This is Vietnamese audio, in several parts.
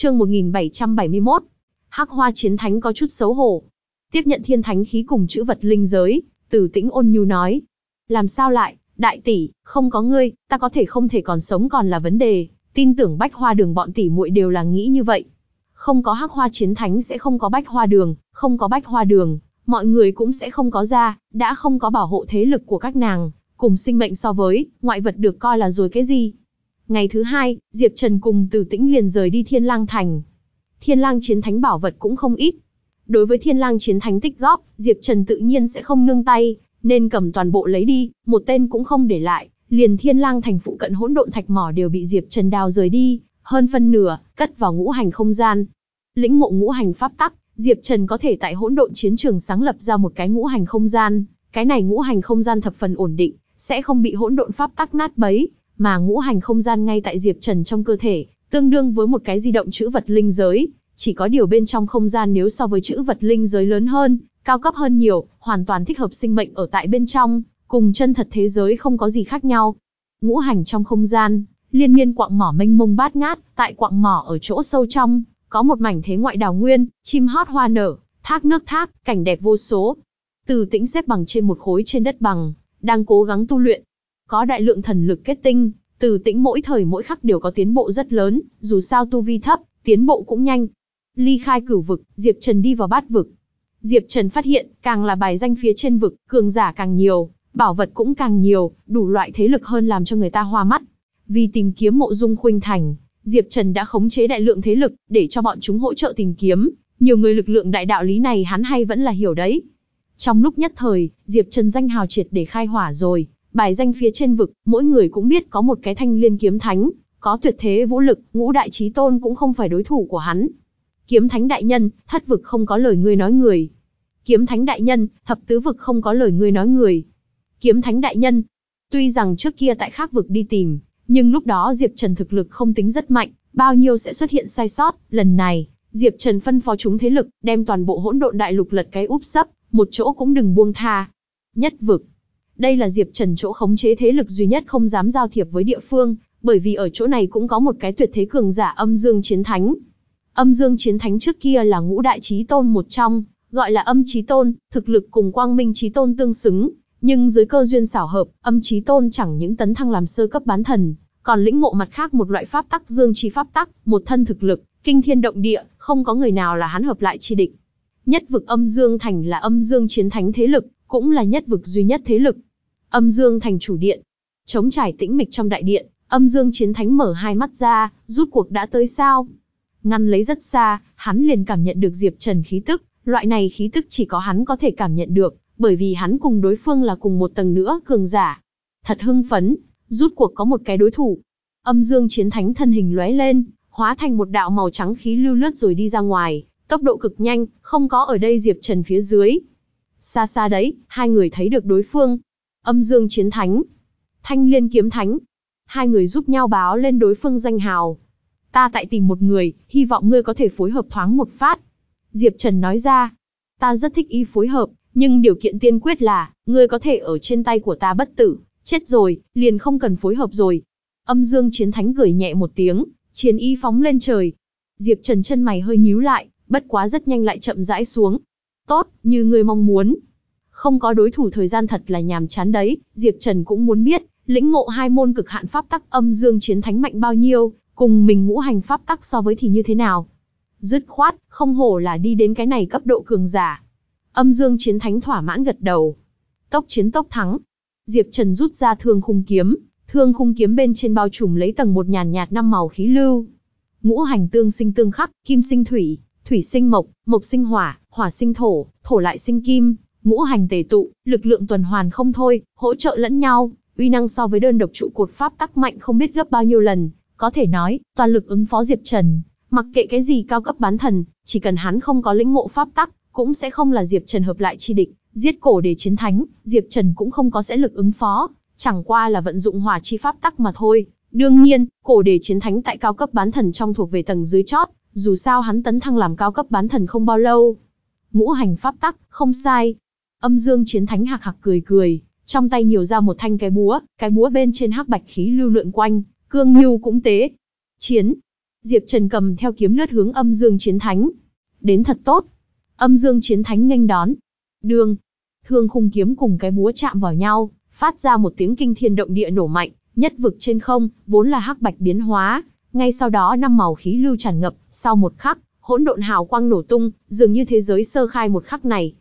Chương 1771. Hắc Hoa Chiến Thánh có chút xấu hổ. Tiếp nhận thiên thánh khí cùng chữ vật linh giới, Tử Tĩnh ôn nhu nói: "Làm sao lại, đại tỷ, không có ngươi, ta có thể không thể còn sống còn là vấn đề, tin tưởng Bách Hoa Đường bọn tỷ muội đều là nghĩ như vậy. Không có Hắc Hoa Chiến Thánh sẽ không có Bách Hoa Đường, không có Bách Hoa Đường, mọi người cũng sẽ không có ra, đã không có bảo hộ thế lực của các nàng, cùng sinh mệnh so với, ngoại vật được coi là rồi cái gì?" Ngày thứ hai, Diệp Trần cùng Tử Tĩnh liền rời đi Thiên Lang Thành. Thiên Lang Chiến Thánh bảo vật cũng không ít. Đối với Thiên Lang Chiến Thánh tích góp, Diệp Trần tự nhiên sẽ không nương tay, nên cầm toàn bộ lấy đi, một tên cũng không để lại. Liền Thiên Lang Thành phụ cận hỗn độn thạch mỏ đều bị Diệp Trần đào rời đi, hơn phân nửa cất vào ngũ hành không gian. Lĩnh ngộ ngũ hành pháp tắc, Diệp Trần có thể tại hỗn độn chiến trường sáng lập ra một cái ngũ hành không gian. Cái này ngũ hành không gian thập phần ổn định, sẽ không bị hỗn độn pháp tắc nát bấy, mà ngũ hành không gian ngay tại Diệp Trần trong cơ thể, tương đương với một cái di động chữ vật linh giới, chỉ có điều bên trong không gian nếu so với chữ vật linh giới lớn hơn, cao cấp hơn nhiều, hoàn toàn thích hợp sinh mệnh ở tại bên trong, cùng chân thật thế giới không có gì khác nhau. Ngũ hành trong không gian, liên miên quạng mỏ mênh mông bát ngát, tại quạng mỏ ở chỗ sâu trong, có một mảnh thế ngoại đào nguyên, chim hót hoa nở, thác nước thác, cảnh đẹp vô số. Từ tĩnh xếp bằng trên một khối trên đất bằng, đang cố gắng tu luyện, có đại lượng thần lực kết tinh, từ tĩnh mỗi thời mỗi khắc đều có tiến bộ rất lớn, dù sao tu vi thấp, tiến bộ cũng nhanh. Ly khai cửu vực, Diệp Trần đi vào bát vực. Diệp Trần phát hiện, càng là bài danh phía trên vực, cường giả càng nhiều, bảo vật cũng càng nhiều, đủ loại thế lực hơn làm cho người ta hoa mắt. Vì tìm kiếm mộ dung khuynh thành, Diệp Trần đã khống chế đại lượng thế lực, để cho bọn chúng hỗ trợ tìm kiếm. Nhiều người lực lượng đại đạo lý này hắn hay vẫn là hiểu đấy. Trong lúc nhất thời, Diệp Trần danh hào triệt để khai hỏa rồi, Bài danh phía trên vực, mỗi người cũng biết có một cái thanh liên kiếm thánh, có tuyệt thế vũ lực, ngũ đại chí tôn cũng không phải đối thủ của hắn. Kiếm thánh đại nhân, thất vực không có lời ngươi nói người. Kiếm thánh đại nhân, thập tứ vực không có lời ngươi nói người. Kiếm thánh đại nhân, tuy rằng trước kia tại khác vực đi tìm, nhưng lúc đó Diệp Trần thực lực không tính rất mạnh, bao nhiêu sẽ xuất hiện sai sót, lần này, Diệp Trần phân phó chúng thế lực, đem toàn bộ hỗn độn đại lục lật cái úp sấp, một chỗ cũng đừng buông tha. Nhất vực, đây là Diệp Trần chỗ khống chế thế lực duy nhất không dám giao thiệp với địa phương, bởi vì ở chỗ này cũng có một cái tuyệt thế cường giả âm dương chiến thánh. Âm dương chiến thánh trước kia là ngũ đại chí tôn một trong, gọi là âm chí tôn, thực lực cùng quang minh chí tôn tương xứng, nhưng dưới cơ duyên xảo hợp, âm chí tôn chẳng những tấn thăng làm sơ cấp bán thần, còn lĩnh ngộ mặt khác một loại pháp tắc dương chi pháp tắc, một thân thực lực, kinh thiên động địa, không có người nào là hắn hợp lại chi địch. Nhất vực âm dương thành là âm dương chiến thánh thế lực, cũng là nhất vực duy nhất thế lực, Âm Dương thành chủ điện. Chống trải tĩnh mịch trong đại điện, âm Dương chiến thánh mở hai mắt ra, rút cuộc đã tới sao? Ngăn lấy rất xa, hắn liền cảm nhận được Diệp Trần khí tức, loại này khí tức chỉ có hắn có thể cảm nhận được, bởi vì hắn cùng đối phương là cùng một tầng nữa cường giả. Thật hưng phấn, rút cuộc có một cái đối thủ. Âm Dương chiến thánh thân hình lóe lên, hóa thành một đạo màu trắng khí lưu lướt rồi đi ra ngoài, tốc độ cực nhanh, không có ở đây Diệp Trần phía dưới. Xa xa đấy, hai người thấy được đối phương, Âm Dương Chiến Thánh, Thanh Liên Kiếm Thánh. Hai người giúp nhau báo lên đối phương danh hào. Ta tại tìm một người, hy vọng ngươi có thể phối hợp thoáng một phát. Diệp Trần nói ra, ta rất thích y phối hợp, nhưng điều kiện tiên quyết là, ngươi có thể ở trên tay của ta bất tử, chết rồi, liền không cần phối hợp rồi. Âm Dương Chiến Thánh gửi nhẹ một tiếng, chiến y phóng lên trời. Diệp Trần chân mày hơi nhíu lại, bất quá rất nhanh lại chậm rãi xuống. Tốt, như ngươi mong muốn, không có đối thủ thời gian thật là nhàm chán đấy, Diệp Trần cũng muốn biết, lĩnh ngộ hai môn cực hạn pháp tắc âm dương chiến thánh mạnh bao nhiêu, cùng mình ngũ hành pháp tắc so với thì như thế nào. Dứt khoát, không hổ là đi đến cái này cấp độ cường giả. Âm dương chiến thánh thỏa mãn gật đầu. Tốc chiến tốc thắng. Diệp Trần rút ra thương khung kiếm, thương khung kiếm bên trên bao trùm lấy tầng một nhàn nhạt năm màu khí lưu. Ngũ hành tương sinh tương khắc, kim sinh thủy, thủy sinh mộc, mộc sinh hỏa, hỏa sinh thổ, thổ lại sinh kim, ngũ hành tề tụ, lực lượng tuần hoàn không thôi, hỗ trợ lẫn nhau, uy năng so với đơn độc trụ cột pháp tắc mạnh không biết gấp bao nhiêu lần, có thể nói, toàn lực ứng phó Diệp Trần, mặc kệ cái gì cao cấp bán thần, chỉ cần hắn không có lĩnh ngộ pháp tắc, cũng sẽ không là Diệp Trần hợp lại chi địch, giết cổ để chiến thánh, Diệp Trần cũng không có sẽ lực ứng phó, chẳng qua là vận dụng hỏa chi pháp tắc mà thôi. Đương nhiên, cổ để chiến thánh tại cao cấp bán thần trong thuộc về tầng dưới chót, dù sao hắn tấn thăng làm cao cấp bán thần không bao lâu. Ngũ hành pháp tắc, không sai, Âm Dương Chiến Thánh hạc hạc cười cười, trong tay nhiều ra một thanh cái búa, cái búa bên trên hắc bạch khí lưu lượn quanh, cương nhu cũng tế. Chiến. Diệp Trần cầm theo kiếm lướt hướng âm dương chiến thánh. Đến thật tốt. Âm dương chiến thánh nghênh đón. Đường. Thương khung kiếm cùng cái búa chạm vào nhau, phát ra một tiếng kinh thiên động địa nổ mạnh, nhất vực trên không, vốn là hắc bạch biến hóa. Ngay sau đó năm màu khí lưu tràn ngập, sau một khắc, hỗn độn hào quang nổ tung, dường như thế giới sơ khai một khắc này.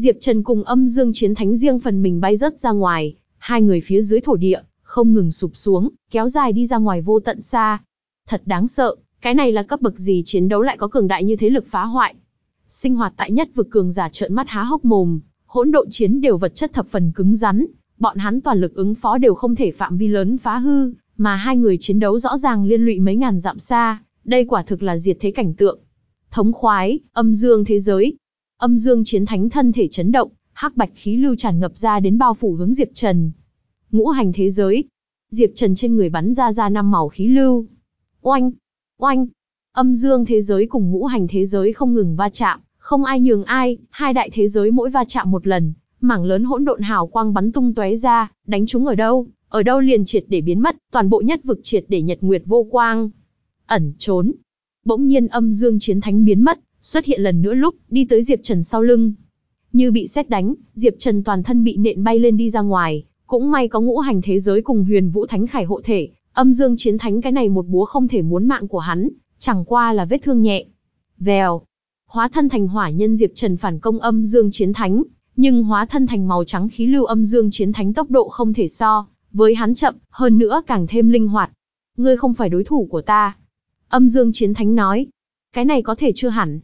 Diệp Trần cùng âm dương chiến thánh riêng phần mình bay rớt ra ngoài, hai người phía dưới thổ địa, không ngừng sụp xuống, kéo dài đi ra ngoài vô tận xa. Thật đáng sợ, cái này là cấp bậc gì chiến đấu lại có cường đại như thế lực phá hoại. Sinh hoạt tại nhất vực cường giả trợn mắt há hốc mồm, hỗn độn chiến đều vật chất thập phần cứng rắn, bọn hắn toàn lực ứng phó đều không thể phạm vi lớn phá hư, mà hai người chiến đấu rõ ràng liên lụy mấy ngàn dặm xa, đây quả thực là diệt thế cảnh tượng. Thống khoái, âm dương thế giới. Âm dương chiến thánh thân thể chấn động, hắc bạch khí lưu tràn ngập ra đến bao phủ hướng Diệp Trần. Ngũ hành thế giới. Diệp Trần trên người bắn ra ra năm màu khí lưu. Oanh, oanh. Âm dương thế giới cùng ngũ hành thế giới không ngừng va chạm, không ai nhường ai, hai đại thế giới mỗi va chạm một lần, mảng lớn hỗn độn hào quang bắn tung tóe ra, đánh chúng ở đâu, ở đâu liền triệt để biến mất, toàn bộ nhất vực triệt để nhật nguyệt vô quang. Ẩn trốn. Bỗng nhiên âm dương chiến thánh biến mất, xuất hiện lần nữa lúc đi tới Diệp Trần sau lưng. Như bị xét đánh, Diệp Trần toàn thân bị nện bay lên đi ra ngoài, cũng may có ngũ hành thế giới cùng huyền vũ thánh khải hộ thể, âm dương chiến thánh cái này một búa không thể muốn mạng của hắn, chẳng qua là vết thương nhẹ. Vèo, hóa thân thành hỏa nhân Diệp Trần phản công âm dương chiến thánh, nhưng hóa thân thành màu trắng khí lưu âm dương chiến thánh tốc độ không thể so, với hắn chậm, hơn nữa càng thêm linh hoạt. Ngươi không phải đối thủ của ta. Âm dương chiến thánh nói. Cái này có thể chưa hẳn.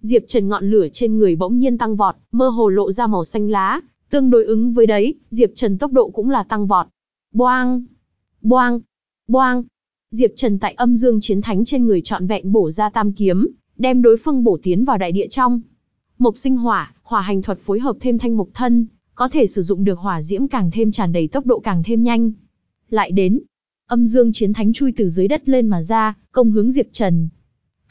Diệp Trần ngọn lửa trên người bỗng nhiên tăng vọt, mơ hồ lộ ra màu xanh lá, tương đối ứng với đấy, Diệp Trần tốc độ cũng là tăng vọt. Boang, boang, boang. Diệp Trần tại âm dương chiến thánh trên người trọn vẹn bổ ra tam kiếm, đem đối phương bổ tiến vào đại địa trong. Mộc sinh hỏa, hỏa hành thuật phối hợp thêm thanh mộc thân, có thể sử dụng được hỏa diễm càng thêm tràn đầy tốc độ càng thêm nhanh. Lại đến, âm dương chiến thánh chui từ dưới đất lên mà ra, công hướng Diệp Trần.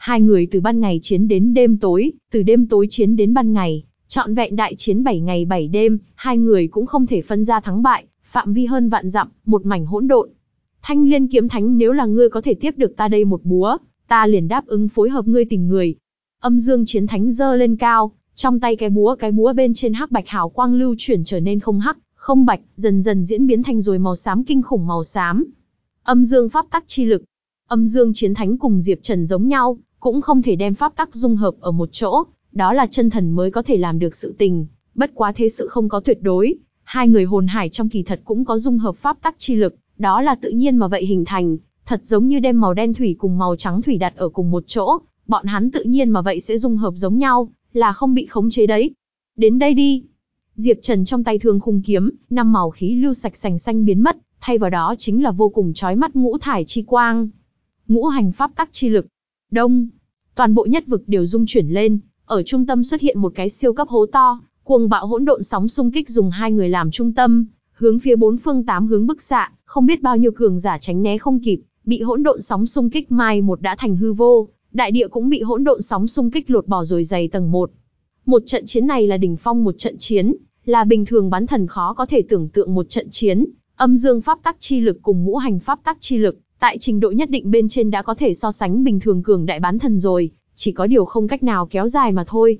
Hai người từ ban ngày chiến đến đêm tối, từ đêm tối chiến đến ban ngày, trọn vẹn đại chiến 7 ngày 7 đêm, hai người cũng không thể phân ra thắng bại, phạm vi hơn vạn dặm, một mảnh hỗn độn. Thanh Liên kiếm thánh nếu là ngươi có thể tiếp được ta đây một búa, ta liền đáp ứng phối hợp ngươi tìm người. Âm Dương chiến thánh giơ lên cao, trong tay cái búa cái búa bên trên hắc bạch hào quang lưu chuyển trở nên không hắc, không bạch, dần dần diễn biến thành rồi màu xám kinh khủng màu xám. Âm Dương pháp tắc chi lực. Âm Dương chiến thánh cùng Diệp Trần giống nhau, cũng không thể đem pháp tắc dung hợp ở một chỗ, đó là chân thần mới có thể làm được sự tình, bất quá thế sự không có tuyệt đối, hai người hồn hải trong kỳ thật cũng có dung hợp pháp tắc chi lực, đó là tự nhiên mà vậy hình thành, thật giống như đem màu đen thủy cùng màu trắng thủy đặt ở cùng một chỗ, bọn hắn tự nhiên mà vậy sẽ dung hợp giống nhau, là không bị khống chế đấy. Đến đây đi. Diệp Trần trong tay thương khung kiếm, năm màu khí lưu sạch sành xanh biến mất, thay vào đó chính là vô cùng chói mắt ngũ thải chi quang. Ngũ hành pháp tắc chi lực. Đông. Toàn bộ nhất vực đều rung chuyển lên, ở trung tâm xuất hiện một cái siêu cấp hố to, cuồng bạo hỗn độn sóng xung kích dùng hai người làm trung tâm, hướng phía bốn phương tám hướng bức xạ, không biết bao nhiêu cường giả tránh né không kịp, bị hỗn độn sóng xung kích mai một đã thành hư vô, đại địa cũng bị hỗn độn sóng xung kích lột bỏ rồi dày tầng một. Một trận chiến này là đỉnh phong một trận chiến, là bình thường bán thần khó có thể tưởng tượng một trận chiến, âm dương pháp tắc chi lực cùng ngũ hành pháp tắc chi lực, tại trình độ nhất định bên trên đã có thể so sánh bình thường cường đại bán thần rồi, chỉ có điều không cách nào kéo dài mà thôi.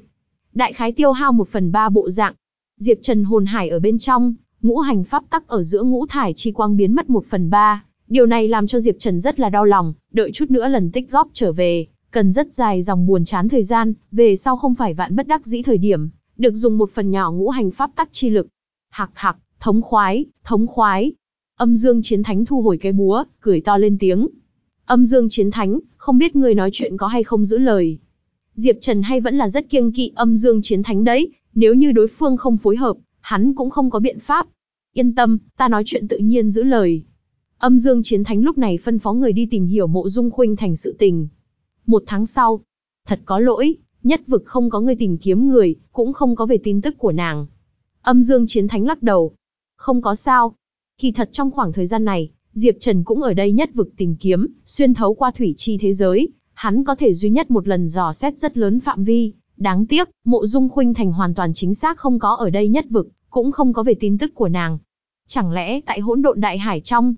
Đại khái tiêu hao một phần ba bộ dạng. Diệp Trần hồn hải ở bên trong, ngũ hành pháp tắc ở giữa ngũ thải chi quang biến mất một phần ba. Điều này làm cho Diệp Trần rất là đau lòng, đợi chút nữa lần tích góp trở về, cần rất dài dòng buồn chán thời gian, về sau không phải vạn bất đắc dĩ thời điểm, được dùng một phần nhỏ ngũ hành pháp tắc chi lực. Hạc hạc, thống khoái, thống khoái. Âm Dương Chiến Thánh thu hồi cái búa, cười to lên tiếng. Âm Dương Chiến Thánh, không biết người nói chuyện có hay không giữ lời. Diệp Trần hay vẫn là rất kiêng kỵ âm Dương Chiến Thánh đấy, nếu như đối phương không phối hợp, hắn cũng không có biện pháp. Yên tâm, ta nói chuyện tự nhiên giữ lời. Âm Dương Chiến Thánh lúc này phân phó người đi tìm hiểu mộ dung khuynh thành sự tình. Một tháng sau, thật có lỗi, nhất vực không có người tìm kiếm người, cũng không có về tin tức của nàng. Âm Dương Chiến Thánh lắc đầu. Không có sao. Kỳ thật trong khoảng thời gian này, Diệp Trần cũng ở đây nhất vực tìm kiếm, xuyên thấu qua thủy chi thế giới, hắn có thể duy nhất một lần dò xét rất lớn phạm vi. Đáng tiếc, mộ dung khuynh thành hoàn toàn chính xác không có ở đây nhất vực, cũng không có về tin tức của nàng. Chẳng lẽ tại hỗn độn đại hải trong?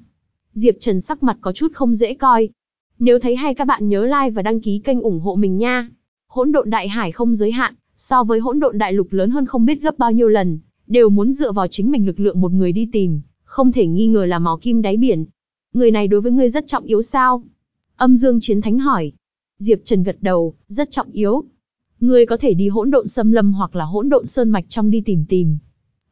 Diệp Trần sắc mặt có chút không dễ coi. Nếu thấy hay các bạn nhớ like và đăng ký kênh ủng hộ mình nha. Hỗn độn đại hải không giới hạn, so với hỗn độn đại lục lớn hơn không biết gấp bao nhiêu lần, đều muốn dựa vào chính mình lực lượng một người đi tìm, không thể nghi ngờ là mỏ kim đáy biển. Người này đối với ngươi rất trọng yếu sao? Âm Dương Chiến Thánh hỏi. Diệp Trần gật đầu, rất trọng yếu. Ngươi có thể đi hỗn độn xâm lâm hoặc là hỗn độn sơn mạch trong đi tìm tìm.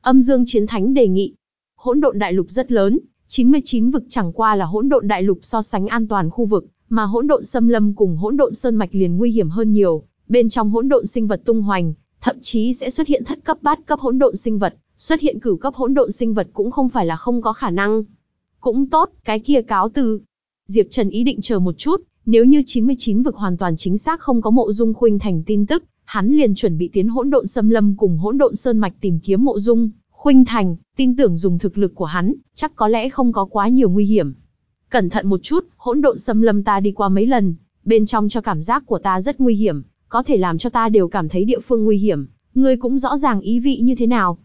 Âm Dương Chiến Thánh đề nghị. Hỗn độn đại lục rất lớn, 99 vực chẳng qua là hỗn độn đại lục so sánh an toàn khu vực, mà hỗn độn xâm lâm cùng hỗn độn sơn mạch liền nguy hiểm hơn nhiều, bên trong hỗn độn sinh vật tung hoành, thậm chí sẽ xuất hiện thất cấp bát cấp hỗn độn sinh vật, xuất hiện cửu cấp hỗn độn sinh vật cũng không phải là không có khả năng. Cũng tốt, cái kia cáo từ. Diệp Trần ý định chờ một chút, nếu như 99 vực hoàn toàn chính xác không có mộ dung khuynh thành tin tức, hắn liền chuẩn bị tiến hỗn độn xâm lâm cùng hỗn độn sơn mạch tìm kiếm mộ dung khuynh thành, tin tưởng dùng thực lực của hắn, chắc có lẽ không có quá nhiều nguy hiểm. Cẩn thận một chút, hỗn độn xâm lâm ta đi qua mấy lần, bên trong cho cảm giác của ta rất nguy hiểm, có thể làm cho ta đều cảm thấy địa phương nguy hiểm, ngươi cũng rõ ràng ý vị như thế nào.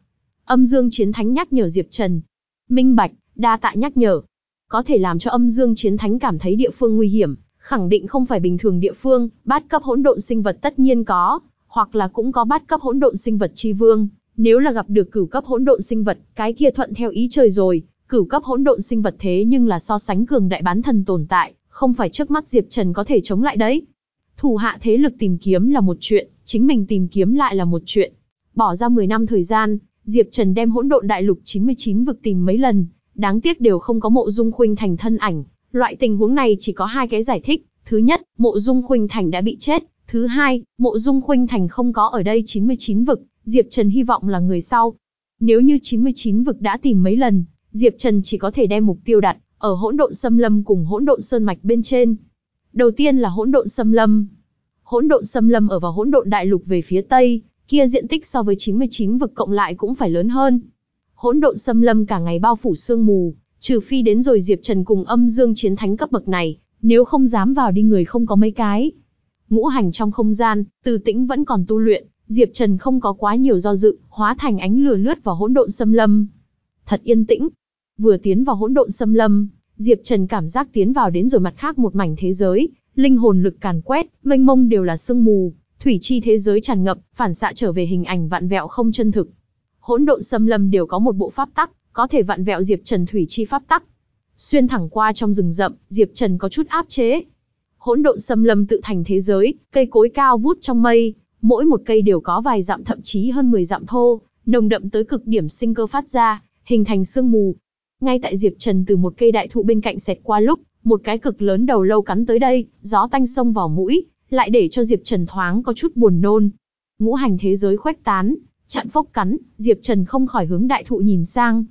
Âm Dương Chiến Thánh nhắc nhở Diệp Trần. Minh Bạch, đa tạ nhắc nhở. Có thể làm cho âm Dương Chiến Thánh cảm thấy địa phương nguy hiểm, khẳng định không phải bình thường địa phương, bát cấp hỗn độn sinh vật tất nhiên có, hoặc là cũng có bát cấp hỗn độn sinh vật chi vương, nếu là gặp được cửu cấp hỗn độn sinh vật, cái kia thuận theo ý trời rồi, cửu cấp hỗn độn sinh vật thế nhưng là so sánh cường đại bán thần tồn tại, không phải trước mắt Diệp Trần có thể chống lại đấy. Thủ hạ thế lực tìm kiếm là một chuyện, chính mình tìm kiếm lại là một chuyện. Bỏ ra 10 năm thời gian, Diệp Trần đem hỗn độn đại lục 99 vực tìm mấy lần, đáng tiếc đều không có mộ dung khuynh thành thân ảnh. Loại tình huống này chỉ có hai cái giải thích. Thứ nhất, mộ dung khuynh thành đã bị chết. Thứ hai, mộ dung khuynh thành không có ở đây 99 vực, Diệp Trần hy vọng là người sau. Nếu như 99 vực đã tìm mấy lần, Diệp Trần chỉ có thể đem mục tiêu đặt ở hỗn độn xâm lâm cùng hỗn độn sơn mạch bên trên. Đầu tiên là hỗn độn xâm lâm. Hỗn độn xâm lâm ở vào hỗn độn đại lục về phía tây, kia diện tích so với 99 vực cộng lại cũng phải lớn hơn. Hỗn độn xâm lâm cả ngày bao phủ sương mù, trừ phi đến rồi Diệp Trần cùng âm dương chiến thánh cấp bậc này, nếu không dám vào đi người không có mấy cái. Ngũ hành trong không gian, Từ Tĩnh vẫn còn tu luyện, Diệp Trần không có quá nhiều do dự, hóa thành ánh lửa lướt vào hỗn độn xâm lâm. Thật yên tĩnh. Vừa tiến vào hỗn độn xâm lâm, Diệp Trần cảm giác tiến vào đến rồi mặt khác một mảnh thế giới, linh hồn lực càn quét, mênh mông đều là sương mù, thủy chi thế giới tràn ngập, phản xạ trở về hình ảnh vạn vẹo không chân thực. Hỗn độn xâm lâm đều có một bộ pháp tắc, có thể vạn vẹo Diệp Trần thủy chi pháp tắc. Xuyên thẳng qua trong rừng rậm, Diệp Trần có chút áp chế. Hỗn độn xâm lâm tự thành thế giới, cây cối cao vút trong mây, mỗi một cây đều có vài dặm thậm chí hơn 10 dặm thô, nồng đậm tới cực điểm sinh cơ phát ra, hình thành sương mù. Ngay tại Diệp Trần từ một cây đại thụ bên cạnh xẹt qua lúc, một cái cực lớn đầu lâu cắn tới đây, gió tanh xông vào mũi, lại để cho Diệp Trần thoáng có chút buồn nôn. Ngũ hành thế giới khuếch tán, chặn phốc cắn, Diệp Trần không khỏi hướng đại thụ nhìn sang.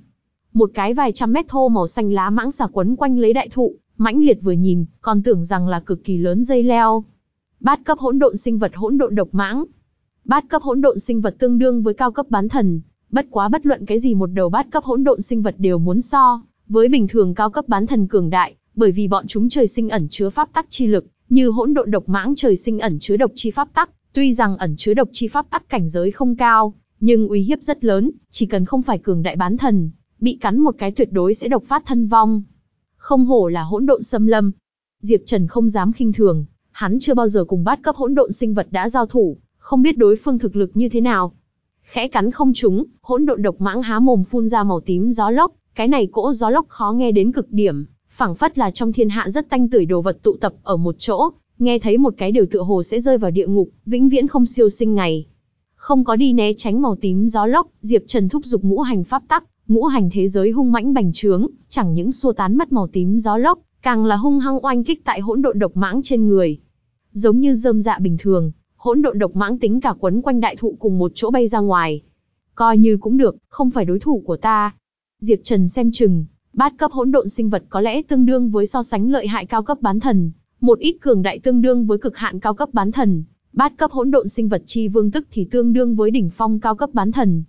Một cái vài trăm mét thô màu xanh lá mãng xà quấn quanh lấy đại thụ, mãnh liệt vừa nhìn, còn tưởng rằng là cực kỳ lớn dây leo. Bát cấp hỗn độn sinh vật hỗn độn độc mãng. Bát cấp hỗn độn sinh vật tương đương với cao cấp bán thần, bất quá bất luận cái gì một đầu bát cấp hỗn độn sinh vật đều muốn so với bình thường cao cấp bán thần cường đại, bởi vì bọn chúng trời sinh ẩn chứa pháp tắc chi lực, như hỗn độn độc mãng trời sinh ẩn chứa độc chi pháp tắc, tuy rằng ẩn chứa độc chi pháp tắc cảnh giới không cao, nhưng uy hiếp rất lớn, chỉ cần không phải cường đại bán thần, bị cắn một cái tuyệt đối sẽ độc phát thân vong. Không hổ là hỗn độn xâm lâm. Diệp Trần không dám khinh thường, hắn chưa bao giờ cùng bát cấp hỗn độn sinh vật đã giao thủ, không biết đối phương thực lực như thế nào. Khẽ cắn không trúng, hỗn độn độc mãng há mồm phun ra màu tím gió lốc, cái này cỗ gió lốc khó nghe đến cực điểm, phảng phất là trong thiên hạ rất tanh tưởi đồ vật tụ tập ở một chỗ, nghe thấy một cái đều tựa hồ sẽ rơi vào địa ngục, vĩnh viễn không siêu sinh ngày. Không có đi né tránh màu tím gió lốc, Diệp Trần thúc giục ngũ hành pháp tắc, ngũ hành thế giới hung mãnh bành trướng, chẳng những xua tán mất màu tím gió lốc, càng là hung hăng oanh kích tại hỗn độn độc mãng trên người. Giống như rơm dạ bình thường, hỗn độn độc mãng tính cả quấn quanh đại thụ cùng một chỗ bay ra ngoài. Coi như cũng được, không phải đối thủ của ta. Diệp Trần xem chừng, bát cấp hỗn độn sinh vật có lẽ tương đương với so sánh lợi hại cao cấp bán thần, một ít cường đại tương đương với cực hạn cao cấp bán thần, bát cấp hỗn độn sinh vật chi vương tức thì tương đương với đỉnh phong cao cấp bán thần.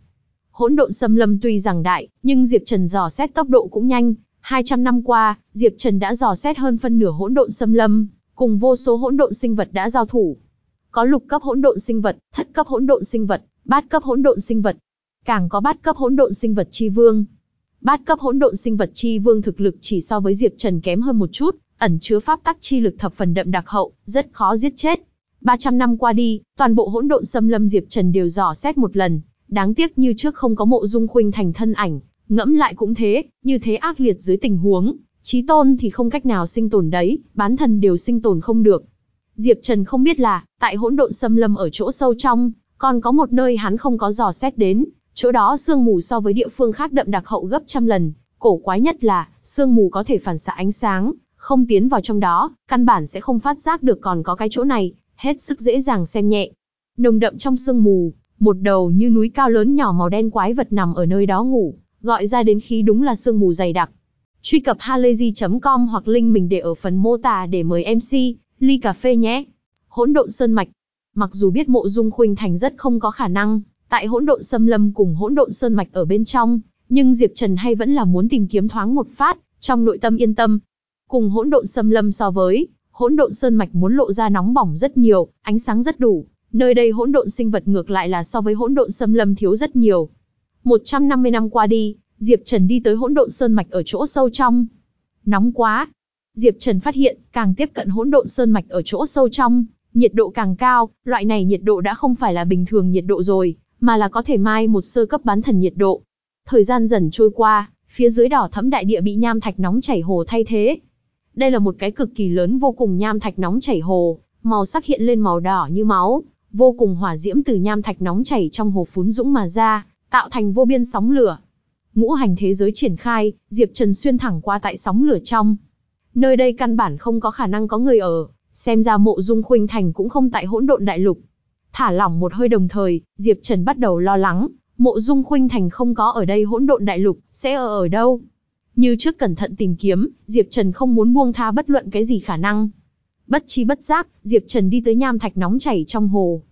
Hỗn độn xâm lâm tuy rằng đại, nhưng Diệp Trần dò xét tốc độ cũng nhanh, 200 năm qua, Diệp Trần đã dò xét hơn phân nửa hỗn độn xâm lâm, cùng vô số hỗn độn sinh vật đã giao thủ. Có lục cấp hỗn độn sinh vật, thất cấp hỗn độn sinh vật, bát cấp hỗn độn sinh vật, càng có bát cấp hỗn độn sinh vật chi vương. Bát cấp hỗn độn sinh vật chi vương thực lực chỉ so với Diệp Trần kém hơn một chút, ẩn chứa pháp tắc chi lực thập phần đậm đặc hậu, rất khó giết chết. 300 năm qua đi, toàn bộ hỗn độn xâm lâm Diệp Trần đều dò xét một lần, đáng tiếc như trước không có mộ dung khuynh thành thân ảnh, ngẫm lại cũng thế, như thế ác liệt dưới tình huống, trí tôn thì không cách nào sinh tồn đấy, bán thần đều sinh tồn không được. Diệp Trần không biết là, tại hỗn độn xâm lâm ở chỗ sâu trong, còn có một nơi hắn không có dò xét đến, chỗ đó sương mù so với địa phương khác đậm đặc hậu gấp trăm lần, cổ quái nhất là, sương mù có thể phản xạ ánh sáng, không tiến vào trong đó, căn bản sẽ không phát giác được còn có cái chỗ này, hết sức dễ dàng xem nhẹ. Nồng đậm trong sương mù, một đầu như núi cao lớn nhỏ màu đen quái vật nằm ở nơi đó ngủ, gọi ra đến khí đúng là sương mù dày đặc. Truy cập halayzi.com hoặc link mình để ở phần mô tả để mời MC, ly cà phê nhé. Hỗn độn sơn mạch. Mặc dù biết mộ dung khuynh thành rất không có khả năng, tại hỗn độn xâm lâm cùng hỗn độn sơn mạch ở bên trong, nhưng Diệp Trần hay vẫn là muốn tìm kiếm thoáng một phát, trong nội tâm yên tâm. Cùng hỗn độn xâm lâm so với, hỗn độn sơn mạch muốn lộ ra nóng bỏng rất nhiều, ánh sáng rất đủ. Nơi đây hỗn độn sinh vật ngược lại là so với hỗn độn xâm lâm thiếu rất nhiều. 150 năm qua đi, Diệp Trần đi tới hỗn độn sơn mạch ở chỗ sâu trong. Nóng quá. Diệp Trần phát hiện, càng tiếp cận hỗn độn sơn mạch ở chỗ sâu trong, nhiệt độ càng cao, loại này nhiệt độ đã không phải là bình thường nhiệt độ rồi, mà là có thể mai một sơ cấp bán thần nhiệt độ. Thời gian dần trôi qua, phía dưới đỏ thẫm đại địa bị nham thạch nóng chảy hồ thay thế. Đây là một cái cực kỳ lớn vô cùng nham thạch nóng chảy hồ, màu sắc hiện lên màu đỏ như máu, vô cùng hỏa diễm từ nham thạch nóng chảy trong hồ phún dũng mà ra, tạo thành vô biên sóng lửa. Ngũ hành thế giới triển khai, Diệp Trần xuyên thẳng qua tại sóng lửa trong. Nơi đây căn bản không có khả năng có người ở, xem ra mộ dung khuynh thành cũng không tại hỗn độn đại lục. Thả lỏng một hơi đồng thời, Diệp Trần bắt đầu lo lắng, mộ dung khuynh thành không có ở đây hỗn độn đại lục, sẽ ở ở đâu? Như trước cẩn thận tìm kiếm, Diệp Trần không muốn buông tha bất luận cái gì khả năng. Bất chi bất giác, Diệp Trần đi tới nham thạch nóng chảy trong hồ.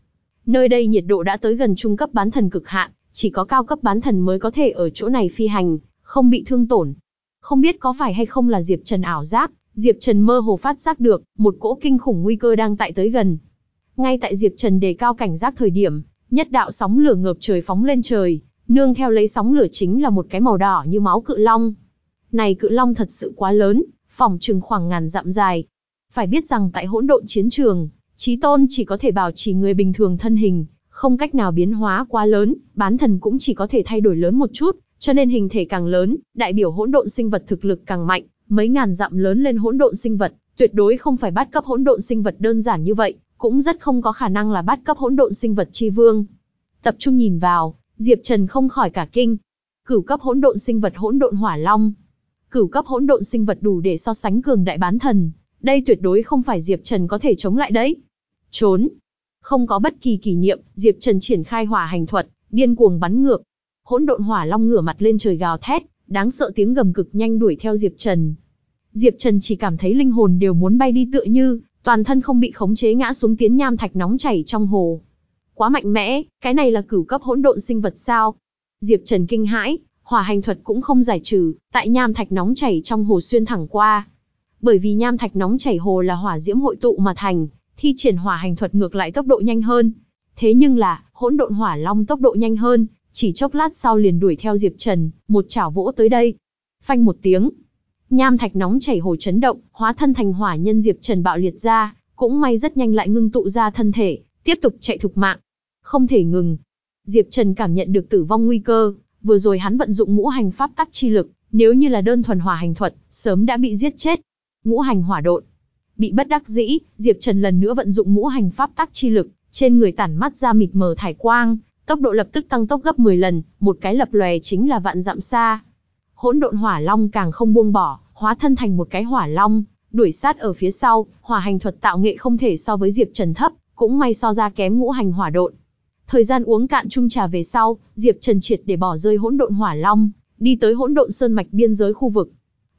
Nơi đây nhiệt độ đã tới gần trung cấp bán thần cực hạn, chỉ có cao cấp bán thần mới có thể ở chỗ này phi hành, không bị thương tổn. Không biết có phải hay không là Diệp Trần ảo giác, Diệp Trần mơ hồ phát giác được, một cỗ kinh khủng nguy cơ đang tại tới gần. Ngay tại Diệp Trần đề cao cảnh giác thời điểm, nhất đạo sóng lửa ngợp trời phóng lên trời, nương theo lấy sóng lửa chính là một cái màu đỏ như máu cự long. Này cự long thật sự quá lớn, phòng trừng khoảng ngàn dặm dài. Phải biết rằng tại hỗn độn chiến trường, Chí Tôn chỉ có thể bảo trì người bình thường thân hình, không cách nào biến hóa quá lớn, bán thần cũng chỉ có thể thay đổi lớn một chút, cho nên hình thể càng lớn, đại biểu hỗn độn sinh vật thực lực càng mạnh, mấy ngàn dặm lớn lên hỗn độn sinh vật, tuyệt đối không phải bắt cấp hỗn độn sinh vật đơn giản như vậy, cũng rất không có khả năng là bắt cấp hỗn độn sinh vật chi vương. Tập trung nhìn vào, Diệp Trần không khỏi cả kinh. Cửu cấp hỗn độn sinh vật hỗn độn hỏa long. Cửu cấp hỗn độn sinh vật đủ để so sánh cường đại bán thần, đây tuyệt đối không phải Diệp Trần có thể chống lại đấy. Trốn. Không có bất kỳ kỷ niệm, Diệp Trần triển khai hỏa hành thuật, điên cuồng bắn ngược. Hỗn độn hỏa long ngửa mặt lên trời gào thét, đáng sợ tiếng gầm cực nhanh đuổi theo Diệp Trần. Diệp Trần chỉ cảm thấy linh hồn đều muốn bay đi tựa như, toàn thân không bị khống chế ngã xuống tiến nham thạch nóng chảy trong hồ. Quá mạnh mẽ, cái này là cửu cấp hỗn độn sinh vật sao? Diệp Trần kinh hãi, hỏa hành thuật cũng không giải trừ, tại nham thạch nóng chảy trong hồ xuyên thẳng qua. Bởi vì nham thạch nóng chảy hồ là hỏa diễm hội tụ mà thành, thi triển hỏa hành thuật ngược lại tốc độ nhanh hơn. Thế nhưng là, hỗn độn hỏa long tốc độ nhanh hơn, chỉ chốc lát sau liền đuổi theo Diệp Trần, một chảo vỗ tới đây. Phanh một tiếng, nham thạch nóng chảy hồ chấn động, hóa thân thành hỏa nhân Diệp Trần bạo liệt ra, cũng may rất nhanh lại ngưng tụ ra thân thể, tiếp tục chạy thục mạng. Không thể ngừng. Diệp Trần cảm nhận được tử vong nguy cơ, vừa rồi hắn vận dụng ngũ hành pháp tắc chi lực, nếu như là đơn thuần hỏa hành thuật, sớm đã bị giết chết. Ngũ hành hỏa độn. Bị bất đắc dĩ, Diệp Trần lần nữa vận dụng ngũ hành pháp tắc chi lực, trên người tản mắt ra mịt mờ thải quang, tốc độ lập tức tăng tốc gấp 10 lần, một cái lập lòe chính là vạn dặm xa. Hỗn độn hỏa long càng không buông bỏ, hóa thân thành một cái hỏa long, đuổi sát ở phía sau, hỏa hành thuật tạo nghệ không thể so với Diệp Trần thấp, cũng may so ra kém ngũ hành hỏa độn. Thời gian uống cạn chung trà về sau, Diệp Trần triệt để bỏ rơi hỗn độn hỏa long, đi tới hỗn độn sơn mạch biên giới khu vực.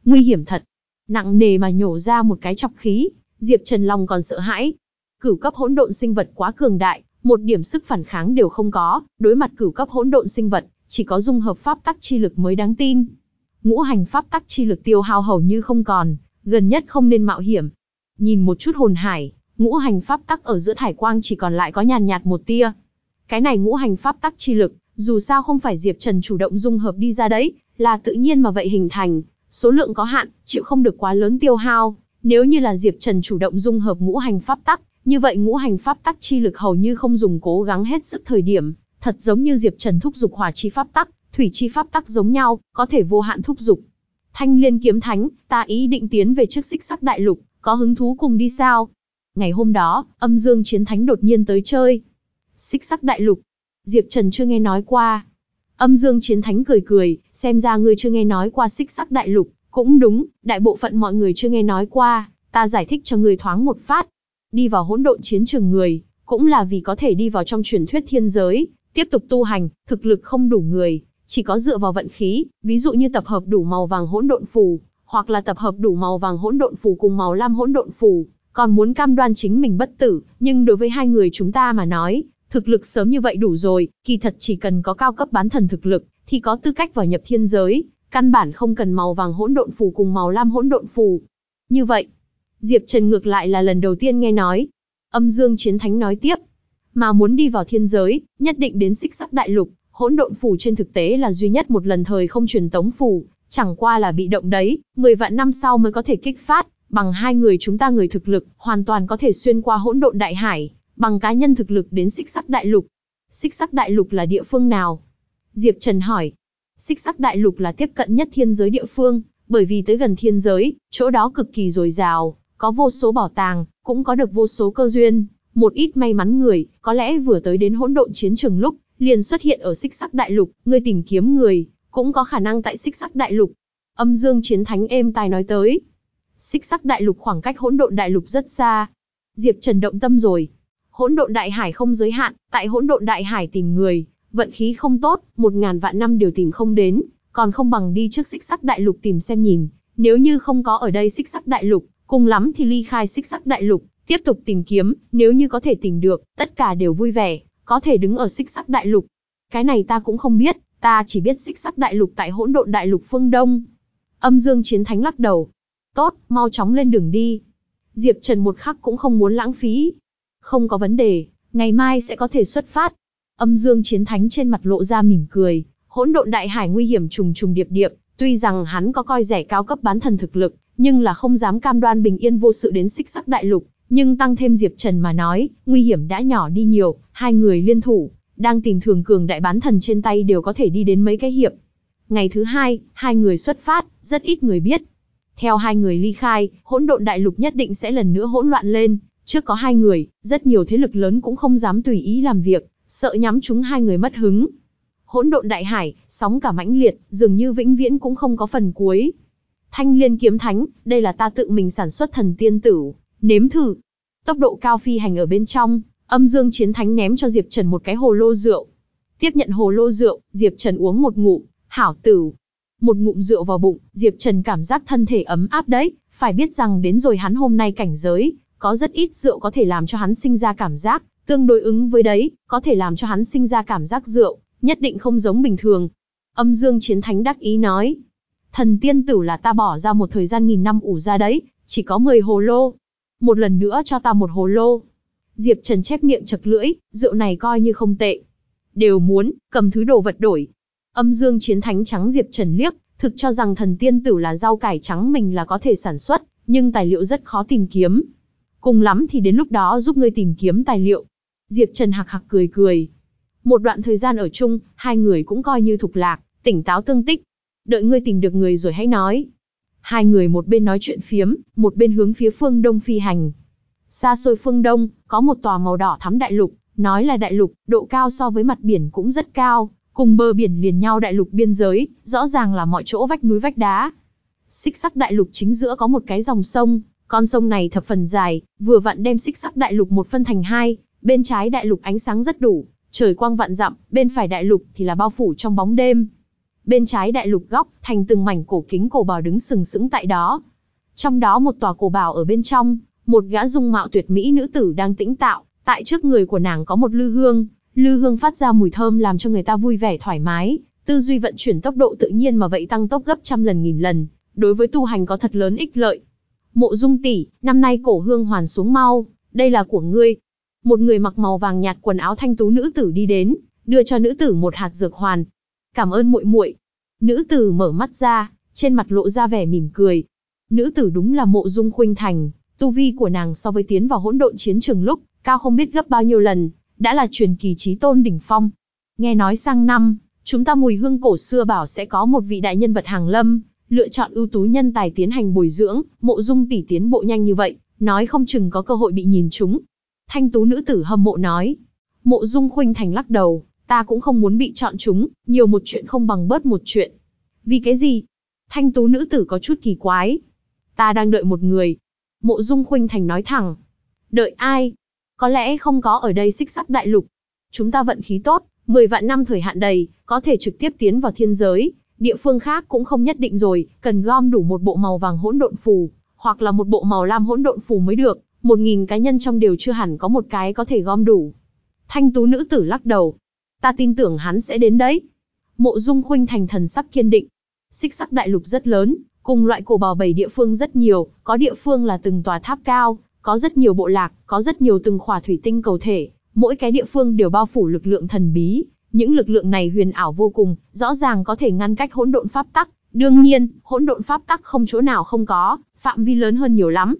Nguy hiểm thật, nặng nề mà nhổ ra một cái chọc khí, Diệp Trần lòng còn sợ hãi. Cửu cấp hỗn độn sinh vật quá cường đại, một điểm sức phản kháng đều không có, đối mặt cửu cấp hỗn độn sinh vật, chỉ có dung hợp pháp tắc chi lực mới đáng tin. Ngũ hành pháp tắc chi lực tiêu hao hầu như không còn, gần nhất không nên mạo hiểm. Nhìn một chút hồn hải, ngũ hành pháp tắc ở giữa thải quang chỉ còn lại có nhàn nhạt một tia. Cái này ngũ hành pháp tắc chi lực, dù sao không phải Diệp Trần chủ động dung hợp đi ra đấy, là tự nhiên mà vậy hình thành, số lượng có hạn, chịu không được quá lớn tiêu hao, Nếu như là Diệp Trần chủ động dung hợp ngũ hành pháp tắc, như vậy ngũ hành pháp tắc chi lực hầu như không dùng cố gắng hết sức thời điểm, thật giống như Diệp Trần thúc dục hỏa chi pháp tắc, thủy chi pháp tắc giống nhau, có thể vô hạn thúc dục. Thanh Liên kiếm thánh, ta ý định tiến về trước xích sắc đại lục, có hứng thú cùng đi sao? Ngày hôm đó, âm dương chiến thánh đột nhiên tới chơi. Xích sắc đại lục. Diệp Trần chưa nghe nói qua. Âm dương chiến thánh cười cười, xem ra ngươi chưa nghe nói qua xích sắc đại lục. Cũng đúng, đại bộ phận mọi người chưa nghe nói qua, ta giải thích cho ngươi thoáng một phát. Đi vào hỗn độn chiến trường người, cũng là vì có thể đi vào trong truyền thuyết thiên giới, tiếp tục tu hành, thực lực không đủ người, chỉ có dựa vào vận khí, ví dụ như tập hợp đủ màu vàng hỗn độn phù, hoặc là tập hợp đủ màu vàng hỗn độn phù cùng màu lam hỗn độn phù, còn muốn cam đoan chính mình bất tử, nhưng đối với hai người chúng ta mà nói, thực lực sớm như vậy đủ rồi, kỳ thật chỉ cần có cao cấp bán thần thực lực, thì có tư cách vào nhập thiên giới, căn bản không cần màu vàng hỗn độn phù cùng màu lam hỗn độn phù. Như vậy, Diệp Trần ngược lại là lần đầu tiên nghe nói. Âm Dương Chiến Thánh nói tiếp, mà muốn đi vào thiên giới, nhất định đến xích sắc đại lục, hỗn độn phù trên thực tế là duy nhất một lần thời không truyền tống phù, chẳng qua là bị động đấy, 10 vạn năm sau mới có thể kích phát, bằng hai người chúng ta người thực lực, hoàn toàn có thể xuyên qua hỗn độn đại hải, bằng cá nhân thực lực đến xích sắc đại lục. Xích sắc đại lục là địa phương nào? Diệp Trần hỏi. Xích sắc đại lục là tiếp cận nhất thiên giới địa phương, bởi vì tới gần thiên giới, chỗ đó cực kỳ dồi dào, có vô số bảo tàng, cũng có được vô số cơ duyên. Một ít may mắn người, có lẽ vừa tới đến hỗn độn chiến trường lúc, liền xuất hiện ở xích sắc đại lục, người tìm kiếm người, cũng có khả năng tại xích sắc đại lục. Âm dương chiến thánh êm tai nói tới. Xích sắc đại lục khoảng cách hỗn độn đại lục rất xa. Diệp Trần động tâm rồi. Hỗn độn đại hải không giới hạn, tại hỗn độn đại hải tìm người, vận khí không tốt, một ngàn vạn năm đều tìm không đến, còn không bằng đi trước xích sắc đại lục tìm xem nhìn. Nếu như không có ở đây xích sắc đại lục, cùng lắm thì ly khai xích sắc đại lục, tiếp tục tìm kiếm, nếu như có thể tìm được, tất cả đều vui vẻ, có thể đứng ở xích sắc đại lục. Cái này ta cũng không biết, ta chỉ biết xích sắc đại lục tại hỗn độn đại lục phương Đông. Âm dương chiến thánh lắc đầu. Tốt, mau chóng lên đường đi. Diệp Trần một khắc cũng không muốn lãng phí. Không có vấn đề, ngày mai sẽ có thể xuất phát. Âm dương chiến thánh trên mặt lộ ra mỉm cười, hỗn độn đại hải nguy hiểm trùng trùng điệp điệp, tuy rằng hắn có coi rẻ cao cấp bán thần thực lực, nhưng là không dám cam đoan bình yên vô sự đến xích sắc đại lục, nhưng tăng thêm Diệp Trần mà nói, nguy hiểm đã nhỏ đi nhiều, hai người liên thủ, đang tìm thường cường đại bán thần trên tay đều có thể đi đến mấy cái hiệp. Ngày thứ hai, hai người xuất phát, rất ít người biết. Theo hai người ly khai, hỗn độn đại lục nhất định sẽ lần nữa hỗn loạn lên. Trước có hai người, rất nhiều thế lực lớn cũng không dám tùy ý làm việc, sợ nhắm chúng hai người mất hứng. Hỗn độn đại hải, sóng cả mãnh liệt, dường như vĩnh viễn cũng không có phần cuối. Thanh liên kiếm thánh, đây là ta tự mình sản xuất thần tiên tử, nếm thử. Tốc độ cao phi hành ở bên trong, âm dương chiến thánh ném cho Diệp Trần một cái hồ lô rượu. Tiếp nhận hồ lô rượu, Diệp Trần uống một ngụm, hảo tử. Một ngụm rượu vào bụng, Diệp Trần cảm giác thân thể ấm áp đấy, phải biết rằng đến rồi hắn hôm nay cảnh giới, có rất ít rượu có thể làm cho hắn sinh ra cảm giác, tương đối ứng với đấy, có thể làm cho hắn sinh ra cảm giác rượu, nhất định không giống bình thường. Âm Dương Chiến Thánh đắc ý nói, thần tiên tử là ta bỏ ra một thời gian nghìn năm ủ ra đấy, chỉ có 10 hồ lô. Một lần nữa cho ta một hồ lô. Diệp Trần chép miệng chật lưỡi, rượu này coi như không tệ. Đều muốn, cầm thứ đồ vật đổi. Âm Dương Chiến Thánh trắng Diệp Trần liếc, thực cho rằng thần tiên tử là rau cải trắng mình là có thể sản xuất, nhưng tài liệu rất khó tìm kiếm. Cùng lắm thì đến lúc đó giúp ngươi tìm kiếm tài liệu. Diệp Trần hạc hạc cười cười. Một đoạn thời gian ở chung, hai người cũng coi như thục lạc, tỉnh táo tương tích. Đợi ngươi tìm được người rồi hãy nói. Hai người một bên nói chuyện phiếm, một bên hướng phía phương đông phi hành. Xa xôi phương đông, có một tòa màu đỏ thắm đại lục, nói là đại lục, độ cao so với mặt biển cũng rất cao, cùng bờ biển liền nhau đại lục biên giới, rõ ràng là mọi chỗ vách núi vách đá. Xích sắc đại lục chính giữa có một cái dòng sông, con sông này thập phần dài, vừa vặn đem xích sắc đại lục một phân thành hai, bên trái đại lục ánh sáng rất đủ, trời quang vạn dặm, bên phải đại lục thì là bao phủ trong bóng đêm. Bên trái đại lục góc, thành từng mảnh cổ kính cổ bào đứng sừng sững tại đó. Trong đó một tòa cổ bào ở bên trong, một gã dung mạo tuyệt mỹ nữ tử đang tĩnh tạo, tại trước người của nàng có một lư hương, lư hương phát ra mùi thơm làm cho người ta vui vẻ thoải mái, tư duy vận chuyển tốc độ tự nhiên mà vậy tăng tốc gấp trăm lần nghìn lần, đối với tu hành có thật lớn ích lợi. Mộ Dung tỷ, năm nay cổ hương hoàn xuống mau, đây là của ngươi. Một người mặc màu vàng nhạt quần áo thanh tú nữ tử đi đến, đưa cho nữ tử một hạt dược hoàn. Cảm ơn muội muội. Nữ tử mở mắt ra, trên mặt lộ ra vẻ mỉm cười. Nữ tử đúng là mộ dung khuynh thành, tu vi của nàng so với tiến vào hỗn độn chiến trường lúc, cao không biết gấp bao nhiêu lần, đã là truyền kỳ trí tôn đỉnh phong. Nghe nói sang năm, chúng ta mùi hương cổ xưa bảo sẽ có một vị đại nhân vật hàng lâm, lựa chọn ưu tú nhân tài tiến hành bồi dưỡng, mộ dung tỷ tiến bộ nhanh như vậy, nói không chừng có cơ hội bị nhìn trúng. Thanh tú nữ tử hâm mộ nói. Mộ dung khuynh thành lắc đầu, ta cũng không muốn bị chọn chúng, nhiều một chuyện không bằng bớt một chuyện. Vì cái gì? Thanh tú nữ tử có chút kỳ quái. Ta đang đợi một người. Mộ dung khuynh thành nói thẳng. Đợi ai? Có lẽ không có ở đây xích sắc đại lục. Chúng ta vận khí tốt, 10 vạn năm thời hạn đầy, có thể trực tiếp tiến vào thiên giới. Địa phương khác cũng không nhất định rồi, cần gom đủ một bộ màu vàng hỗn độn phù, hoặc là một bộ màu lam hỗn độn phù mới được. Một nghìn cá nhân trong đều chưa hẳn có một cái có thể gom đủ. Thanh tú nữ tử lắc đầu. Ta tin tưởng hắn sẽ đến đấy. Mộ dung khuynh thành thần sắc kiên định. Xích sắc đại lục rất lớn, cùng loại cổ bào bảy địa phương rất nhiều, có địa phương là từng tòa tháp cao, có rất nhiều bộ lạc, có rất nhiều từng khỏa thủy tinh cầu thể, mỗi cái địa phương đều bao phủ lực lượng thần bí, những lực lượng này huyền ảo vô cùng, rõ ràng có thể ngăn cách hỗn độn pháp tắc, đương nhiên, hỗn độn pháp tắc không chỗ nào không có, phạm vi lớn hơn nhiều lắm.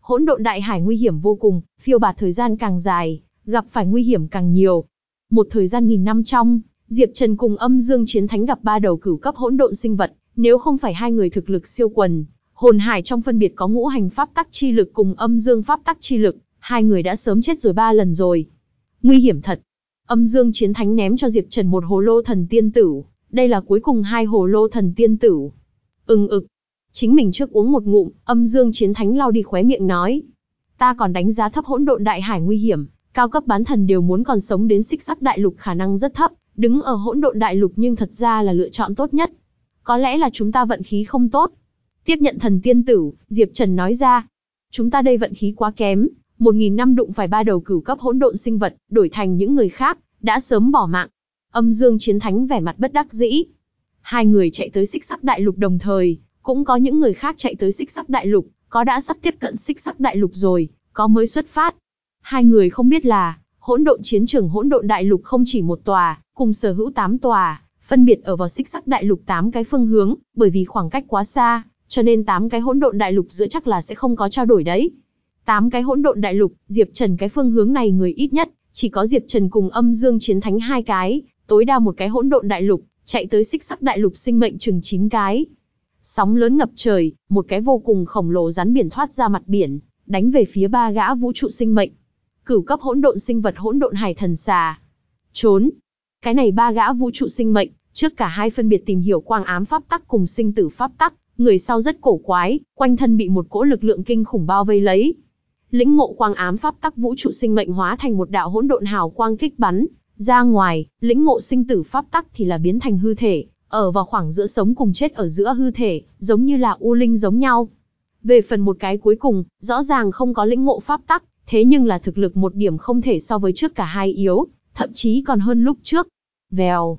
Hỗn độn đại hải nguy hiểm vô cùng, phiêu bạt thời gian càng dài, gặp phải nguy hiểm càng nhiều. Một thời gian nghìn năm trong, Diệp Trần cùng Âm Dương Chiến Thánh gặp ba đầu cửu cấp hỗn độn sinh vật, nếu không phải hai người thực lực siêu quần, hồn hải trong phân biệt có ngũ hành pháp tắc chi lực cùng âm dương pháp tắc chi lực, hai người đã sớm chết rồi ba lần rồi. Nguy hiểm thật. Âm dương chiến thánh ném cho Diệp Trần một hồ lô thần tiên tử, đây là cuối cùng hai hồ lô thần tiên tử. Ừng ực. Chính mình trước uống một ngụm, âm dương chiến thánh lau đi khóe miệng nói. Ta còn đánh giá thấp hỗn độn đại hải nguy hiểm, cao cấp bán thần đều muốn còn sống đến xích sắc đại lục khả năng rất thấp, đứng ở hỗn độn đại lục nhưng thật ra là lựa chọn tốt nhất. Có lẽ là chúng ta vận khí không tốt. Tiếp nhận thần tiên tử, Diệp Trần nói ra. Chúng ta đây vận khí quá kém, một nghìn năm đụng phải ba đầu cửu cấp hỗn độn sinh vật, đổi thành những người khác, đã sớm bỏ mạng. Âm Dương Chiến Thánh vẻ mặt bất đắc dĩ. Hai người chạy tới xích sắc đại lục đồng thời, cũng có những người khác chạy tới xích sắc đại lục, có đã sắp tiếp cận xích sắc đại lục rồi, có mới xuất phát. Hai người không biết là, hỗn độn chiến trường hỗn độn đại lục không chỉ một tòa, cùng sở hữu tám tòa, phân biệt ở vào xích sắc đại lục tám cái phương hướng, bởi vì khoảng cách quá xa, cho nên tám cái hỗn độn đại lục giữa chắc là sẽ không có trao đổi đấy. Tám cái hỗn độn đại lục, Diệp Trần cái phương hướng này người ít nhất, chỉ có Diệp Trần cùng âm dương chiến thánh hai cái, tối đa một cái hỗn độn đại lục, chạy tới xích sắc đại lục sinh mệnh chừng 9 cái. Sóng lớn ngập trời, một cái vô cùng khổng lồ rắn biển thoát ra mặt biển, đánh về phía ba gã vũ trụ sinh mệnh. Cửu cấp hỗn độn sinh vật hỗn độn hải thần xà. Trốn. Cái này ba gã vũ trụ sinh mệnh, trước cả hai phân biệt tìm hiểu quang ám pháp tắc cùng sinh tử pháp tắc, người sau rất cổ quái, quanh thân bị một cỗ lực lượng kinh khủng bao vây lấy. Lĩnh ngộ quang ám pháp tắc vũ trụ sinh mệnh hóa thành một đạo hỗn độn hào quang kích bắn ra ngoài, lĩnh ngộ sinh tử pháp tắc thì là biến thành hư thể, ở vào khoảng giữa sống cùng chết ở giữa hư thể, giống như là u linh giống nhau. Về phần một cái cuối cùng, rõ ràng không có lĩnh ngộ pháp tắc, thế nhưng là thực lực một điểm không thể so với trước cả hai yếu, thậm chí còn hơn lúc trước. Vèo,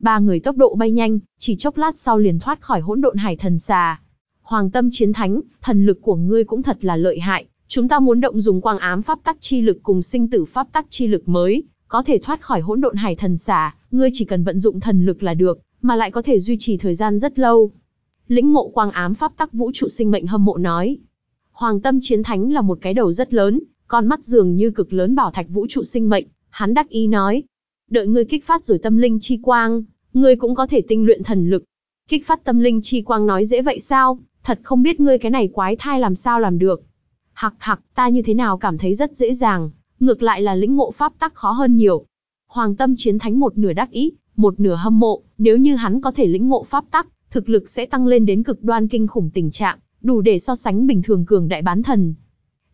Ba người tốc độ bay nhanh, chỉ chốc lát sau liền thoát khỏi hỗn độn hải thần xà. Hoàng tâm chiến thánh, thần lực của ngươi cũng thật là lợi hại, chúng ta muốn động dùng quang ám pháp tắc chi lực cùng sinh tử pháp tắc chi lực mới, có thể thoát khỏi hỗn độn hải thần xà, ngươi chỉ cần vận dụng thần lực là được, mà lại có thể duy trì thời gian rất lâu. Lĩnh ngộ quang ám pháp tắc vũ trụ sinh mệnh hâm mộ nói. Hoàng tâm chiến thánh là một cái đầu rất lớn, con mắt dường như cực lớn bảo thạch vũ trụ sinh mệnh, hắn đắc ý nói, Đợi ngươi kích phát rồi tâm linh chi quang, ngươi cũng có thể tinh luyện thần lực. Kích phát tâm linh chi quang nói dễ vậy sao, thật không biết ngươi cái này quái thai làm sao làm được. Hặc hặc, ta như thế nào cảm thấy rất dễ dàng, ngược lại là lĩnh ngộ pháp tắc khó hơn nhiều. Hoàng tâm chiến thánh một nửa đắc ý, một nửa hâm mộ, nếu như hắn có thể lĩnh ngộ pháp tắc, thực lực sẽ tăng lên đến cực đoan kinh khủng tình trạng, đủ để so sánh bình thường cường đại bán thần.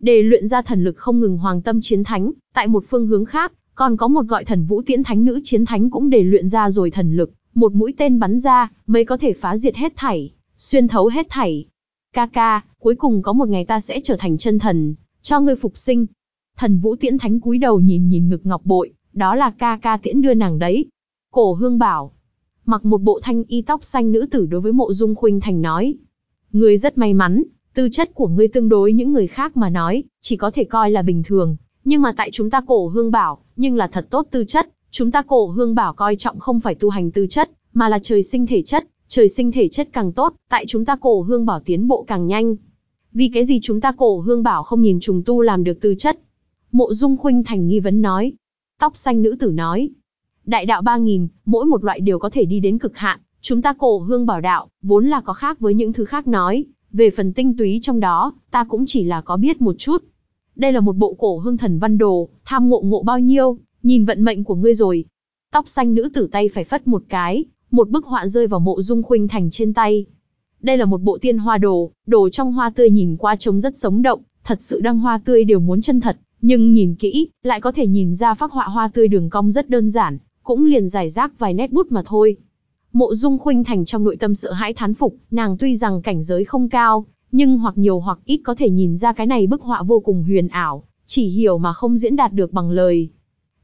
Để luyện ra thần lực không ngừng hoàng tâm chiến thánh, tại một phương hướng khác, còn có một gọi thần vũ tiễn thánh nữ chiến thánh cũng để luyện ra rồi thần lực, một mũi tên bắn ra, mới có thể phá diệt hết thảy, xuyên thấu hết thảy. Ca ca, cuối cùng có một ngày ta sẽ trở thành chân thần, cho ngươi phục sinh. Thần vũ tiễn thánh cúi đầu nhìn nhìn ngực ngọc bội, đó là ca ca tiễn đưa nàng đấy. Cổ hương bảo, mặc một bộ thanh y tóc xanh nữ tử đối với mộ dung khuynh thành nói. Ngươi rất may mắn, tư chất của ngươi tương đối những người khác mà nói, chỉ có thể coi là bình thường, nhưng mà tại chúng ta cổ hương bảo, nhưng là thật tốt tư chất, chúng ta cổ hương bảo coi trọng không phải tu hành tư chất, mà là trời sinh thể chất, Trời sinh thể chất càng tốt, tại chúng ta cổ hương bảo tiến bộ càng nhanh. Vì cái gì chúng ta cổ hương bảo không nhìn trùng tu làm được tư chất? Mộ Dung Khuynh Thành nghi vấn nói. Tóc xanh nữ tử nói. Đại đạo 3.000, mỗi một loại đều có thể đi đến cực hạn. Chúng ta cổ hương bảo đạo, vốn là có khác với những thứ khác nói. Về phần tinh túy trong đó, ta cũng chỉ là có biết một chút. Đây là một bộ cổ hương thần văn đồ, tham ngộ ngộ bao nhiêu, nhìn vận mệnh của ngươi rồi. Tóc xanh nữ tử tay phải phất một cái, một bức họa rơi vào mộ dung khuynh thành trên tay. Đây là một bộ tiên hoa đồ, đồ trong hoa tươi nhìn qua trông rất sống động, thật sự đăng hoa tươi đều muốn chân thật, nhưng nhìn kỹ, lại có thể nhìn ra phác họa hoa tươi đường cong rất đơn giản, cũng liền giải rác vài nét bút mà thôi. Mộ Dung Khuynh Thành trong nội tâm sợ hãi thán phục, nàng tuy rằng cảnh giới không cao, nhưng hoặc nhiều hoặc ít có thể nhìn ra cái này bức họa vô cùng huyền ảo, chỉ hiểu mà không diễn đạt được bằng lời.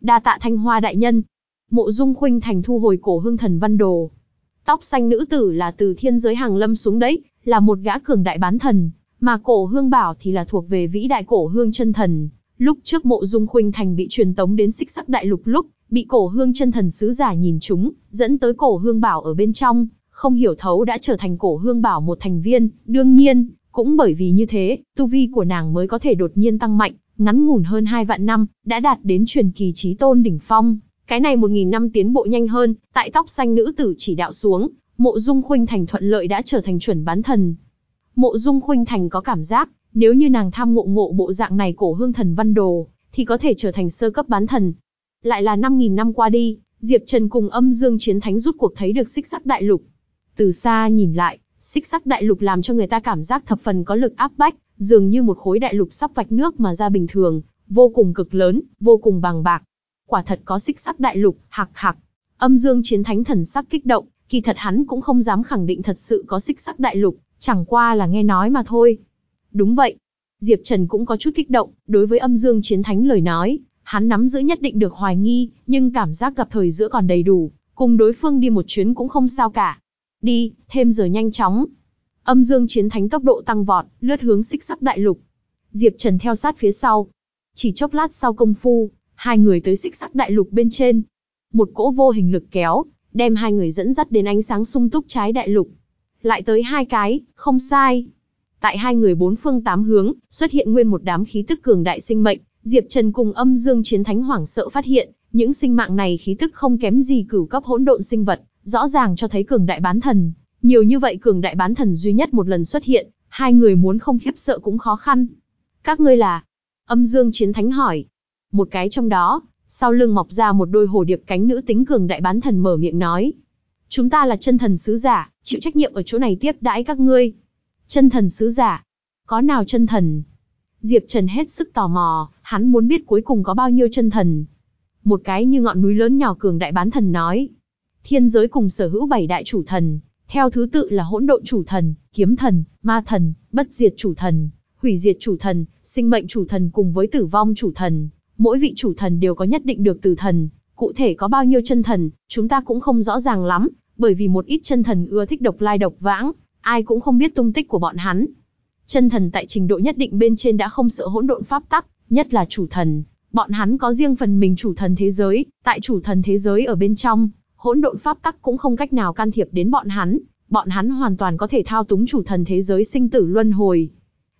Đa tạ Thanh Hoa đại nhân. Mộ Dung Khuynh Thành thu hồi cổ hương thần văn đồ. Tóc xanh nữ tử là từ thiên giới hàng lâm xuống đấy, là một gã cường đại bán thần, mà cổ hương bảo thì là thuộc về vĩ đại cổ hương chân thần. Lúc trước mộ dung khuynh thành bị truyền tống đến xích sắc đại lục lúc, bị cổ hương chân thần sứ giả nhìn chúng, dẫn tới cổ hương bảo ở bên trong, không hiểu thấu đã trở thành cổ hương bảo một thành viên, đương nhiên, cũng bởi vì như thế, tu vi của nàng mới có thể đột nhiên tăng mạnh, ngắn ngủn hơn hai vạn năm, đã đạt đến truyền kỳ trí tôn đỉnh phong. Cái này một nghìn năm tiến bộ nhanh hơn, tại tóc xanh nữ tử chỉ đạo xuống, mộ dung khuynh thành thuận lợi đã trở thành chuẩn bán thần. Mộ dung khuynh thành có cảm giác, nếu như nàng tham ngộ ngộ bộ dạng này cổ hương thần văn đồ, thì có thể trở thành sơ cấp bán thần. Lại là 5.000 năm qua đi, Diệp Trần cùng âm dương chiến thánh rút cuộc thấy được xích sắc đại lục. Từ xa nhìn lại, xích sắc đại lục làm cho người ta cảm giác thập phần có lực áp bách, dường như một khối đại lục sắp vạch nước mà ra bình thường, vô cùng cực lớn, vô cùng bằng bạc. Quả thật có xích sắc đại lục, hạc hạc. Âm dương chiến thánh thần sắc kích động, kỳ thật hắn cũng không dám khẳng định thật sự có xích sắc đại lục, chẳng qua là nghe nói mà thôi. Đúng vậy. Diệp Trần cũng có chút kích động, đối với âm dương chiến thánh lời nói, hắn nắm giữ nhất định được hoài nghi, nhưng cảm giác gặp thời giữa còn đầy đủ, cùng đối phương đi một chuyến cũng không sao cả. Đi, thêm giờ nhanh chóng. Âm dương chiến thánh tốc độ tăng vọt, lướt hướng xích sắc đại lục. Diệp Trần theo sát phía sau. Chỉ chốc lát sau công phu, hai người tới xích sắc đại lục bên trên. Một cỗ vô hình lực kéo, đem hai người dẫn dắt đến ánh sáng sung túc trái đại lục. Lại tới hai cái, không sai. Tại hai người bốn phương tám hướng, xuất hiện nguyên một đám khí tức cường đại sinh mệnh, Diệp Trần cùng âm dương chiến thánh hoảng sợ phát hiện, những sinh mạng này khí tức không kém gì cửu cấp hỗn độn sinh vật, rõ ràng cho thấy cường đại bán thần. Nhiều như vậy cường đại bán thần duy nhất một lần xuất hiện, hai người muốn không khiếp sợ cũng khó khăn. Các ngươi là? Âm dương chiến thánh hỏi. Một cái trong đó, sau lưng mọc ra một đôi hồ điệp cánh nữ tính cường đại bán thần mở miệng nói. Chúng ta là chân thần sứ giả, chịu trách nhiệm ở chỗ này tiếp đãi các ngươi. Chân thần sứ giả? Có nào chân thần? Diệp Trần hết sức tò mò, hắn muốn biết cuối cùng có bao nhiêu chân thần. Một cái như ngọn núi lớn nhỏ cường đại bán thần nói. Thiên giới cùng sở hữu bảy đại chủ thần, theo thứ tự là hỗn độn chủ thần, kiếm thần, ma thần, bất diệt chủ thần, hủy diệt chủ thần, sinh mệnh chủ thần cùng với tử vong chủ thần. Mỗi vị chủ thần đều có nhất định được tử thần, cụ thể có bao nhiêu chân thần, chúng ta cũng không rõ ràng lắm, bởi vì một ít chân thần ưa thích độc lai độc vãng, ai cũng không biết tung tích của bọn hắn. Chân thần tại trình độ nhất định bên trên đã không sợ hỗn độn pháp tắc, nhất là chủ thần, bọn hắn có riêng phần mình chủ thần thế giới, tại chủ thần thế giới ở bên trong, hỗn độn pháp tắc cũng không cách nào can thiệp đến bọn hắn, bọn hắn hoàn toàn có thể thao túng chủ thần thế giới sinh tử luân hồi.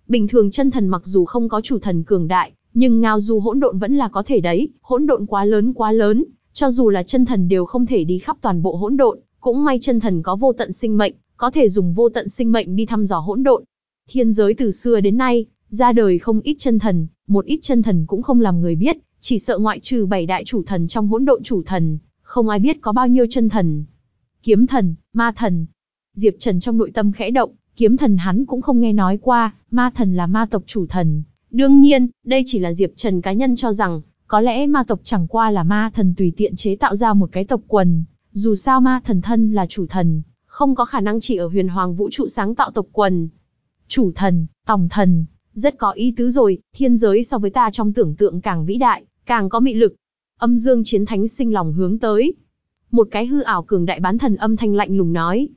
Bình thường chân thần mặc dù không có chủ thần cường đại, nhưng ngao du hỗn độn vẫn là có thể đấy, hỗn độn quá lớn quá lớn, cho dù là chân thần đều không thể đi khắp toàn bộ hỗn độn, cũng may chân thần có vô tận sinh mệnh, có thể dùng vô tận sinh mệnh đi thăm dò hỗn độn. Thiên giới từ xưa đến nay, ra đời không ít chân thần, một ít chân thần cũng không làm người biết, chỉ sợ ngoại trừ bảy đại chủ thần trong hỗn độn chủ thần, không ai biết có bao nhiêu chân thần. Kiếm thần, ma thần. Diệp Trần trong nội tâm khẽ động, kiếm thần hắn cũng không nghe nói qua, ma thần là ma tộc chủ thần. Đương nhiên, đây chỉ là Diệp Trần cá nhân cho rằng, có lẽ ma tộc chẳng qua là ma thần tùy tiện chế tạo ra một cái tộc quần. Dù sao ma thần thân là chủ thần, không có khả năng chỉ ở huyền hoàng vũ trụ sáng tạo tộc quần. Chủ thần, tòng thần, rất có ý tứ rồi, thiên giới so với ta trong tưởng tượng càng vĩ đại, càng có mị lực. Âm dương chiến thánh sinh lòng hướng tới. Một cái hư ảo cường đại bán thần âm thanh lạnh lùng nói.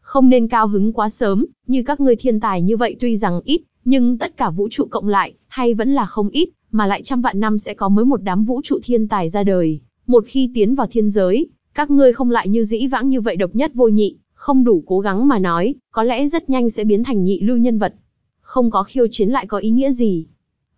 Không nên cao hứng quá sớm, như các ngươi thiên tài như vậy tuy rằng ít, nhưng tất cả vũ trụ cộng lại, hay vẫn là không ít, mà lại trăm vạn năm sẽ có mới một đám vũ trụ thiên tài ra đời. Một khi tiến vào thiên giới, các ngươi không lại như dĩ vãng như vậy độc nhất vô nhị, không đủ cố gắng mà nói, có lẽ rất nhanh sẽ biến thành nhị lưu nhân vật. Không có khiêu chiến lại có ý nghĩa gì.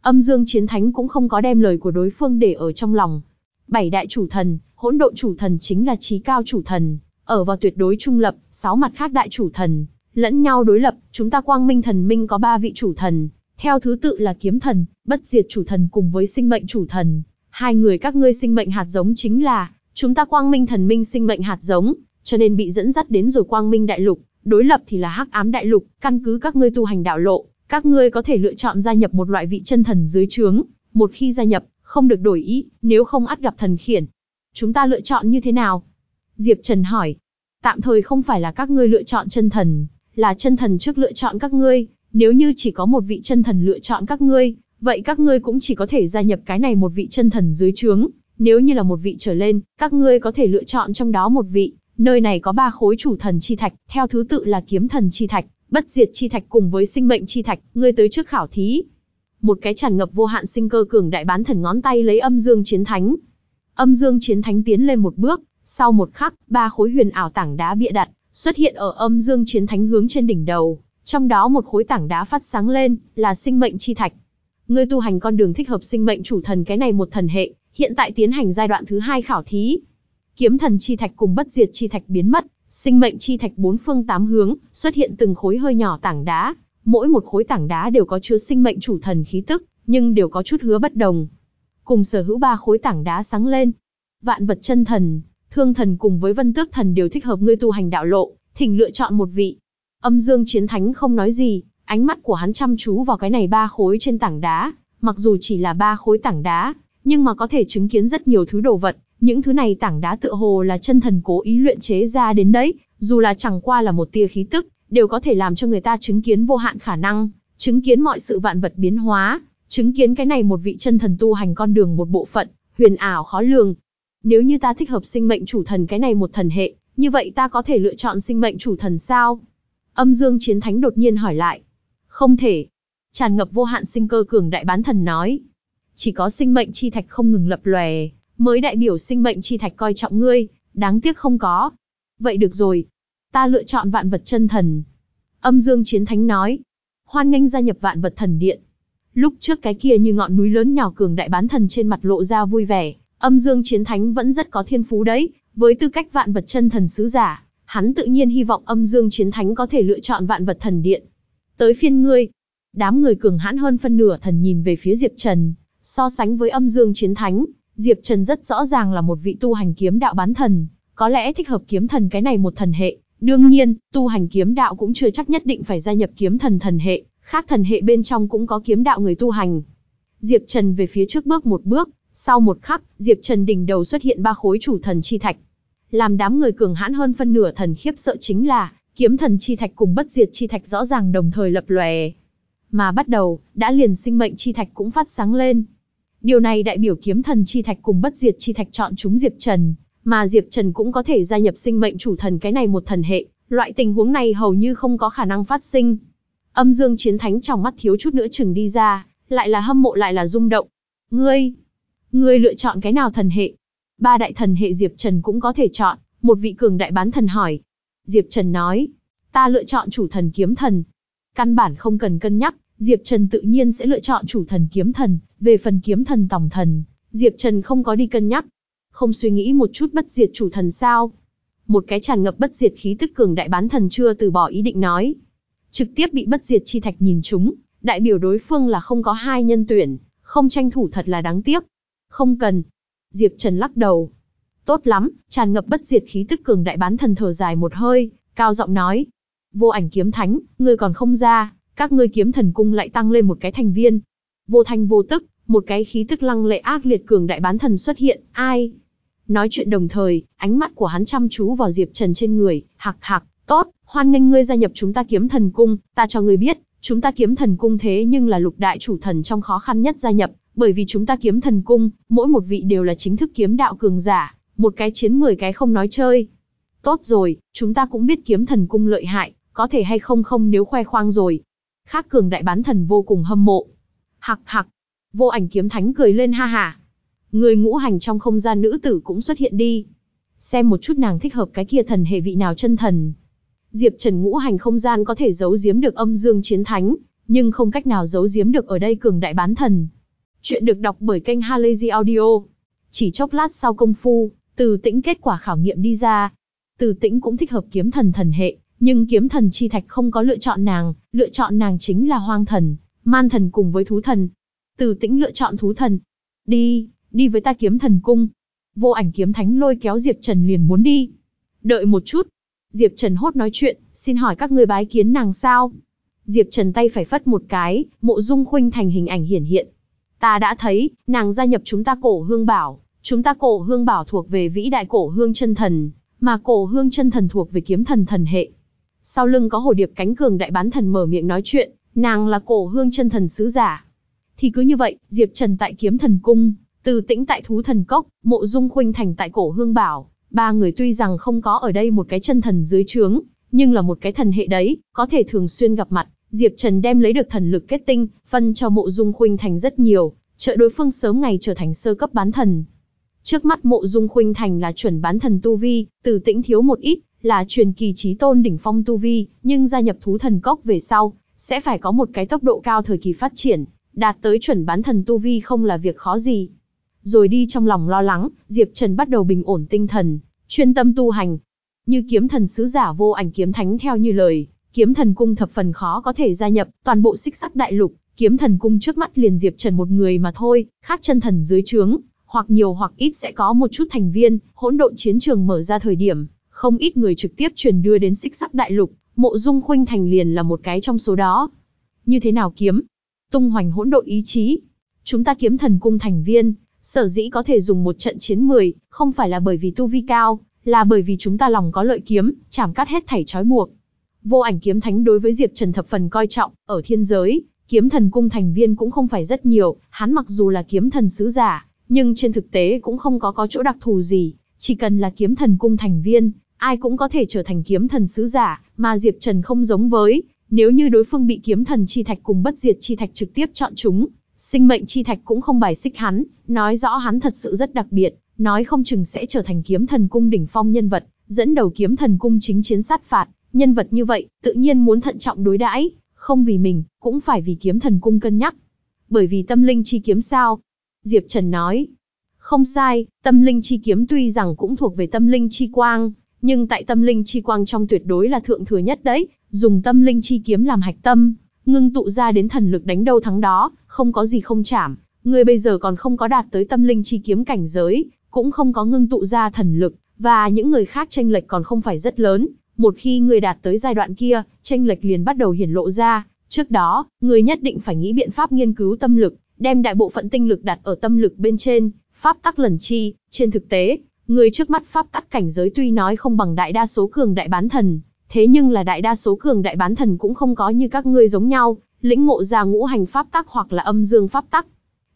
Âm dương chiến thánh cũng không có đem lời của đối phương để ở trong lòng. Bảy đại chủ thần, hỗn độn chủ thần chính là trí cao chủ thần, ở vào tuyệt đối trung lập, sáu mặt khác đại chủ thần, lẫn nhau đối lập, chúng ta quang minh thần minh có ba vị chủ thần, theo thứ tự là kiếm thần, bất diệt chủ thần cùng với sinh mệnh chủ thần. Hai người các ngươi sinh mệnh hạt giống chính là, chúng ta quang minh thần minh sinh mệnh hạt giống, cho nên bị dẫn dắt đến rồi quang minh đại lục, đối lập thì là hắc ám đại lục, căn cứ các ngươi tu hành đạo lộ, các ngươi có thể lựa chọn gia nhập một loại vị chân thần dưới trướng, một khi gia nhập, không được đổi ý, nếu không ắt gặp thần khiển. Chúng ta lựa chọn như thế nào? Diệp Trần hỏi. Tạm thời không phải là các ngươi lựa chọn chân thần, là chân thần trước lựa chọn các ngươi, nếu như chỉ có một vị chân thần lựa chọn các ngươi, vậy các ngươi cũng chỉ có thể gia nhập cái này một vị chân thần dưới trướng. Nếu như là một vị trở lên, các ngươi có thể lựa chọn trong đó một vị. Nơi này có ba khối chủ thần chi thạch, theo thứ tự là kiếm thần chi thạch, bất diệt chi thạch cùng với sinh mệnh chi thạch. Ngươi tới trước khảo thí. Một cái tràn ngập vô hạn sinh cơ cường đại bán thần ngón tay lấy âm dương chiến thánh. Âm dương chiến thánh tiến lên một bước, sau một khắc, ba khối huyền ảo tảng đá bịa đặt, xuất hiện ở âm dương chiến thánh hướng trên đỉnh đầu. Trong đó một khối tảng đá phát sáng lên, là sinh mệnh chi thạch. Ngươi tu hành con đường thích hợp sinh mệnh chủ thần cái này một thần hệ, hiện tại tiến hành giai đoạn thứ hai khảo thí. Kiếm thần chi thạch cùng bất diệt chi thạch biến mất, sinh mệnh chi thạch bốn phương tám hướng, xuất hiện từng khối hơi nhỏ tảng đá. Mỗi một khối tảng đá đều có chứa sinh mệnh chủ thần khí tức, nhưng đều có chút hứa bất đồng. Cùng sở hữu ba khối tảng đá sáng lên. Vạn vật chân thần, thương thần cùng với vân tước thần đều thích hợp ngươi tu hành đạo lộ, thỉnh lựa chọn một vị. Âm Dương Chiến Thánh không nói gì, ánh mắt của hắn chăm chú vào cái này ba khối trên tảng đá, mặc dù chỉ là ba khối tảng đá, nhưng mà có thể chứng kiến rất nhiều thứ đồ vật, những thứ này tảng đá tựa hồ là chân thần cố ý luyện chế ra đến đấy, dù là chẳng qua là một tia khí tức, đều có thể làm cho người ta chứng kiến vô hạn khả năng, chứng kiến mọi sự vạn vật biến hóa, chứng kiến cái này một vị chân thần tu hành con đường một bộ phận, huyền ảo khó lường. Nếu như ta thích hợp sinh mệnh chủ thần cái này một thần hệ, như vậy ta có thể lựa chọn sinh mệnh chủ thần sao? Âm Dương Chiến Thánh đột nhiên hỏi lại. Không thể. Tràn ngập vô hạn sinh cơ cường đại bán thần nói. Chỉ có sinh mệnh chi thạch không ngừng lập lòe, mới đại biểu sinh mệnh chi thạch coi trọng ngươi, đáng tiếc không có. Vậy được rồi. Ta lựa chọn vạn vật chân thần. Âm Dương Chiến Thánh nói. Hoan nghênh gia nhập vạn vật thần điện. Lúc trước cái kia như ngọn núi lớn nhỏ cường đại bán thần trên mặt lộ ra vui vẻ, âm dương chiến thánh vẫn rất có thiên phú đấy, với tư cách vạn vật chân thần sứ giả, hắn tự nhiên hy vọng âm dương chiến thánh có thể lựa chọn vạn vật thần điện. Tới phiên ngươi, đám người cường hãn hơn phân nửa thần nhìn về phía Diệp Trần, so sánh với âm dương chiến thánh, Diệp Trần rất rõ ràng là một vị tu hành kiếm đạo bán thần, có lẽ thích hợp kiếm thần cái này một thần hệ. Đương nhiên, tu hành kiếm đạo cũng chưa chắc nhất định phải gia nhập kiếm thần thần hệ, khác thần hệ bên trong cũng có kiếm đạo người tu hành. Diệp Trần về phía trước bước một bước, sau một khắc, Diệp Trần đỉnh đầu xuất hiện ba khối chủ thần chi thạch. Làm đám người cường hãn hơn phân nửa thần khiếp sợ chính là, kiếm thần chi thạch cùng bất diệt chi thạch rõ ràng đồng thời lập lòe. Mà bắt đầu, đã liền sinh mệnh chi thạch cũng phát sáng lên. Điều này đại biểu kiếm thần chi thạch cùng bất diệt chi thạch chọn chúng Diệp Trần, mà Diệp Trần cũng có thể gia nhập sinh mệnh chủ thần cái này một thần hệ, loại tình huống này hầu như không có khả năng phát sinh. Âm Dương Chiến Thánh trong mắt thiếu chút nữa chừng đi ra, lại là hâm mộ lại là rung động. Ngươi, ngươi lựa chọn cái nào thần hệ? Ba đại thần hệ Diệp Trần cũng có thể chọn, một vị cường đại bán thần hỏi. Diệp Trần nói, ta lựa chọn chủ thần kiếm thần. Căn bản không cần cân nhắc, Diệp Trần tự nhiên sẽ lựa chọn chủ thần kiếm thần, về phần kiếm thần tổng thần, Diệp Trần không có đi cân nhắc. Không suy nghĩ một chút bất diệt chủ thần sao? Một cái tràn ngập bất diệt khí tức cường đại bán thần chưa từ bỏ ý định nói. Trực tiếp bị bất diệt chi thạch nhìn trúng, đại biểu đối phương là không có hai nhân tuyển, không tranh thủ thật là đáng tiếc. Không cần. Diệp Trần lắc đầu. Tốt lắm, tràn ngập bất diệt khí tức cường đại bán thần thở dài một hơi, cao giọng nói. Vô ảnh kiếm thánh, ngươi còn không ra, các ngươi kiếm thần cung lại tăng lên một cái thành viên. Vô thanh vô tức, một cái khí tức lăng lệ ác liệt cường đại bán thần xuất hiện, ai? Nói chuyện đồng thời, ánh mắt của hắn chăm chú vào Diệp Trần trên người, hạc hạc, tốt, hoan nghênh ngươi gia nhập chúng ta kiếm thần cung, ta cho ngươi biết, chúng ta kiếm thần cung thế nhưng là lục đại chủ thần trong khó khăn nhất gia nhập, bởi vì chúng ta kiếm thần cung, mỗi một vị đều là chính thức kiếm đạo cường giả, một cái chiến mười cái không nói chơi. Tốt rồi, chúng ta cũng biết kiếm thần cung lợi hại, có thể hay không không nếu khoe khoang rồi. Khác cường đại bán thần vô cùng hâm mộ. Hạc hạc, vô ảnh kiếm thánh cười lên ha ha. Người ngũ hành trong không gian nữ tử cũng xuất hiện đi. Xem một chút nàng thích hợp cái kia thần hệ vị nào chân thần. Diệp Trần ngũ hành không gian có thể giấu giếm được âm dương chiến thánh, nhưng không cách nào giấu giếm được ở đây cường đại bán thần. Chuyện được đọc bởi kênh Halazy Audio. Chỉ chốc lát sau công phu, từ tĩnh kết quả khảo nghiệm đi ra. Từ tĩnh cũng thích hợp kiếm thần thần hệ, nhưng kiếm thần chi thạch không có lựa chọn nàng, lựa chọn nàng chính là hoang thần, man thần cùng với thú thần. Từ tĩnh lựa chọn thú thần. Đi, đi với ta kiếm thần cung. Vô ảnh kiếm thánh lôi kéo Diệp Trần liền muốn đi. Đợi một chút. Diệp Trần hốt nói chuyện, xin hỏi các người bái kiến nàng sao? Diệp Trần tay phải phất một cái, mộ dung khuynh thành hình ảnh hiển hiện. Ta đã thấy, nàng gia nhập chúng ta cổ hương bảo, chúng ta cổ hương bảo thuộc về vĩ đại cổ hương chân thần, mà cổ hương chân thần thuộc về kiếm thần thần hệ. Sau lưng có hồ điệp cánh cường đại bán thần mở miệng nói chuyện, nàng là cổ hương chân thần sứ giả. Thì cứ như vậy, Diệp Trần tại kiếm thần cung, từ tĩnh tại thú thần cốc, mộ dung khuynh thành tại cổ hương bảo, ba người tuy rằng không có ở đây một cái chân thần dưới trướng, nhưng là một cái thần hệ đấy, có thể thường xuyên gặp mặt. Diệp Trần đem lấy được thần lực kết tinh, phân cho mộ dung khuynh thành rất nhiều, trợ đối phương sớm ngày trở thành sơ cấp bán thần. Trước mắt mộ dung khuynh thành là chuẩn bán thần tu vi, từ tĩnh thiếu một ít, là truyền kỳ trí tôn đỉnh phong tu vi, nhưng gia nhập thú thần cốc về sau, sẽ phải có một cái tốc độ cao thời kỳ phát triển, đạt tới chuẩn bán thần tu vi không là việc khó gì. Rồi đi trong lòng lo lắng, Diệp Trần bắt đầu bình ổn tinh thần, chuyên tâm tu hành. Như kiếm thần sứ giả vô ảnh kiếm thánh theo như lời, kiếm thần cung thập phần khó có thể gia nhập toàn bộ xích sắc đại lục, kiếm thần cung trước mắt liền Diệp Trần một người mà thôi, khác chân thần dưới trướng, hoặc nhiều hoặc ít sẽ có một chút thành viên, hỗn độn chiến trường mở ra thời điểm, không ít người trực tiếp truyền đưa đến xích sắc đại lục, mộ dung khuynh thành liền là một cái trong số đó. Như thế nào kiếm? Tung hoành hỗn độn ý chí. Chúng ta kiếm thần cung thành viên, sở dĩ có thể dùng một trận chiến 10, không phải là bởi vì tu vi cao, là bởi vì chúng ta lòng có lợi kiếm, chảm cắt hết thảy trói buộc. Vô ảnh kiếm thánh đối với Diệp Trần thập phần coi trọng, ở thiên giới, kiếm thần cung thành viên cũng không phải rất nhiều, hắn mặc dù là kiếm thần sứ giả, nhưng trên thực tế cũng không có có chỗ đặc thù gì, chỉ cần là kiếm thần cung thành viên, ai cũng có thể trở thành kiếm thần sứ giả, mà Diệp Trần không giống với, nếu như đối phương bị kiếm thần chi thạch cùng bất diệt chi thạch trực tiếp chọn chúng, sinh mệnh chi thạch cũng không bài xích hắn, nói rõ hắn thật sự rất đặc biệt, nói không chừng sẽ trở thành kiếm thần cung đỉnh phong nhân vật, dẫn đầu kiếm thần cung chính chiến sát phạt, nhân vật như vậy, tự nhiên muốn thận trọng đối đãi, không vì mình, cũng phải vì kiếm thần cung cân nhắc. Bởi vì tâm linh chi kiếm sao? Diệp Trần nói. Không sai, tâm linh chi kiếm tuy rằng cũng thuộc về tâm linh chi quang, nhưng tại tâm linh chi quang trong tuyệt đối là thượng thừa nhất đấy, dùng tâm linh chi kiếm làm hạch tâm, ngưng tụ ra đến thần lực đánh đâu thắng đó, không có gì không chảm. Người bây giờ còn không có đạt tới tâm linh chi kiếm cảnh giới, cũng không có ngưng tụ ra thần lực, và những người khác tranh lệch còn không phải rất lớn. Một khi người đạt tới giai đoạn kia, tranh lệch liền bắt đầu hiển lộ ra. Trước đó, người nhất định phải nghĩ biện pháp nghiên cứu tâm lực, đem đại bộ phận tinh lực đặt ở tâm lực bên trên, pháp tắc lần chi. Trên thực tế, người trước mắt pháp tắc cảnh giới tuy nói không bằng đại đa số cường đại bán thần, thế nhưng là đại đa số cường đại bán thần cũng không có như các ngươi giống nhau, lĩnh ngộ ra ngũ hành pháp tắc hoặc là âm dương pháp tắc.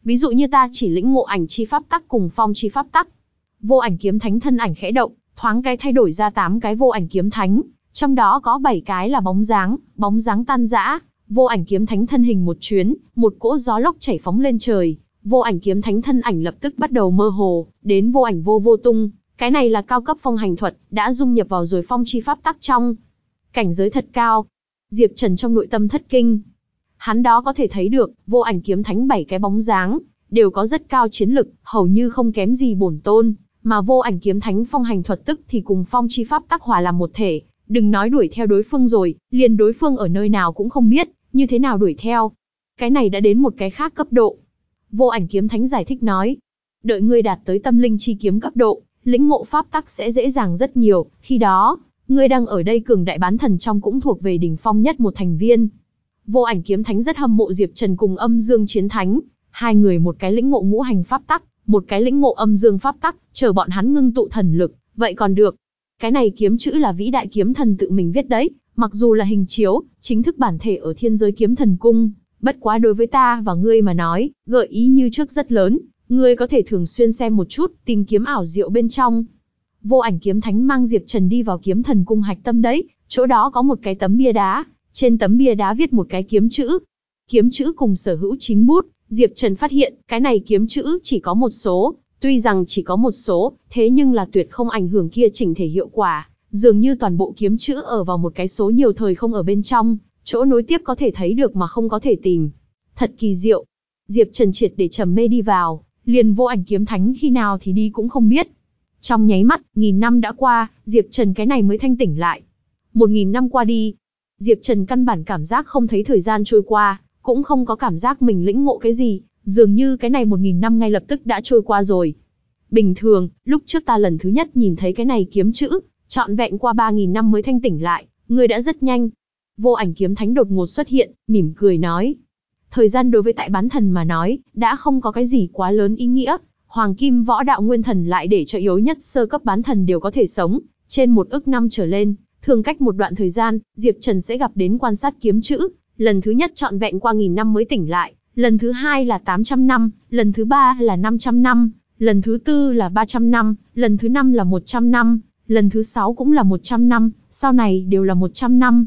Ví dụ như ta chỉ lĩnh ngộ ảnh chi pháp tắc cùng phong chi pháp tắc. Vô ảnh kiếm thánh thân ảnh khẽ động, thoáng cái thay đổi ra 8 cái vô ảnh kiếm thánh, trong đó có 7 cái là bóng dáng, bóng dáng tan rã, vô ảnh kiếm thánh thân hình một chuyến, một cỗ gió lốc chảy phóng lên trời, vô ảnh kiếm thánh thân ảnh lập tức bắt đầu mơ hồ, đến vô ảnh vô vô tung, cái này là cao cấp phong hành thuật, đã dung nhập vào rồi phong chi pháp tắc trong. Cảnh giới thật cao. Diệp Trần trong nội tâm thất kinh. Hắn đó có thể thấy được, vô ảnh kiếm thánh bảy cái bóng dáng, đều có rất cao chiến lực, hầu như không kém gì bổn tôn, mà vô ảnh kiếm thánh phong hành thuật tức thì cùng phong chi pháp tắc hòa làm một thể, đừng nói đuổi theo đối phương rồi, liền đối phương ở nơi nào cũng không biết, như thế nào đuổi theo. Cái này đã đến một cái khác cấp độ. Vô ảnh kiếm thánh giải thích nói, đợi ngươi đạt tới tâm linh chi kiếm cấp độ, lĩnh ngộ pháp tắc sẽ dễ dàng rất nhiều, khi đó, ngươi đang ở đây cường đại bán thần trong cũng thuộc về đỉnh phong nhất một thành viên. Vô ảnh kiếm thánh rất hâm mộ Diệp Trần cùng âm dương chiến thánh, hai người một cái lĩnh ngộ ngũ hành pháp tắc, một cái lĩnh ngộ âm dương pháp tắc, chờ bọn hắn ngưng tụ thần lực, vậy còn được. Cái này kiếm chữ là vĩ đại kiếm thần tự mình viết đấy, mặc dù là hình chiếu, chính thức bản thể ở thiên giới kiếm thần cung, bất quá đối với ta và ngươi mà nói, gợi ý như trước rất lớn, ngươi có thể thường xuyên xem một chút, tìm kiếm ảo diệu bên trong. Vô ảnh kiếm thánh mang Diệp Trần đi vào kiếm thần cung hạch tâm đấy, chỗ đó có một cái tấm bia đá, trên tấm bia đá viết một cái kiếm chữ. Kiếm chữ cùng sở hữu chính bút, Diệp Trần phát hiện, cái này kiếm chữ chỉ có một số, tuy rằng chỉ có một số, thế nhưng là tuyệt không ảnh hưởng kia chỉnh thể hiệu quả, dường như toàn bộ kiếm chữ ở vào một cái số nhiều thời không ở bên trong, chỗ nối tiếp có thể thấy được mà không có thể tìm. Thật kỳ diệu. Diệp Trần triệt để trầm mê đi vào, liền vô ảnh kiếm thánh khi nào thì đi cũng không biết. Trong nháy mắt, nghìn năm đã qua, Diệp Trần cái này mới thanh tỉnh lại. Một nghìn năm qua đi, Diệp Trần căn bản cảm giác không thấy thời gian trôi qua, cũng không có cảm giác mình lĩnh ngộ cái gì, dường như cái này một nghìn năm ngay lập tức đã trôi qua rồi. Bình thường, lúc trước ta lần thứ nhất nhìn thấy cái này kiếm chữ, trọn vẹn qua ba nghìn năm mới thanh tỉnh lại, người đã rất nhanh. Vô ảnh kiếm thánh đột ngột xuất hiện, mỉm cười nói. Thời gian đối với tại bán thần mà nói, đã không có cái gì quá lớn ý nghĩa, Hoàng Kim Võ Đạo Nguyên Thần lại để cho yếu nhất sơ cấp bán thần đều có thể sống, trên một ức năm trở lên, thường cách một đoạn thời gian, Diệp Trần sẽ gặp đến quan sát kiếm chữ, lần thứ nhất trọn vẹn qua nghìn năm mới tỉnh lại, lần thứ hai là 800 năm, lần thứ ba là 500 năm, lần thứ tư là 300 năm, lần thứ năm là 100 năm, lần thứ sáu cũng là 100 năm, sau này đều là 100 năm.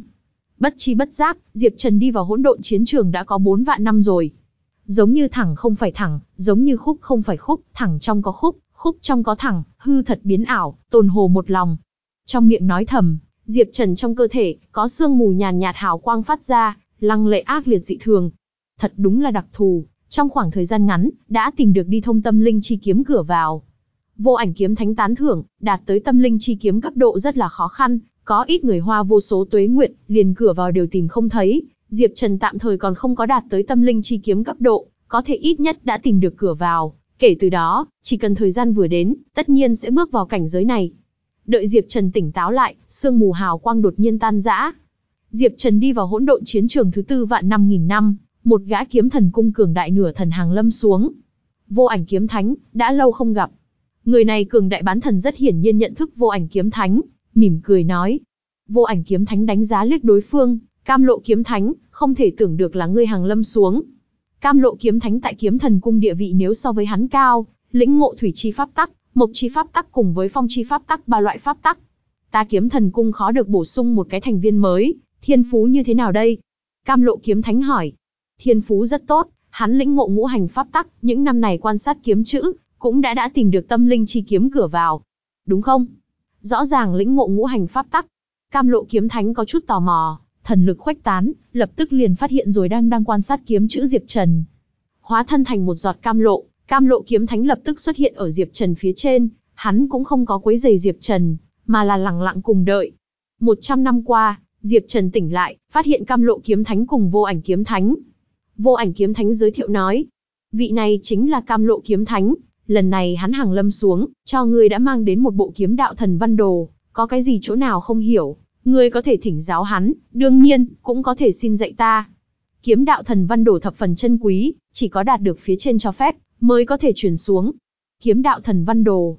Bất chi bất giác, Diệp Trần đi vào hỗn độn chiến trường đã có 4 vạn năm rồi. Giống như thẳng không phải thẳng, giống như khúc không phải khúc, thẳng trong có khúc, khúc trong có thẳng, hư thật biến ảo, tồn hồ một lòng. Trong miệng nói thầm, Diệp Trần trong cơ thể, có sương mù nhàn nhạt hào quang phát ra, lăng lệ ác liệt dị thường. Thật đúng là đặc thù, trong khoảng thời gian ngắn, đã tìm được đi thông tâm linh chi kiếm cửa vào. Vô ảnh kiếm thánh tán thưởng, đạt tới tâm linh chi kiếm cấp độ rất là khó khăn, có ít người hoa vô số tuế nguyện, liền cửa vào đều tìm không thấy, Diệp Trần tạm thời còn không có đạt tới tâm linh chi kiếm cấp độ, có thể ít nhất đã tìm được cửa vào, kể từ đó, chỉ cần thời gian vừa đến, tất nhiên sẽ bước vào cảnh giới này. Đợi Diệp Trần tỉnh táo lại, sương mù hào quang đột nhiên tan rã. Diệp Trần đi vào hỗn độn chiến trường thứ tư vạn năm nghìn năm, một gã kiếm thần cung cường đại nửa thần hàng lâm xuống. Vô ảnh kiếm thánh, đã lâu không gặp. Người này cường đại bán thần rất hiển nhiên nhận thức vô ảnh kiếm thánh, mỉm cười nói. Vô ảnh kiếm thánh đánh giá liếc đối phương, cam lộ kiếm thánh, không thể tưởng được là ngươi hàng lâm xuống. Cam lộ kiếm thánh tại kiếm thần cung địa vị nếu so với hắn cao, lĩnh ngộ thủy chi pháp tắc, mộc chi pháp tắc cùng với phong chi pháp tắc ba loại pháp tắc. Ta kiếm thần cung khó được bổ sung một cái thành viên mới, thiên phú như thế nào đây? Cam lộ kiếm thánh hỏi. Thiên phú rất tốt, hắn lĩnh ngộ ngũ hành pháp tắc, những năm này quan sát kiếm chữ, cũng đã đã tìm được tâm linh chi kiếm cửa vào. Đúng không? Rõ ràng lĩnh ngộ ngũ hành pháp tắc. Cam lộ kiếm thánh có chút tò mò, thần lực khuếch tán, lập tức liền phát hiện rồi đang đang quan sát kiếm chữ Diệp Trần. Hóa thân thành một giọt cam lộ, cam lộ kiếm thánh lập tức xuất hiện ở Diệp Trần phía trên, hắn cũng không có quấy giày Diệp Trần, mà là lặng lặng cùng đợi. Một trăm năm qua, Diệp Trần tỉnh lại, phát hiện cam lộ kiếm thánh cùng vô ảnh kiếm thánh. Vô ảnh kiếm thánh giới thiệu nói, vị này chính là cam lộ kiếm thánh, lần này hắn hàng lâm xuống, cho ngươi đã mang đến một bộ kiếm đạo thần văn đồ, có cái gì chỗ nào không hiểu, ngươi có thể thỉnh giáo hắn, đương nhiên, cũng có thể xin dạy ta. Kiếm đạo thần văn đồ thập phần chân quý, chỉ có đạt được phía trên cho phép, mới có thể truyền xuống. Kiếm đạo thần văn đồ.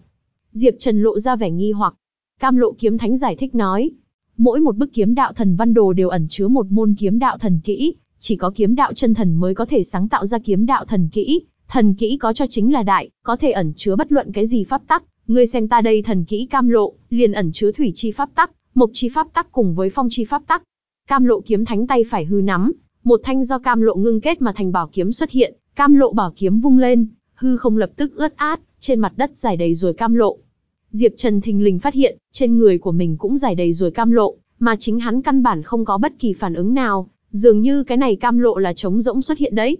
Diệp Trần lộ ra vẻ nghi hoặc. Cam lộ kiếm thánh giải thích nói. Mỗi một bức kiếm đạo thần văn đồ đều ẩn chứa một môn kiếm đạo thần kỹ, chỉ có kiếm đạo chân thần mới có thể sáng tạo ra kiếm đạo thần kỹ, thần kỹ có cho chính là đại, có thể ẩn chứa bất luận cái gì pháp tắc, ngươi xem ta đây thần kỹ cam lộ, liền ẩn chứa thủy chi pháp tắc, mộc chi pháp tắc cùng với phong chi pháp tắc. Cam lộ kiếm thánh tay phải hư nắm, một thanh do cam lộ ngưng kết mà thành bảo kiếm xuất hiện, cam lộ bảo kiếm vung lên, hư không lập tức ướt át, trên mặt đất dài đầy rồi cam lộ. Diệp Trần thình lình phát hiện, trên người của mình cũng dài đầy rồi cam lộ, mà chính hắn căn bản không có bất kỳ phản ứng nào, dường như cái này cam lộ là trống rỗng xuất hiện đấy.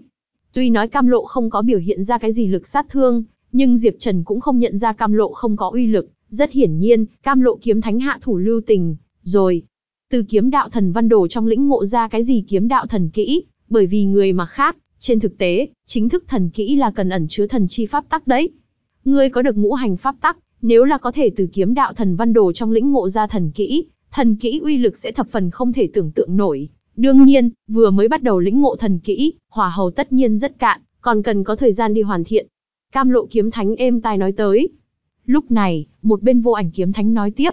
Tuy nói cam lộ không có biểu hiện ra cái gì lực sát thương, nhưng Diệp Trần cũng không nhận ra cam lộ không có uy lực, rất hiển nhiên, cam lộ kiếm thánh hạ thủ lưu tình, rồi. Từ kiếm đạo thần văn đồ trong lĩnh ngộ ra cái gì kiếm đạo thần kỹ, bởi vì người mà khác, trên thực tế, chính thức thần kỹ là cần ẩn chứa thần chi pháp tắc đấy. Ngươi có được ngũ hành pháp tắc, nếu là có thể từ kiếm đạo thần văn đồ trong lĩnh ngộ ra thần kỹ, thần kỹ uy lực sẽ thập phần không thể tưởng tượng nổi. Đương nhiên, vừa mới bắt đầu lĩnh ngộ thần kỹ, hỏa hầu tất nhiên rất cạn, còn cần có thời gian đi hoàn thiện. Cam lộ kiếm thánh êm tai nói tới. Lúc này, một bên vô ảnh kiếm thánh nói tiếp.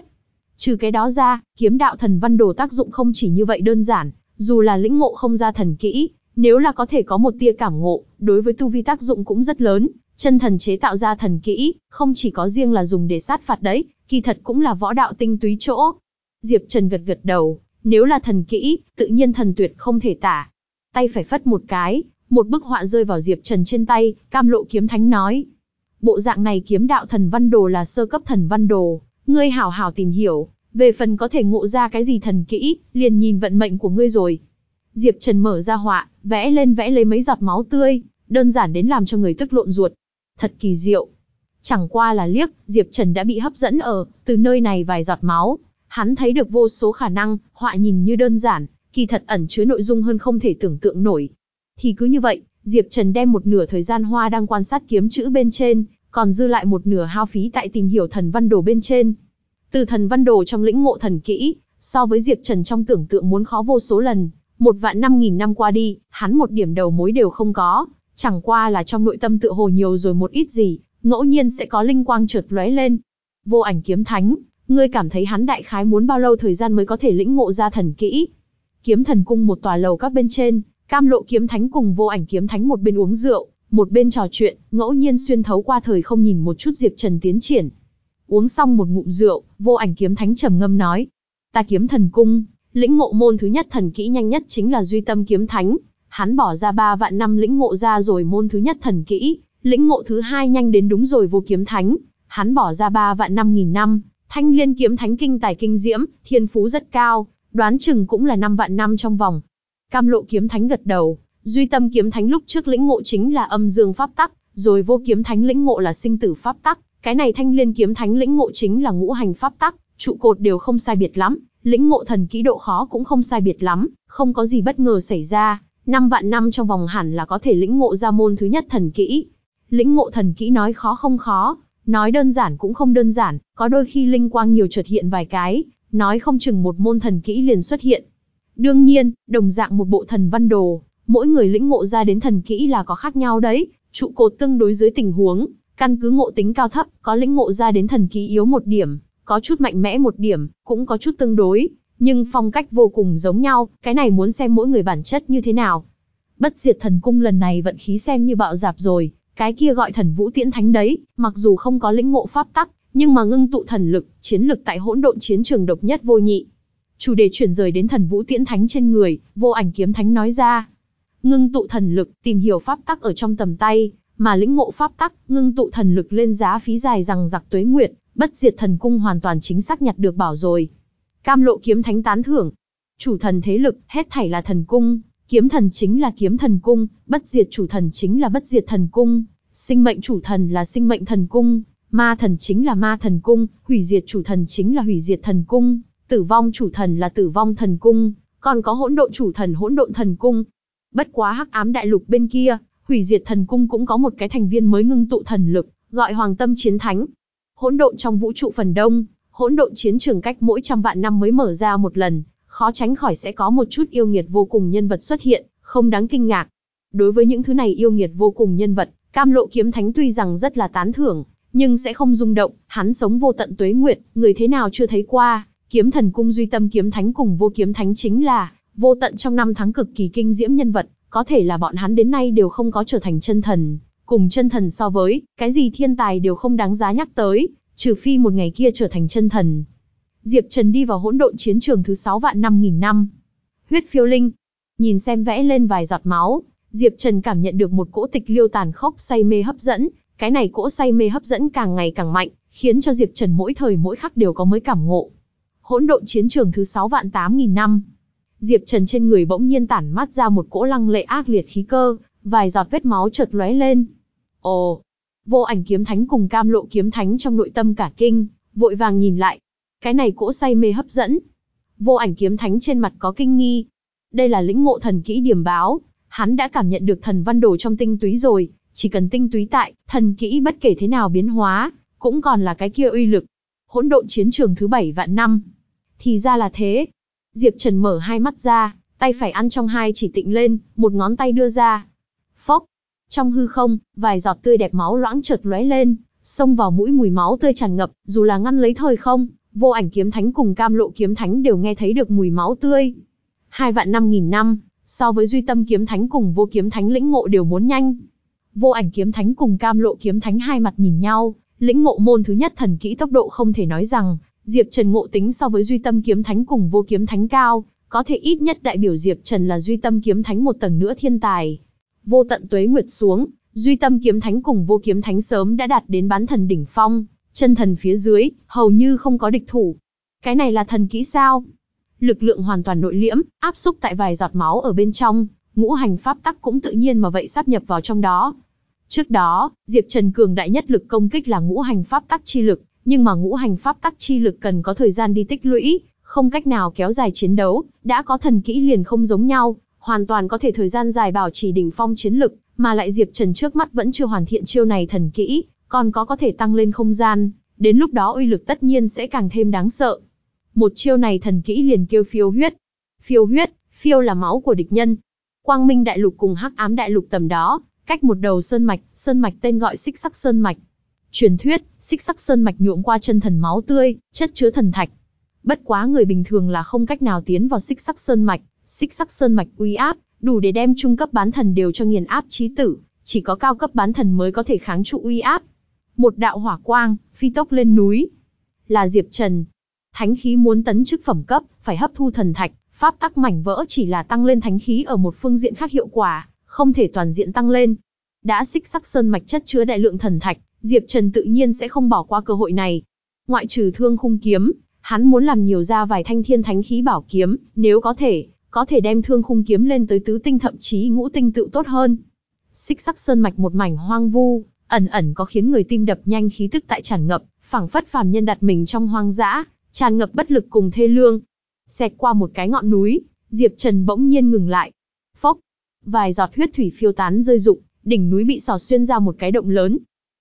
Trừ cái đó ra, kiếm đạo thần văn đồ tác dụng không chỉ như vậy đơn giản, dù là lĩnh ngộ không ra thần kỹ, nếu là có thể có một tia cảm ngộ, đối với tu vi tác dụng cũng rất lớn. Chân thần chế tạo ra thần kỹ, không chỉ có riêng là dùng để sát phạt đấy, kỳ thật cũng là võ đạo tinh túy chỗ. Diệp Trần gật gật đầu, nếu là thần kỹ, tự nhiên thần tuyệt không thể tả. Tay phải phất một cái, một bức họa rơi vào Diệp Trần trên tay, cam lộ kiếm thánh nói. Bộ dạng này kiếm đạo thần văn đồ là sơ cấp thần văn đồ, ngươi hảo hảo tìm hiểu, Về phần có thể ngộ ra cái gì thần kỹ, liền nhìn vận mệnh của ngươi rồi. Diệp Trần mở ra họa, vẽ lên vẽ lấy mấy giọt máu tươi, đơn giản đến làm cho người tức lộn ruột. Thật kỳ diệu. Chẳng qua là liếc, Diệp Trần đã bị hấp dẫn ở, từ nơi này vài giọt máu. Hắn thấy được vô số khả năng, họa nhìn như đơn giản, kỳ thật ẩn chứa nội dung hơn không thể tưởng tượng nổi. Thì cứ như vậy, Diệp Trần đem một nửa thời gian hoa đang quan sát kiếm chữ bên trên, còn dư lại một nửa hao phí tại tìm hiểu thần văn đồ bên trên. Từ thần văn đồ trong lĩnh ngộ thần kỹ, so với Diệp Trần trong tưởng tượng muốn khó vô số lần, một vạn năm nghìn năm qua đi, hắn một điểm đầu mối đều không có, chẳng qua là trong nội tâm tựa hồ nhiều rồi một ít gì, ngẫu nhiên sẽ có linh quang chợt lóe lên. Vô ảnh kiếm thánh, ngươi cảm thấy hắn đại khái muốn bao lâu thời gian mới có thể lĩnh ngộ ra thần kỹ? Kiếm thần cung một tòa lầu các bên trên, cam lộ kiếm thánh cùng vô ảnh kiếm thánh một bên uống rượu, một bên trò chuyện, ngẫu nhiên xuyên thấu qua thời không nhìn một chút Diệp Trần tiến triển. Uống xong một ngụm rượu, vô ảnh kiếm thánh trầm ngâm nói. Ta kiếm thần cung, lĩnh ngộ môn thứ nhất thần kỹ nhanh nhất chính là duy tâm kiếm thánh. Hắn bỏ ra ba vạn năm lĩnh ngộ ra rồi môn thứ nhất thần kỹ, lĩnh ngộ thứ hai nhanh đến đúng rồi vô kiếm thánh. Hắn bỏ ra ba vạn năm nghìn năm, thanh liên kiếm thánh kinh tài kinh diễm, thiên phú rất cao, đoán chừng cũng là năm vạn năm trong vòng. Cam lộ kiếm thánh gật đầu, duy tâm kiếm thánh lúc trước lĩnh ngộ chính là âm dương pháp tắc, rồi vô kiếm thánh lĩnh ngộ là sinh tử pháp tắc, cái này thanh liên kiếm thánh lĩnh ngộ chính là ngũ hành pháp tắc, trụ cột đều không sai biệt lắm, lĩnh ngộ thần kỹ độ khó cũng không sai biệt lắm, không có gì bất ngờ xảy ra, năm vạn năm trong vòng hẳn là có thể lĩnh ngộ ra môn thứ nhất thần kỹ. Lĩnh ngộ thần kỹ nói khó không khó, nói đơn giản cũng không đơn giản, có đôi khi linh quang nhiều chợt hiện vài cái, nói không chừng một môn thần kỹ liền xuất hiện. Đương nhiên, đồng dạng một bộ thần văn đồ, mỗi người lĩnh ngộ ra đến thần kỹ là có khác nhau đấy, trụ cột tương đối dưới tình huống, căn cứ ngộ tính cao thấp, có lĩnh ngộ ra đến thần kỹ yếu một điểm, có chút mạnh mẽ một điểm, cũng có chút tương đối, nhưng phong cách vô cùng giống nhau, cái này muốn xem mỗi người bản chất như thế nào. Bất diệt thần cung lần này vận khí xem như bạo dạp rồi, cái kia gọi thần vũ tiễn thánh đấy, mặc dù không có lĩnh ngộ pháp tắc, nhưng mà ngưng tụ thần lực, chiến lực tại hỗn độn chiến trường độc nhất vô nhị. Chủ đề chuyển rời đến thần vũ tiễn thánh trên người, vô ảnh kiếm thánh nói ra. Ngưng tụ thần lực, tìm hiểu pháp tắc ở trong tầm tay, mà lĩnh ngộ pháp tắc, ngưng tụ thần lực lên giá phí dài rằng giặc tuế nguyệt, bất diệt thần cung hoàn toàn chính xác nhặt được bảo rồi. Cam lộ kiếm thánh tán thưởng. Chủ thần thế lực, hết thảy là thần cung, kiếm thần chính là kiếm thần cung, bất diệt chủ thần chính là bất diệt thần cung, sinh mệnh chủ thần là sinh mệnh thần cung, ma thần chính là ma thần cung, hủy diệt chủ thần chính là hủy diệt thần cung, tử vong chủ thần là tử vong thần cung, còn có hỗn độn chủ thần hỗn độn thần cung. Bất quá hắc ám đại lục bên kia, hủy diệt thần cung cũng có một cái thành viên mới ngưng tụ thần lực, gọi hoàng tâm chiến thánh. Hỗn độn trong vũ trụ phần đông, hỗn độn chiến trường cách mỗi trăm vạn năm mới mở ra một lần, khó tránh khỏi sẽ có một chút yêu nghiệt vô cùng nhân vật xuất hiện, không đáng kinh ngạc. Đối với những thứ này yêu nghiệt vô cùng nhân vật, Cam Lộ Kiếm Thánh tuy rằng rất là tán thưởng, nhưng sẽ không rung động, hắn sống vô tận tuế nguyệt, người thế nào chưa thấy qua, kiếm thần cung duy tâm kiếm thánh cùng vô kiếm thánh chính là, vô tận trong năm tháng cực kỳ kinh diễm nhân vật, có thể là bọn hắn đến nay đều không có trở thành chân thần, cùng chân thần so với, cái gì thiên tài đều không đáng giá nhắc tới, trừ phi một ngày kia trở thành chân thần. Diệp Trần đi vào hỗn độn chiến trường thứ 6 vạn năm nghìn năm. Huyết phiêu linh. Nhìn xem vẽ lên vài giọt máu, Diệp Trần cảm nhận được một cỗ tịch liêu tàn khốc say mê hấp dẫn, cái này cỗ say mê hấp dẫn càng ngày càng mạnh, khiến cho Diệp Trần mỗi thời mỗi khắc đều có mới cảm ngộ. Hỗn độn chiến trường thứ 6 vạn 8 nghìn năm. Diệp Trần trên người bỗng nhiên tản mát ra một cỗ lăng lệ ác liệt khí cơ, vài giọt vết máu chợt lóe lên. Ồ, vô ảnh kiếm thánh cùng cam lộ kiếm thánh trong nội tâm cả kinh, vội vàng nhìn lại. Cái này cỗ say mê hấp dẫn. Vô ảnh kiếm thánh trên mặt có kinh nghi. Đây là lĩnh ngộ thần kỹ điểm báo, hắn đã cảm nhận được thần văn đồ trong tinh túy rồi, chỉ cần tinh túy tại, thần kỹ bất kể thế nào biến hóa, cũng còn là cái kia uy lực. Hỗn độn chiến trường thứ bảy vạn năm. Thì ra là thế. Diệp Trần mở hai mắt ra, tay phải ăn trong hai chỉ tịnh lên, một ngón tay đưa ra. Phốc. Trong hư không, vài giọt tươi đẹp máu loãng chợt lóe lên, xông vào mũi mùi máu tươi tràn ngập, dù là ngăn lấy thời không, vô ảnh kiếm thánh cùng cam lộ kiếm thánh đều nghe thấy được mùi máu tươi. Hai vạn năm nghìn năm, so với duy tâm kiếm thánh cùng vô kiếm thánh lĩnh ngộ đều muốn nhanh. Vô ảnh kiếm thánh cùng cam lộ kiếm thánh hai mặt nhìn nhau, lĩnh ngộ môn thứ nhất thần kỹ tốc độ không thể nói rằng, Diệp Trần ngộ tính so với duy tâm kiếm thánh cùng vô kiếm thánh cao, có thể ít nhất đại biểu Diệp Trần là duy tâm kiếm thánh một tầng nữa thiên tài. Vô tận tuế nguyệt xuống, duy tâm kiếm thánh cùng vô kiếm thánh sớm đã đạt đến bán thần đỉnh phong, chân thần phía dưới, hầu như không có địch thủ. Cái này là thần kỹ sao? Lực lượng hoàn toàn nội liễm, áp xúc tại vài giọt máu ở bên trong, ngũ hành pháp tắc cũng tự nhiên mà vậy sắp nhập vào trong đó. Trước đó, Diệp Trần cường đại nhất lực công kích là ngũ hành pháp tắc chi lực, nhưng mà ngũ hành pháp tắc chi lực cần có thời gian đi tích lũy, không cách nào kéo dài chiến đấu, đã có thần kỹ liền không giống nhau, hoàn toàn có thể thời gian dài bảo trì đỉnh phong chiến lực, mà lại Diệp Trần trước mắt vẫn chưa hoàn thiện chiêu này thần kỹ, còn có có thể tăng lên không gian, đến lúc đó uy lực tất nhiên sẽ càng thêm đáng sợ. Một chiêu này thần kỹ liền kêu phiêu huyết. Phiêu huyết, phiêu là máu của địch nhân. Quang Minh Đại Lục cùng Hắc Ám Đại Lục tầm đó, cách một đầu sơn mạch, sơn mạch tên gọi Xích Sắc Sơn mạch. Truyền thuyết, Xích Sắc Sơn mạch nhuộm qua chân thần máu tươi, chất chứa thần thạch. Bất quá người bình thường là không cách nào tiến vào Xích Sắc Sơn mạch, Xích Sắc Sơn mạch uy áp, đủ để đem trung cấp bán thần đều cho nghiền áp chí tử, chỉ có cao cấp bán thần mới có thể kháng trụ uy áp. Một đạo hỏa quang, phi tốc lên núi. Là Diệp Trần. Thánh khí muốn tấn chức phẩm cấp, phải hấp thu thần thạch, pháp tắc mảnh vỡ chỉ là tăng lên thánh khí ở một phương diện khác hiệu quả, không thể toàn diện tăng lên. Đã xích sắc sơn mạch chất chứa đại lượng thần thạch, Diệp Trần tự nhiên sẽ không bỏ qua cơ hội này. Ngoại trừ thương khung kiếm, hắn muốn làm nhiều ra vài thanh thiên thánh khí bảo kiếm, nếu có thể, có thể đem thương khung kiếm lên tới tứ tinh thậm chí ngũ tinh tự tốt hơn. Xích sắc sơn mạch một mảnh hoang vu, ẩn ẩn có khiến người tim đập nhanh khí tức tại tràn ngập, phảng phất phàm nhân đặt mình trong hoang dã, tràn ngập bất lực cùng thê lương. Xẹt qua một cái ngọn núi, Diệp Trần bỗng nhiên ngừng lại. Phốc, vài giọt huyết thủy phiêu tán rơi rụng, đỉnh núi bị sò xuyên ra một cái động lớn.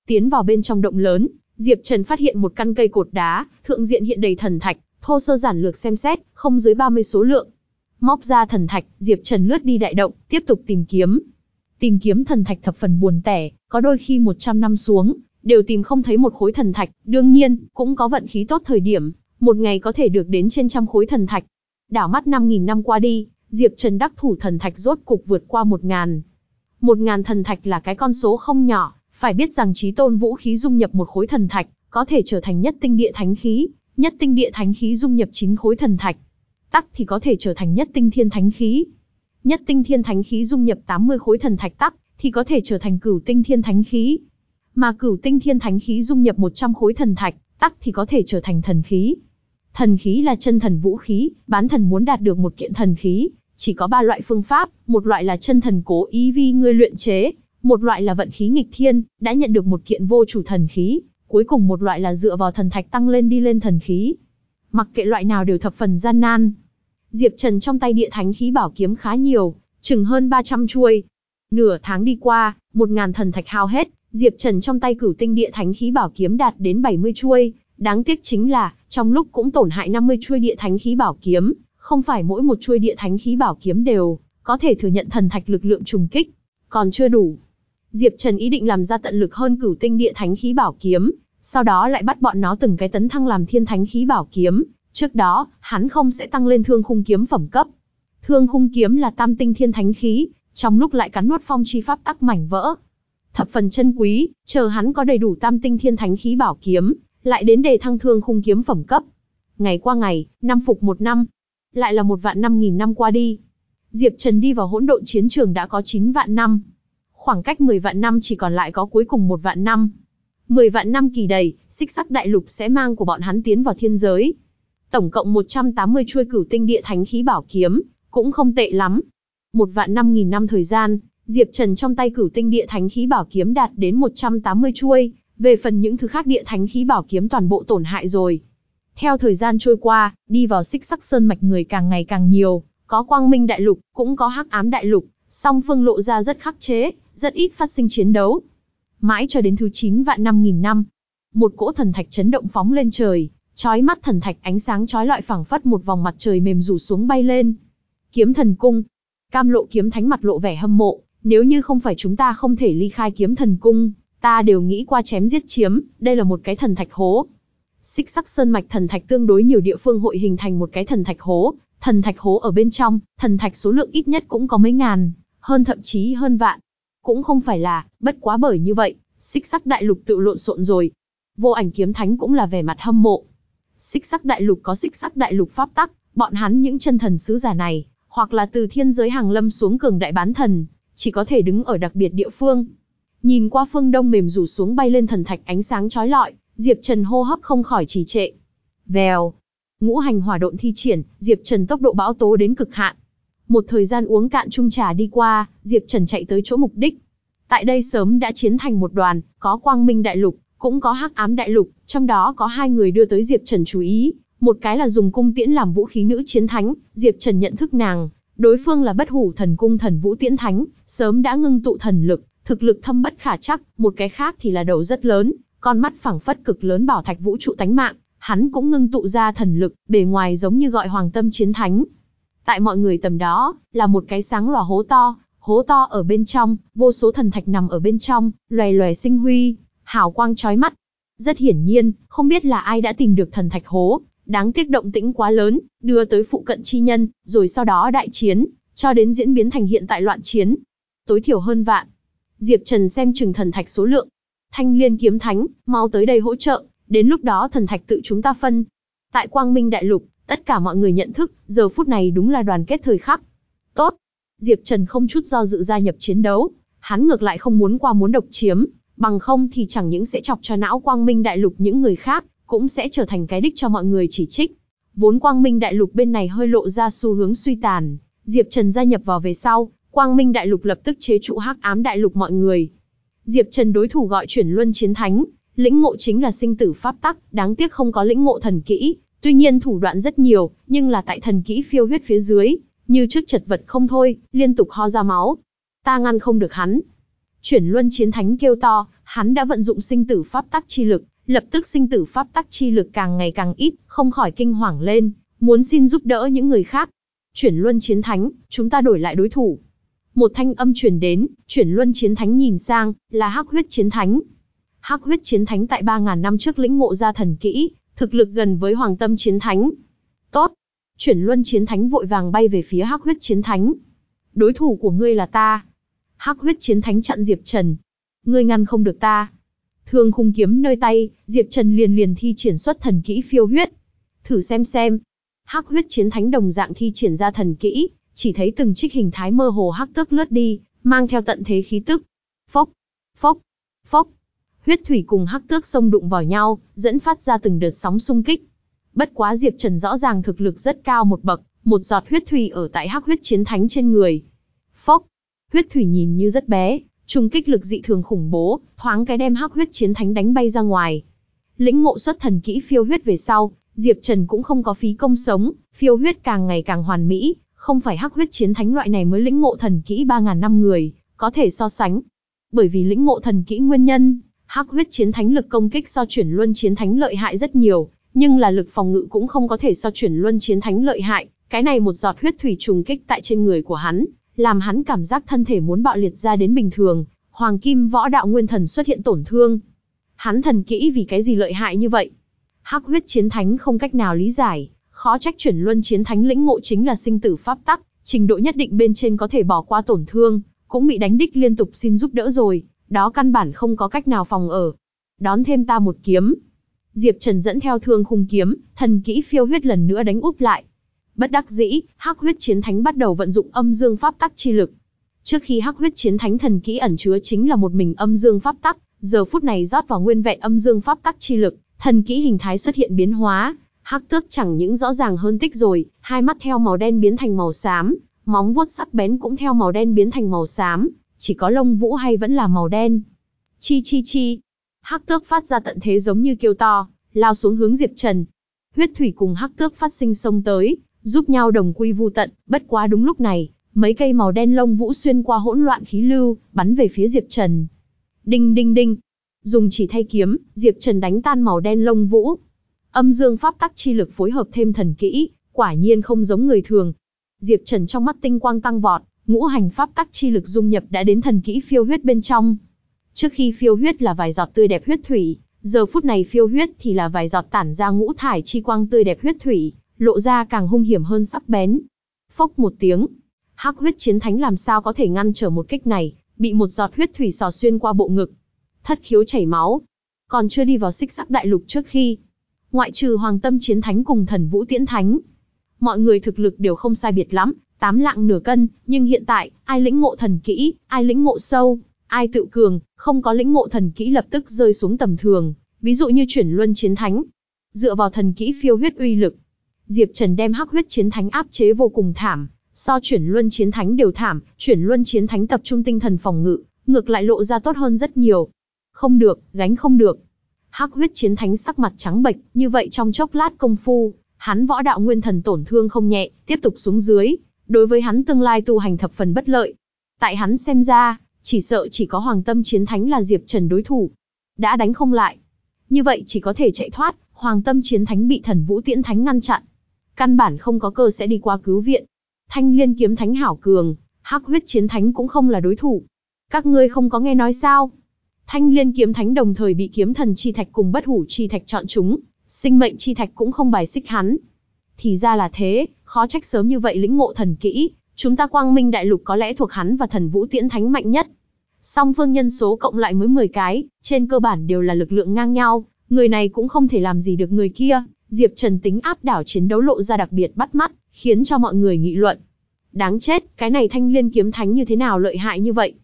Tiến vào bên trong động lớn, Diệp Trần phát hiện một căn cây cột đá, thượng diện hiện đầy thần thạch, thô sơ giản lược xem xét, không dưới 30 số lượng. Móc ra thần thạch, Diệp Trần lướt đi đại động, tiếp tục tìm kiếm. Tìm kiếm thần thạch thập phần buồn tẻ, có đôi khi 100 năm xuống, đều tìm không thấy một khối thần thạch, đương nhiên, cũng có vận khí tốt thời điểm, một ngày có thể được đến trên trăm khối thần thạch. Đảo mắt 5.000 năm qua đi, Diệp Trần đắc thủ thần thạch rốt cục vượt qua 1.000. 1.000 thần thạch là cái con số không nhỏ, phải biết rằng trí tôn vũ khí dung nhập một khối thần thạch, có thể trở thành nhất tinh địa thánh khí, nhất tinh địa thánh khí dung nhập 9 khối thần thạch. Tắc thì có thể trở thành nhất tinh thiên thánh khí. Nhất tinh thiên thánh khí dung nhập 80 khối thần thạch tắc, thì có thể trở thành cửu tinh thiên thánh khí. Mà cửu tinh thiên thánh khí dung nhập 100 khối thần thạch, tắc thì có thể trở thành thần khí. Thần khí là chân thần vũ khí, bán thần muốn đạt được một kiện thần khí, chỉ có ba loại phương pháp, một loại là chân thần cố ý vi ngươi luyện chế, một loại là vận khí nghịch thiên, đã nhận được một kiện vô chủ thần khí, cuối cùng một loại là dựa vào thần thạch tăng lên đi lên thần khí. Mặc kệ loại nào đều thập phần gian nan. Diệp Trần trong tay địa thánh khí bảo kiếm khá nhiều, chừng hơn 300 chuôi. Nửa tháng đi qua, một ngàn thần thạch hao hết, Diệp Trần trong tay cửu tinh địa thánh khí bảo kiếm đạt đến 70 chuôi, đáng tiếc chính là, trong lúc cũng tổn hại 50 chuôi địa thánh khí bảo kiếm, không phải mỗi một chuôi địa thánh khí bảo kiếm đều có thể thừa nhận thần thạch lực lượng trùng kích, còn chưa đủ. Diệp Trần ý định làm ra tận lực hơn cửu tinh địa thánh khí bảo kiếm, sau đó lại bắt bọn nó từng cái tấn thăng làm thiên thánh khí bảo kiếm, trước đó, hắn không sẽ tăng lên thương khung kiếm phẩm cấp. Thương khung kiếm là tam tinh thiên thánh khí, trong lúc lại cắn nuốt phong chi pháp tắc mảnh vỡ. Thập phần chân quý, chờ hắn có đầy đủ tam tinh thiên thánh khí bảo kiếm, lại đến đề thăng thương khung kiếm phẩm cấp. Ngày qua ngày, năm phục một năm, lại là một vạn năm nghìn năm qua đi. Diệp Trần đi vào hỗn độn chiến trường đã có 9 vạn năm. Khoảng cách 10 vạn năm chỉ còn lại có cuối cùng một vạn năm. 10 vạn năm kỳ đầy, xích sắc đại lục sẽ mang của bọn hắn tiến vào thiên giới. Tổng cộng 180 chuôi cửu tinh địa thánh khí bảo kiếm, cũng không tệ lắm. Một vạn năm nghìn năm thời gian, Diệp Trần trong tay cửu tinh địa thánh khí bảo kiếm đạt đến 180 chuôi, về phần những thứ khác địa thánh khí bảo kiếm toàn bộ tổn hại rồi. Theo thời gian trôi qua, đi vào xích sắc sơn mạch người càng ngày càng nhiều, có quang minh đại lục, cũng có hắc ám đại lục, song phương lộ ra rất khắc chế, rất ít phát sinh chiến đấu. Mãi cho đến thứ 9 vạn năm nghìn năm, một cỗ thần thạch chấn động phóng lên trời, chói mắt thần thạch ánh sáng chói lọi phẳng phất một vòng mặt trời mềm rủ xuống bay lên. Kiếm thần cung, cam lộ kiếm thánh mặt lộ vẻ hâm mộ, nếu như không phải chúng ta không thể ly khai kiếm thần cung, ta đều nghĩ qua chém giết chiếm, đây là một cái thần thạch hố. Xích sắc sơn mạch thần thạch tương đối nhiều địa phương hội hình thành một cái thần thạch hố, thần thạch hố ở bên trong, thần thạch số lượng ít nhất cũng có mấy ngàn, hơn thậm chí hơn vạn. Cũng không phải là, bất quá bởi như vậy, xích sắc đại lục tự lộn xộn rồi. Vô ảnh kiếm thánh cũng là vẻ mặt hâm mộ. Xích sắc đại lục có xích sắc đại lục pháp tắc, bọn hắn những chân thần sứ giả này, hoặc là từ thiên giới hàng lâm xuống cường đại bán thần, chỉ có thể đứng ở đặc biệt địa phương. Nhìn qua phương đông mềm rủ xuống bay lên thần thạch ánh sáng chói lọi, Diệp Trần hô hấp không khỏi trì trệ. Vèo. Ngũ hành hỏa độn thi triển, Diệp Trần tốc độ bão tố đến cực hạn. Một thời gian uống cạn chung trà đi qua, Diệp Trần chạy tới chỗ mục đích. Tại đây sớm đã chiến thành một đoàn, có quang minh đại lục, cũng có hắc ám đại lục, trong đó có hai người đưa tới Diệp Trần chú ý. Một cái là dùng cung tiễn làm vũ khí nữ chiến thánh, Diệp Trần nhận thức nàng. Đối phương là bất hủ thần cung thần vũ tiễn thánh, sớm đã ngưng tụ thần lực, thực lực thâm bất khả chắc. Một cái khác thì là đầu rất lớn, con mắt phẳng phất cực lớn bảo thạch vũ trụ tánh mạng. Hắn cũng ngưng tụ ra thần lực, bề ngoài giống như gọi hoàng tâm chiến thánh. Tại mọi người tầm đó, là một cái sáng lòa hố to, hố to ở bên trong, vô số thần thạch nằm ở bên trong, loè loè sinh huy, hào quang chói mắt. Rất hiển nhiên, không biết là ai đã tìm được thần thạch hố, đáng tiếc động tĩnh quá lớn, đưa tới phụ cận chi nhân, rồi sau đó đại chiến, cho đến diễn biến thành hiện tại loạn chiến. Tối thiểu hơn vạn. Diệp Trần xem chừng thần thạch số lượng. Thanh liên kiếm thánh, mau tới đây hỗ trợ, đến lúc đó thần thạch tự chúng ta phân. Tại Quang Minh Đại Lục, tất cả mọi người nhận thức, giờ phút này đúng là đoàn kết thời khắc. Tốt. Diệp Trần không chút do dự gia nhập chiến đấu, hắn ngược lại không muốn qua muốn độc chiếm, bằng không thì chẳng những sẽ chọc cho não Quang Minh Đại Lục những người khác, cũng sẽ trở thành cái đích cho mọi người chỉ trích. Vốn Quang Minh Đại Lục bên này hơi lộ ra xu hướng suy tàn, Diệp Trần gia nhập vào về sau, Quang Minh Đại Lục lập tức chế trụ Hắc Ám Đại Lục mọi người. Diệp Trần đối thủ gọi chuyển luân chiến thánh, lĩnh ngộ chính là sinh tử pháp tắc, đáng tiếc không có lĩnh ngộ thần kỹ, tuy nhiên thủ đoạn rất nhiều, nhưng là tại thần kỹ phiêu huyết phía dưới, như trước chật vật không thôi, liên tục ho ra máu. Ta ngăn không được hắn. Chuyển luân chiến thánh kêu to, hắn đã vận dụng sinh tử pháp tắc chi lực, lập tức sinh tử pháp tắc chi lực càng ngày càng ít, không khỏi kinh hoàng lên, muốn xin giúp đỡ những người khác. Chuyển luân chiến thánh, chúng ta đổi lại đối thủ. Một thanh âm truyền đến, chuyển luân chiến thánh nhìn sang, là hắc huyết chiến thánh. Hắc huyết chiến thánh tại 3.000 năm trước lĩnh ngộ ra thần kỹ, thực lực gần với hoàng tâm chiến thánh. Tốt. Chuyển luân chiến thánh vội vàng bay về phía hắc huyết chiến thánh. Đối thủ của ngươi là ta. Hắc huyết chiến thánh chặn Diệp Trần. Ngươi ngăn không được ta. Thương khung kiếm nơi tay, Diệp Trần liền liền thi triển xuất thần kỹ phiêu huyết. Thử xem xem. Hắc huyết chiến thánh đồng dạng thi triển ra thần kỹ, chỉ thấy từng trích hình thái mơ hồ hắc tước lướt đi, mang theo tận thế khí tức. Phốc, phốc, phốc. Huyết thủy cùng hắc tước xông đụng vào nhau, dẫn phát ra từng đợt sóng xung kích. Bất quá Diệp Trần rõ ràng thực lực rất cao một bậc, một giọt huyết thủy ở tại hắc huyết chiến thánh trên người. Phốc, huyết thủy nhìn như rất bé, Trùng kích lực dị thường khủng bố, thoáng cái đem hắc huyết chiến thánh đánh bay ra ngoài. Lĩnh ngộ xuất thần kỹ phiêu huyết về sau, Diệp Trần cũng không có phí công sống, phiêu huyết càng ngày càng hoàn mỹ, không phải hắc huyết chiến thánh loại này mới lĩnh ngộ thần kỹ 3.000 năm người, có thể so sánh. Bởi vì lĩnh ngộ thần kỹ nguyên nhân, hắc huyết chiến thánh lực công kích so chuyển luân chiến thánh lợi hại rất nhiều, nhưng là lực phòng ngự cũng không có thể so chuyển luân chiến thánh lợi hại. Cái này một giọt huyết thủy trùng kích tại trên người của hắn, làm hắn cảm giác thân thể muốn bạo liệt ra đến bình thường, hoàng kim võ đạo nguyên thần xuất hiện tổn thương. Hắn thần kỹ vì cái gì lợi hại như vậy? Hắc huyết chiến thánh không cách nào lý giải, khó trách chuyển luân chiến thánh lĩnh ngộ chính là sinh tử pháp tắc, trình độ nhất định bên trên có thể bỏ qua tổn thương, cũng bị đánh đích liên tục xin giúp đỡ rồi, đó căn bản không có cách nào phòng ở. Đón thêm ta một kiếm. Diệp Trần dẫn theo thương khung kiếm, thần kỹ phiêu huyết lần nữa đánh úp lại. Bất đắc dĩ, Hắc huyết chiến thánh bắt đầu vận dụng âm dương pháp tắc chi lực. Trước khi Hắc huyết chiến thánh thần kỹ ẩn chứa chính là một mình âm dương pháp tắc, giờ phút này rót vào nguyên vẹn âm dương pháp tắc chi lực, thần kỹ hình thái xuất hiện biến hóa, Hắc tước chẳng những rõ ràng hơn tích rồi, hai mắt theo màu đen biến thành màu xám, móng vuốt sắc bén cũng theo màu đen biến thành màu xám, chỉ có lông vũ hay vẫn là màu đen. Chi chi chi. Hắc tước phát ra tận thế giống như kêu to, lao xuống hướng Diệp Trần. Huyết thủy cùng hắc tước phát sinh sông tới, giúp nhau đồng quy vu tận, bất quá đúng lúc này, mấy cây màu đen lông vũ xuyên qua hỗn loạn khí lưu, bắn về phía Diệp Trần. Đinh đinh đinh. Dùng chỉ thay kiếm, Diệp Trần đánh tan màu đen lông vũ, Âm dương pháp tắc chi lực phối hợp thêm thần kỹ, quả nhiên không giống người thường. Diệp Trần trong mắt tinh quang tăng vọt, ngũ hành pháp tắc chi lực dung nhập đã đến thần kỹ phiêu huyết bên trong. Trước khi phiêu huyết là vài giọt tươi đẹp huyết thủy, giờ phút này phiêu huyết thì là vài giọt tản ra ngũ thải chi quang tươi đẹp huyết thủy, lộ ra càng hung hiểm hơn sắc bén. Phốc một tiếng, hắc huyết chiến thánh làm sao có thể ngăn trở một kích này, bị một giọt huyết thủy sò xuyên qua bộ ngực. Thất khiếu chảy máu. Còn chưa đi vào xích sắc đại lục trước khi, ngoại trừ Hoàng Tâm Chiến Thánh cùng Thần Vũ Tiễn Thánh. Mọi người thực lực đều không sai biệt lắm, tám lạng nửa cân, nhưng hiện tại, ai lĩnh ngộ thần kỹ, ai lĩnh ngộ sâu, ai tự cường, không có lĩnh ngộ thần kỹ lập tức rơi xuống tầm thường, ví dụ như chuyển luân chiến thánh. Dựa vào thần kỹ phiêu huyết uy lực, Diệp Trần đem hắc huyết chiến thánh áp chế vô cùng thảm, so chuyển luân chiến thánh đều thảm, chuyển luân chiến thánh tập trung tinh thần phòng ngự, ngược lại lộ ra tốt hơn rất nhiều. Không được, gánh không được. Hắc huyết chiến thánh sắc mặt trắng bệch, như vậy trong chốc lát công phu, hắn võ đạo nguyên thần tổn thương không nhẹ, tiếp tục xuống dưới, đối với hắn tương lai tu hành thập phần bất lợi. Tại hắn xem ra, chỉ sợ chỉ có Hoàng Tâm Chiến Thánh là Diệp Trần đối thủ. Đã đánh không lại. Như vậy chỉ có thể chạy thoát, Hoàng Tâm Chiến Thánh bị Thần Vũ Tiễn Thánh ngăn chặn. Căn bản không có cơ sẽ đi qua cứu viện. Thanh Liên Kiếm Thánh hảo cường, Hắc Huyết Chiến Thánh cũng không là đối thủ. Các ngươi không có nghe nói sao? Thanh Liên Kiếm Thánh đồng thời bị Kiếm Thần Chi Thạch cùng Bất Hủ Chi Thạch chọn chúng, sinh mệnh chi thạch cũng không bài xích hắn. Thì ra là thế, khó trách sớm như vậy lĩnh ngộ thần kỹ, chúng ta quang minh đại lục có lẽ thuộc hắn và thần vũ tiễn thánh mạnh nhất. Song phương nhân số cộng lại mới 10 cái, trên cơ bản đều là lực lượng ngang nhau, người này cũng không thể làm gì được người kia, Diệp Trần tính áp đảo chiến đấu lộ ra đặc biệt bắt mắt, khiến cho mọi người nghị luận. Đáng chết, cái này thanh liên kiếm thánh như thế nào lợi hại như vậy?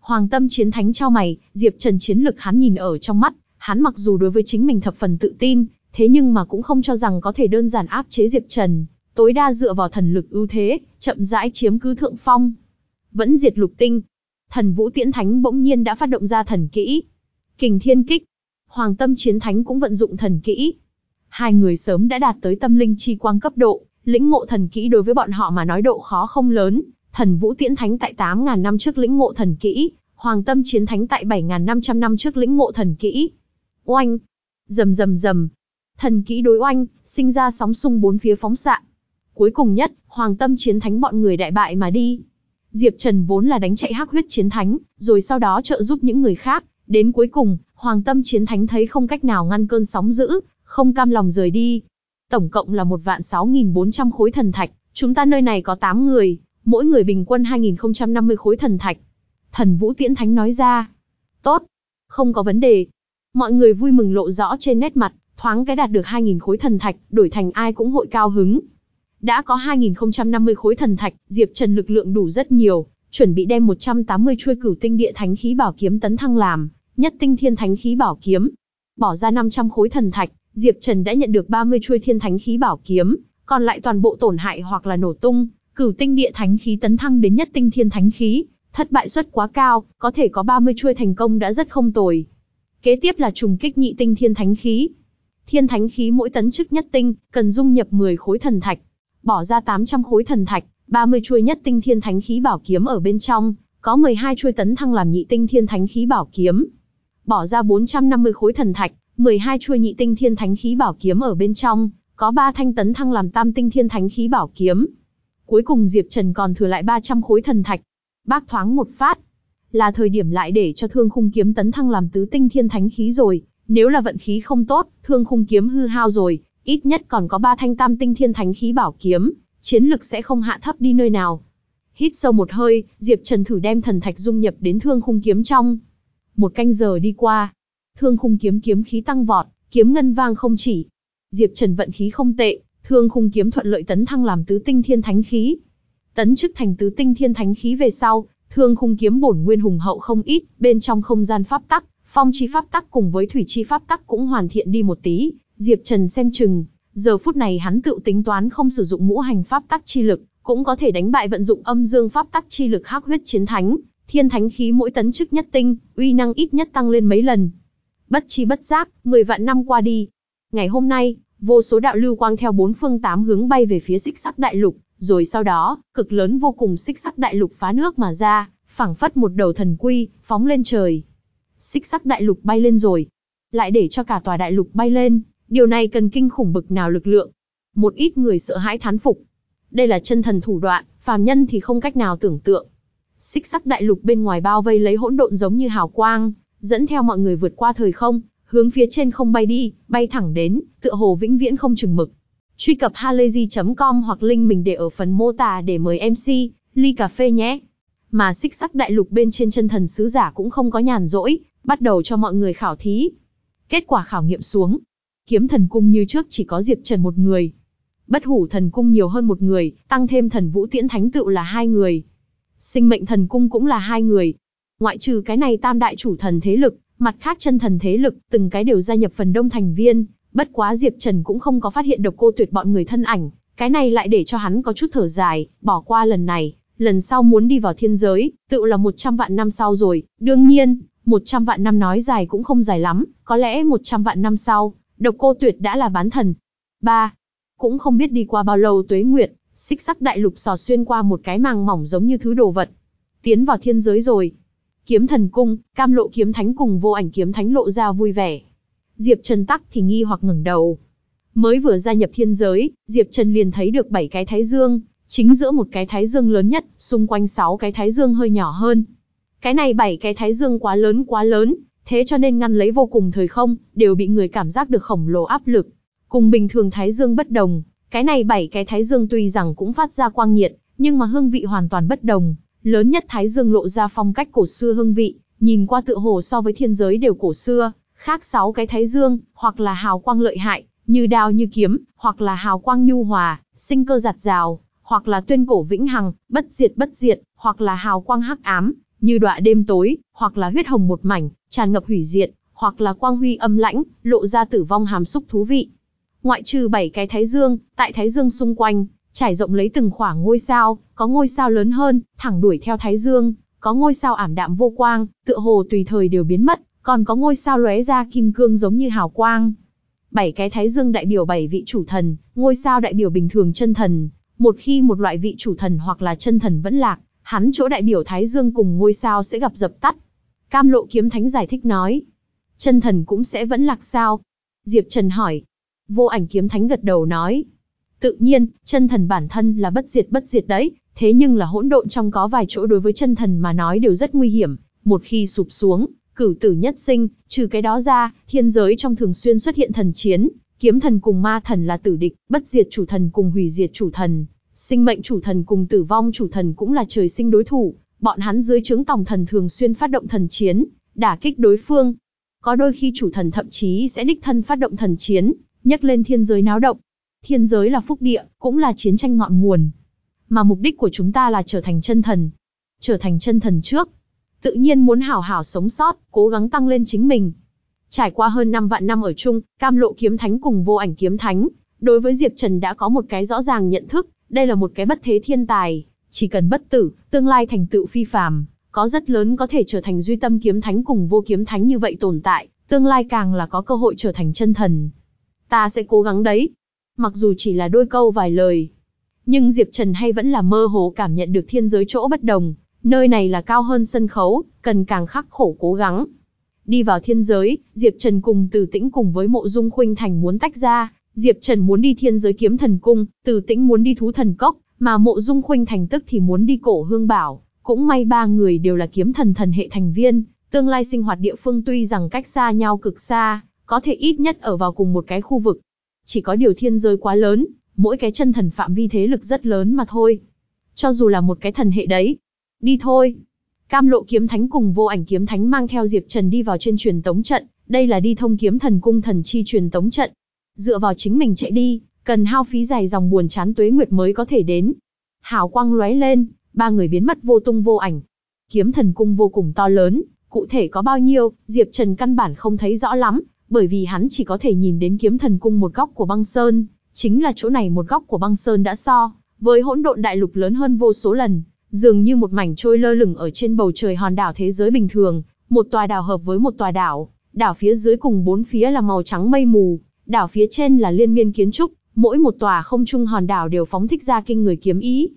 Hoàng tâm chiến thánh cho mày, Diệp Trần chiến lực hắn nhìn ở trong mắt, hắn mặc dù đối với chính mình thập phần tự tin, thế nhưng mà cũng không cho rằng có thể đơn giản áp chế Diệp Trần, tối đa dựa vào thần lực ưu thế, chậm rãi chiếm cứ thượng phong. Vẫn diệt lục tinh. Thần Vũ Tiễn Thánh bỗng nhiên đã phát động ra thần kỹ. Kình Thiên Kích. Hoàng Tâm Chiến Thánh cũng vận dụng thần kỹ. Hai người sớm đã đạt tới tâm linh chi quang cấp độ, lĩnh ngộ thần kỹ đối với bọn họ mà nói độ khó không lớn. Thần Vũ Tiễn Thánh tại 8.000 năm trước lĩnh ngộ thần kỹ, Hoàng Tâm Chiến Thánh tại 7.500 năm trước lĩnh ngộ thần kỹ. Oanh! Rầm rầm rầm, Thần kỹ đối oanh, sinh ra sóng xung bốn phía phóng xạ. Cuối cùng nhất, Hoàng Tâm Chiến Thánh bọn người đại bại mà đi. Diệp Trần vốn là đánh chạy hắc huyết chiến thánh, rồi sau đó trợ giúp những người khác, đến cuối cùng, Hoàng Tâm Chiến Thánh thấy không cách nào ngăn cơn sóng dữ, không cam lòng rời đi. Tổng cộng là 1 vạn 6.400 khối thần thạch, chúng ta nơi này có 8 người, mỗi người bình quân 2.050 khối thần thạch. Thần Vũ Tiễn Thánh nói ra. Tốt, không có vấn đề. Mọi người vui mừng lộ rõ trên nét mặt, thoáng cái đạt được 2.000 khối thần thạch, đổi thành ai cũng hội cao hứng. Đã có 2.050 khối thần thạch, Diệp Trần lực lượng đủ rất nhiều, chuẩn bị đem 180 chuôi cửu tinh địa thánh khí bảo kiếm tấn thăng làm, nhất tinh thiên thánh khí bảo kiếm. Bỏ ra 500 khối thần thạch, Diệp Trần đã nhận được 30 chuôi thiên thánh khí bảo kiếm, còn lại toàn bộ tổn hại hoặc là nổ tung, cửu tinh địa thánh khí tấn thăng đến nhất tinh thiên thánh khí, thất bại suất quá cao, có thể có 30 chuôi thành công đã rất không tồi. Kế tiếp là trùng kích nhị tinh thiên thánh khí, Thiên thánh khí mỗi tấn chức nhất tinh, cần dung nhập 10 khối thần thạch. Bỏ ra 800 khối thần thạch, 30 chuôi nhất tinh thiên thánh khí bảo kiếm ở bên trong, có 12 chuôi tấn thăng làm nhị tinh thiên thánh khí bảo kiếm. Bỏ ra 450 khối thần thạch, 12 chuôi nhị tinh thiên thánh khí bảo kiếm ở bên trong, có 3 thanh tấn thăng làm tam tinh thiên thánh khí bảo kiếm. Cuối cùng Diệp Trần còn thừa lại 300 khối thần thạch. Bác thoáng một phát, là thời điểm lại để cho thương khung kiếm tấn thăng làm tứ tinh thiên thánh khí rồi, nếu là vận khí không tốt, thương khung kiếm hư hao rồi, ít nhất còn có ba thanh tam tinh thiên thánh khí bảo kiếm, chiến lực sẽ không hạ thấp đi nơi nào. Hít sâu một hơi, Diệp Trần thử đem thần thạch dung nhập đến thương khung kiếm trong. Một canh giờ đi qua, thương khung kiếm kiếm khí tăng vọt, kiếm ngân vang không chỉ. Diệp Trần vận khí không tệ, thương khung kiếm thuận lợi tấn thăng làm tứ tinh thiên thánh khí. Tấn chức thành tứ tinh thiên thánh khí về sau, thương khung kiếm bổn nguyên hùng hậu không ít, bên trong không gian pháp tắc, Phong chi pháp tắc cùng với thủy chi pháp tắc cũng hoàn thiện đi một tí, Diệp Trần xem chừng, giờ phút này hắn tự tính toán không sử dụng ngũ hành pháp tắc chi lực, cũng có thể đánh bại vận dụng âm dương pháp tắc chi lực hắc huyết chiến thánh, thiên thánh khí mỗi tấn chức nhất tinh, uy năng ít nhất tăng lên mấy lần. Bất chi bất giác, 10 vạn năm qua đi. Ngày hôm nay, vô số đạo lưu quang theo bốn phương tám hướng bay về phía xích sắc đại lục, rồi sau đó, cực lớn vô cùng xích sắc đại lục phá nước mà ra, phảng phất một đầu thần quy, phóng lên trời xích sắc đại lục bay lên rồi. Lại để cho cả tòa đại lục bay lên, điều này cần kinh khủng bực nào lực lượng. Một ít người sợ hãi thán phục. Đây là chân thần thủ đoạn, phàm nhân thì không cách nào tưởng tượng. Xích sắc đại lục bên ngoài bao vây lấy hỗn độn giống như hào quang, dẫn theo mọi người vượt qua thời không, hướng phía trên không bay đi, bay thẳng đến, tựa hồ vĩnh viễn không chừng mực. Truy cập halayzi.com hoặc link mình để ở phần mô tả để mời MC, ly cà phê nhé. Mà xích sắc đại lục bên trên chân thần sứ giả cũng không có nhàn rỗi, bắt đầu cho mọi người khảo thí. Kết quả khảo nghiệm xuống, kiếm thần cung như trước chỉ có Diệp Trần một người. Bất hủ thần cung nhiều hơn một người, tăng thêm thần vũ tiễn thánh tự là hai người. Sinh mệnh thần cung cũng là hai người. Ngoại trừ cái này tam đại chủ thần thế lực, mặt khác chân thần thế lực, từng cái đều gia nhập phần đông thành viên, Bất quá Diệp Trần cũng không có phát hiện độc cô tuyệt bọn người thân ảnh, cái này lại để cho hắn có chút thở dài, bỏ qua lần này, lần sau muốn đi vào thiên giới, tự là 100 vạn năm sau rồi, đương nhiên, 100 vạn năm nói dài cũng không dài lắm, có lẽ 100 vạn năm sau, độc cô tuyệt đã là bán thần. 3. Cũng không biết đi qua bao lâu tuế nguyệt, xích sắc đại lục sò xuyên qua một cái màng mỏng giống như thứ đồ vật. Tiến vào thiên giới rồi. Kiếm thần cung, cam lộ kiếm thánh cùng vô ảnh kiếm thánh lộ ra vui vẻ. Diệp Trần tắc thì nghi hoặc ngẩng đầu. Mới vừa gia nhập thiên giới, Diệp Trần liền thấy được bảy cái thái dương, chính giữa một cái thái dương lớn nhất, xung quanh sáu cái thái dương hơi nhỏ hơn. Cái này bảy cái thái dương quá lớn quá lớn, thế cho nên ngăn lấy vô cùng thời không, đều bị người cảm giác được khổng lồ áp lực. Cùng bình thường thái dương bất đồng, cái này bảy cái thái dương tuy rằng cũng phát ra quang nhiệt, nhưng mà hương vị hoàn toàn bất đồng. Lớn nhất thái dương lộ ra phong cách cổ xưa hương vị, nhìn qua tựa hồ so với thiên giới đều cổ xưa, khác sáu cái thái dương, hoặc là hào quang lợi hại, như đao như kiếm, hoặc là hào quang nhu hòa, sinh cơ giạt rào, hoặc là tuyên cổ vĩnh hằng, bất diệt bất diệt, hoặc là hào quang hắc ám, như đọa đêm tối, hoặc là huyết hồng một mảnh, tràn ngập hủy diệt, hoặc là quang huy âm lãnh, lộ ra tử vong hàm xúc thú vị. Ngoại trừ bảy cái thái dương, tại thái dương xung quanh, trải rộng lấy từng khoảng ngôi sao, có ngôi sao lớn hơn, thẳng đuổi theo thái dương, có ngôi sao ảm đạm vô quang, tựa hồ tùy thời đều biến mất, còn có ngôi sao lóe ra kim cương giống như hào quang. Bảy cái thái dương đại biểu bảy vị chủ thần, ngôi sao đại biểu bình thường chân thần, một khi một loại vị chủ thần hoặc là chân thần vẫn lạc, hắn chỗ đại biểu thái dương cùng ngôi sao sẽ gặp dập tắt. Cam lộ kiếm thánh giải thích nói, chân thần cũng sẽ vẫn lạc sao? Diệp Trần hỏi. Vô ảnh kiếm thánh gật đầu nói, tự nhiên, chân thần bản thân là bất diệt bất diệt đấy, thế nhưng là hỗn độn trong có vài chỗ đối với chân thần mà nói đều rất nguy hiểm, một khi sụp xuống, cửu tử nhất sinh, trừ cái đó ra, thiên giới trong thường xuyên xuất hiện thần chiến, kiếm thần cùng ma thần là tử địch, bất diệt chủ thần cùng hủy diệt chủ thần, sinh mệnh chủ thần cùng tử vong chủ thần cũng là trời sinh đối thủ, bọn hắn dưới trướng tổng thần thường xuyên phát động thần chiến, đả kích đối phương. Có đôi khi chủ thần thậm chí sẽ đích thân phát động thần chiến, nhấc lên thiên giới náo động. Thiên giới là phúc địa, cũng là chiến tranh ngọn nguồn. Mà mục đích của chúng ta là trở thành chân thần. Trở thành chân thần trước, tự nhiên muốn hảo hảo sống sót, cố gắng tăng lên chính mình. Trải qua hơn 5 vạn năm ở chung, Cam Lộ Kiếm Thánh cùng Vô Ảnh Kiếm Thánh, đối với Diệp Trần đã có một cái rõ ràng nhận thức, đây là một cái bất thế thiên tài, chỉ cần bất tử, tương lai thành tựu phi phàm, có rất lớn có thể trở thành duy tâm kiếm thánh cùng vô kiếm thánh như vậy tồn tại, tương lai càng là có cơ hội trở thành chân thần. Ta sẽ cố gắng đấy. Mặc dù chỉ là đôi câu vài lời, nhưng Diệp Trần hay vẫn là mơ hồ cảm nhận được thiên giới chỗ bất đồng, Nơi này là cao hơn sân khấu, cần càng khắc khổ cố gắng. Đi vào thiên giới, Diệp Trần cùng Từ Tĩnh cùng với Mộ Dung Khuynh Thành muốn tách ra, Diệp Trần muốn đi thiên giới kiếm thần cung, Từ Tĩnh muốn đi thú thần cốc, mà Mộ Dung Khuynh Thành tức thì muốn đi cổ hương bảo. Cũng may ba người đều là kiếm thần thần hệ thành viên, tương lai sinh hoạt địa phương tuy rằng cách xa nhau cực xa, có thể ít nhất ở vào cùng một cái khu vực. Chỉ có điều thiên giới quá lớn, mỗi cái chân thần phạm vi thế lực rất lớn mà thôi. Cho dù là một cái thần hệ đấy, Đi thôi. Cam lộ kiếm thánh cùng vô ảnh kiếm thánh mang theo Diệp Trần đi vào trên truyền tống trận, đây là đi thông kiếm thần cung thần chi truyền tống trận. Dựa vào chính mình chạy đi, cần hao phí dài dòng buồn chán tuế nguyệt mới có thể đến. Hào quang lóe lên, ba người biến mất vô tung vô ảnh. Kiếm thần cung vô cùng to lớn, cụ thể có bao nhiêu, Diệp Trần căn bản không thấy rõ lắm, bởi vì hắn chỉ có thể nhìn đến kiếm thần cung một góc của băng sơn, chính là chỗ này một góc của băng sơn đã so, với hỗn độn đại lục lớn hơn vô số lần, dường như một mảnh trôi lơ lửng ở trên bầu trời hòn đảo thế giới bình thường, một tòa đảo hợp với một tòa đảo, đảo phía dưới cùng bốn phía là màu trắng mây mù, đảo phía trên là liên miên kiến trúc, mỗi một tòa không trung hòn đảo đều phóng thích ra kinh người kiếm ý.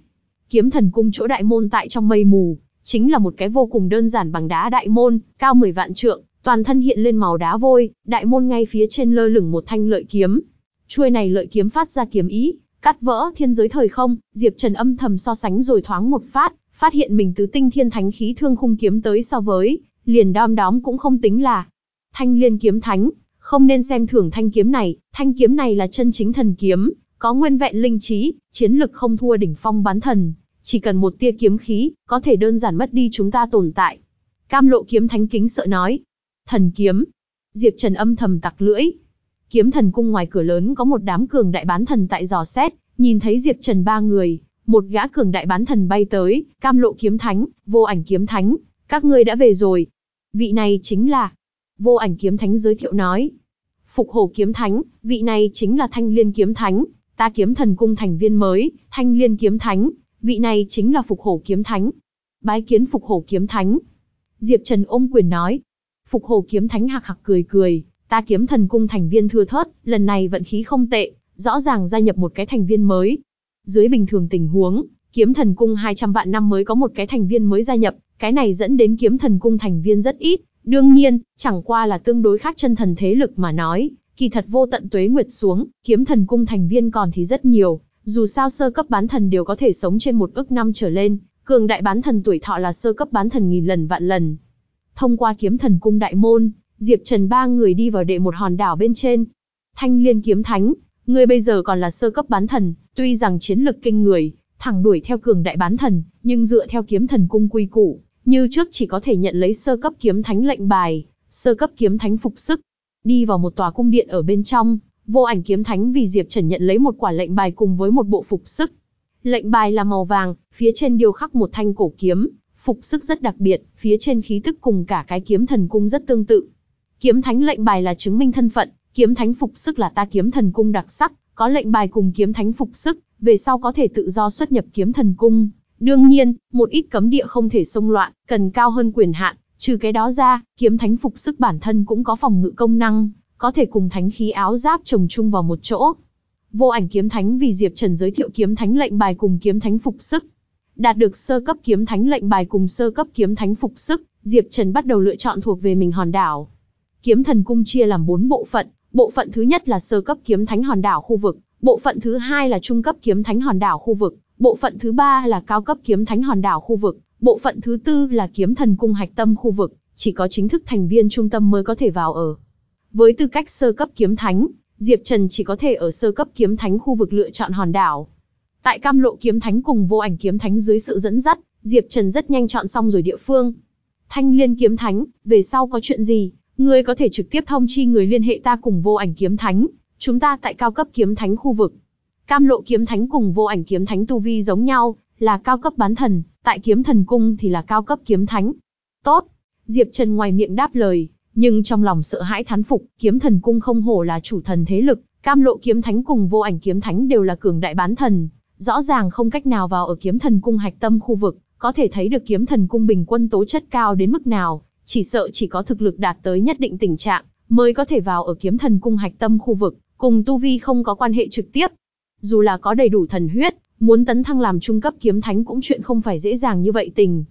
Kiếm thần cung chỗ đại môn tại trong mây mù, chính là một cái vô cùng đơn giản bằng đá đại môn, cao 10 vạn trượng, toàn thân hiện lên màu đá vôi, đại môn ngay phía trên lơ lửng một thanh lợi kiếm. Chuôi này lợi kiếm phát ra kiếm ý, Cắt vỡ thiên giới thời không, Diệp Trần âm thầm so sánh rồi thoáng một phát, phát hiện mình tứ tinh thiên thánh khí thương khung kiếm tới so với, liền đom đóm cũng không tính là. Thanh liên kiếm thánh, không nên xem thường thanh kiếm này, thanh kiếm này là chân chính thần kiếm, có nguyên vẹn linh trí, chiến lực không thua đỉnh phong bán thần, chỉ cần một tia kiếm khí, có thể đơn giản mất đi chúng ta tồn tại. Cam lộ kiếm thánh kính sợ nói. Thần kiếm. Diệp Trần âm thầm tặc lưỡi, Kiếm thần cung ngoài cửa lớn có một đám cường đại bán thần tại dò xét, nhìn thấy Diệp Trần ba người, một gã cường đại bán thần bay tới, cam lộ kiếm thánh, vô ảnh kiếm thánh, các ngươi đã về rồi. Vị này chính là, vô ảnh kiếm thánh giới thiệu nói. Phục Hổ Kiếm Thánh, vị này chính là Thanh Liên Kiếm Thánh, ta Kiếm Thần Cung thành viên mới, Thanh Liên Kiếm Thánh, vị này chính là Phục Hổ Kiếm Thánh. Bái kiến Phục Hổ Kiếm Thánh. Diệp Trần ôm quyền nói. Phục Hổ Kiếm Thánh hạc hạc cười cười, ta Kiếm Thần Cung thành viên thưa thớt, lần này vận khí không tệ, rõ ràng gia nhập một cái thành viên mới. Dưới bình thường tình huống, Kiếm Thần Cung 200 vạn năm mới có một cái thành viên mới gia nhập, cái này dẫn đến Kiếm Thần Cung thành viên rất ít, Đương nhiên, chẳng qua là tương đối khác chân thần thế lực mà nói, kỳ thật vô tận tuế nguyệt xuống, kiếm thần cung thành viên còn thì rất nhiều, dù sao sơ cấp bán thần đều có thể sống trên một ức năm trở lên, cường đại bán thần tuổi thọ là sơ cấp bán thần nghìn lần vạn lần. Thông qua kiếm thần cung đại môn, Diệp Trần ba người đi vào đệ một hòn đảo bên trên. Thanh Liên kiếm thánh, người bây giờ còn là sơ cấp bán thần, tuy rằng chiến lực kinh người, thẳng đuổi theo cường đại bán thần, nhưng dựa theo kiếm thần cung quy củ, như trước chỉ có thể nhận lấy sơ cấp kiếm thánh lệnh bài, sơ cấp kiếm thánh phục sức. Đi vào một tòa cung điện ở bên trong, vô ảnh kiếm thánh vì Diệp Trần nhận lấy một quả lệnh bài cùng với một bộ phục sức. Lệnh bài là màu vàng, phía trên điêu khắc một thanh cổ kiếm, phục sức rất đặc biệt, phía trên khí tức cùng cả cái kiếm thần cung rất tương tự. Kiếm thánh lệnh bài là chứng minh thân phận, kiếm thánh phục sức là ta kiếm thần cung đặc sắc, có lệnh bài cùng kiếm thánh phục sức, về sau có thể tự do xuất nhập kiếm thần cung. Đương nhiên, một ít cấm địa không thể xông loạn, cần cao hơn quyền hạn, trừ cái đó ra, kiếm thánh phục sức bản thân cũng có phòng ngự công năng, có thể cùng thánh khí áo giáp trồng chung vào một chỗ. Vô ảnh kiếm thánh vì Diệp Trần giới thiệu kiếm thánh lệnh bài cùng kiếm thánh phục sức. Đạt được sơ cấp kiếm thánh lệnh bài cùng sơ cấp kiếm thánh phục sức, Diệp Trần bắt đầu lựa chọn thuộc về mình hòn đảo. Kiếm thần cung chia làm 4 bộ phận, bộ phận thứ nhất là sơ cấp kiếm thánh hòn đảo khu vực, bộ phận thứ hai là trung cấp kiếm thánh hòn đảo khu vực, Bộ phận thứ ba là cao cấp kiếm thánh hòn đảo khu vực, bộ phận thứ tư là kiếm thần cung hạch tâm khu vực, chỉ có chính thức thành viên trung tâm mới có thể vào ở. Với tư cách sơ cấp kiếm thánh, Diệp Trần chỉ có thể ở sơ cấp kiếm thánh khu vực lựa chọn hòn đảo. Tại cam lộ kiếm thánh cùng vô ảnh kiếm thánh dưới sự dẫn dắt, Diệp Trần rất nhanh chọn xong rồi địa phương. Thanh liên kiếm thánh, về sau có chuyện gì, ngươi có thể trực tiếp thông chi người liên hệ ta cùng vô ảnh kiếm thánh, chúng ta tại cao cấp kiếm thánh khu vực. Cam lộ kiếm thánh cùng vô ảnh kiếm thánh tu vi giống nhau, là cao cấp bán thần, tại kiếm thần cung thì là cao cấp kiếm thánh. Tốt. Diệp Trần ngoài miệng đáp lời, nhưng trong lòng sợ hãi thán phục, kiếm thần cung không hổ là chủ thần thế lực, cam lộ kiếm thánh cùng vô ảnh kiếm thánh đều là cường đại bán thần, rõ ràng không cách nào vào ở kiếm thần cung hạch tâm khu vực, có thể thấy được kiếm thần cung bình quân tố chất cao đến mức nào, chỉ sợ chỉ có thực lực đạt tới nhất định tình trạng, mới có thể vào ở kiếm thần cung hạch tâm khu vực, cùng tu vi không có quan hệ trực tiếp, dù là có đầy đủ thần huyết, muốn tấn thăng làm trung cấp kiếm thánh cũng chuyện không phải dễ dàng như vậy tình.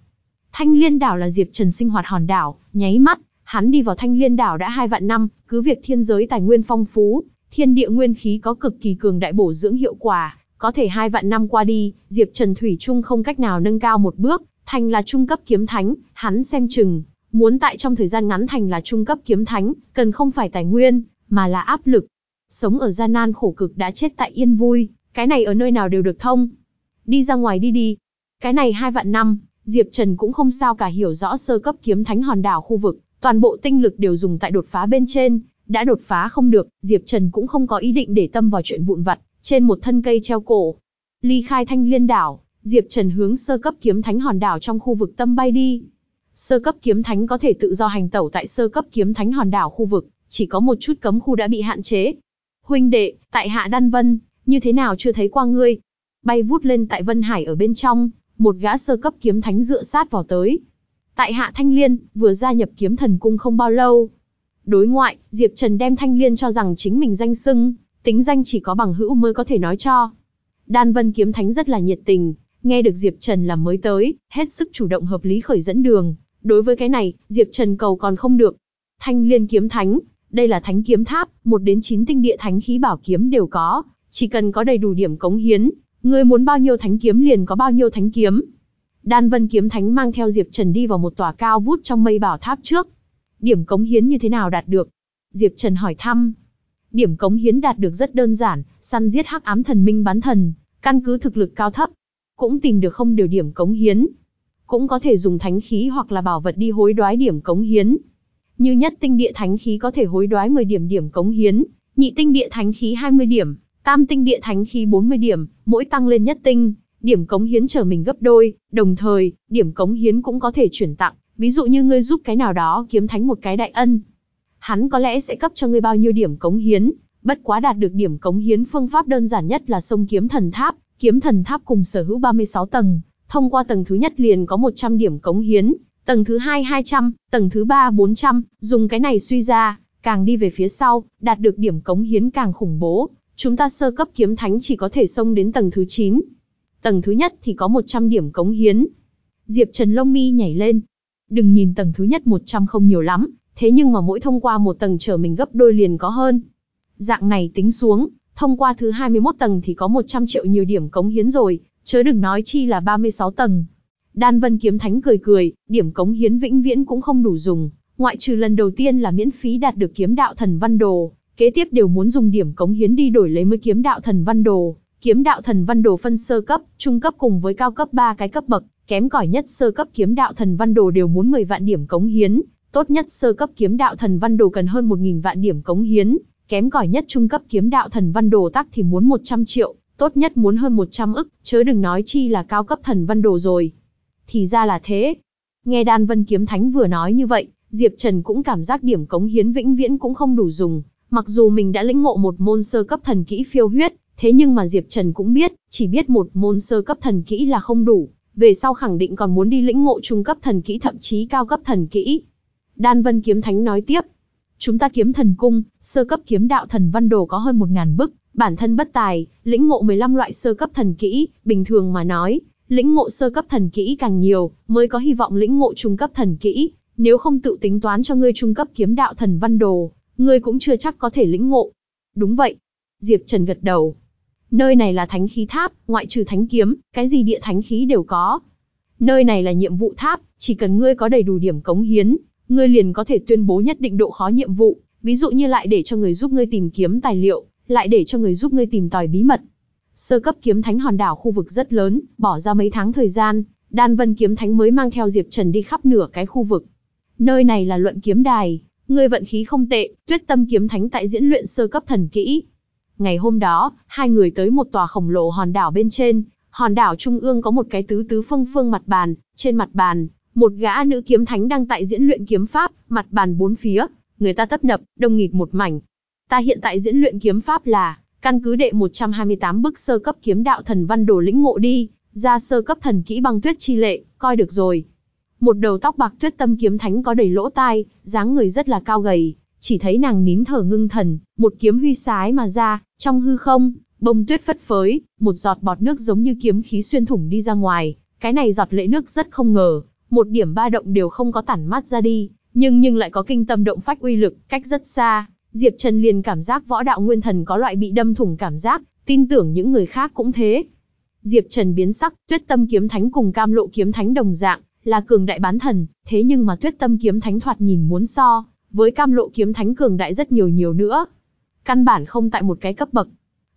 Thanh Liên đảo là Diệp Trần sinh hoạt hòn đảo, nháy mắt, hắn đi vào Thanh Liên đảo đã hai vạn năm, cứ việc thiên giới tài nguyên phong phú, thiên địa nguyên khí có cực kỳ cường đại bổ dưỡng hiệu quả, có thể hai vạn năm qua đi, Diệp Trần thủy chung không cách nào nâng cao một bước, thành là trung cấp kiếm thánh, hắn xem chừng, muốn tại trong thời gian ngắn thành là trung cấp kiếm thánh, cần không phải tài nguyên, mà là áp lực, Sống ở gian nan khổ cực đã chết tại yên vui, cái này ở nơi nào đều được thông. Đi ra ngoài đi đi. Cái này hai vạn năm, Diệp Trần cũng không sao cả hiểu rõ sơ cấp kiếm thánh hòn đảo khu vực, toàn bộ tinh lực đều dùng tại đột phá bên trên, đã đột phá không được, Diệp Trần cũng không có ý định để tâm vào chuyện vụn vặt, trên một thân cây treo cổ. Ly khai thanh liên đảo, Diệp Trần hướng sơ cấp kiếm thánh hòn đảo trong khu vực tâm bay đi. Sơ cấp kiếm thánh có thể tự do hành tẩu tại sơ cấp kiếm thánh hòn đảo khu vực, chỉ có một chút cấm khu đã bị hạn chế, Huynh đệ, tại hạ Đan Vân, như thế nào chưa thấy qua ngươi? Bay vút lên tại Vân Hải ở bên trong, một gã sơ cấp kiếm thánh dựa sát vào tới. Tại hạ Thanh Liên, vừa gia nhập kiếm thần cung không bao lâu. Đối ngoại, Diệp Trần đem Thanh Liên cho rằng chính mình danh xưng tính danh chỉ có bằng hữu mới có thể nói cho. Đan Vân kiếm thánh rất là nhiệt tình, nghe được Diệp Trần là mới tới, hết sức chủ động hợp lý khởi dẫn đường. Đối với cái này, Diệp Trần cầu còn không được. Thanh Liên kiếm thánh, đây là thánh kiếm tháp, một đến chín tinh địa thánh khí bảo kiếm đều có, chỉ cần có đầy đủ điểm cống hiến, ngươi muốn bao nhiêu thánh kiếm liền có bao nhiêu thánh kiếm. Đan Vân kiếm thánh mang theo Diệp Trần đi vào một tòa cao vút trong mây bảo tháp trước. Điểm cống hiến như thế nào đạt được? Diệp Trần hỏi thăm. Điểm cống hiến đạt được rất đơn giản, săn giết hắc ám thần minh bán thần, căn cứ thực lực cao thấp, cũng tìm được không điều điểm cống hiến. Cũng có thể dùng thánh khí hoặc là bảo vật đi hối đoái điểm cống hiến. Như nhất tinh địa thánh khí có thể hối đoái 10 điểm điểm cống hiến, nhị tinh địa thánh khí 20 điểm, tam tinh địa thánh khí 40 điểm, mỗi tăng lên nhất tinh, điểm cống hiến trở mình gấp đôi, đồng thời, điểm cống hiến cũng có thể chuyển tặng, ví dụ như ngươi giúp cái nào đó kiếm thánh một cái đại ân hắn có lẽ sẽ cấp cho ngươi bao nhiêu điểm cống hiến, bất quá đạt được điểm cống hiến phương pháp đơn giản nhất là sông kiếm thần tháp, kiếm thần tháp cùng sở hữu 36 tầng, thông qua tầng thứ nhất liền có 100 điểm cống hiến, tầng thứ hai 200, tầng thứ ba 400, dùng cái này suy ra, càng đi về phía sau, đạt được điểm cống hiến càng khủng bố, chúng ta sơ cấp kiếm thánh chỉ có thể xông đến tầng thứ 9. Tầng thứ nhất thì có 100 điểm cống hiến. Diệp Trần lông mi nhảy lên. Đừng nhìn tầng thứ nhất 100 không nhiều lắm, thế nhưng mà mỗi thông qua một tầng trở mình gấp đôi liền có hơn. Dạng này tính xuống, thông qua thứ 21 tầng thì có 100 triệu nhiều điểm cống hiến rồi, chớ đừng nói chi là 36 tầng. Đan Vân Kiếm Thánh cười cười, điểm cống hiến vĩnh viễn cũng không đủ dùng, ngoại trừ lần đầu tiên là miễn phí đạt được kiếm đạo thần văn đồ, kế tiếp đều muốn dùng điểm cống hiến đi đổi lấy mới kiếm đạo thần văn đồ. Kiếm đạo thần văn đồ phân sơ cấp, trung cấp cùng với cao cấp ba cái cấp bậc, kém cỏi nhất sơ cấp kiếm đạo thần văn đồ đều muốn 10 vạn điểm cống hiến, tốt nhất sơ cấp kiếm đạo thần văn đồ cần hơn 1000 vạn điểm cống hiến, kém cỏi nhất trung cấp kiếm đạo thần văn đồ tắc thì muốn 100 triệu, tốt nhất muốn hơn 100 ức, chớ đừng nói chi là cao cấp thần văn đồ rồi. Thì ra là thế. Nghe Đan Vân Kiếm Thánh vừa nói như vậy, Diệp Trần cũng cảm giác điểm cống hiến vĩnh viễn cũng không đủ dùng, mặc dù mình đã lĩnh ngộ một môn sơ cấp thần kỹ phiêu huyết, thế nhưng mà Diệp Trần cũng biết, chỉ biết một môn sơ cấp thần kỹ là không đủ, về sau khẳng định còn muốn đi lĩnh ngộ trung cấp thần kỹ thậm chí cao cấp thần kỹ. Đan Vân Kiếm Thánh nói tiếp, chúng ta kiếm thần cung, sơ cấp kiếm đạo thần văn đồ có hơn 1.000 bức, bản thân bất tài, lĩnh ngộ 15 loại sơ cấp thần kỹ, bình thường mà nói, lĩnh ngộ sơ cấp thần kỹ càng nhiều, mới có hy vọng lĩnh ngộ trung cấp thần kỹ, nếu không tự tính toán cho ngươi trung cấp kiếm đạo thần văn đồ, ngươi cũng chưa chắc có thể lĩnh ngộ. Đúng vậy. Diệp Trần gật đầu. Nơi này là thánh khí tháp, ngoại trừ thánh kiếm, cái gì địa thánh khí đều có. Nơi này là nhiệm vụ tháp, chỉ cần ngươi có đầy đủ điểm cống hiến, ngươi liền có thể tuyên bố nhất định độ khó nhiệm vụ, ví dụ như lại để cho người giúp ngươi tìm kiếm tài liệu, lại để cho người giúp ngươi tìm tòi bí mật. Sơ cấp kiếm thánh hòn đảo khu vực rất lớn, bỏ ra mấy tháng thời gian, Đan Vân kiếm thánh mới mang theo Diệp Trần đi khắp nửa cái khu vực. Nơi này là luận kiếm đài, ngươi vận khí không tệ, Tuyết Tâm kiếm thánh tại diễn luyện sơ cấp thần kỹ. Ngày hôm đó, hai người tới một tòa khổng lồ hòn đảo bên trên, hòn đảo trung ương có một cái tứ tứ phương phương mặt bàn, trên mặt bàn, một gã nữ kiếm thánh đang tại diễn luyện kiếm pháp, mặt bàn bốn phía, người ta tấp nập, đông nghịt một mảnh. Ta hiện tại diễn luyện kiếm pháp là, căn cứ đệ 128 bức sơ cấp kiếm đạo thần văn đồ lĩnh ngộ đi, ra sơ cấp thần kỹ băng tuyết chi lệ, coi được rồi. Một đầu tóc bạc tuyết tâm kiếm thánh có đầy lỗ tai, dáng người rất là cao gầy, chỉ thấy nàng nín thở ngưng thần, một kiếm huy sái mà ra, trong hư không, bông tuyết phất phới, một giọt bọt nước giống như kiếm khí xuyên thủng đi ra ngoài, cái này giọt lệ nước rất không ngờ, một điểm ba động đều không có tản mát ra đi, nhưng nhưng lại có kinh tâm động phách uy lực, cách rất xa, Diệp Trần liền cảm giác võ đạo nguyên thần có loại bị đâm thủng cảm giác, tin tưởng những người khác cũng thế. Diệp Trần biến sắc, Tuyết Tâm kiếm thánh cùng Cam Lộ kiếm thánh đồng dạng, là cường đại bán thần, thế nhưng mà Tuyết Tâm kiếm thánh thoạt nhìn muốn so với Cam Lộ kiếm thánh cường đại rất nhiều nhiều nữa. Căn bản không tại một cái cấp bậc.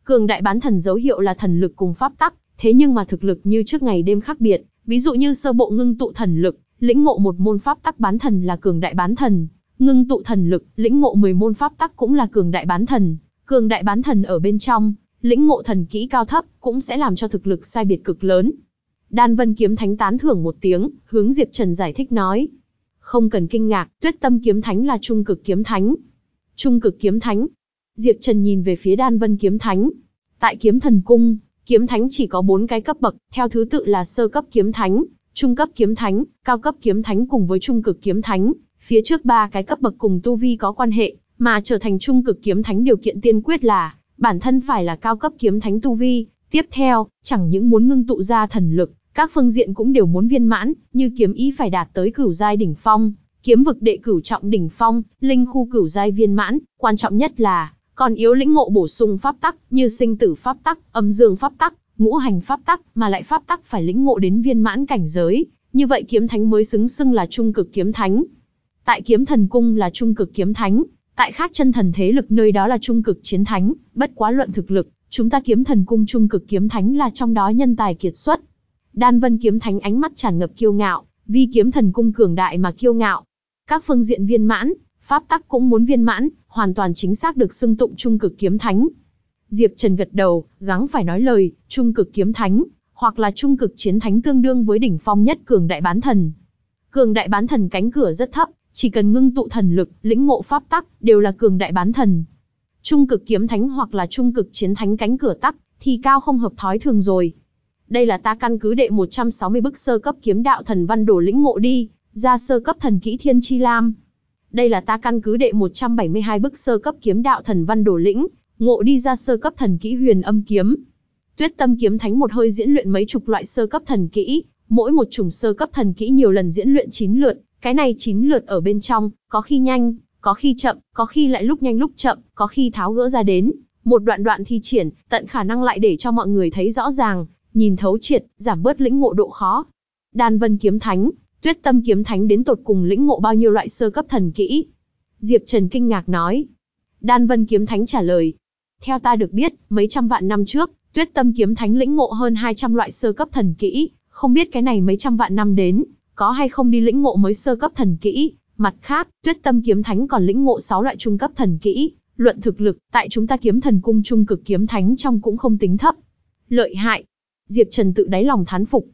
Cường đại bán thần dấu hiệu là thần lực cùng pháp tắc, thế nhưng mà thực lực như trước ngày đêm khác biệt, ví dụ như sơ bộ ngưng tụ thần lực, lĩnh ngộ một môn pháp tắc bán thần là cường đại bán thần, ngưng tụ thần lực, lĩnh ngộ 10 môn pháp tắc cũng là cường đại bán thần, cường đại bán thần ở bên trong, lĩnh ngộ thần kỹ cao thấp, cũng sẽ làm cho thực lực sai biệt cực lớn. Đan Vân Kiếm Thánh tán thưởng một tiếng, hướng Diệp Trần giải thích nói. Không cần kinh ngạc, Tuyết Tâm Kiếm Thánh là trung cực kiếm thánh. Trung cực kiếm thánh. Diệp Trần nhìn về phía Đan Vân Kiếm Thánh. Tại Kiếm Thần Cung, kiếm thánh chỉ có 4 cái cấp bậc, theo thứ tự là sơ cấp kiếm thánh, trung cấp kiếm thánh, cao cấp kiếm thánh cùng với trung cực kiếm thánh. Phía trước ba cái cấp bậc cùng tu vi có quan hệ, mà trở thành trung cực kiếm thánh điều kiện tiên quyết là bản thân phải là cao cấp kiếm thánh tu vi. Tiếp theo, chẳng những muốn ngưng tụ ra thần lực, các phương diện cũng đều muốn viên mãn, như kiếm ý phải đạt tới cửu giai đỉnh phong, kiếm vực đệ cửu trọng đỉnh phong, linh khu cửu giai viên mãn, quan trọng nhất là còn yếu lĩnh ngộ bổ sung pháp tắc, như sinh tử pháp tắc, âm dương pháp tắc, ngũ hành pháp tắc, mà lại pháp tắc phải lĩnh ngộ đến viên mãn cảnh giới, như vậy kiếm thánh mới xứng xưng là trung cực kiếm thánh. Tại kiếm thần cung là trung cực kiếm thánh, tại khác chân thần thế lực nơi đó là trung cực chiến thánh, bất quá luận thực lực, chúng ta kiếm thần cung trung cực kiếm thánh là trong đó nhân tài kiệt xuất. Đan Vân kiếm thánh ánh mắt tràn ngập kiêu ngạo, vì kiếm thần cung cường đại mà kiêu ngạo. Các phương diện viên mãn, pháp tắc cũng muốn viên mãn, hoàn toàn chính xác được xưng tụng trung cực kiếm thánh. Diệp Trần gật đầu, gắng phải nói lời, trung cực kiếm thánh, hoặc là trung cực chiến thánh tương đương với đỉnh phong nhất cường đại bán thần. Cường đại bán thần cánh cửa rất thấp, Chỉ cần ngưng tụ thần lực, lĩnh ngộ pháp tắc, đều là cường đại bán thần. Trung cực kiếm thánh hoặc là trung cực chiến thánh cánh cửa tắc, thì cao không hợp thói thường rồi. Đây là ta căn cứ đệ 160 bức sơ cấp kiếm đạo thần văn đổ lĩnh ngộ đi, ra sơ cấp thần kỹ thiên chi lam. Đây là ta căn cứ đệ 172 bức sơ cấp kiếm đạo thần văn đổ lĩnh, ngộ đi ra sơ cấp thần kỹ huyền âm kiếm. Tuyết tâm kiếm thánh một hơi diễn luyện mấy chục loại sơ cấp thần kỹ, mỗi một chủng sơ cấp thần kỹ nhiều lần diễn luyện 9 lượt, cái này 9 lượt ở bên trong, có khi nhanh, có khi chậm, có khi lại lúc nhanh lúc chậm, có khi tháo gỡ ra đến, một đoạn đoạn thi triển, tận khả năng lại để cho mọi người thấy rõ ràng, nhìn thấu triệt, giảm bớt lĩnh ngộ độ khó. Đan Vân kiếm thánh, Tuyết Tâm kiếm thánh đến tột cùng lĩnh ngộ bao nhiêu loại sơ cấp thần kỹ? Diệp Trần kinh ngạc nói. Đan Vân kiếm thánh trả lời. Theo ta được biết, mấy trăm vạn năm trước, Tuyết Tâm kiếm thánh lĩnh ngộ hơn 200 loại sơ cấp thần kỹ, không biết cái này mấy trăm vạn năm đến, có hay không đi lĩnh ngộ mới sơ cấp thần kỹ. Mặt khác, Tuyết Tâm kiếm thánh còn lĩnh ngộ 6 loại trung cấp thần kỹ, luận thực lực, tại chúng ta kiếm thần cung trung cực kiếm thánh trong cũng không tính thấp. Lợi hại. Diệp Trần tự đáy lòng thán phục.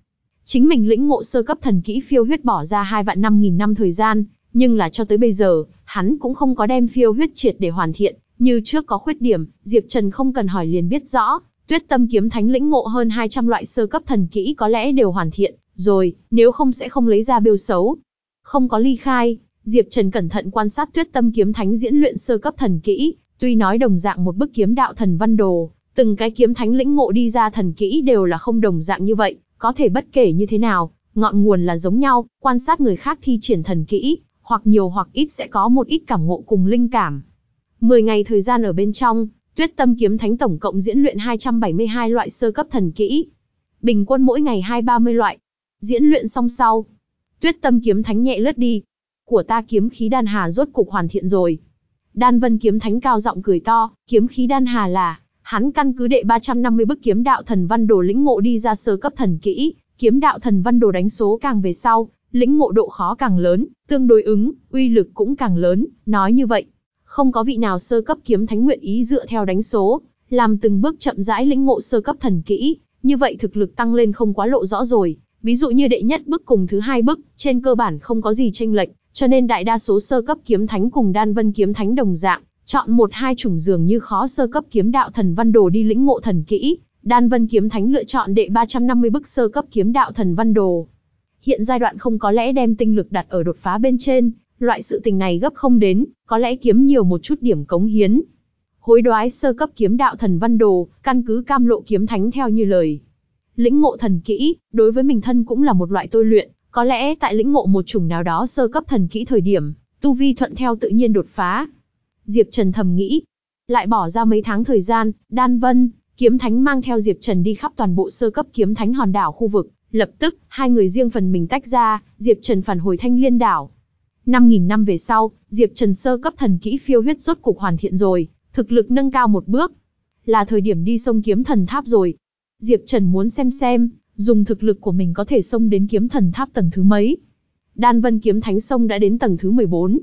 Chính mình lĩnh ngộ sơ cấp thần kỹ phiêu huyết bỏ ra hai vạn năm nghìn năm thời gian, nhưng là cho tới bây giờ, hắn cũng không có đem phiêu huyết triệt để hoàn thiện, như trước có khuyết điểm, Diệp Trần không cần hỏi liền biết rõ, Tuyết Tâm kiếm thánh lĩnh ngộ hơn 200 loại sơ cấp thần kỹ có lẽ đều hoàn thiện, rồi, nếu không sẽ không lấy ra bêu xấu. Không có ly khai, Diệp Trần cẩn thận quan sát Tuyết Tâm kiếm thánh diễn luyện sơ cấp thần kỹ, tuy nói đồng dạng một bức kiếm đạo thần văn đồ, từng cái kiếm thánh lĩnh ngộ đi ra thần kỹ đều là không đồng dạng như vậy, có thể bất kể như thế nào, ngọn nguồn là giống nhau, quan sát người khác thi triển thần kỹ, hoặc nhiều hoặc ít sẽ có một ít cảm ngộ cùng linh cảm. 10 ngày thời gian ở bên trong, Tuyết Tâm kiếm thánh tổng cộng diễn luyện 272 loại sơ cấp thần kỹ. Bình quân mỗi ngày 2-30 loại. Diễn luyện xong sau, Tuyết Tâm kiếm thánh nhẹ lướt đi, của ta kiếm khí đan hà rốt cục hoàn thiện rồi. Đan Vân kiếm thánh cao giọng cười to, kiếm khí đan hà là, hắn căn cứ đệ 350 bức kiếm đạo thần văn đồ lĩnh ngộ đi ra sơ cấp thần kỹ, kiếm đạo thần văn đồ đánh số càng về sau, lĩnh ngộ độ khó càng lớn, tương đối ứng, uy lực cũng càng lớn, nói như vậy, không có vị nào sơ cấp kiếm thánh nguyện ý dựa theo đánh số, làm từng bước chậm rãi lĩnh ngộ sơ cấp thần kỹ, như vậy thực lực tăng lên không quá lộ rõ rồi, ví dụ như đệ nhất bức cùng thứ hai bức, trên cơ bản không có gì chênh lệch, cho nên đại đa số sơ cấp kiếm thánh cùng đan vân kiếm thánh đồng dạng, chọn một hai chủng dường như khó sơ cấp kiếm đạo thần văn đồ đi lĩnh ngộ thần kỹ, đan vân kiếm thánh lựa chọn đệ 350 bức sơ cấp kiếm đạo thần văn đồ. Hiện giai đoạn không có lẽ đem tinh lực đặt ở đột phá bên trên, loại sự tình này gấp không đến, có lẽ kiếm nhiều một chút điểm cống hiến. Hối đoái sơ cấp kiếm đạo thần văn đồ, căn cứ cam lộ kiếm thánh theo như lời. Lĩnh ngộ thần kỹ, đối với mình thân cũng là một loại tôi luyện, có lẽ tại lĩnh ngộ một chủng nào đó sơ cấp thần kỹ thời điểm, tu vi thuận theo tự nhiên đột phá. Diệp Trần thầm nghĩ, lại bỏ ra mấy tháng thời gian, Đan Vân, kiếm thánh mang theo Diệp Trần đi khắp toàn bộ sơ cấp kiếm thánh hòn đảo khu vực, lập tức, hai người riêng phần mình tách ra, Diệp Trần phản hồi Thanh Liên đảo. 5000 năm về sau, Diệp Trần sơ cấp thần kỹ phiêu huyết rốt cục hoàn thiện rồi, thực lực nâng cao một bước. Là thời điểm đi sông kiếm thần tháp rồi. Diệp Trần muốn xem xem, dùng thực lực của mình có thể xông đến kiếm thần tháp tầng thứ mấy. Đan Vân kiếm thánh sông đã đến tầng thứ 14.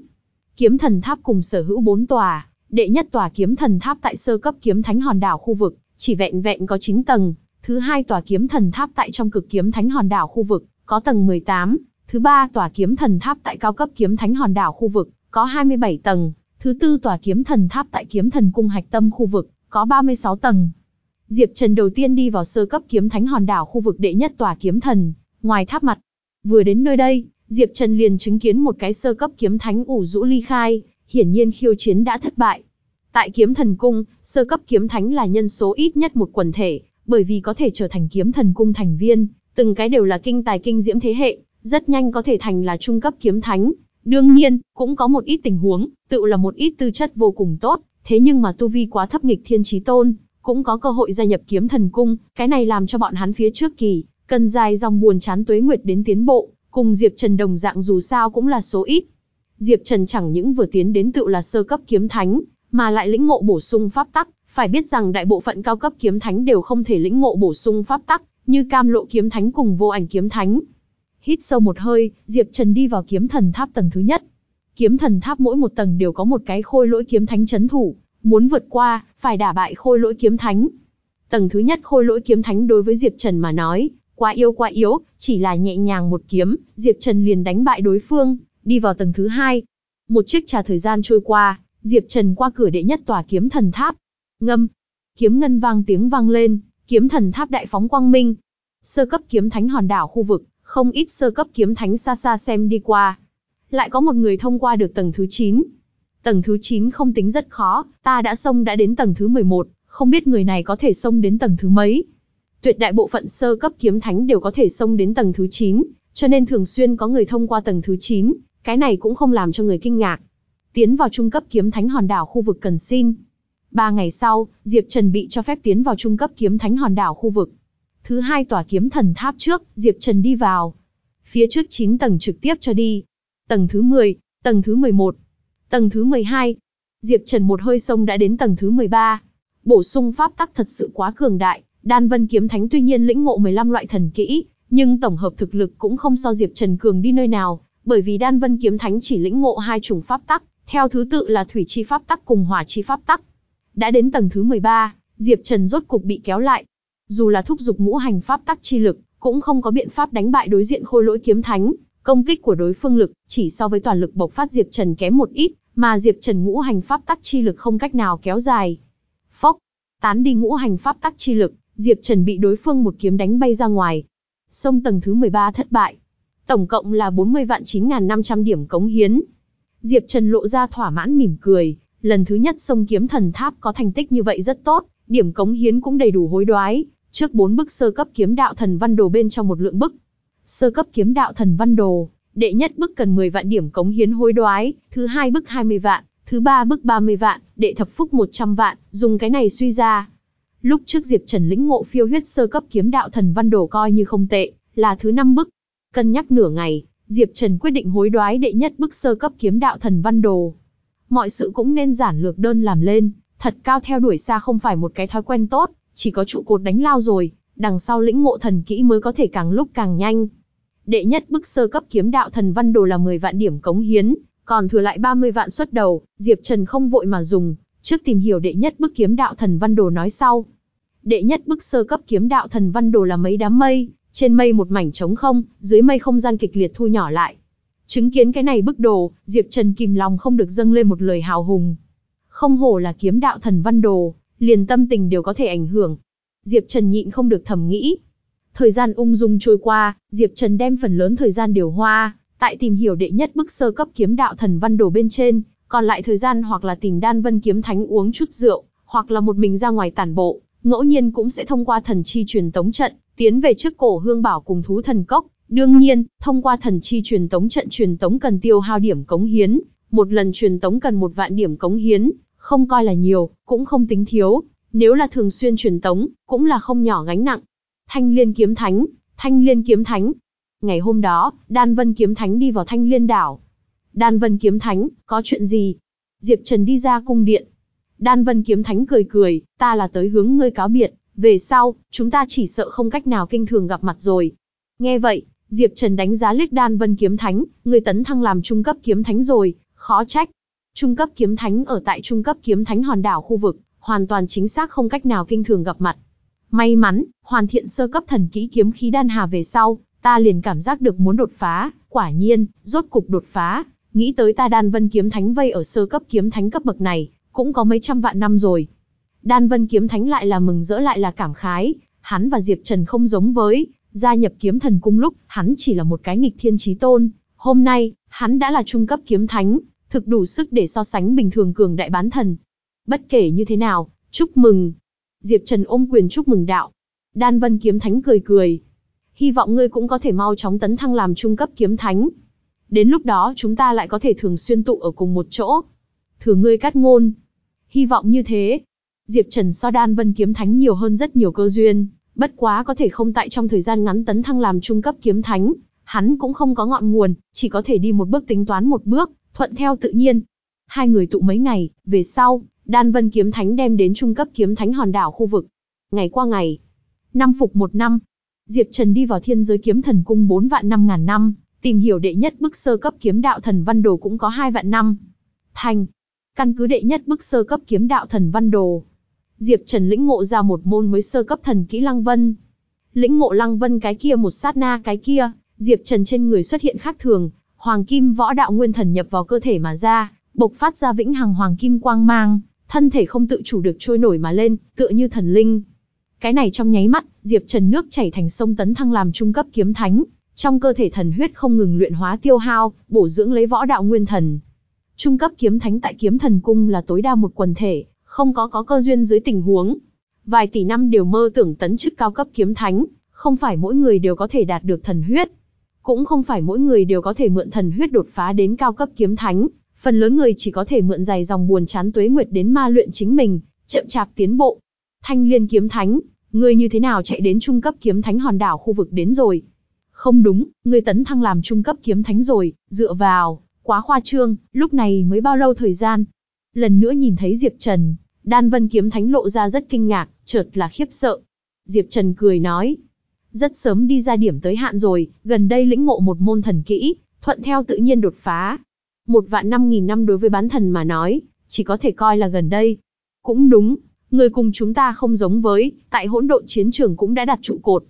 Kiếm thần tháp cùng sở hữu 4 tòa, đệ nhất tòa kiếm thần tháp tại sơ cấp kiếm thánh hòn đảo khu vực, chỉ vẹn vẹn có 9 tầng. Thứ hai tòa kiếm thần tháp tại trong cực kiếm thánh hòn đảo khu vực, có tầng 18. Thứ ba tòa kiếm thần tháp tại cao cấp kiếm thánh hòn đảo khu vực, có 27 tầng. Thứ tư tòa kiếm thần tháp tại kiếm thần cung hạch tâm khu vực, có 36 tầng. Diệp Trần đầu tiên đi vào sơ cấp kiếm thánh hòn đảo khu vực đệ nhất tòa kiếm thần, ngoài tháp mặt. Vừa đến nơi đây, Diệp Trần liền chứng kiến một cái sơ cấp kiếm thánh ủ rũ ly khai, hiển nhiên khiêu chiến đã thất bại. Tại kiếm thần cung, sơ cấp kiếm thánh là nhân số ít nhất một quần thể, bởi vì có thể trở thành kiếm thần cung thành viên, từng cái đều là kinh tài kinh diễm thế hệ, rất nhanh có thể thành là trung cấp kiếm thánh. Đương nhiên, cũng có một ít tình huống, tự là một ít tư chất vô cùng tốt, thế nhưng mà tu vi quá thấp nghịch thiên trí tôn, cũng có cơ hội gia nhập kiếm thần cung, cái này làm cho bọn hắn phía trước kỳ, cần dài dòng buồn chán tuế nguyệt đến tiến bộ, cùng Diệp Trần đồng dạng dù sao cũng là số ít. Diệp Trần chẳng những vừa tiến đến tự là sơ cấp kiếm thánh, mà lại lĩnh ngộ bổ sung pháp tắc, phải biết rằng đại bộ phận cao cấp kiếm thánh đều không thể lĩnh ngộ bổ sung pháp tắc, như cam lộ kiếm thánh cùng vô ảnh kiếm thánh. Hít sâu một hơi, Diệp Trần đi vào kiếm thần tháp tầng thứ nhất. Kiếm thần tháp mỗi một tầng đều có một cái khôi lỗi kiếm thánh chấn thủ, Muốn vượt qua, phải đả bại khôi lỗi kiếm thánh. Tầng thứ nhất khôi lỗi kiếm thánh đối với Diệp Trần mà nói, quá yếu quá yếu, chỉ là nhẹ nhàng một kiếm, Diệp Trần liền đánh bại đối phương, đi vào tầng thứ hai. Một chiếc trà thời gian trôi qua, Diệp Trần qua cửa đệ nhất tòa kiếm thần tháp. Ngâm, kiếm ngân vang tiếng vang lên, kiếm thần tháp đại phóng quang minh. Sơ cấp kiếm thánh hòn đảo khu vực, không ít sơ cấp kiếm thánh xa xa xem đi qua. Lại có một người thông qua được tầng thứ 9. Tầng thứ 9 không tính rất khó, ta đã xông đã đến tầng thứ 11, không biết người này có thể xông đến tầng thứ mấy. Tuyệt đại bộ phận sơ cấp kiếm thánh đều có thể xông đến tầng thứ 9, cho nên thường xuyên có người thông qua tầng thứ 9, cái này cũng không làm cho người kinh ngạc. Tiến vào trung cấp kiếm thánh hòn đảo khu vực cần xin. Ba ngày sau, Diệp Trần bị cho phép tiến vào trung cấp kiếm thánh hòn đảo khu vực. Thứ hai tòa kiếm thần tháp trước, Diệp Trần đi vào. Phía trước 9 tầng trực tiếp cho đi. Tầng thứ 10, tầng thứ 11, tầng thứ 12. Diệp Trần một hơi sông đã đến tầng thứ 13. Bổ sung pháp tắc thật sự quá cường đại, Đan Vân kiếm thánh tuy nhiên lĩnh ngộ 15 loại thần kỹ, nhưng tổng hợp thực lực cũng không so Diệp Trần cường đi nơi nào, bởi vì Đan Vân kiếm thánh chỉ lĩnh ngộ hai chủng pháp tắc, theo thứ tự là thủy chi pháp tắc cùng hỏa chi pháp tắc. Đã đến tầng thứ 13, Diệp Trần rốt cục bị kéo lại. Dù là thúc dục ngũ hành pháp tắc chi lực, cũng không có biện pháp đánh bại đối diện khôi lỗi kiếm thánh. Công kích của đối phương lực, chỉ so với toàn lực bộc phát Diệp Trần kém một ít, mà Diệp Trần ngũ hành pháp tắc chi lực không cách nào kéo dài. Phốc, tán đi ngũ hành pháp tắc chi lực, Diệp Trần bị đối phương một kiếm đánh bay ra ngoài. Sông tầng thứ 13 thất bại. Tổng cộng là 40 vạn 9.500 điểm cống hiến. Diệp Trần lộ ra thỏa mãn mỉm cười, lần thứ nhất sông kiếm thần tháp có thành tích như vậy rất tốt, điểm cống hiến cũng đầy đủ hối đoái, trước bốn bức sơ cấp kiếm đạo thần văn đồ bên trong một lượng bức. Sơ cấp kiếm đạo thần văn đồ, đệ nhất bức cần 10 vạn điểm cống hiến hối đoái, thứ hai bức 20 vạn, thứ ba bức 30 vạn, đệ thập phúc 100 vạn, dùng cái này suy ra. Lúc trước Diệp Trần lĩnh ngộ phiêu huyết sơ cấp kiếm đạo thần văn đồ coi như không tệ, là thứ năm bức. Cân nhắc nửa ngày, Diệp Trần quyết định hối đoái đệ nhất bức sơ cấp kiếm đạo thần văn đồ. Mọi sự cũng nên giản lược đơn làm lên, thật cao theo đuổi xa không phải một cái thói quen tốt, chỉ có trụ cột đánh lao rồi, đằng sau lĩnh ngộ thần kỹ mới có thể càng lúc càng nhanh. Đệ nhất bức sơ cấp kiếm đạo thần văn đồ là 10 vạn điểm cống hiến, còn thừa lại 30 vạn xuất đầu, Diệp Trần không vội mà dùng, trước tìm hiểu đệ nhất bức kiếm đạo thần văn đồ nói sau. Đệ nhất bức sơ cấp kiếm đạo thần văn đồ là mấy đám mây, trên mây một mảnh trống không, dưới mây không gian kịch liệt thu nhỏ lại. Chứng kiến cái này bức đồ, Diệp Trần kìm lòng không được dâng lên một lời hào hùng. Không hổ là kiếm đạo thần văn đồ, liền tâm tình đều có thể ảnh hưởng. Diệp Trần nhịn không được thầm nghĩ. Thời gian ung dung trôi qua, Diệp Trần đem phần lớn thời gian điều hoa, tại tìm hiểu đệ nhất bức sơ cấp kiếm đạo thần văn đồ bên trên, còn lại thời gian hoặc là tìm đan vân kiếm thánh uống chút rượu, hoặc là một mình ra ngoài tản bộ, ngẫu nhiên cũng sẽ thông qua thần chi truyền tống trận, tiến về trước cổ hương bảo cùng thú thần cốc. Đương nhiên, thông qua thần chi truyền tống trận truyền tống cần tiêu hao điểm cống hiến, một lần truyền tống cần một vạn điểm cống hiến, không coi là nhiều, cũng không tính thiếu, nếu là thường xuyên truyền tống, cũng là không nhỏ gánh nặng. Thanh Liên Kiếm Thánh, Thanh Liên Kiếm Thánh. Ngày hôm đó, Đan Vân Kiếm Thánh đi vào Thanh Liên đảo. Đan Vân Kiếm Thánh, có chuyện gì? Diệp Trần đi ra cung điện. Đan Vân Kiếm Thánh cười cười, ta là tới hướng ngươi cáo biệt, về sau, chúng ta chỉ sợ không cách nào kinh thường gặp mặt rồi. Nghe vậy, Diệp Trần đánh giá liếc Đan Vân Kiếm Thánh, người tấn thăng làm trung cấp kiếm thánh rồi, khó trách. Trung cấp kiếm thánh ở tại trung cấp kiếm thánh hòn đảo khu vực, hoàn toàn chính xác không cách nào kinh thường gặp mặt. May mắn, hoàn thiện sơ cấp thần kỹ kiếm khí đan hà về sau, ta liền cảm giác được muốn đột phá, quả nhiên, rốt cục đột phá, nghĩ tới ta đan vân kiếm thánh vây ở sơ cấp kiếm thánh cấp bậc này, cũng có mấy trăm vạn năm rồi. Đan vân kiếm thánh lại là mừng rỡ lại là cảm khái, hắn và Diệp Trần không giống với, gia nhập kiếm thần cung lúc, hắn chỉ là một cái nghịch thiên trí tôn, hôm nay, hắn đã là trung cấp kiếm thánh, thực đủ sức để so sánh bình thường cường đại bán thần. Bất kể như thế nào, chúc mừng. Diệp Trần ôm quyền chúc mừng đạo. Đan Vân Kiếm Thánh cười cười. Hy vọng ngươi cũng có thể mau chóng tấn thăng làm trung cấp kiếm thánh. Đến lúc đó chúng ta lại có thể thường xuyên tụ ở cùng một chỗ. Thừa ngươi cắt ngôn. Hy vọng như thế. Diệp Trần so Đan Vân Kiếm Thánh nhiều hơn rất nhiều cơ duyên, bất quá có thể không tại trong thời gian ngắn tấn thăng làm trung cấp kiếm thánh, hắn cũng không có ngọn nguồn, chỉ có thể đi một bước tính toán một bước, thuận theo tự nhiên. Hai người tụ mấy ngày, về sau, Đan Vân Kiếm Thánh đem đến trung cấp kiếm thánh hòn đảo khu vực. Ngày qua ngày, năm phục một năm, Diệp Trần đi vào thiên giới kiếm thần cung 4 vạn năm ngàn năm, tìm hiểu đệ nhất bức sơ cấp kiếm đạo thần văn đồ cũng có 2 vạn năm. Thành, căn cứ đệ nhất bức sơ cấp kiếm đạo thần văn đồ. Diệp Trần lĩnh ngộ ra một môn mới sơ cấp thần kỹ Lăng Vân. Lĩnh ngộ Lăng Vân cái kia một sát na cái kia, Diệp Trần trên người xuất hiện khác thường, Hoàng kim võ đạo nguyên thần nhập vào cơ thể mà ra, bộc phát ra vĩnh hằng hoàng kim quang mang, thân thể không tự chủ được trôi nổi mà lên, tựa như thần linh. Cái này trong nháy mắt, Diệp Trần nước chảy thành sông tấn thăng làm trung cấp kiếm thánh, trong cơ thể thần huyết không ngừng luyện hóa tiêu hao, bổ dưỡng lấy võ đạo nguyên thần. Trung cấp kiếm thánh tại kiếm thần cung là tối đa một quần thể, không có có cơ duyên dưới tình huống. Vài tỷ năm đều mơ tưởng tấn chức cao cấp kiếm thánh, không phải mỗi người đều có thể đạt được thần huyết. Cũng không phải mỗi người đều có thể mượn thần huyết đột phá đến cao cấp kiếm thánh, phần lớn người chỉ có thể mượn dài dòng buồn chán tuế nguyệt đến ma luyện chính mình, chậm chạp tiến bộ. Thanh liên kiếm thánh, người như thế nào chạy đến trung cấp kiếm thánh hòn đảo khu vực đến rồi? Không đúng, người tấn thăng làm trung cấp kiếm thánh rồi, dựa vào, quá khoa trương, lúc này mới bao lâu thời gian. Lần nữa nhìn thấy Diệp Trần, Đan Vân kiếm thánh lộ ra rất kinh ngạc, chợt là khiếp sợ. Diệp Trần cười nói, rất sớm đi ra điểm tới hạn rồi, gần đây lĩnh ngộ một môn thần kỹ, thuận theo tự nhiên đột phá. Một vạn năm nghìn năm đối với bán thần mà nói, chỉ có thể coi là gần đây. Cũng đúng, người cùng chúng ta không giống với, tại hỗn độn chiến trường cũng đã đặt trụ cột.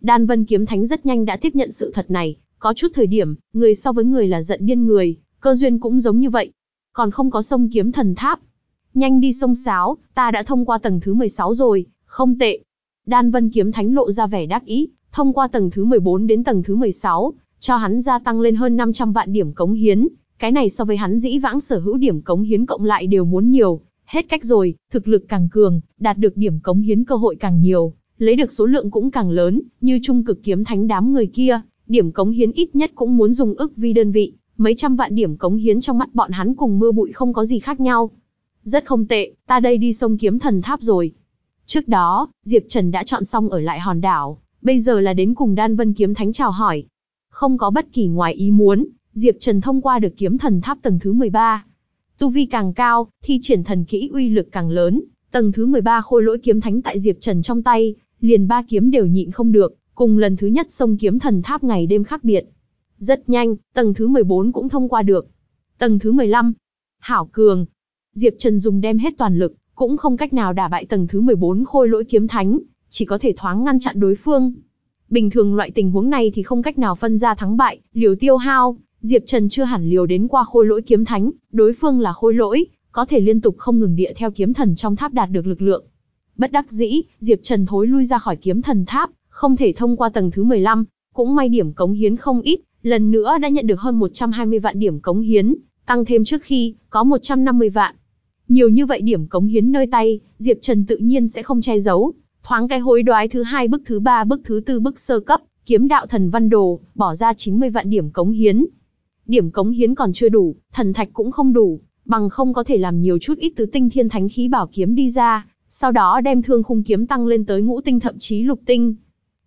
Đan Vân Kiếm Thánh rất nhanh đã tiếp nhận sự thật này, có chút thời điểm, người so với người là giận điên người, cơ duyên cũng giống như vậy. Còn không có sông kiếm thần tháp. Nhanh đi sông sáo, ta đã thông qua tầng thứ 16 rồi, không tệ. Đan Vân Kiếm Thánh lộ ra vẻ đắc ý, thông qua tầng thứ 14 đến tầng thứ 16, cho hắn gia tăng lên hơn 500 vạn điểm cống hiến, cái này so với hắn dĩ vãng sở hữu điểm cống hiến cộng lại đều muốn nhiều, hết cách rồi, thực lực càng cường, đạt được điểm cống hiến cơ hội càng nhiều, lấy được số lượng cũng càng lớn, như trung cực kiếm thánh đám người kia, điểm cống hiến ít nhất cũng muốn dùng ức vi đơn vị, mấy trăm vạn điểm cống hiến trong mắt bọn hắn cùng mưa bụi không có gì khác nhau. Rất không tệ, ta đây đi sông kiếm thần tháp rồi. Trước đó, Diệp Trần đã chọn xong ở lại hòn đảo, bây giờ là đến cùng Đan Vân kiếm thánh chào hỏi. Không có bất kỳ ngoài ý muốn, Diệp Trần thông qua được kiếm thần tháp tầng thứ 13. Tu vi càng cao, thi triển thần kỹ uy lực càng lớn, tầng thứ 13 khôi lỗi kiếm thánh tại Diệp Trần trong tay, liền ba kiếm đều nhịn không được, cùng lần thứ nhất sông kiếm thần tháp ngày đêm khác biệt. Rất nhanh, tầng thứ 14 cũng thông qua được. Tầng thứ 15. Hảo cường. Diệp Trần dùng đem hết toàn lực, cũng không cách nào đả bại tầng thứ 14 khôi lỗi kiếm thánh, chỉ có thể thoáng ngăn chặn đối phương. Bình thường loại tình huống này thì không cách nào phân ra thắng bại, liều tiêu hao, Diệp Trần chưa hẳn liều đến qua khôi lỗi kiếm thánh, đối phương là khôi lỗi, có thể liên tục không ngừng địa theo kiếm thần trong tháp đạt được lực lượng. Bất đắc dĩ, Diệp Trần thối lui ra khỏi kiếm thần tháp, không thể thông qua tầng thứ 15, cũng may điểm cống hiến không ít, lần nữa đã nhận được hơn 120 vạn điểm cống hiến, tăng thêm trước khi, có 150 vạn. Nhiều như vậy điểm cống hiến nơi tay, Diệp Trần tự nhiên sẽ không che giấu. Thoáng cái hối đoái thứ hai bức thứ ba bức thứ tư bức sơ cấp, kiếm đạo thần văn đồ, bỏ ra 90 vạn điểm cống hiến. Điểm cống hiến còn chưa đủ, thần thạch cũng không đủ, bằng không có thể làm nhiều chút ít tứ tinh thiên thánh khí bảo kiếm đi ra, sau đó đem thương khung kiếm tăng lên tới ngũ tinh thậm chí lục tinh.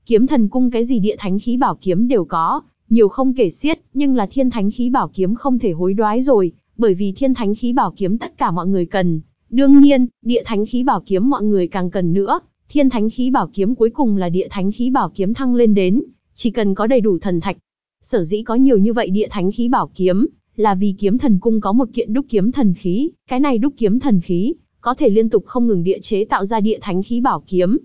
Kiếm thần cung cái gì địa thánh khí bảo kiếm đều có, nhiều không kể xiết, nhưng là thiên thánh khí bảo kiếm không thể hối đoái rồi, bởi vì thiên thánh khí bảo kiếm tất cả mọi người cần. Đương nhiên, địa thánh khí bảo kiếm mọi người càng cần nữa, thiên thánh khí bảo kiếm cuối cùng là địa thánh khí bảo kiếm thăng lên đến, chỉ cần có đầy đủ thần thạch. Sở dĩ có nhiều như vậy địa thánh khí bảo kiếm, là vì kiếm thần cung có một kiện đúc kiếm thần khí, cái này đúc kiếm thần khí, có thể liên tục không ngừng địa chế tạo ra địa thánh khí bảo kiếm.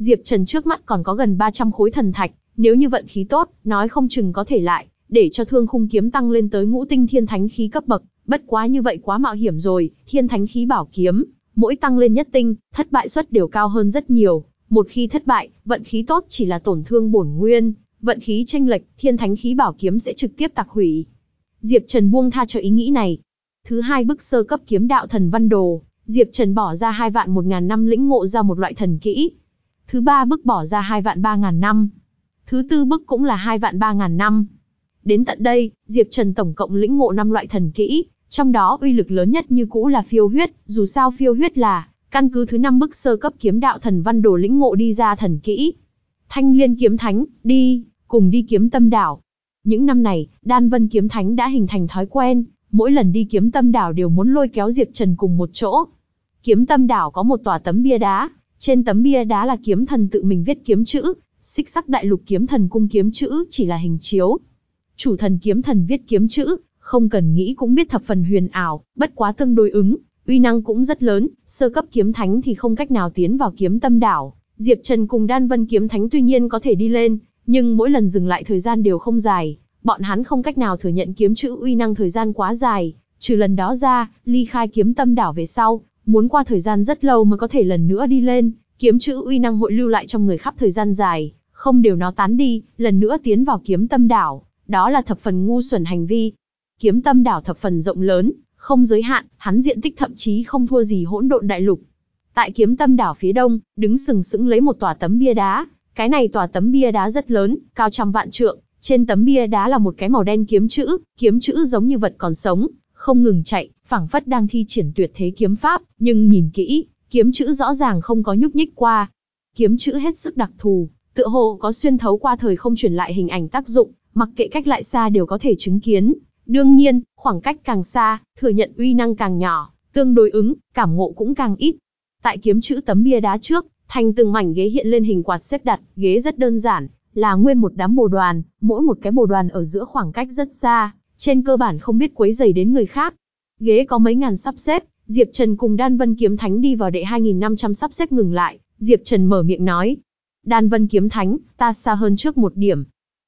Diệp Trần trước mắt còn có gần 300 khối thần thạch, nếu như vận khí tốt, nói không chừng có thể lại, để cho thương khung kiếm tăng lên tới ngũ tinh thiên thánh khí cấp bậc, bất quá như vậy quá mạo hiểm rồi, thiên thánh khí bảo kiếm, mỗi tăng lên nhất tinh, thất bại suất đều cao hơn rất nhiều, một khi thất bại, vận khí tốt chỉ là tổn thương bổn nguyên, vận khí tranh lệch, thiên thánh khí bảo kiếm sẽ trực tiếp tạc hủy. Diệp Trần buông tha cho ý nghĩ này. Thứ hai bức sơ cấp kiếm đạo thần văn đồ, Diệp Trần bỏ ra hai vạn một ngàn năm lĩnh ngộ ra một loại thần kỹ. Thứ ba bức bỏ ra hai vạn ba ngàn năm. Thứ tư bức cũng là hai vạn ba ngàn năm. Đến tận đây, Diệp Trần tổng cộng lĩnh ngộ năm loại thần kỹ, trong đó uy lực lớn nhất như cũ là phiêu huyết, dù sao phiêu huyết là căn cứ thứ năm bức sơ cấp kiếm đạo thần văn đồ lĩnh ngộ đi ra thần kỹ. Thanh Liên kiếm thánh, đi, cùng đi kiếm tâm đảo. Những năm này, Đan Vân kiếm thánh đã hình thành thói quen, mỗi lần đi kiếm tâm đảo đều muốn lôi kéo Diệp Trần cùng một chỗ. Kiếm tâm đảo có một tòa tấm bia đá, trên tấm bia đá là kiếm thần tự mình viết kiếm chữ, xích sắc đại lục kiếm thần cung kiếm chữ chỉ là hình chiếu. Chủ thần kiếm thần viết kiếm chữ, không cần nghĩ cũng biết thập phần huyền ảo, bất quá tương đối ứng, uy năng cũng rất lớn, sơ cấp kiếm thánh thì không cách nào tiến vào kiếm tâm đảo. Diệp Trần cùng Đan Vân kiếm thánh tuy nhiên có thể đi lên, nhưng mỗi lần dừng lại thời gian đều không dài, bọn hắn không cách nào thừa nhận kiếm chữ uy năng thời gian quá dài, trừ lần đó ra, ly khai kiếm tâm đảo về sau, muốn qua thời gian rất lâu mới có thể lần nữa đi lên, kiếm chữ uy năng hội lưu lại trong người khắp thời gian dài, không đều nó tán đi, lần nữa tiến vào kiếm tâm đảo, đó là thập phần ngu xuẩn hành vi. Kiếm tâm đảo thập phần rộng lớn, không giới hạn, hắn diện tích thậm chí không thua gì hỗn độn đại lục. Tại kiếm tâm đảo phía đông, đứng sừng sững lấy một tòa tấm bia đá, cái này tòa tấm bia đá rất lớn, cao trăm vạn trượng, trên tấm bia đá là một cái màu đen kiếm chữ, kiếm chữ giống như vật còn sống, không ngừng chạy, phảng phất đang thi triển tuyệt thế kiếm pháp, nhưng nhìn kỹ, kiếm chữ rõ ràng không có nhúc nhích qua. Kiếm chữ hết sức đặc thù, tựa hồ có xuyên thấu qua thời không truyền lại hình ảnh tác dụng, mặc kệ cách lại xa đều có thể chứng kiến. Đương nhiên, khoảng cách càng xa, thừa nhận uy năng càng nhỏ, tương đối ứng, cảm ngộ cũng càng ít. Tại kiếm chữ tấm bia đá trước, thành từng mảnh ghế hiện lên hình quạt xếp đặt, ghế rất đơn giản, là nguyên một đám bồ đoàn, mỗi một cái bồ đoàn ở giữa khoảng cách rất xa, trên cơ bản không biết quấy rầy đến người khác. Ghế có mấy ngàn sắp xếp, Diệp Trần cùng Đan Vân Kiếm Thánh đi vào đệ 2500 sắp xếp ngừng lại, Diệp Trần mở miệng nói. Đan Vân Kiếm Thánh, ta xa hơn trước một điểm.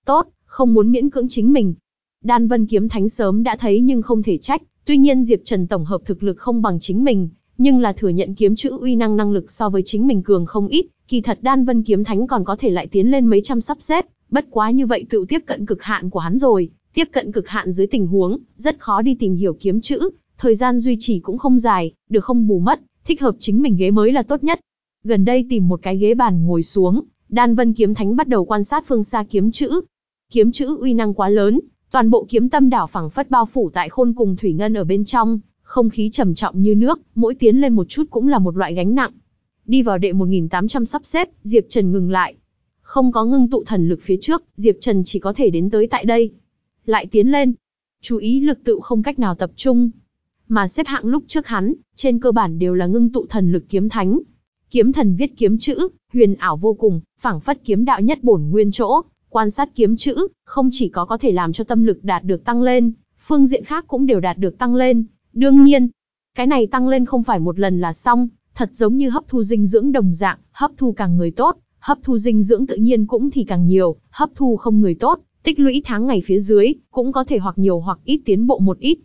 Tốt, không muốn miễn cưỡng chính mình. Đan Vân Kiếm Thánh sớm đã thấy nhưng không thể trách, tuy nhiên Diệp Trần tổng hợp thực lực không bằng chính mình, nhưng là thừa nhận kiếm chữ uy năng năng lực so với chính mình cường không ít, kỳ thật Đan Vân Kiếm Thánh còn có thể lại tiến lên mấy trăm sắp xếp, bất quá như vậy tự tiếp cận cực hạn của hắn rồi, tiếp cận cực hạn dưới tình huống, rất khó đi tìm hiểu kiếm chữ, thời gian duy trì cũng không dài, được không bù mất, thích hợp chính mình ghế mới là tốt nhất. Gần đây tìm một cái ghế bàn ngồi xuống, Đan Vân Kiếm Thánh bắt đầu quan sát phương xa kiếm chữ. Kiếm chữ uy năng quá lớn, toàn bộ kiếm tâm đảo phẳng phất bao phủ tại khôn cùng thủy ngân ở bên trong, không khí trầm trọng như nước, mỗi tiến lên một chút cũng là một loại gánh nặng. Đi vào đệ 1800 sắp xếp, Diệp Trần ngừng lại. Không có ngưng tụ thần lực phía trước, Diệp Trần chỉ có thể đến tới tại đây. Lại tiến lên. Chú ý lực tự không cách nào tập trung. Mà xếp hạng lúc trước hắn, trên cơ bản đều là ngưng tụ thần lực kiếm thánh. Kiếm thần viết kiếm chữ, huyền ảo vô cùng, phảng phất kiếm đạo nhất bổn nguyên chỗ, quan sát kiếm chữ, không chỉ có có thể làm cho tâm lực đạt được tăng lên, phương diện khác cũng đều đạt được tăng lên. Đương nhiên, cái này tăng lên không phải một lần là xong, thật giống như hấp thu dinh dưỡng đồng dạng, hấp thu càng người tốt, hấp thu dinh dưỡng tự nhiên cũng thì càng nhiều, hấp thu không người tốt, tích lũy tháng ngày phía dưới, cũng có thể hoặc nhiều hoặc ít tiến bộ một ít.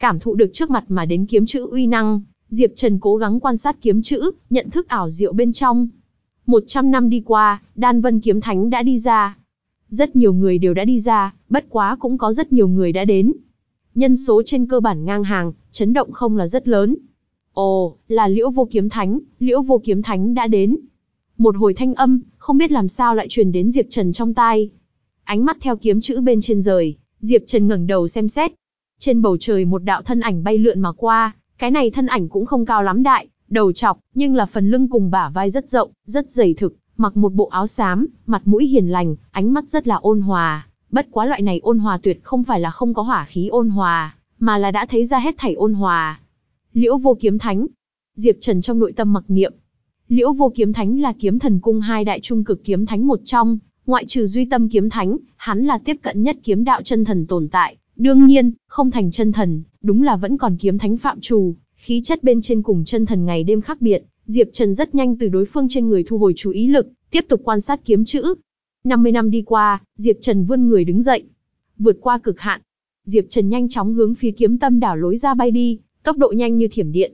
Cảm thụ được trước mặt mà đến kiếm chữ uy năng, Diệp Trần cố gắng quan sát kiếm chữ, nhận thức ảo diệu bên trong. 100 năm đi qua, Đan Vân Kiếm Thánh đã đi ra. Rất nhiều người đều đã đi ra, bất quá cũng có rất nhiều người đã đến. Nhân số trên cơ bản ngang hàng, chấn động không là rất lớn. Ồ, là Liễu Vô Kiếm Thánh, Liễu Vô Kiếm Thánh đã đến. Một hồi thanh âm, không biết làm sao lại truyền đến Diệp Trần trong tai. Ánh mắt theo kiếm chữ bên trên rời, Diệp Trần ngẩng đầu xem xét. Trên bầu trời một đạo thân ảnh bay lượn mà qua, cái này thân ảnh cũng không cao lắm đại, đầu chọc, nhưng là phần lưng cùng bả vai rất rộng, rất dày thực, mặc một bộ áo xám, mặt mũi hiền lành, ánh mắt rất là ôn hòa. Bất quá loại này ôn hòa tuyệt không phải là không có hỏa khí ôn hòa, mà là đã thấy ra hết thảy ôn hòa. Liễu vô kiếm thánh. Diệp Trần trong nội tâm mặc niệm. Liễu vô kiếm thánh là kiếm thần cung hai đại trung cực kiếm thánh một trong, ngoại trừ duy tâm kiếm thánh, hắn là tiếp cận nhất kiếm đạo chân thần tồn tại. Đương nhiên, không thành chân thần, đúng là vẫn còn kiếm thánh phạm trù, khí chất bên trên cùng chân thần ngày đêm khác biệt. Diệp Trần rất nhanh từ đối phương trên người thu hồi chú ý lực, tiếp tục quan sát kiếm chữ. 50 năm đi qua, Diệp Trần vươn người đứng dậy, vượt qua cực hạn. Diệp Trần nhanh chóng hướng phía kiếm tâm đảo lối ra bay đi, tốc độ nhanh như thiểm điện.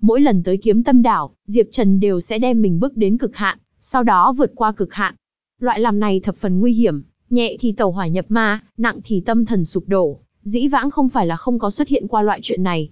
Mỗi lần tới kiếm tâm đảo, Diệp Trần đều sẽ đem mình bước đến cực hạn, sau đó vượt qua cực hạn. Loại làm này thập phần nguy hiểm, nhẹ thì tàu hỏa nhập ma, nặng thì tâm thần sụp đổ. Dĩ vãng không phải là không có xuất hiện qua loại chuyện này.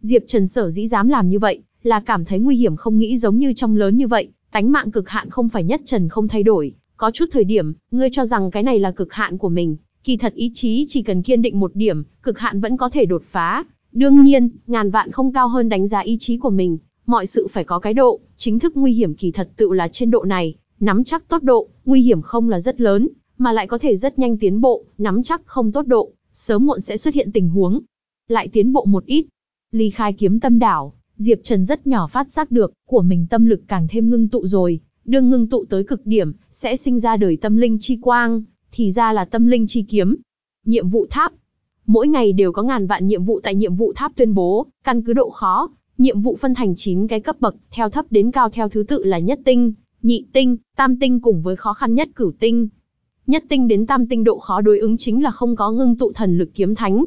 Diệp Trần sở dĩ dám làm như vậy, là cảm thấy nguy hiểm không nghĩ giống như trong lớn như vậy, tánh mạng cực hạn không phải nhất Trần không thay đổi. Có chút thời điểm, ngươi cho rằng cái này là cực hạn của mình, kỳ thật ý chí chỉ cần kiên định một điểm, cực hạn vẫn có thể đột phá, Đương nhiên, ngàn vạn không cao hơn đánh giá ý chí của mình, mọi sự phải có cái độ, chính thức nguy hiểm kỳ thật tự là trên độ này, nắm chắc tốt độ, nguy hiểm không là rất lớn, mà lại có thể rất nhanh tiến bộ, nắm chắc không tốt độ, sớm muộn sẽ xuất hiện tình huống. Lại tiến bộ một ít. Ly khai kiếm tâm đảo, Diệp Trần rất nhỏ phát giác được, của mình tâm lực càng thêm ngưng tụ rồi, đương ngưng tụ tới cực điểm, sẽ sinh ra đời tâm linh chi quang, thì ra là tâm linh chi kiếm. Nhiệm vụ tháp, Mỗi ngày đều có ngàn vạn nhiệm vụ tại nhiệm vụ tháp tuyên bố, căn cứ độ khó, nhiệm vụ phân thành 9 cái cấp bậc, theo thấp đến cao theo thứ tự là nhất tinh, nhị tinh, tam tinh cùng với khó khăn nhất cửu tinh. Nhất tinh đến tam tinh độ khó đối ứng chính là không có ngưng tụ thần lực kiếm thánh.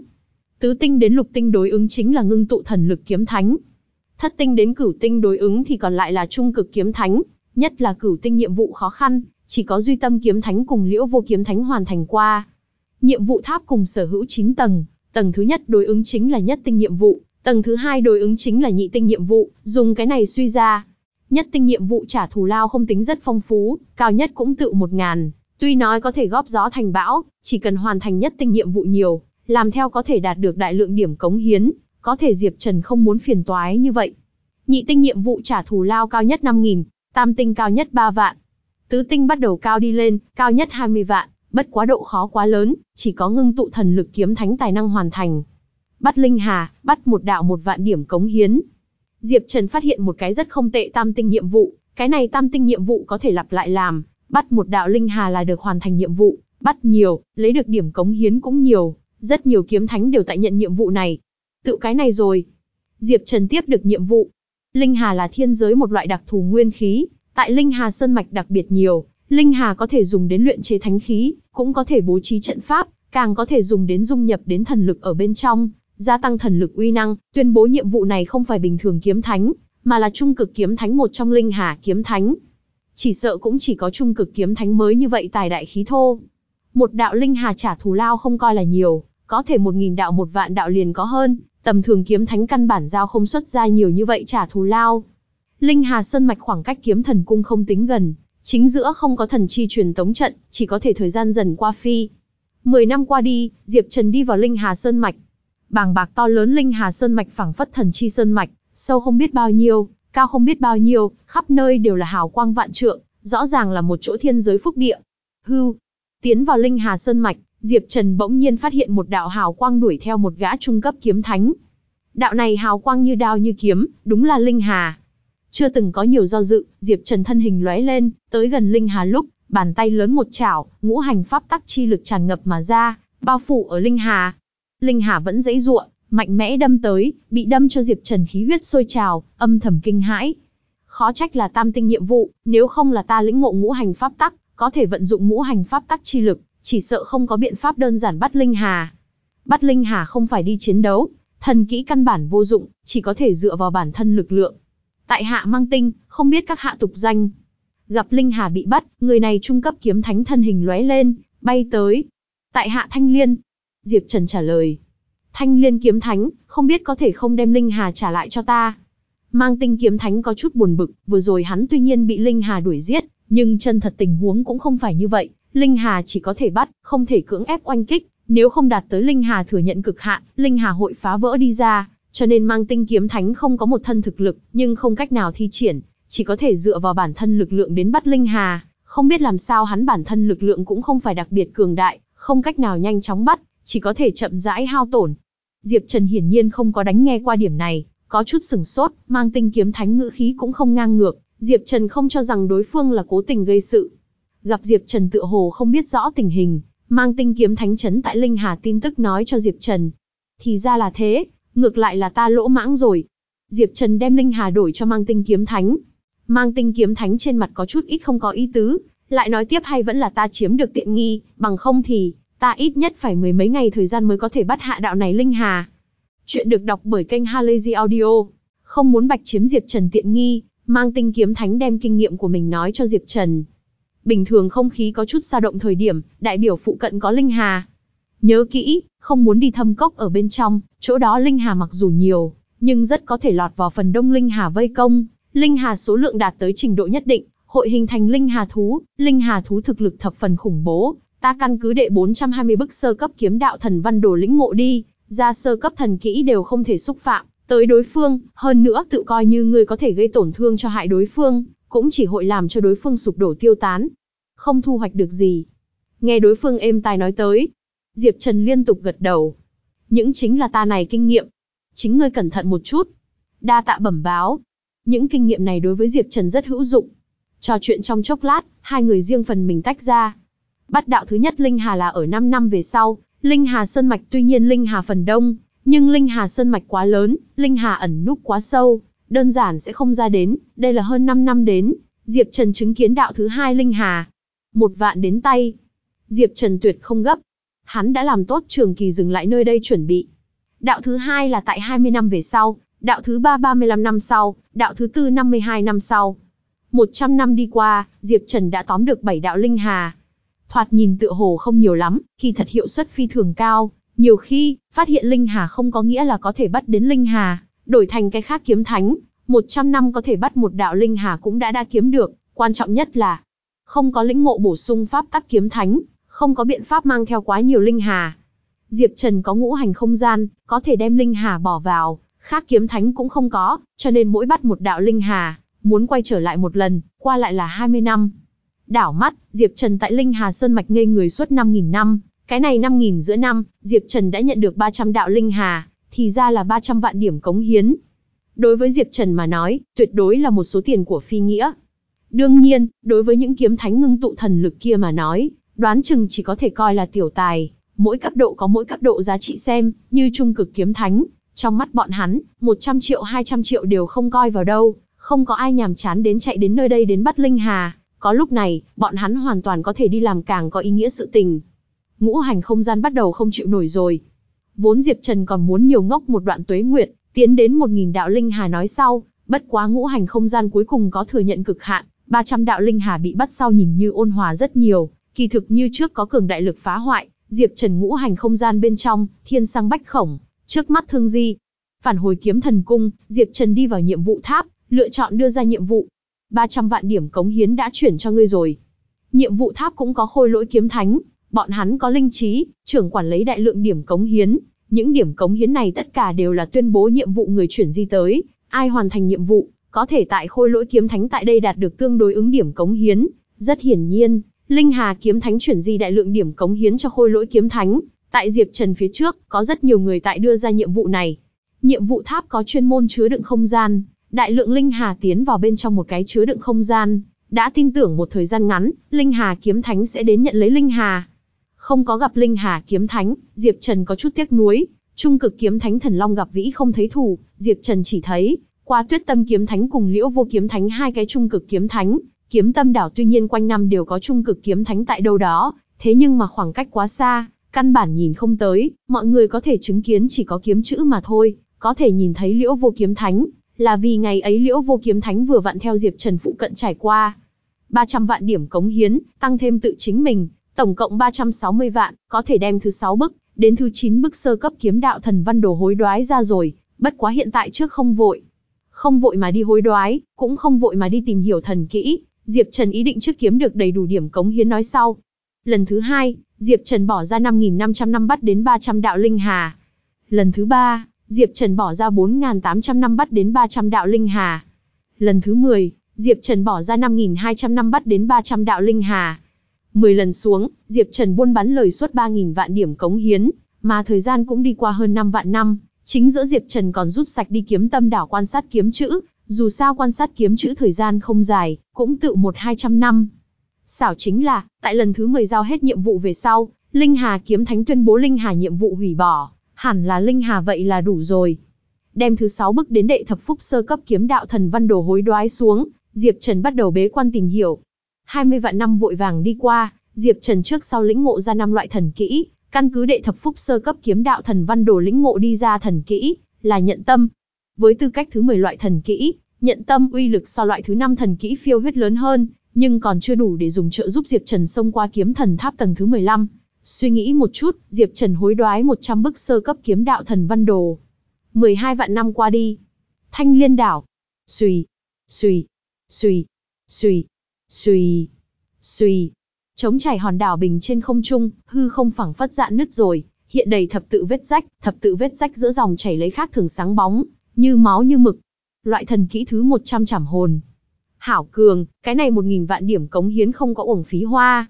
Tứ tinh đến lục tinh đối ứng chính là ngưng tụ thần lực kiếm thánh. Thất tinh đến cửu tinh đối ứng thì còn lại là trung cực kiếm thánh, nhất là cửu tinh nhiệm vụ khó khăn, chỉ có duy tâm kiếm thánh cùng liễu vô kiếm thánh hoàn thành qua. Nhiệm vụ tháp cùng sở hữu 9 tầng, tầng thứ nhất đối ứng chính là nhất tinh nhiệm vụ, tầng thứ hai đối ứng chính là nhị tinh nhiệm vụ, dùng cái này suy ra. Nhất tinh nhiệm vụ trả thù lao không tính rất phong phú, cao nhất cũng tự một ngàn, tuy nói có thể góp gió thành bão, chỉ cần hoàn thành nhất tinh nhiệm vụ nhiều, làm theo có thể đạt được đại lượng điểm cống hiến, có thể Diệp Trần không muốn phiền toái như vậy. Nhị tinh nhiệm vụ trả thù lao cao nhất 5.000, tam tinh cao nhất 3 vạn. Tứ tinh bắt đầu cao đi lên, cao nhất 20 vạn, bất quá độ khó quá lớn, chỉ có ngưng tụ thần lực kiếm thánh tài năng hoàn thành. Bắt Linh Hà, bắt một đạo một vạn điểm cống hiến. Diệp Trần phát hiện một cái rất không tệ tam tinh nhiệm vụ, cái này tam tinh nhiệm vụ có thể lặp lại làm, bắt một đạo Linh Hà là được hoàn thành nhiệm vụ, bắt nhiều, lấy được điểm cống hiến cũng nhiều, rất nhiều kiếm thánh đều tại nhận nhiệm vụ này. Tự cái này rồi. Diệp Trần tiếp được nhiệm vụ. Linh Hà là thiên giới một loại đặc thù nguyên khí, tại Linh Hà Sơn Mạch đặc biệt nhiều, Linh Hà có thể dùng đến luyện chế thánh khí, cũng có thể bố trí trận pháp, càng có thể dùng đến dung nhập đến thần lực ở bên trong, gia tăng thần lực uy năng, tuyên bố nhiệm vụ này không phải bình thường kiếm thánh, mà là trung cực kiếm thánh một trong Linh Hà kiếm thánh. Chỉ sợ cũng chỉ có trung cực kiếm thánh mới như vậy tài đại khí thô. Một đạo Linh Hà trả thù lao không coi là nhiều, có thể một nghìn đạo một vạn đạo liền có hơn, tầm thường kiếm thánh căn bản giao không xuất ra nhiều như vậy trả thù lao. Linh Hà Sơn Mạch khoảng cách kiếm thần cung không tính gần, chính giữa không có thần chi truyền tống trận, chỉ có thể thời gian dần qua phi. Mười năm qua đi, Diệp Trần đi vào Linh Hà Sơn Mạch. Bàng bạc to lớn Linh Hà Sơn Mạch phẳng phất thần chi Sơn Mạch, sâu không biết bao nhiêu, cao không biết bao nhiêu, khắp nơi đều là hào quang vạn trượng, rõ ràng là một chỗ thiên giới phúc địa. Hưu, tiến vào Linh Hà Sơn Mạch, Diệp Trần bỗng nhiên phát hiện một đạo hào quang đuổi theo một gã trung cấp kiếm thánh. Đạo này hào quang như đao như kiếm, đúng là Linh Hà. Chưa từng có nhiều do dự, Diệp Trần thân hình lóe lên, tới gần Linh Hà lúc, bàn tay lớn một chảo, ngũ hành pháp tắc chi lực tràn ngập mà ra, bao phủ ở Linh Hà. Linh Hà vẫn dãy ruộng, mạnh mẽ đâm tới, bị đâm cho Diệp Trần khí huyết sôi trào, âm thầm kinh hãi. Khó trách là tam tinh nhiệm vụ, nếu không là ta lĩnh ngộ ngũ hành pháp tắc, có thể vận dụng ngũ hành pháp tắc chi lực, chỉ sợ không có biện pháp đơn giản bắt Linh Hà. Bắt Linh Hà không phải đi chiến đấu, thần kỹ căn bản vô dụng, chỉ có thể dựa vào bản thân lực lượng. Tại hạ mang tinh, không biết các hạ tục danh. Gặp Linh Hà bị bắt, người này trung cấp kiếm thánh thân hình lóe lên, bay tới. Tại hạ Thanh Liên. Diệp Trần trả lời. Thanh Liên kiếm thánh, không biết có thể không đem Linh Hà trả lại cho ta. Mang tinh kiếm thánh có chút buồn bực, vừa rồi hắn tuy nhiên bị Linh Hà đuổi giết, nhưng chân thật tình huống cũng không phải như vậy. Linh Hà chỉ có thể bắt, không thể cưỡng ép oanh kích, nếu không đạt tới Linh Hà thừa nhận cực hạn, Linh Hà hội phá vỡ đi ra, cho nên mang tinh kiếm thánh không có một thân thực lực, nhưng không cách nào thi triển, chỉ có thể dựa vào bản thân lực lượng đến bắt Linh Hà, không biết làm sao hắn bản thân lực lượng cũng không phải đặc biệt cường đại, không cách nào nhanh chóng bắt, chỉ có thể chậm rãi hao tổn. Diệp Trần hiển nhiên không có đánh nghe qua điểm này, có chút sừng sốt, mang tinh kiếm thánh ngữ khí cũng không ngang ngược, Diệp Trần không cho rằng đối phương là cố tình gây sự. Gặp Diệp Trần tựa hồ không biết rõ tình hình, mang tinh kiếm thánh chấn tại Linh Hà tin tức nói cho Diệp Trần. Thì ra là thế, ngược lại là ta lỗ mãng rồi. Diệp Trần đem Linh Hà đổi cho mang tinh kiếm thánh. Mang tinh kiếm thánh trên mặt có chút ít không có ý tứ, lại nói tiếp hay vẫn là ta chiếm được tiện nghi, bằng không thì, ta ít nhất phải mười mấy ngày thời gian mới có thể bắt hạ đạo này Linh Hà. Chuyện được đọc bởi kênh Halazy Audio. Không muốn bạch chiếm Diệp Trần tiện nghi, mang tinh kiếm thánh đem kinh nghiệm của mình nói cho Diệp Trần. Bình thường không khí có chút dao động thời điểm, đại biểu phụ cận có Linh Hà. Nhớ kỹ, không muốn đi thâm cốc ở bên trong, chỗ đó Linh Hà mặc dù nhiều, nhưng rất có thể lọt vào phần đông Linh Hà vây công. Linh Hà số lượng đạt tới trình độ nhất định, hội hình thành Linh Hà thú, Linh Hà thú thực lực thập phần khủng bố. Ta căn cứ đệ 420 bức sơ cấp kiếm đạo thần văn đồ lĩnh ngộ đi, ra sơ cấp thần kỹ đều không thể xúc phạm tới đối phương, hơn nữa tự coi như người có thể gây tổn thương cho hại đối phương, cũng chỉ hội làm cho đối phương sụp đổ tiêu tán, không thu hoạch được gì. Nghe đối phương êm tai nói tới, Diệp Trần liên tục gật đầu. Những chính là ta này kinh nghiệm. Chính ngươi cẩn thận một chút. Đa tạ bẩm báo. Những kinh nghiệm này đối với Diệp Trần rất hữu dụng. Trò chuyện trong chốc lát, hai người riêng phần mình tách ra. Bắt đạo thứ nhất Linh Hà là ở 5 năm về sau, Linh Hà Sơn Mạch tuy nhiên Linh Hà phần đông, nhưng Linh Hà Sơn Mạch quá lớn, Linh Hà ẩn núp quá sâu, đơn giản sẽ không ra đến, đây là hơn 5 năm đến, Diệp Trần chứng kiến đạo thứ hai Linh Hà. Một vạn đến tay. Diệp Trần tuyệt không gấp. Hắn đã làm tốt trường kỳ dừng lại nơi đây chuẩn bị. Đạo thứ hai là tại 20 năm về sau, đạo thứ ba 35 năm sau, đạo thứ tư 52 năm sau. 100 năm đi qua, Diệp Trần đã tóm được 7 đạo linh hà. Thoạt nhìn tựa hồ không nhiều lắm, khi thật hiệu suất phi thường cao, nhiều khi, phát hiện linh hà không có nghĩa là có thể bắt đến linh hà, đổi thành cái khác kiếm thánh, 100 năm có thể bắt một đạo linh hà cũng đã đã kiếm được, quan trọng nhất là không có lĩnh ngộ bổ sung pháp tắc kiếm thánh, không có biện pháp mang theo quá nhiều linh hà. Diệp Trần có ngũ hành không gian, có thể đem linh hà bỏ vào, khác kiếm thánh cũng không có, cho nên mỗi bắt một đạo linh hà, muốn quay trở lại một lần, qua lại là 20 năm. Đảo mắt, Diệp Trần tại Linh Hà Sơn Mạch ngây người suốt 5.000 năm, cái này 5.000 giữa năm, Diệp Trần đã nhận được 300 đạo Linh Hà, thì ra là 300 vạn điểm cống hiến. Đối với Diệp Trần mà nói, tuyệt đối là một số tiền của phi nghĩa. Đương nhiên, đối với những kiếm thánh ngưng tụ thần lực kia mà nói, đoán chừng chỉ có thể coi là tiểu tài, mỗi cấp độ có mỗi cấp độ giá trị xem, như trung cực kiếm thánh, trong mắt bọn hắn, 100 triệu 200 triệu đều không coi vào đâu, không có ai nhàm chán đến chạy đến nơi đây đến bắt Linh Hà, có lúc này, bọn hắn hoàn toàn có thể đi làm càng có ý nghĩa sự tình. Ngũ hành không gian bắt đầu không chịu nổi rồi. Vốn Diệp Trần còn muốn nhiều ngốc một đoạn tuế nguyệt, tiến đến 1.000 đạo Linh Hà nói sau, bất quá ngũ hành không gian cuối cùng có thừa nhận cực hạn, 300 đạo Linh Hà bị bắt sau nhìn như ôn hòa rất nhiều, kỳ thực như trước có cường đại lực phá hoại, Diệp Trần ngũ hành không gian bên trong, thiên sang bách khổng, trước mắt thương di. Phản hồi kiếm thần cung, Diệp Trần đi vào nhiệm vụ tháp, lựa chọn đưa ra nhiệm vụ. 300 vạn điểm cống hiến đã chuyển cho ngươi rồi. Nhiệm vụ tháp cũng có khôi lỗi kiếm thánh, bọn hắn có linh trí, trưởng quản lấy đại lượng điểm cống hiến. Những điểm cống hiến này tất cả đều là tuyên bố nhiệm vụ người chuyển di tới, ai hoàn thành nhiệm vụ, có thể tại khôi lỗi kiếm thánh tại đây đạt được tương đối ứng điểm cống hiến. Rất hiển nhiên, Linh Hà kiếm thánh chuyển di đại lượng điểm cống hiến cho khôi lỗi kiếm thánh. Tại Diệp Trần phía trước, có rất nhiều người tại đưa ra nhiệm vụ này. Nhiệm vụ tháp có chuyên môn chứa đựng không gian, đại lượng linh hà tiến vào bên trong một cái chứa đựng không gian, đã tin tưởng một thời gian ngắn, linh hà kiếm thánh sẽ đến nhận lấy linh hà. Không có gặp linh hà kiếm thánh, Diệp Trần có chút tiếc nuối, trung cực kiếm thánh thần long gặp vĩ không thấy thủ, Diệp Trần chỉ thấy qua Tuyết Tâm kiếm thánh cùng Liễu Vô kiếm thánh hai cái trung cực kiếm thánh, kiếm tâm đảo tuy nhiên quanh năm đều có trung cực kiếm thánh tại đâu đó, thế nhưng mà khoảng cách quá xa, căn bản nhìn không tới, mọi người có thể chứng kiến chỉ có kiếm chữ mà thôi, có thể nhìn thấy Liễu Vô kiếm thánh, là vì ngày ấy Liễu Vô Kiếm Thánh vừa vặn theo Diệp Trần phụ cận trải qua. 300 vạn điểm cống hiến, tăng thêm tự chính mình, tổng cộng 360 vạn, có thể đem thứ 6 bức, đến thứ 9 bức sơ cấp kiếm đạo thần văn đồ hối đoái ra rồi, bất quá hiện tại trước không vội. Không vội mà đi hối đoái, cũng không vội mà đi tìm hiểu thần kỹ, Diệp Trần ý định trước kiếm được đầy đủ điểm cống hiến nói sau. Lần thứ hai, Diệp Trần bỏ ra 5.500 năm bắt đến 300 đạo linh hà. Lần thứ ba, Diệp Trần bỏ ra 4.800 năm bắt đến 300 đạo linh hà. Lần thứ 10, Diệp Trần bỏ ra 5.200 năm bắt đến 300 đạo linh hà. 10 lần xuống, Diệp Trần buôn bán lời suốt 3.000 vạn điểm cống hiến, mà thời gian cũng đi qua hơn 5 vạn năm. Chính giữa Diệp Trần còn rút sạch đi kiếm tâm đảo quan sát kiếm chữ, dù sao quan sát kiếm chữ thời gian không dài, cũng tự một hai trăm năm. Xảo chính là, tại lần thứ 10 giao hết nhiệm vụ về sau, Linh Hà kiếm thánh tuyên bố Linh Hà nhiệm vụ hủy bỏ, hẳn là linh hà vậy là đủ rồi. Đem thứ sáu bước đến đệ thập phúc sơ cấp kiếm đạo thần văn đồ hối đoái xuống, Diệp Trần bắt đầu bế quan tìm hiểu. 20 vạn năm vội vàng đi qua, Diệp Trần trước sau lĩnh ngộ ra năm loại thần kỹ, căn cứ đệ thập phúc sơ cấp kiếm đạo thần văn đồ lĩnh ngộ đi ra thần kỹ, là nhận tâm. Với tư cách thứ 10 loại thần kỹ, nhận tâm uy lực so loại thứ 5 thần kỹ phiêu huyết lớn hơn, nhưng còn chưa đủ để dùng trợ giúp Diệp Trần xông qua kiếm thần tháp tầng thứ 15. Suy nghĩ một chút, Diệp Trần hối đoái 100 bức sơ cấp kiếm đạo thần văn đồ. 12 vạn năm qua đi. Thanh liên đảo. Xùy, xùy, xùy, xùy, xùy, xùy. Chống chảy hòn đảo bình trên không trung, hư không phẳng phất dạn nứt rồi, hiện đầy thập tự vết rách, thập tự vết rách giữa dòng chảy lấy khác thường sáng bóng, như máu như mực. Loại thần kỹ thứ 100 chảm hồn. Hảo cường, cái này 1.000 vạn điểm cống hiến không có uổng phí hoa.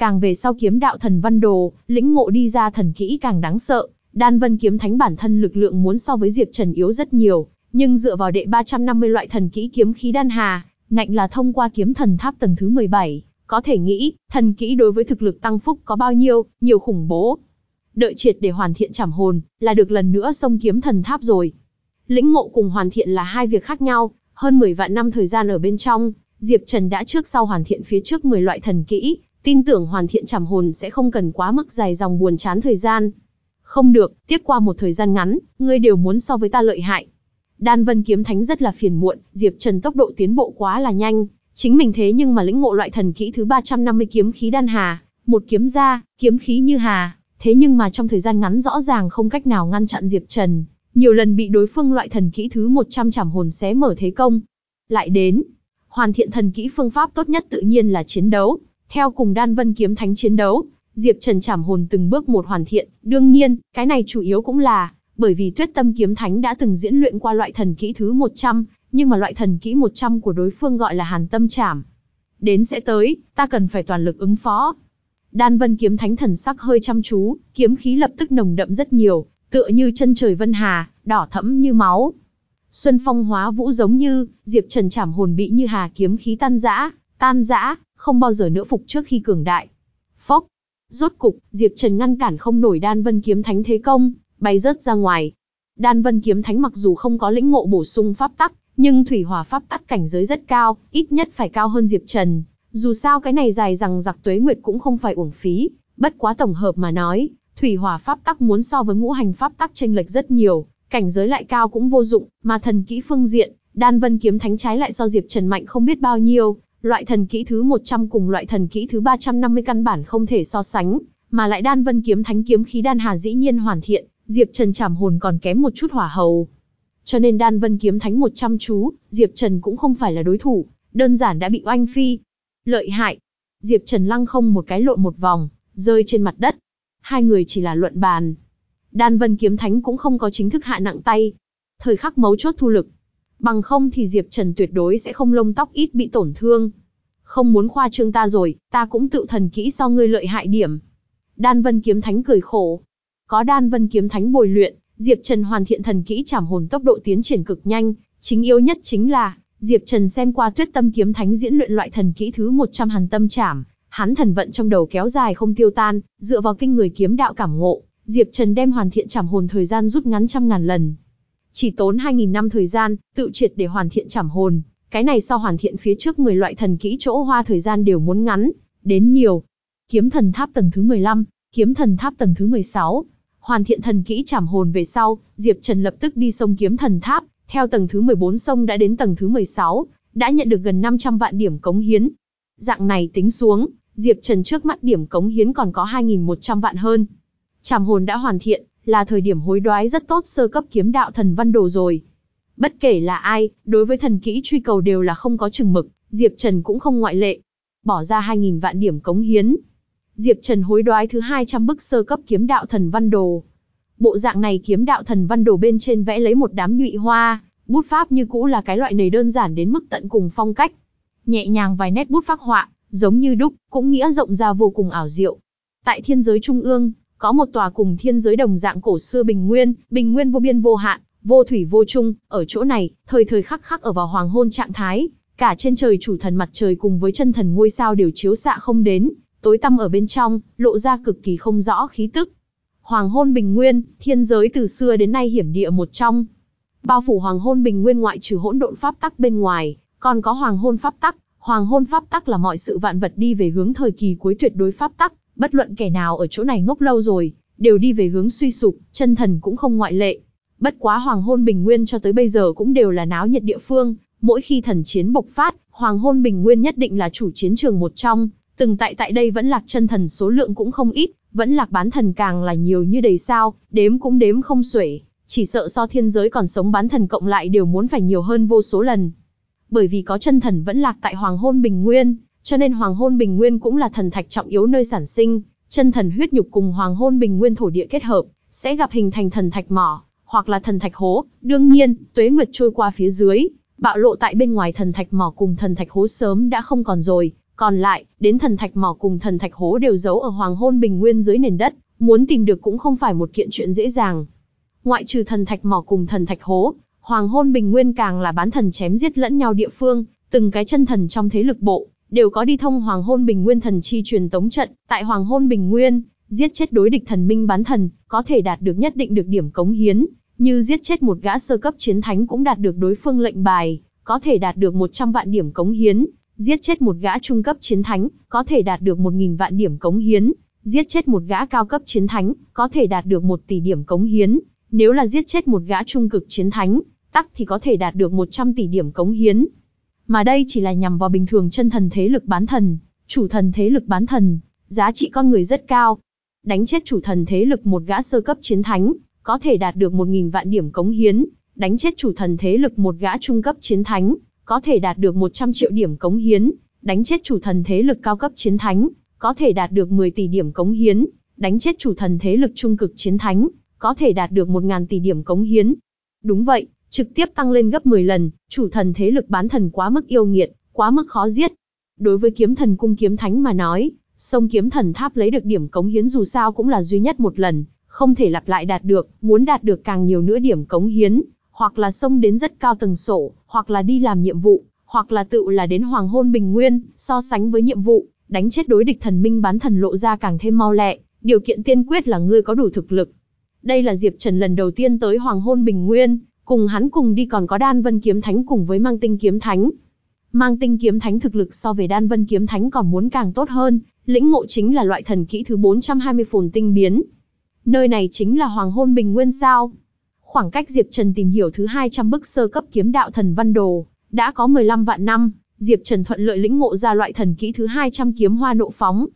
Càng về sau kiếm đạo thần văn đồ, lĩnh ngộ đi ra thần kỹ càng đáng sợ, đan vân kiếm thánh bản thân lực lượng muốn so với Diệp Trần yếu rất nhiều, nhưng dựa vào đệ 350 loại thần kỹ kiếm khí đan hà, ngạnh là thông qua kiếm thần tháp tầng thứ 17, có thể nghĩ, thần kỹ đối với thực lực tăng phúc có bao nhiêu, nhiều khủng bố. Đợi triệt để hoàn thiện trảm hồn, là được lần nữa xông kiếm thần tháp rồi. Lĩnh ngộ cùng hoàn thiện là hai việc khác nhau, hơn 10 vạn năm thời gian ở bên trong, Diệp Trần đã trước sau hoàn thiện phía trước 10 loại thần kỹ, tin tưởng hoàn thiện trảm hồn sẽ không cần quá mức dài dòng buồn chán thời gian. Không được, tiếp qua một thời gian ngắn, ngươi đều muốn so với ta lợi hại. Đan Vân Kiếm Thánh rất là phiền muộn, Diệp Trần tốc độ tiến bộ quá là nhanh, chính mình thế nhưng mà lĩnh ngộ loại thần kỹ thứ 350 kiếm khí đan hà, một kiếm ra, kiếm khí như hà, thế nhưng mà trong thời gian ngắn rõ ràng không cách nào ngăn chặn Diệp Trần, nhiều lần bị đối phương loại thần kỹ thứ 100 trảm hồn xé mở thế công. Lại đến, hoàn thiện thần kỹ phương pháp tốt nhất tự nhiên là chiến đấu, theo cùng Đan Vân Kiếm Thánh chiến đấu, Diệp Trần trảm hồn từng bước một hoàn thiện, đương nhiên, cái này chủ yếu cũng là bởi vì Tuyết Tâm Kiếm Thánh đã từng diễn luyện qua loại thần kỹ thứ 100, nhưng mà loại thần kỹ 100 của đối phương gọi là Hàn Tâm Trảm. Đến sẽ tới, ta cần phải toàn lực ứng phó. Đan Vân Kiếm Thánh thần sắc hơi chăm chú, kiếm khí lập tức nồng đậm rất nhiều, tựa như chân trời vân hà, đỏ thẫm như máu. Xuân phong hóa vũ giống như, Diệp Trần chảm hồn bị như hà kiếm khí tan rã, tan rã, không bao giờ nữa phục trước khi cường đại. Phốc, rốt cục, Diệp Trần ngăn cản không nổi Đan Vân kiếm thánh thế công, bay rớt ra ngoài. Đan Vân kiếm thánh mặc dù không có lĩnh ngộ bổ sung pháp tắc, nhưng thủy hỏa pháp tắc cảnh giới rất cao, ít nhất phải cao hơn Diệp Trần. Dù sao cái này dài rằng giặc tuế nguyệt cũng không phải uổng phí, bất quá tổng hợp mà nói, thủy hỏa pháp tắc muốn so với ngũ hành pháp tắc chênh lệch rất nhiều, cảnh giới lại cao cũng vô dụng, mà thần kỹ phương diện, Đan Vân kiếm thánh trái lại so Diệp Trần mạnh không biết bao nhiêu, loại thần kỹ thứ 100 cùng loại thần kỹ thứ 350 căn bản không thể so sánh, mà lại Đan Vân kiếm thánh kiếm khí đan hà dĩ nhiên hoàn thiện, Diệp Trần chảm hồn còn kém một chút hỏa hầu. Cho nên Đan Vân kiếm thánh 100 chú, Diệp Trần cũng không phải là đối thủ, đơn giản đã bị oanh phi. Lợi hại. Diệp Trần lăng không một cái lộn một vòng, rơi trên mặt đất. Hai người chỉ là luận bàn. Đan Vân kiếm thánh cũng không có chính thức hạ nặng tay. Thời khắc mấu chốt thu lực. Bằng không thì Diệp Trần tuyệt đối sẽ không lông tóc ít bị tổn thương. Không muốn khoa trương ta rồi, ta cũng tự thần kỹ so ngươi lợi hại điểm. Đan Vân kiếm thánh cười khổ. Có Đan Vân kiếm thánh bồi luyện, Diệp Trần hoàn thiện thần kỹ trảm hồn tốc độ tiến triển cực nhanh, chính yếu nhất chính là Diệp Trần xem qua Tuyết Tâm kiếm thánh diễn luyện loại thần kỹ thứ 100 Hàn Tâm Trảm, hắn thần vận trong đầu kéo dài không tiêu tan, dựa vào kinh người kiếm đạo cảm ngộ, Diệp Trần đem hoàn thiện trảm hồn thời gian rút ngắn trăm ngàn lần. Chỉ tốn 2.000 năm thời gian, tự triệt để hoàn thiện trảm hồn, cái này so hoàn thiện phía trước 10 loại thần kỹ chỗ hoa thời gian đều muốn ngắn, đến nhiều. Kiếm thần tháp tầng thứ 15, kiếm thần tháp tầng thứ 16, Hoàn thiện thần kỹ trảm hồn về sau, Diệp Trần lập tức đi sông kiếm thần tháp, theo tầng thứ 14 sông đã đến tầng thứ 16, đã nhận được gần 500 vạn điểm cống hiến. Dạng này tính xuống, Diệp Trần trước mắt điểm cống hiến còn có 2.100 vạn hơn. Trảm hồn đã hoàn thiện, là thời điểm hối đoái rất tốt sơ cấp kiếm đạo thần văn đồ rồi. Bất kể là ai, đối với thần kỹ truy cầu đều là không có chừng mực, Diệp Trần cũng không ngoại lệ. Bỏ ra 2.000 vạn điểm cống hiến, Diệp Trần hối đoái thứ 200 bức sơ cấp kiếm đạo thần văn đồ. Bộ dạng này kiếm đạo thần văn đồ bên trên vẽ lấy một đám nhụy hoa, bút pháp như cũ là cái loại này đơn giản đến mức tận cùng phong cách. Nhẹ nhàng vài nét bút phác họa, giống như đúc, cũng nghĩa rộng ra vô cùng ảo diệu. Tại thiên giới trung ương, có một tòa cùng thiên giới đồng dạng cổ xưa bình nguyên, bình nguyên vô biên vô hạn, vô thủy vô chung, ở chỗ này, thời thời khắc khắc ở vào hoàng hôn trạng thái, cả trên trời chủ thần mặt trời cùng với chân thần ngôi sao đều chiếu xạ không đến, tối tăm ở bên trong, lộ ra cực kỳ không rõ khí tức. Hoàng hôn bình nguyên, thiên giới từ xưa đến nay hiểm địa một trong. Bao phủ hoàng hôn bình nguyên ngoại trừ hỗn độn pháp tắc bên ngoài, còn có hoàng hôn pháp tắc. Hoàng hôn pháp tắc là mọi sự vạn vật đi về hướng thời kỳ cuối tuyệt đối pháp tắc, bất luận kẻ nào ở chỗ này ngốc lâu rồi, đều đi về hướng suy sụp, chân thần cũng không ngoại lệ. Bất quá hoàng hôn bình nguyên cho tới bây giờ cũng đều là náo nhiệt địa phương, mỗi khi thần chiến bộc phát, hoàng hôn bình nguyên nhất định là chủ chiến trường một trong, Từng tại tại đây vẫn lạc chân thần số lượng cũng không ít, vẫn lạc bán thần càng là nhiều như đầy sao, đếm cũng đếm không xuể, chỉ sợ so thiên giới còn sống bán thần cộng lại đều muốn phải nhiều hơn vô số lần. Bởi vì có chân thần vẫn lạc tại Hoàng Hôn Bình Nguyên, cho nên Hoàng Hôn Bình Nguyên cũng là thần thạch trọng yếu nơi sản sinh, chân thần huyết nhục cùng Hoàng Hôn Bình Nguyên thổ địa kết hợp, sẽ gặp hình thành thần thạch mỏ, hoặc là thần thạch hố. Đương nhiên, tuế nguyệt trôi qua phía dưới, bạo lộ tại bên ngoài thần thạch mỏ cùng thần thạch hố sớm đã không còn rồi, còn lại, đến thần thạch mỏ cùng thần thạch hố đều giấu ở hoàng hôn bình nguyên dưới nền đất, muốn tìm được cũng không phải một kiện chuyện dễ dàng. Ngoại trừ thần thạch mỏ cùng thần thạch hố, hoàng hôn bình nguyên càng là bán thần chém giết lẫn nhau địa phương, từng cái chân thần trong thế lực bộ, đều có đi thông hoàng hôn bình nguyên thần chi truyền tống trận, tại hoàng hôn bình nguyên, giết chết đối địch thần minh bán thần, có thể đạt được nhất định được điểm cống hiến, như giết chết một gã sơ cấp chiến thánh cũng đạt được đối phương lệnh bài, có thể đạt được 100 vạn điểm cống hiến, giết chết một gã trung cấp chiến thánh, có thể đạt được 1.000 vạn điểm cống hiến, giết chết một gã cao cấp chiến thánh, có thể đạt được 1 tỷ điểm cống hiến, nếu là giết chết một gã trung cực chiến thánh, tắc thì có thể đạt được 100 tỷ điểm cống hiến. Mà đây chỉ là nhằm vào bình thường chân thần thế lực bán thần, chủ thần thế lực bán thần, giá trị con người rất cao. Đánh chết chủ thần thế lực một gã sơ cấp chiến thánh, có thể đạt được 1.000 vạn điểm cống hiến, đánh chết chủ thần thế lực một gã trung cấp chiến thánh, có thể đạt được 100 triệu điểm cống hiến, đánh chết chủ thần thế lực cao cấp chiến thánh, có thể đạt được 10 tỷ điểm cống hiến, đánh chết chủ thần thế lực trung cực chiến thánh, có thể đạt được 1.000 tỷ điểm cống hiến. Đúng vậy, trực tiếp tăng lên gấp 10 lần, chủ thần thế lực bán thần quá mức yêu nghiệt, quá mức khó giết. Đối với kiếm thần cung kiếm thánh mà nói, sông kiếm thần tháp lấy được điểm cống hiến dù sao cũng là duy nhất một lần, không thể lặp lại đạt được, muốn đạt được càng nhiều nữa điểm cống hiến, hoặc là sông đến rất cao tầng sổ, hoặc là đi làm nhiệm vụ, hoặc là tự là đến hoàng hôn bình nguyên, so sánh với nhiệm vụ, đánh chết đối địch thần minh bán thần lộ ra càng thêm mau lẹ, điều kiện tiên quyết là ngươi có đủ thực lực. Đây là Diệp Trần lần đầu tiên tới hoàng hôn bình nguyên, cùng hắn cùng đi còn có đan vân kiếm thánh cùng với mang tinh kiếm thánh. Mang tinh kiếm thánh thực lực so về đan vân kiếm thánh còn muốn càng tốt hơn, lĩnh ngộ chính là loại thần kỹ thứ 420 phồn tinh biến. Nơi này chính là hoàng hôn bình nguyên sao. Khoảng cách Diệp Trần tìm hiểu thứ 200 bức sơ cấp kiếm đạo thần văn đồ, đã có 15 vạn năm, Diệp Trần thuận lợi lĩnh ngộ ra loại thần kỹ thứ 200 kiếm hoa nộ phóng.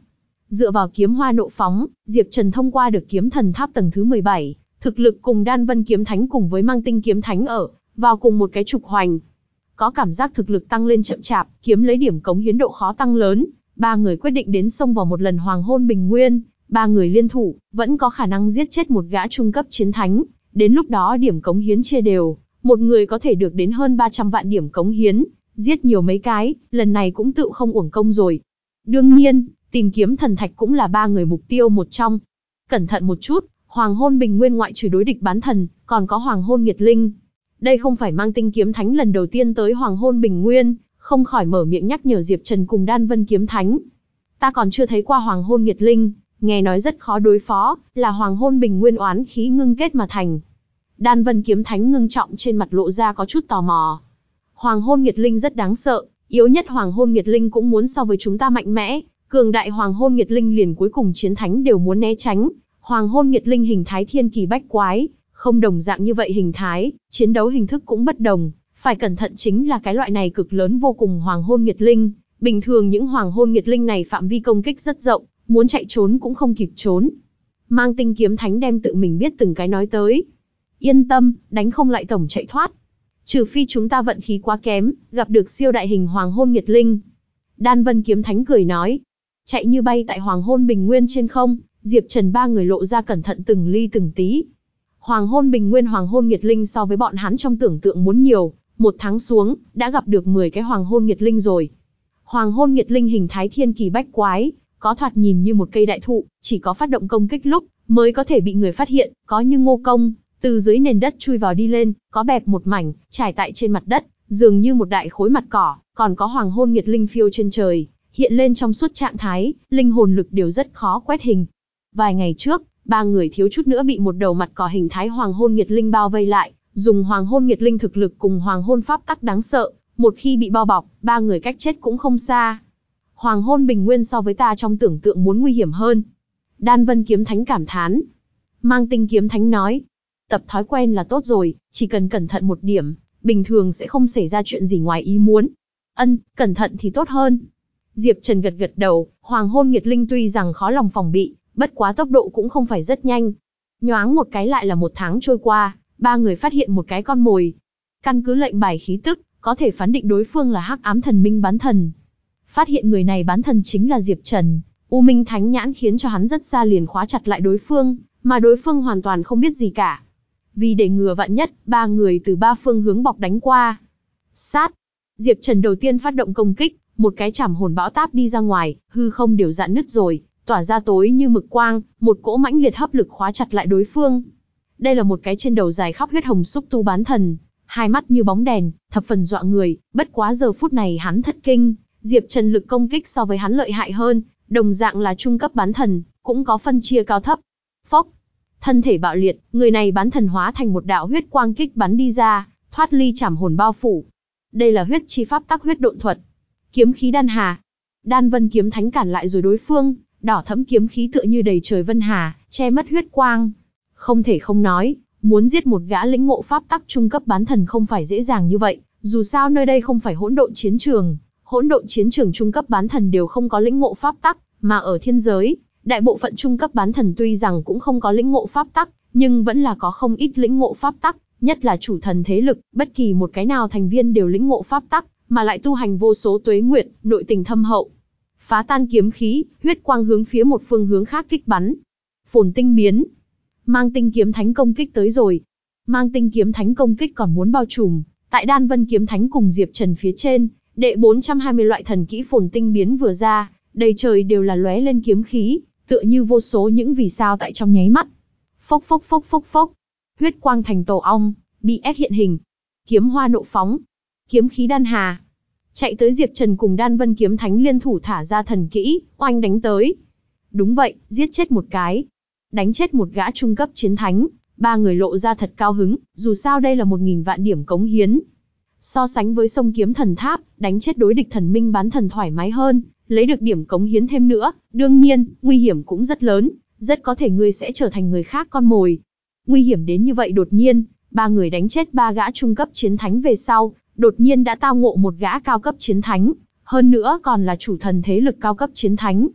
Dựa vào kiếm hoa nộ phóng, Diệp Trần thông qua được kiếm thần tháp tầng thứ 17, thực lực cùng Đan Vân kiếm thánh cùng với Mang Tinh kiếm thánh ở vào cùng một cái trục hoành. Có cảm giác thực lực tăng lên chậm chạp, kiếm lấy điểm cống hiến độ khó tăng lớn, ba người quyết định đến sông vào một lần hoàng hôn bình nguyên, ba người liên thủ, vẫn có khả năng giết chết một gã trung cấp chiến thánh, đến lúc đó điểm cống hiến chia đều, một người có thể được đến hơn 300 vạn điểm cống hiến, giết nhiều mấy cái, lần này cũng tự không uổng công rồi. Đương nhiên, tìm kiếm thần thạch cũng là ba người mục tiêu một trong. Cẩn thận một chút, Hoàng hôn bình nguyên ngoại trừ đối địch bán thần, còn có Hoàng hôn nghiệt linh. Đây không phải mang tinh kiếm thánh lần đầu tiên tới Hoàng hôn bình nguyên, không khỏi mở miệng nhắc nhở Diệp Trần cùng Đan Vân kiếm thánh. Ta còn chưa thấy qua Hoàng hôn nghiệt linh, nghe nói rất khó đối phó, là Hoàng hôn bình nguyên oán khí ngưng kết mà thành. Đan Vân kiếm thánh ngưng trọng trên mặt lộ ra có chút tò mò. Hoàng hôn nghiệt linh rất đáng sợ, yếu nhất Hoàng hôn nghiệt linh cũng muốn so với chúng ta mạnh mẽ, cường đại Hoàng hôn nghiệt linh liền cuối cùng chiến thánh đều muốn né tránh, Hoàng hôn nghiệt linh hình thái thiên kỳ bách quái, không đồng dạng như vậy hình thái, chiến đấu hình thức cũng bất đồng, phải cẩn thận chính là cái loại này cực lớn vô cùng hoàng hôn nghiệt linh. Bình thường những hoàng hôn nghiệt linh này phạm vi công kích rất rộng, muốn chạy trốn cũng không kịp trốn. Mang tinh kiếm thánh đem tự mình biết từng cái nói tới. Yên tâm, đánh không lại tổng chạy thoát. Trừ phi chúng ta vận khí quá kém, gặp được siêu đại hình hoàng hôn nghiệt linh. Đan vân kiếm thánh cười nói. Chạy như bay tại hoàng hôn bình nguyên trên không, Diệp Trần ba người lộ ra cẩn thận từng ly từng tí. Hoàng hôn bình nguyên hoàng hôn nghiệt linh so với bọn hắn trong tưởng tượng muốn nhiều, một tháng xuống, đã gặp được 10 cái hoàng hôn nghiệt linh rồi. Hoàng hôn nghiệt linh hình thái thiên kỳ bách quái, có thoạt nhìn như một cây đại thụ, chỉ có phát động công kích lúc mới có thể bị người phát hiện, có như ngô công, từ dưới nền đất chui vào đi lên, có bẹp một mảnh, trải tại trên mặt đất, dường như một đại khối mặt cỏ, còn có hoàng hôn nghiệt linh phiêu trên trời, hiện lên trong suốt trạng thái, linh hồn lực đều rất khó quét hình, Vài ngày trước, ba người thiếu chút nữa bị một đầu mặt cỏ hình thái hoàng hôn nghiệt linh bao vây lại, dùng hoàng hôn nghiệt linh thực lực cùng hoàng hôn pháp tắc đáng sợ, một khi bị bao bọc, ba người cách chết cũng không xa. Hoàng hôn bình nguyên so với ta trong tưởng tượng muốn nguy hiểm hơn. Đan Vân kiếm thánh cảm thán. Mang tinh kiếm thánh nói, tập thói quen là tốt rồi, chỉ cần cẩn thận một điểm, bình thường sẽ không xảy ra chuyện gì ngoài ý muốn. Ân, cẩn thận thì tốt hơn. Diệp Trần gật gật đầu, hoàng hôn nghiệt linh tuy rằng khó lòng phòng bị, bất quá tốc độ cũng không phải rất nhanh. Nhoáng một cái lại là một tháng trôi qua, ba người phát hiện một cái con mồi. Căn cứ lệnh bài khí tức, có thể phán định đối phương là hắc ám thần minh bán thần. Phát hiện người này bán thần chính là Diệp Trần, U Minh Thánh Nhãn khiến cho hắn rất xa liền khóa chặt lại đối phương, mà đối phương hoàn toàn không biết gì cả. Vì để ngừa vạn nhất, ba người từ ba phương hướng bọc đánh qua. Sát! Diệp Trần đầu tiên phát động công kích, một cái chảm hồn bão táp đi ra ngoài, hư không đều dạn nứt rồi, tỏa ra tối như mực quang, một cỗ mãnh liệt hấp lực khóa chặt lại đối phương. Đây là một cái trên đầu dài khắp huyết hồng xúc tu bán thần, hai mắt như bóng đèn, thập phần dọa người, bất quá giờ phút này hắn thất kinh, Diệp Trần lực công kích so với hắn lợi hại hơn, đồng dạng là trung cấp bán thần, cũng có phân chia cao thấp. Phốc, thân thể bạo liệt, người này bán thần hóa thành một đạo huyết quang kích bắn đi ra, thoát ly chảm hồn bao phủ. Đây là huyết chi pháp tắc huyết độn thuật. Kiếm khí đan hà. Đan Vân kiếm thánh cản lại rồi đối phương, đỏ thẫm kiếm khí tựa như đầy trời vân hà, che mất huyết quang. Không thể không nói, muốn giết một gã lĩnh ngộ pháp tắc trung cấp bán thần không phải dễ dàng như vậy, dù sao nơi đây không phải hỗn độn chiến trường, hỗn độn chiến trường trung cấp bán thần đều không có lĩnh ngộ pháp tắc, mà ở thiên giới, đại bộ phận trung cấp bán thần tuy rằng cũng không có lĩnh ngộ pháp tắc, nhưng vẫn là có không ít lĩnh ngộ pháp tắc, nhất là chủ thần thế lực, bất kỳ một cái nào thành viên đều lĩnh ngộ pháp tắc, mà lại tu hành vô số tuế nguyệt, nội tình thâm hậu. Phá tan kiếm khí, huyết quang hướng phía một phương hướng khác kích bắn. Phồn tinh biến, mang tinh kiếm thánh công kích tới rồi. Mang tinh kiếm thánh công kích còn muốn bao trùm, tại đan vân kiếm thánh cùng Diệp Trần phía trên, đệ 420 loại thần kỹ phồn tinh biến vừa ra, đầy trời đều là lóe lên kiếm khí, tựa như vô số những vì sao tại trong nháy mắt. Phốc phốc phốc phốc phốc, huyết quang thành tổ ong, bị ép hiện hình. Kiếm hoa nộ phóng, kiếm khí đan hà. Chạy tới Diệp Trần cùng Đan Vân kiếm thánh liên thủ thả ra thần kỹ, oanh đánh tới. Đúng vậy, giết chết một cái. Đánh chết một gã trung cấp chiến thánh, ba người lộ ra thật cao hứng, dù sao đây là một nghìn vạn điểm cống hiến. So sánh với sông kiếm thần tháp, đánh chết đối địch thần minh bán thần thoải mái hơn, lấy được điểm cống hiến thêm nữa, đương nhiên, nguy hiểm cũng rất lớn, rất có thể ngươi sẽ trở thành người khác con mồi. Nguy hiểm đến như vậy đột nhiên, ba người đánh chết ba gã trung cấp chiến thánh về sau, đột nhiên đã tao ngộ một gã cao cấp chiến thánh, hơn nữa còn là chủ thần thế lực cao cấp chiến thánh.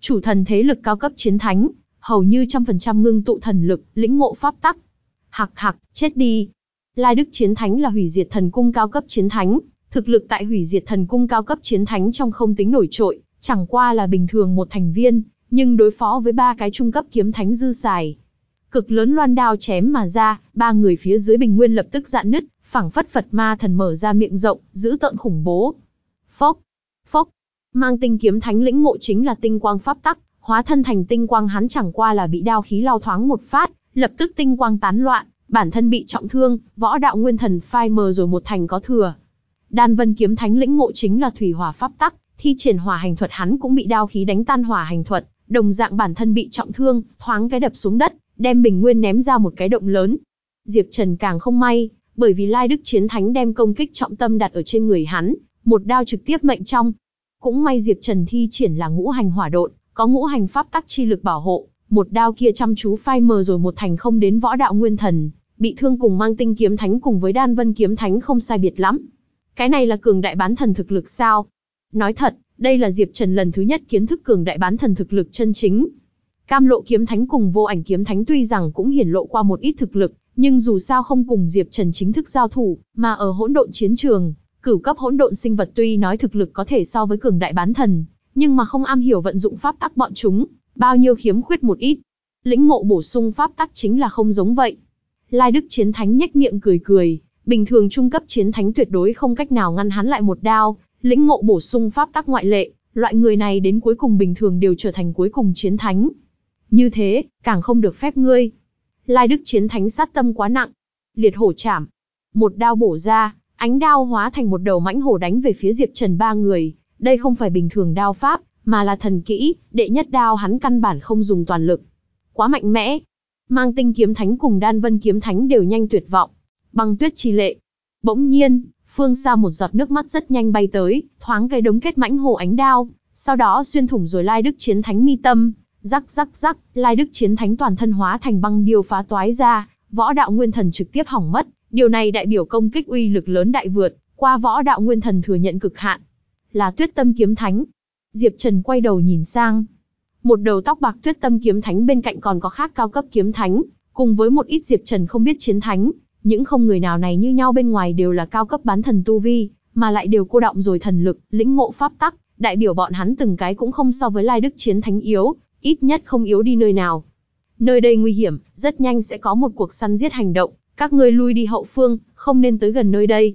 Chủ thần thế lực cao cấp chiến thánh, hầu như trăm phần trăm ngưng tụ thần lực, lĩnh ngộ pháp tắc. Hạc hạc, chết đi. Lai Đức Chiến Thánh là hủy diệt thần cung cao cấp chiến thánh, thực lực tại hủy diệt thần cung cao cấp chiến thánh trong không tính nổi trội, chẳng qua là bình thường một thành viên, nhưng đối phó với ba cái trung cấp kiếm thánh dư xài. Cực lớn loan đao chém mà ra, ba người phía dưới bình nguyên lập tức dạn nứt, phảng phất Phật ma thần mở ra miệng rộng, giữ tợn khủng bố. Phốc, phốc, mang tinh kiếm thánh lĩnh ngộ chính là tinh quang pháp tắc, hóa thân thành tinh quang hắn chẳng qua là bị đao khí lao thoáng một phát, lập tức tinh quang tán loạn, bản thân bị trọng thương, võ đạo nguyên thần phai mờ rồi một thành có thừa. Đan Vân kiếm thánh lĩnh ngộ chính là thủy hỏa pháp tắc, thi triển hỏa hành thuật hắn cũng bị đao khí đánh tan hỏa hành thuật, đồng dạng bản thân bị trọng thương, thoáng cái đập xuống đất, đem bình nguyên ném ra một cái động lớn. Diệp Trần càng không may, bởi vì Lai Đức Chiến Thánh đem công kích trọng tâm đặt ở trên người hắn, một đao trực tiếp mệnh trong. Cũng may Diệp Trần thi triển là ngũ hành hỏa độn, có ngũ hành pháp tắc chi lực bảo hộ, một đao kia chăm chú phai mờ rồi một thành không đến võ đạo nguyên thần, bị thương cùng mang tinh kiếm thánh cùng với đan vân kiếm thánh không sai biệt lắm. Cái này là cường đại bán thần thực lực sao? Nói thật, đây là Diệp Trần lần thứ nhất kiến thức cường đại bán thần thực lực chân chính. Cam lộ kiếm thánh cùng vô ảnh kiếm thánh tuy rằng cũng hiển lộ qua một ít thực lực, nhưng dù sao không cùng Diệp Trần chính thức giao thủ, mà ở hỗn độn chiến trường, cửu cấp hỗn độn sinh vật tuy nói thực lực có thể so với cường đại bán thần, nhưng mà không am hiểu vận dụng pháp tắc bọn chúng, bao nhiêu khiếm khuyết một ít. Lĩnh ngộ bổ sung pháp tắc chính là không giống vậy. Lai Đức Chiến Thánh nhếch miệng cười cười, bình thường trung cấp chiến thánh tuyệt đối không cách nào ngăn hắn lại một đao, lĩnh ngộ bổ sung pháp tắc ngoại lệ, loại người này đến cuối cùng bình thường đều trở thành cuối cùng chiến thánh. Như thế, càng không được phép ngươi. Lai Đức Chiến Thánh sát tâm quá nặng. Liệt hổ chảm. Một đao bổ ra, ánh đao hóa thành một đầu mãnh hổ đánh về phía Diệp Trần ba người. Đây không phải bình thường đao pháp, mà là thần kỹ, đệ nhất đao hắn căn bản không dùng toàn lực. Quá mạnh mẽ. Mang tinh kiếm thánh cùng đan vân kiếm thánh đều nhanh tuyệt vọng. Băng tuyết trì lệ. Bỗng nhiên, phương xa một giọt nước mắt rất nhanh bay tới, thoáng cái đống kết mãnh hổ ánh đao, sau đó xuyên thủng rồi lai đức chiến thánh mi tâm, rắc rắc rắc, lai đức chiến thánh toàn thân hóa thành băng điêu phá toái ra, võ đạo nguyên thần trực tiếp hỏng mất, điều này đại biểu công kích uy lực lớn đại vượt, qua võ đạo nguyên thần thừa nhận cực hạn. Là tuyết tâm kiếm thánh, Diệp Trần quay đầu nhìn sang. Một đầu tóc bạc tuyết tâm kiếm thánh bên cạnh còn có khác cao cấp kiếm thánh, cùng với một ít Diệp Trần không biết chiến thánh, những không người nào này như nhau bên ngoài đều là cao cấp bán thần tu vi, mà lại đều cô động rồi thần lực, lĩnh ngộ pháp tắc, đại biểu bọn hắn từng cái cũng không so với Lai Đức chiến thánh yếu, ít nhất không yếu đi nơi nào. Nơi đây nguy hiểm, rất nhanh sẽ có một cuộc săn giết hành động, các ngươi lui đi hậu phương, không nên tới gần nơi đây.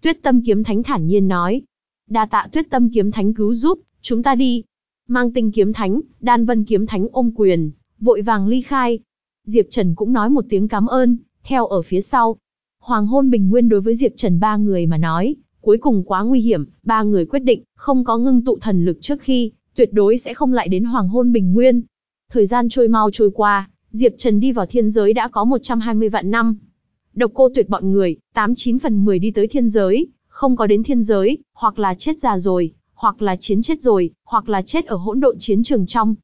Tuyết Tâm Kiếm Thánh thản nhiên nói. Đa tạ Tuyết Tâm Kiếm Thánh cứu giúp, Chúng ta đi. Mang tinh kiếm thánh, đan vân kiếm thánh ôm quyền, vội vàng ly khai. Diệp Trần cũng nói một tiếng cảm ơn, theo ở phía sau. Hoàng hôn bình nguyên đối với Diệp Trần ba người mà nói, cuối cùng quá nguy hiểm, ba người quyết định, không có ngưng tụ thần lực trước khi, tuyệt đối sẽ không lại đến hoàng hôn bình nguyên. Thời gian trôi mau trôi qua, Diệp Trần đi vào thiên giới đã có 120 vạn năm. Độc cô tuyệt bọn người, 89 phần 10 đi tới thiên giới, không có đến thiên giới, hoặc là chết già rồi, hoặc là chiến chết rồi, hoặc là chết ở hỗn độn chiến trường trong.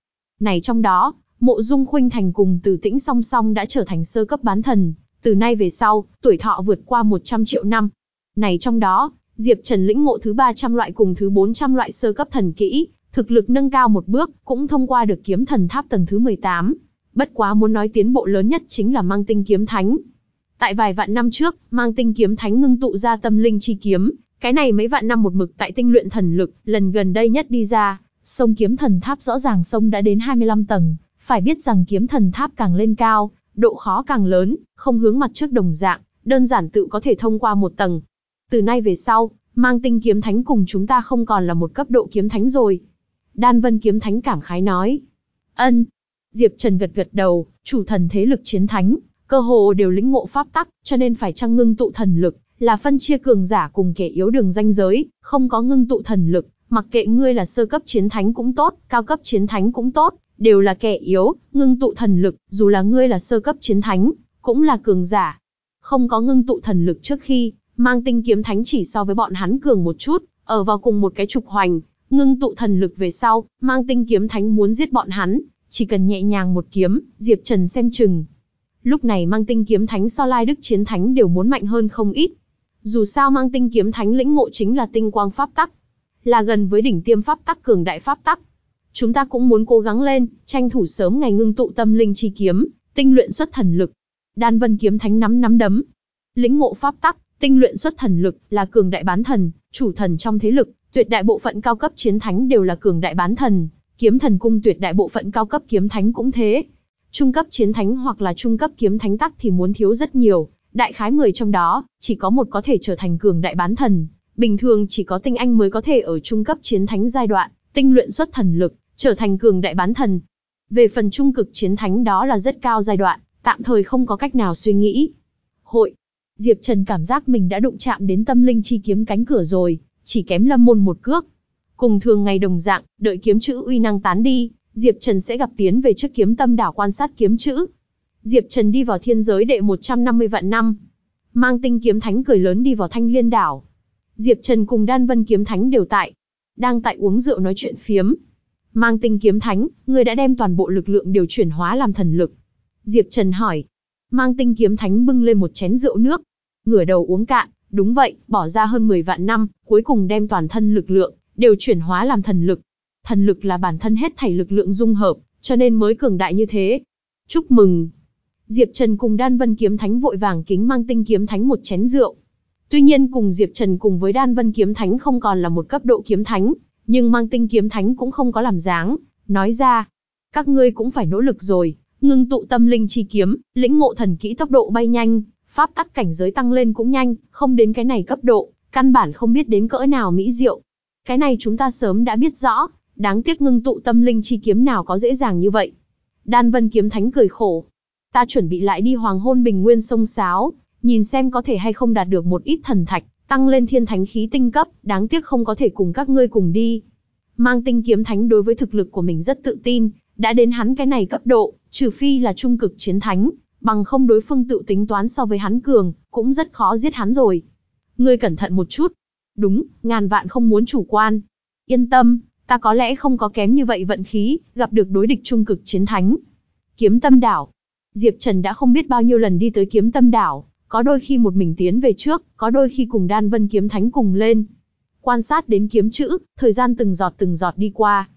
Này trong đó, Mộ Dung Khuynh Thành cùng Từ Tĩnh song song đã trở thành sơ cấp bán thần, từ nay về sau, tuổi thọ vượt qua 100 triệu năm. Này trong đó, Diệp Trần lĩnh ngộ thứ 300 loại cùng thứ 400 loại sơ cấp thần kỹ, thực lực nâng cao một bước, cũng thông qua được kiếm thần tháp tầng thứ 18. Bất quá muốn nói tiến bộ lớn nhất chính là mang tinh kiếm thánh. Tại vài vạn năm trước, mang tinh kiếm thánh ngưng tụ ra tâm linh chi kiếm, cái này mấy vạn năm một mực tại tinh luyện thần lực, lần gần đây nhất đi ra, sông kiếm thần tháp rõ ràng sông đã đến 25 tầng, phải biết rằng kiếm thần tháp càng lên cao, độ khó càng lớn, không hướng mặt trước đồng dạng, đơn giản tự có thể thông qua một tầng. Từ nay về sau, mang tinh kiếm thánh cùng chúng ta không còn là một cấp độ kiếm thánh rồi. Đan Vân kiếm thánh cảm khái nói. Ân. Diệp Trần gật gật đầu, chủ thần thế lực chiến thánh, cơ hồ đều lĩnh ngộ pháp tắc, cho nên phải chăng ngưng tụ thần lực, là phân chia cường giả cùng kẻ yếu đường danh giới, không có ngưng tụ thần lực, mặc kệ ngươi là sơ cấp chiến thánh cũng tốt, cao cấp chiến thánh cũng tốt, đều là kẻ yếu, ngưng tụ thần lực, dù là ngươi là sơ cấp chiến thánh, cũng là cường giả. Không có ngưng tụ thần lực trước khi, mang tinh kiếm thánh chỉ so với bọn hắn cường một chút, ở vào cùng một cái trục hoành, ngưng tụ thần lực về sau, mang tinh kiếm thánh muốn giết bọn hắn, chỉ cần nhẹ nhàng một kiếm, Diệp Trần xem chừng. Lúc này mang tinh kiếm thánh so lai đức chiến thánh đều muốn mạnh hơn không ít. Dù sao mang tinh kiếm thánh lĩnh ngộ chính là tinh quang pháp tắc, là gần với đỉnh tiêm pháp tắc cường đại pháp tắc. Chúng ta cũng muốn cố gắng lên, tranh thủ sớm ngày ngưng tụ tâm linh chi kiếm, tinh luyện xuất thần lực. Đan Vân kiếm thánh nắm nắm đấm. Lĩnh ngộ pháp tắc, tinh luyện xuất thần lực là cường đại bán thần, chủ thần trong thế lực, tuyệt đại bộ phận cao cấp chiến thánh đều là cường đại bán thần, kiếm thần cung tuyệt đại bộ phận cao cấp kiếm thánh cũng thế. Trung cấp chiến thánh hoặc là trung cấp kiếm thánh tắc thì muốn thiếu rất nhiều, đại khái 10 trong đó, chỉ có một có thể trở thành cường đại bán thần. Bình thường chỉ có tinh anh mới có thể ở trung cấp chiến thánh giai đoạn, tinh luyện xuất thần lực, trở thành cường đại bán thần. Về phần trung cực chiến thánh đó là rất cao giai đoạn, tạm thời không có cách nào suy nghĩ. Hội. Diệp Trần cảm giác mình đã đụng chạm đến tâm linh chi kiếm cánh cửa rồi, chỉ kém lâm môn một cước. Cùng thường ngày đồng dạng, đợi kiếm chữ uy năng tán đi, Diệp Trần sẽ gặp tiến về trước kiếm tâm đảo quan sát kiếm chữ. Diệp Trần đi vào thiên giới đệ 150 vạn năm. Mang tinh kiếm thánh cười lớn đi vào thanh liên đảo. Diệp Trần cùng Đan Vân kiếm thánh đều tại. Đang tại uống rượu nói chuyện phiếm. Mang tinh kiếm thánh, người đã đem toàn bộ lực lượng điều chuyển hóa làm thần lực. Diệp Trần hỏi. Mang tinh kiếm thánh bưng lên một chén rượu nước. Ngửa đầu uống cạn, đúng vậy, bỏ ra hơn 10 vạn năm, cuối cùng đem toàn thân lực lượng, đều chuyển hóa làm thần lực. Thần lực là bản thân hết thảy lực lượng dung hợp, cho nên mới cường đại như thế. Chúc mừng! Diệp Trần cùng Đan Vân Kiếm Thánh vội vàng kính mang tinh kiếm thánh một chén rượu. Tuy nhiên cùng Diệp Trần cùng với Đan Vân Kiếm Thánh không còn là một cấp độ kiếm thánh, nhưng mang tinh kiếm thánh cũng không có làm dáng, nói ra, các ngươi cũng phải nỗ lực rồi, ngưng tụ tâm linh chi kiếm, lĩnh ngộ thần kỹ tốc độ bay nhanh, pháp tắc cảnh giới tăng lên cũng nhanh, không đến cái này cấp độ, căn bản không biết đến cỡ nào mỹ diệu. Cái này chúng ta sớm đã biết rõ, đáng tiếc ngưng tụ tâm linh chi kiếm nào có dễ dàng như vậy. Đan Vân kiếm thánh cười khổ. Ta chuẩn bị lại đi hoàng hôn bình nguyên sông sáo, nhìn xem có thể hay không đạt được một ít thần thạch, tăng lên thiên thánh khí tinh cấp, đáng tiếc không có thể cùng các ngươi cùng đi. Mang tinh kiếm thánh đối với thực lực của mình rất tự tin, đã đến hắn cái này cấp độ, trừ phi là trung cực chiến thánh, bằng không đối phương tự tính toán so với hắn cường, cũng rất khó giết hắn rồi. Ngươi cẩn thận một chút. Đúng, ngàn vạn không muốn chủ quan. Yên tâm, ta có lẽ không có kém như vậy vận khí, gặp được đối địch trung cực chiến thánh. Kiếm tâm đảo. Diệp Trần đã không biết bao nhiêu lần đi tới kiếm tâm đảo, có đôi khi một mình tiến về trước, có đôi khi cùng đan vân kiếm thánh cùng lên. Quan sát đến kiếm chữ, thời gian từng giọt từng giọt đi qua.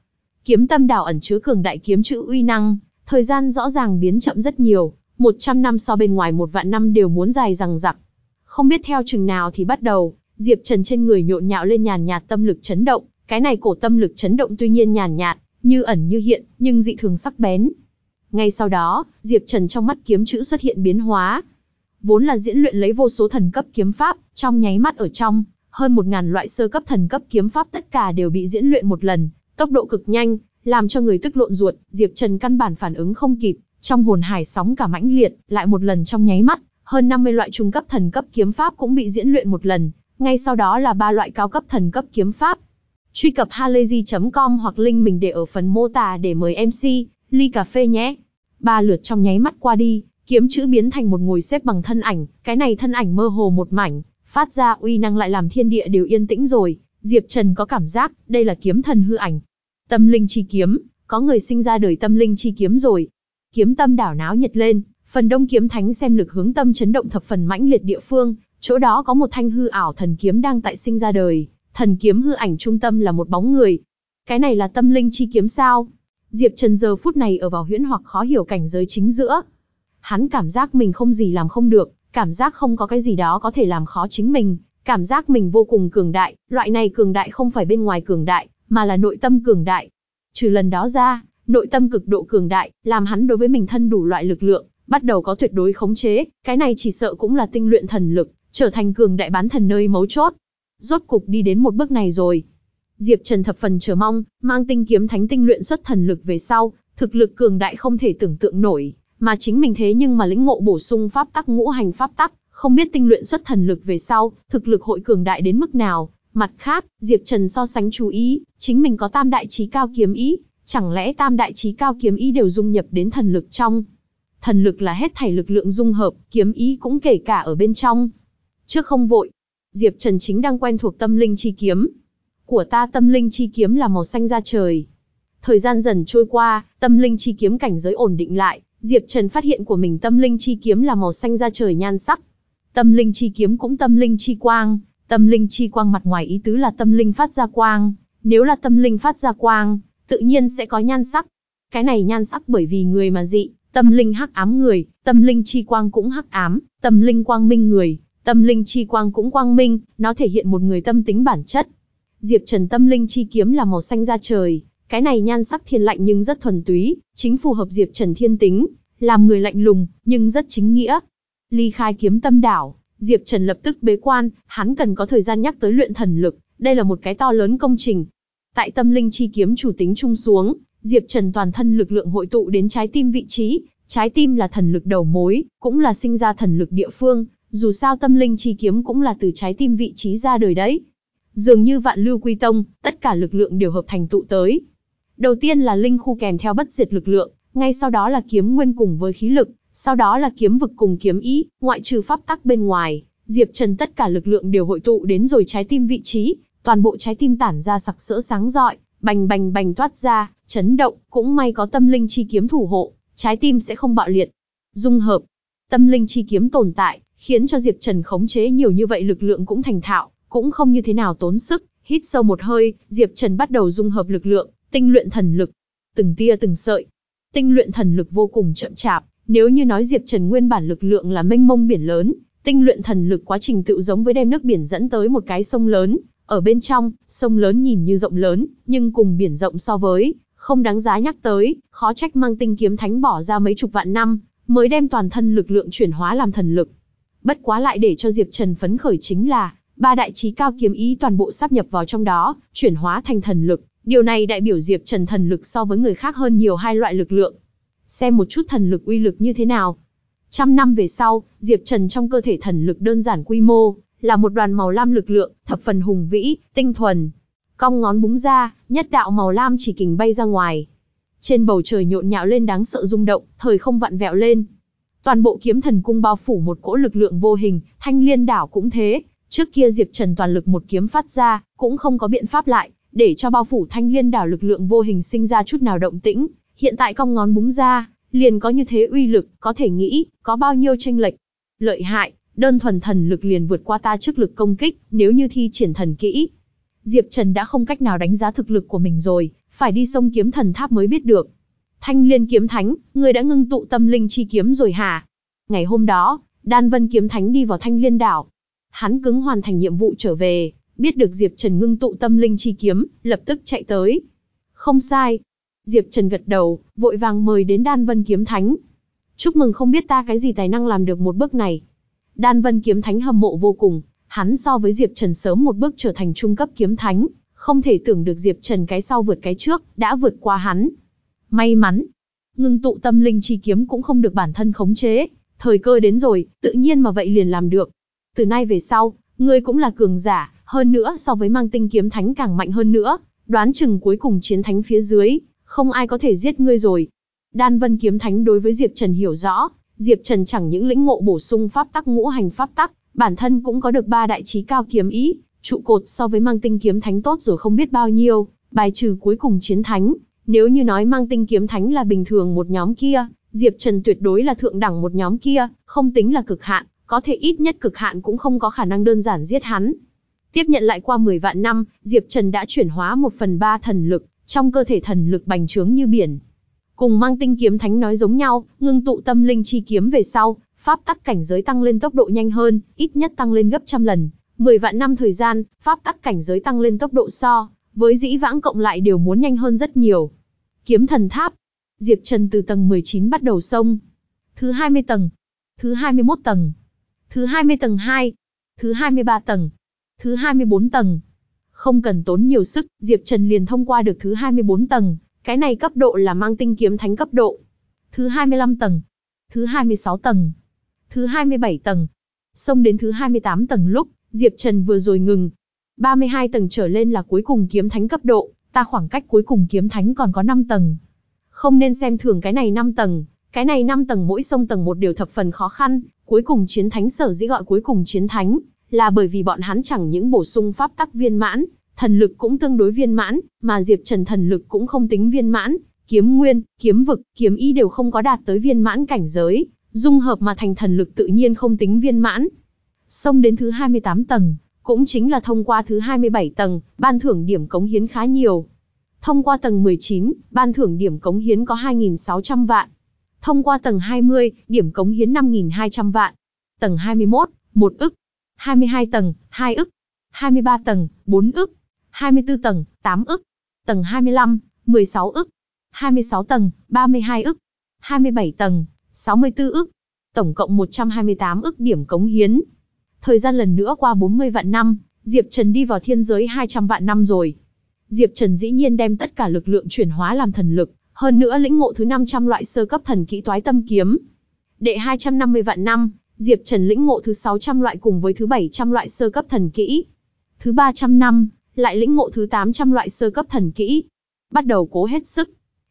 Kiếm tâm đảo ẩn chứa cường đại kiếm chữ uy năng, thời gian rõ ràng biến chậm rất nhiều, 100 năm so bên ngoài một vạn năm đều muốn dài rằng rặc. Không biết theo chừng nào thì bắt đầu, Diệp Trần trên người nhộn nhạo lên nhàn nhạt tâm lực chấn động, cái này cổ tâm lực chấn động tuy nhiên nhàn nhạt, như ẩn như hiện, nhưng dị thường sắc bén. Ngay sau đó, Diệp Trần trong mắt kiếm chữ xuất hiện biến hóa, vốn là diễn luyện lấy vô số thần cấp kiếm pháp, trong nháy mắt ở trong, hơn một ngàn loại sơ cấp thần cấp kiếm pháp tất cả đều bị diễn luyện một lần, tốc độ cực nhanh, làm cho người tức lộn ruột, Diệp Trần căn bản phản ứng không kịp, trong hồn hải sóng cả mãnh liệt, lại một lần trong nháy mắt, hơn 50 loại trung cấp thần cấp kiếm pháp cũng bị diễn luyện một lần, ngay sau đó là ba loại cao cấp thần cấp kiếm pháp. Truy cập halayzi.com hoặc link mình để ở phần mô tả để mời MC, ly cà phê nhé. Ba lượt trong nháy mắt qua đi, Kiếm chữ biến thành một ngồi xếp bằng thân ảnh, cái này thân ảnh mơ hồ một mảnh, phát ra uy năng lại làm thiên địa đều yên tĩnh rồi. Diệp Trần có cảm giác, đây là kiếm thần hư ảnh. Tâm linh chi kiếm, có người sinh ra đời tâm linh chi kiếm rồi. Kiếm tâm đảo náo nhiệt lên, phần đông kiếm thánh xem lực hướng tâm chấn động thập phần mãnh liệt địa phương, chỗ đó có một thanh hư ảo thần kiếm đang tại sinh ra đời, thần kiếm hư ảnh trung tâm là một bóng người. Cái này là tâm linh chi kiếm sao? Diệp Trần giờ phút này ở vào huyễn hoặc khó hiểu cảnh giới chính giữa. Hắn cảm giác mình không gì làm không được, cảm giác không có cái gì đó có thể làm khó chính mình, cảm giác mình vô cùng cường đại, loại này cường đại không phải bên ngoài cường đại, mà là nội tâm cường đại. Trừ lần đó ra, nội tâm cực độ cường đại, làm hắn đối với mình thân đủ loại lực lượng, bắt đầu có tuyệt đối khống chế, cái này chỉ sợ cũng là tinh luyện thần lực, trở thành cường đại bán thần nơi mấu chốt. Rốt cục đi đến một bước này rồi. Diệp Trần thập phần chờ mong, mang tinh kiếm thánh tinh luyện xuất thần lực về sau, thực lực cường đại không thể tưởng tượng nổi, mà chính mình thế nhưng mà lĩnh ngộ bổ sung pháp tắc ngũ hành pháp tắc, không biết tinh luyện xuất thần lực về sau, thực lực hội cường đại đến mức nào. Mặt khác, Diệp Trần so sánh chú ý, chính mình có tam đại trí cao kiếm ý, chẳng lẽ tam đại trí cao kiếm ý đều dung nhập đến thần lực trong? Thần lực là hết thảy lực lượng dung hợp, kiếm ý cũng kể cả ở bên trong. Trước không vội, Diệp Trần chính đang quen thuộc tâm linh chi kiếm. Của ta tâm linh chi kiếm là màu xanh da trời. Thời gian dần trôi qua, tâm linh chi kiếm cảnh giới ổn định lại, Diệp Trần phát hiện của mình tâm linh chi kiếm là màu xanh da trời nhan sắc. Tâm linh chi kiếm cũng tâm linh chi quang, tâm linh chi quang mặt ngoài ý tứ là tâm linh phát ra quang, nếu là tâm linh phát ra quang, tự nhiên sẽ có nhan sắc. Cái này nhan sắc bởi vì người mà dị, tâm linh hắc ám người, tâm linh chi quang cũng hắc ám, tâm linh quang minh người, tâm linh chi quang cũng quang minh, nó thể hiện một người tâm tính bản chất. Diệp Trần tâm linh chi kiếm là màu xanh da trời, cái này nhan sắc thiên lạnh nhưng rất thuần túy, chính phù hợp Diệp Trần thiên tính, làm người lạnh lùng, nhưng rất chính nghĩa. Ly khai kiếm tâm đảo, Diệp Trần lập tức bế quan, hắn cần có thời gian nhắc tới luyện thần lực, đây là một cái to lớn công trình. Tại tâm linh chi kiếm chủ tính trung xuống, Diệp Trần toàn thân lực lượng hội tụ đến trái tim vị trí, trái tim là thần lực đầu mối, cũng là sinh ra thần lực địa phương, dù sao tâm linh chi kiếm cũng là từ trái tim vị trí ra đời đấy. Dường như vạn lưu quy tông, tất cả lực lượng đều hợp thành tụ tới. Đầu tiên là linh khu kèm theo bất diệt lực lượng, ngay sau đó là kiếm nguyên cùng với khí lực, sau đó là kiếm vực cùng kiếm ý, ngoại trừ pháp tắc bên ngoài, Diệp Trần tất cả lực lượng đều hội tụ đến rồi trái tim vị trí, toàn bộ trái tim tản ra sặc sỡ sáng rọi, bành bành bành toát ra, chấn động, cũng may có tâm linh chi kiếm thủ hộ, trái tim sẽ không bạo liệt. Dung hợp, tâm linh chi kiếm tồn tại, khiến cho Diệp Trần khống chế nhiều như vậy lực lượng cũng thành thạo, cũng không như thế nào tốn sức, hít sâu một hơi, Diệp Trần bắt đầu dung hợp lực lượng, tinh luyện thần lực, từng tia từng sợi. Tinh luyện thần lực vô cùng chậm chạp, nếu như nói Diệp Trần nguyên bản lực lượng là mênh mông biển lớn, tinh luyện thần lực quá trình tự giống với đem nước biển dẫn tới một cái sông lớn, ở bên trong, sông lớn nhìn như rộng lớn, nhưng cùng biển rộng so với, không đáng giá nhắc tới, khó trách mang tinh kiếm thánh bỏ ra mấy chục vạn năm, mới đem toàn thân lực lượng chuyển hóa làm thần lực. Bất quá lại để cho Diệp Trần phấn khởi chính là, ba đại trí cao kiếm ý toàn bộ sắp nhập vào trong đó, chuyển hóa thành thần lực. Điều này đại biểu Diệp Trần thần lực so với người khác hơn nhiều hai loại lực lượng. Xem một chút thần lực uy lực như thế nào. Trăm năm về sau, Diệp Trần trong cơ thể thần lực đơn giản quy mô, là một đoàn màu lam lực lượng, thập phần hùng vĩ, tinh thuần. Cong ngón búng ra, nhất đạo màu lam chỉ kình bay ra ngoài. Trên bầu trời nhộn nhạo lên đáng sợ rung động, thời không vặn vẹo lên. Toàn bộ kiếm thần cung bao phủ một cỗ lực lượng vô hình, thanh liên đảo cũng thế. Trước kia Diệp Trần toàn lực một kiếm phát ra, cũng không có biện pháp lại, để cho bao phủ thanh liên đảo lực lượng vô hình sinh ra chút nào động tĩnh. Hiện tại cong ngón búng ra, liền có như thế uy lực, có thể nghĩ, có bao nhiêu tranh lệch. Lợi hại, đơn thuần thần lực liền vượt qua ta trước lực công kích, nếu như thi triển thần kỹ. Diệp Trần đã không cách nào đánh giá thực lực của mình rồi, phải đi sông kiếm thần tháp mới biết được. Thanh liên kiếm thánh, người đã ngưng tụ tâm linh chi kiếm rồi hả? Ngày hôm đó, Đan Vân kiếm thánh đi vào thanh liên đảo. Hắn cứng hoàn thành nhiệm vụ trở về, biết được Diệp Trần ngưng tụ tâm linh chi kiếm, lập tức chạy tới. Không sai. Diệp Trần gật đầu, vội vàng mời đến Đan Vân kiếm thánh. Chúc mừng không biết ta cái gì tài năng làm được một bước này. Đan Vân kiếm thánh hâm mộ vô cùng, hắn so với Diệp Trần sớm một bước trở thành trung cấp kiếm thánh, không thể tưởng được Diệp Trần cái sau vượt cái trước, đã vượt qua hắn. May mắn, ngưng tụ tâm linh chi kiếm cũng không được bản thân khống chế, thời cơ đến rồi, tự nhiên mà vậy liền làm được. Từ nay về sau, ngươi cũng là cường giả, hơn nữa so với mang tinh kiếm thánh càng mạnh hơn nữa, đoán chừng cuối cùng chiến thánh phía dưới, không ai có thể giết ngươi rồi. Đan Vân kiếm thánh đối với Diệp Trần hiểu rõ, Diệp Trần chẳng những lĩnh ngộ bổ sung pháp tắc ngũ hành pháp tắc, bản thân cũng có được ba đại trí cao kiếm ý, trụ cột so với mang tinh kiếm thánh tốt rồi không biết bao nhiêu, bài trừ cuối cùng chiến thánh. Nếu như nói mang tinh kiếm thánh là bình thường một nhóm kia, Diệp Trần tuyệt đối là thượng đẳng một nhóm kia, không tính là cực hạn, có thể ít nhất cực hạn cũng không có khả năng đơn giản giết hắn. Tiếp nhận lại qua 10 vạn năm, Diệp Trần đã chuyển hóa một phần ba thần lực, trong cơ thể thần lực bành trướng như biển. Cùng mang tinh kiếm thánh nói giống nhau, ngưng tụ tâm linh chi kiếm về sau, pháp tắc cảnh giới tăng lên tốc độ nhanh hơn, ít nhất tăng lên gấp trăm lần. 10 vạn năm thời gian, pháp tắc cảnh giới tăng lên tốc độ so, với dĩ vãng cộng lại đều muốn nhanh hơn rất nhiều. Kiếm thần tháp. Diệp Trần từ tầng 19 bắt đầu sông. Thứ 20 tầng. Thứ 21 tầng. Thứ 20 tầng 2. Thứ 23 tầng. Thứ 24 tầng. Không cần tốn nhiều sức, Diệp Trần liền thông qua được thứ 24 tầng. Cái này cấp độ là mang tinh kiếm thánh cấp độ. Thứ 25 tầng. Thứ 26 tầng. Thứ 27 tầng. Xông đến thứ 28 tầng lúc, Diệp Trần vừa rồi ngừng. 32 tầng trở lên là cuối cùng kiếm thánh cấp độ, ta khoảng cách cuối cùng kiếm thánh còn có 5 tầng. Không nên xem thường cái này 5 tầng, cái này 5 tầng mỗi sông tầng một đều thập phần khó khăn, cuối cùng chiến thánh sở dĩ gọi cuối cùng chiến thánh, là bởi vì bọn hắn chẳng những bổ sung pháp tắc viên mãn, thần lực cũng tương đối viên mãn, mà Diệp Trần thần lực cũng không tính viên mãn, kiếm nguyên, kiếm vực, kiếm ý đều không có đạt tới viên mãn cảnh giới, dung hợp mà thành thần lực tự nhiên không tính viên mãn. Xông đến thứ 28 tầng, cũng chính là thông qua thứ 27 tầng, ban thưởng điểm cống hiến khá nhiều. Thông qua tầng 19, ban thưởng điểm cống hiến có 2.600 vạn. Thông qua tầng 20, điểm cống hiến 5.200 vạn. Tầng 21, 1 ức. 22 tầng, 2 ức. 23 tầng, 4 ức. 24 tầng, 8 ức. Tầng 25, 16 ức. 26 tầng, 32 ức. 27 tầng, 64 ức. Tổng cộng 128 ức điểm cống hiến. Thời gian lần nữa qua 40 vạn năm, Diệp Trần đi vào thiên giới 200 vạn năm rồi. Diệp Trần dĩ nhiên đem tất cả lực lượng chuyển hóa làm thần lực, hơn nữa lĩnh ngộ thứ 500 loại sơ cấp thần kỹ toái tâm kiếm. Đệ 250 vạn năm, Diệp Trần lĩnh ngộ thứ 600 loại cùng với thứ 700 loại sơ cấp thần kỹ. Thứ 300 năm, lại lĩnh ngộ thứ 800 loại sơ cấp thần kỹ. Bắt đầu cố hết sức.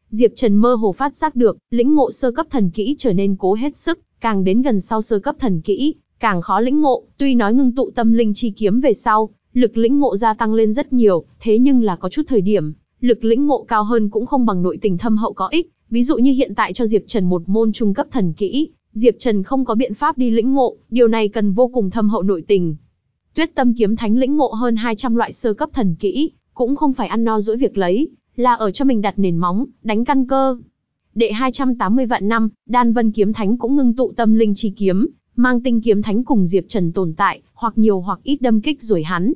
Diệp Trần mơ hồ phát giác được, lĩnh ngộ sơ cấp thần kỹ trở nên cố hết sức, càng đến gần sau sơ cấp thần kỹ, càng khó lĩnh ngộ, tuy nói ngưng tụ tâm linh chi kiếm về sau, lực lĩnh ngộ gia tăng lên rất nhiều, thế nhưng là có chút thời điểm, lực lĩnh ngộ cao hơn cũng không bằng nội tình thâm hậu có ích, ví dụ như hiện tại cho Diệp Trần một môn trung cấp thần kỹ, Diệp Trần không có biện pháp đi lĩnh ngộ, điều này cần vô cùng thâm hậu nội tình. Tuyết Tâm kiếm thánh lĩnh ngộ hơn 200 loại sơ cấp thần kỹ, cũng không phải ăn no dỗi việc lấy, là ở cho mình đặt nền móng, đánh căn cơ. Đệ 280 vạn năm, Đan Vân kiếm thánh cũng ngưng tụ tâm linh chi kiếm, mang tinh kiếm thánh cùng Diệp Trần tồn tại, hoặc nhiều hoặc ít đâm kích rồi hắn.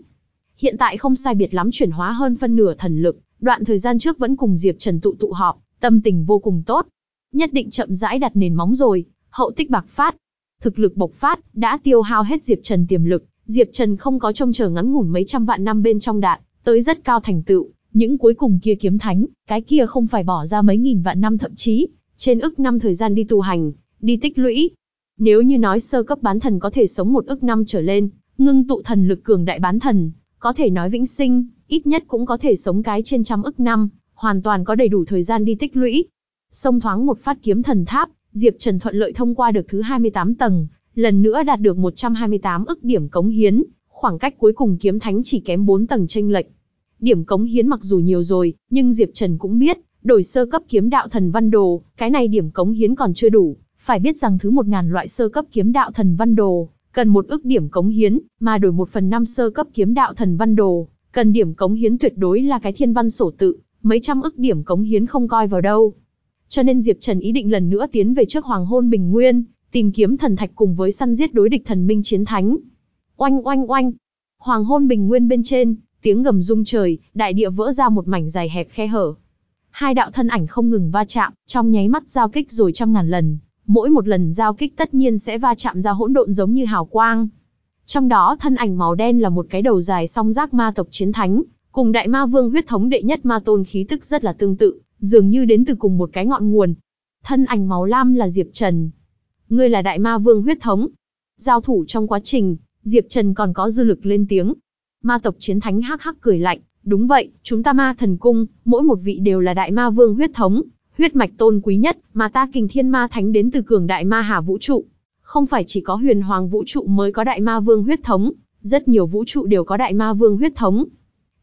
Hiện tại không sai biệt lắm chuyển hóa hơn phân nửa thần lực, đoạn thời gian trước vẫn cùng Diệp Trần tụ tụ họp, tâm tình vô cùng tốt. Nhất định chậm rãi đặt nền móng rồi, hậu tích bạc phát. Thực lực bộc phát, đã tiêu hao hết Diệp Trần tiềm lực, Diệp Trần không có trông chờ ngắn ngủn mấy trăm vạn năm bên trong đạn, tới rất cao thành tựu, những cuối cùng kia kiếm thánh, cái kia không phải bỏ ra mấy nghìn vạn năm thậm chí, trên ức năm thời gian đi tu hành, đi tích lũy, nếu như nói sơ cấp bán thần có thể sống một ức năm trở lên, ngưng tụ thần lực cường đại bán thần, có thể nói vĩnh sinh, ít nhất cũng có thể sống cái trên trăm ức năm, hoàn toàn có đầy đủ thời gian đi tích lũy. Xông thoáng một phát kiếm thần tháp, Diệp Trần thuận lợi thông qua được thứ 28 tầng, lần nữa đạt được 128 ức điểm cống hiến, khoảng cách cuối cùng kiếm thánh chỉ kém 4 tầng chênh lệch. Điểm cống hiến mặc dù nhiều rồi, nhưng Diệp Trần cũng biết, đổi sơ cấp kiếm đạo thần văn đồ, cái này điểm cống hiến còn chưa đủ, phải biết rằng thứ một ngàn loại sơ cấp kiếm đạo thần văn đồ, cần một ức điểm cống hiến, mà đổi một phần năm sơ cấp kiếm đạo thần văn đồ, cần điểm cống hiến tuyệt đối là cái thiên văn sổ tự, mấy trăm ức điểm cống hiến không coi vào đâu. Cho nên Diệp Trần ý định lần nữa tiến về trước Hoàng Hôn Bình Nguyên, tìm kiếm thần thạch cùng với săn giết đối địch thần minh chiến thánh. Oanh oanh oanh. Hoàng Hôn Bình Nguyên bên trên, tiếng gầm rung trời, đại địa vỡ ra một mảnh dài hẹp khe hở. Hai đạo thân ảnh không ngừng va chạm, trong nháy mắt giao kích rồi trăm ngàn lần, mỗi một lần giao kích tất nhiên sẽ va chạm ra hỗn độn giống như hào quang. Trong đó thân ảnh màu đen là một cái đầu dài song giác ma tộc chiến thánh, cùng đại ma vương huyết thống đệ nhất ma tôn khí tức rất là tương tự, dường như đến từ cùng một cái ngọn nguồn. Thân ảnh màu lam là Diệp Trần. Ngươi là đại ma vương huyết thống. Giao thủ trong quá trình, Diệp Trần còn có dư lực lên tiếng. Ma tộc chiến thánh hắc hắc cười lạnh, đúng vậy, chúng ta ma thần cung, mỗi một vị đều là đại ma vương huyết thống, huyết mạch tôn quý nhất, mà ta kình thiên ma thánh đến từ cường đại ma hà vũ trụ. Không phải chỉ có huyền hoàng vũ trụ mới có đại ma vương huyết thống, Rất nhiều vũ trụ đều có đại ma vương huyết thống.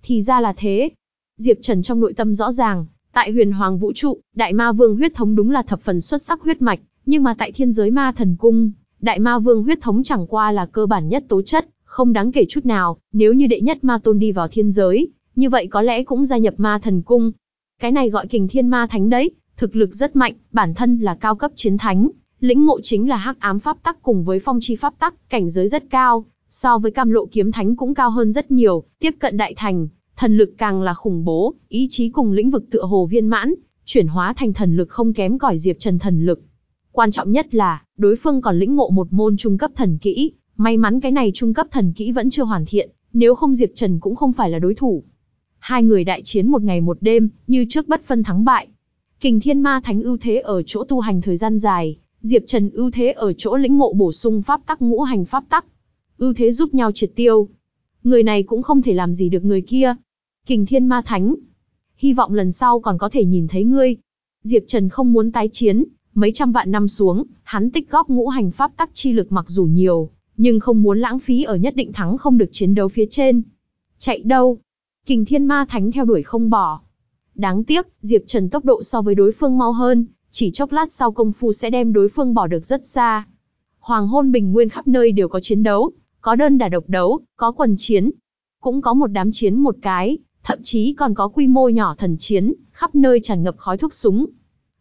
Thì ra là thế. Diệp Trần trong nội tâm rõ ràng, tại huyền hoàng vũ trụ, đại ma vương huyết thống đúng là thập phần xuất sắc huyết mạch, nhưng mà tại thiên giới ma thần cung, đại ma vương huyết thống chẳng qua là cơ bản nhất tố chất, không đáng kể chút nào, nếu như đệ nhất ma tôn đi vào thiên giới, như vậy có lẽ cũng gia nhập ma thần cung. Cái này gọi kình thiên ma thánh đấy, thực lực rất mạnh, bản thân là cao cấp chiến thánh, lĩnh ngộ chính là hắc ám pháp tắc cùng với phong chi pháp tắc, cảnh giới rất cao, so với cam lộ kiếm thánh cũng cao hơn rất nhiều, tiếp cận đại thành, thần lực càng là khủng bố, ý chí cùng lĩnh vực tựa hồ viên mãn, chuyển hóa thành thần lực không kém cỏi Diệp Trần thần lực. Quan trọng nhất là, đối phương còn lĩnh ngộ một môn trung cấp thần kỹ, may mắn cái này trung cấp thần kỹ vẫn chưa hoàn thiện, nếu không Diệp Trần cũng không phải là đối thủ. Hai người đại chiến một ngày một đêm, như trước bất phân thắng bại. Kình Thiên Ma Thánh ưu thế ở chỗ tu hành thời gian dài, Diệp Trần ưu thế ở chỗ lĩnh ngộ bổ sung pháp tắc ngũ hành pháp tắc. Ưu thế giúp nhau triệt tiêu. Người này cũng không thể làm gì được người kia. Kình Thiên Ma Thánh, hy vọng lần sau còn có thể nhìn thấy ngươi. Diệp Trần không muốn tái chiến, mấy trăm vạn năm xuống, hắn tích góp ngũ hành pháp tắc chi lực mặc dù nhiều, nhưng không muốn lãng phí ở nhất định thắng không được chiến đấu phía trên. Chạy đâu? Kình Thiên Ma Thánh theo đuổi không bỏ. Đáng tiếc, Diệp Trần tốc độ so với đối phương mau hơn, chỉ chốc lát sau công phu sẽ đem đối phương bỏ được rất xa. Hoàng hôn bình nguyên khắp nơi đều có chiến đấu, có đơn đả độc đấu, có quần chiến, cũng có một đám chiến một cái, thậm chí còn có quy mô nhỏ thần chiến, khắp nơi tràn ngập khói thuốc súng.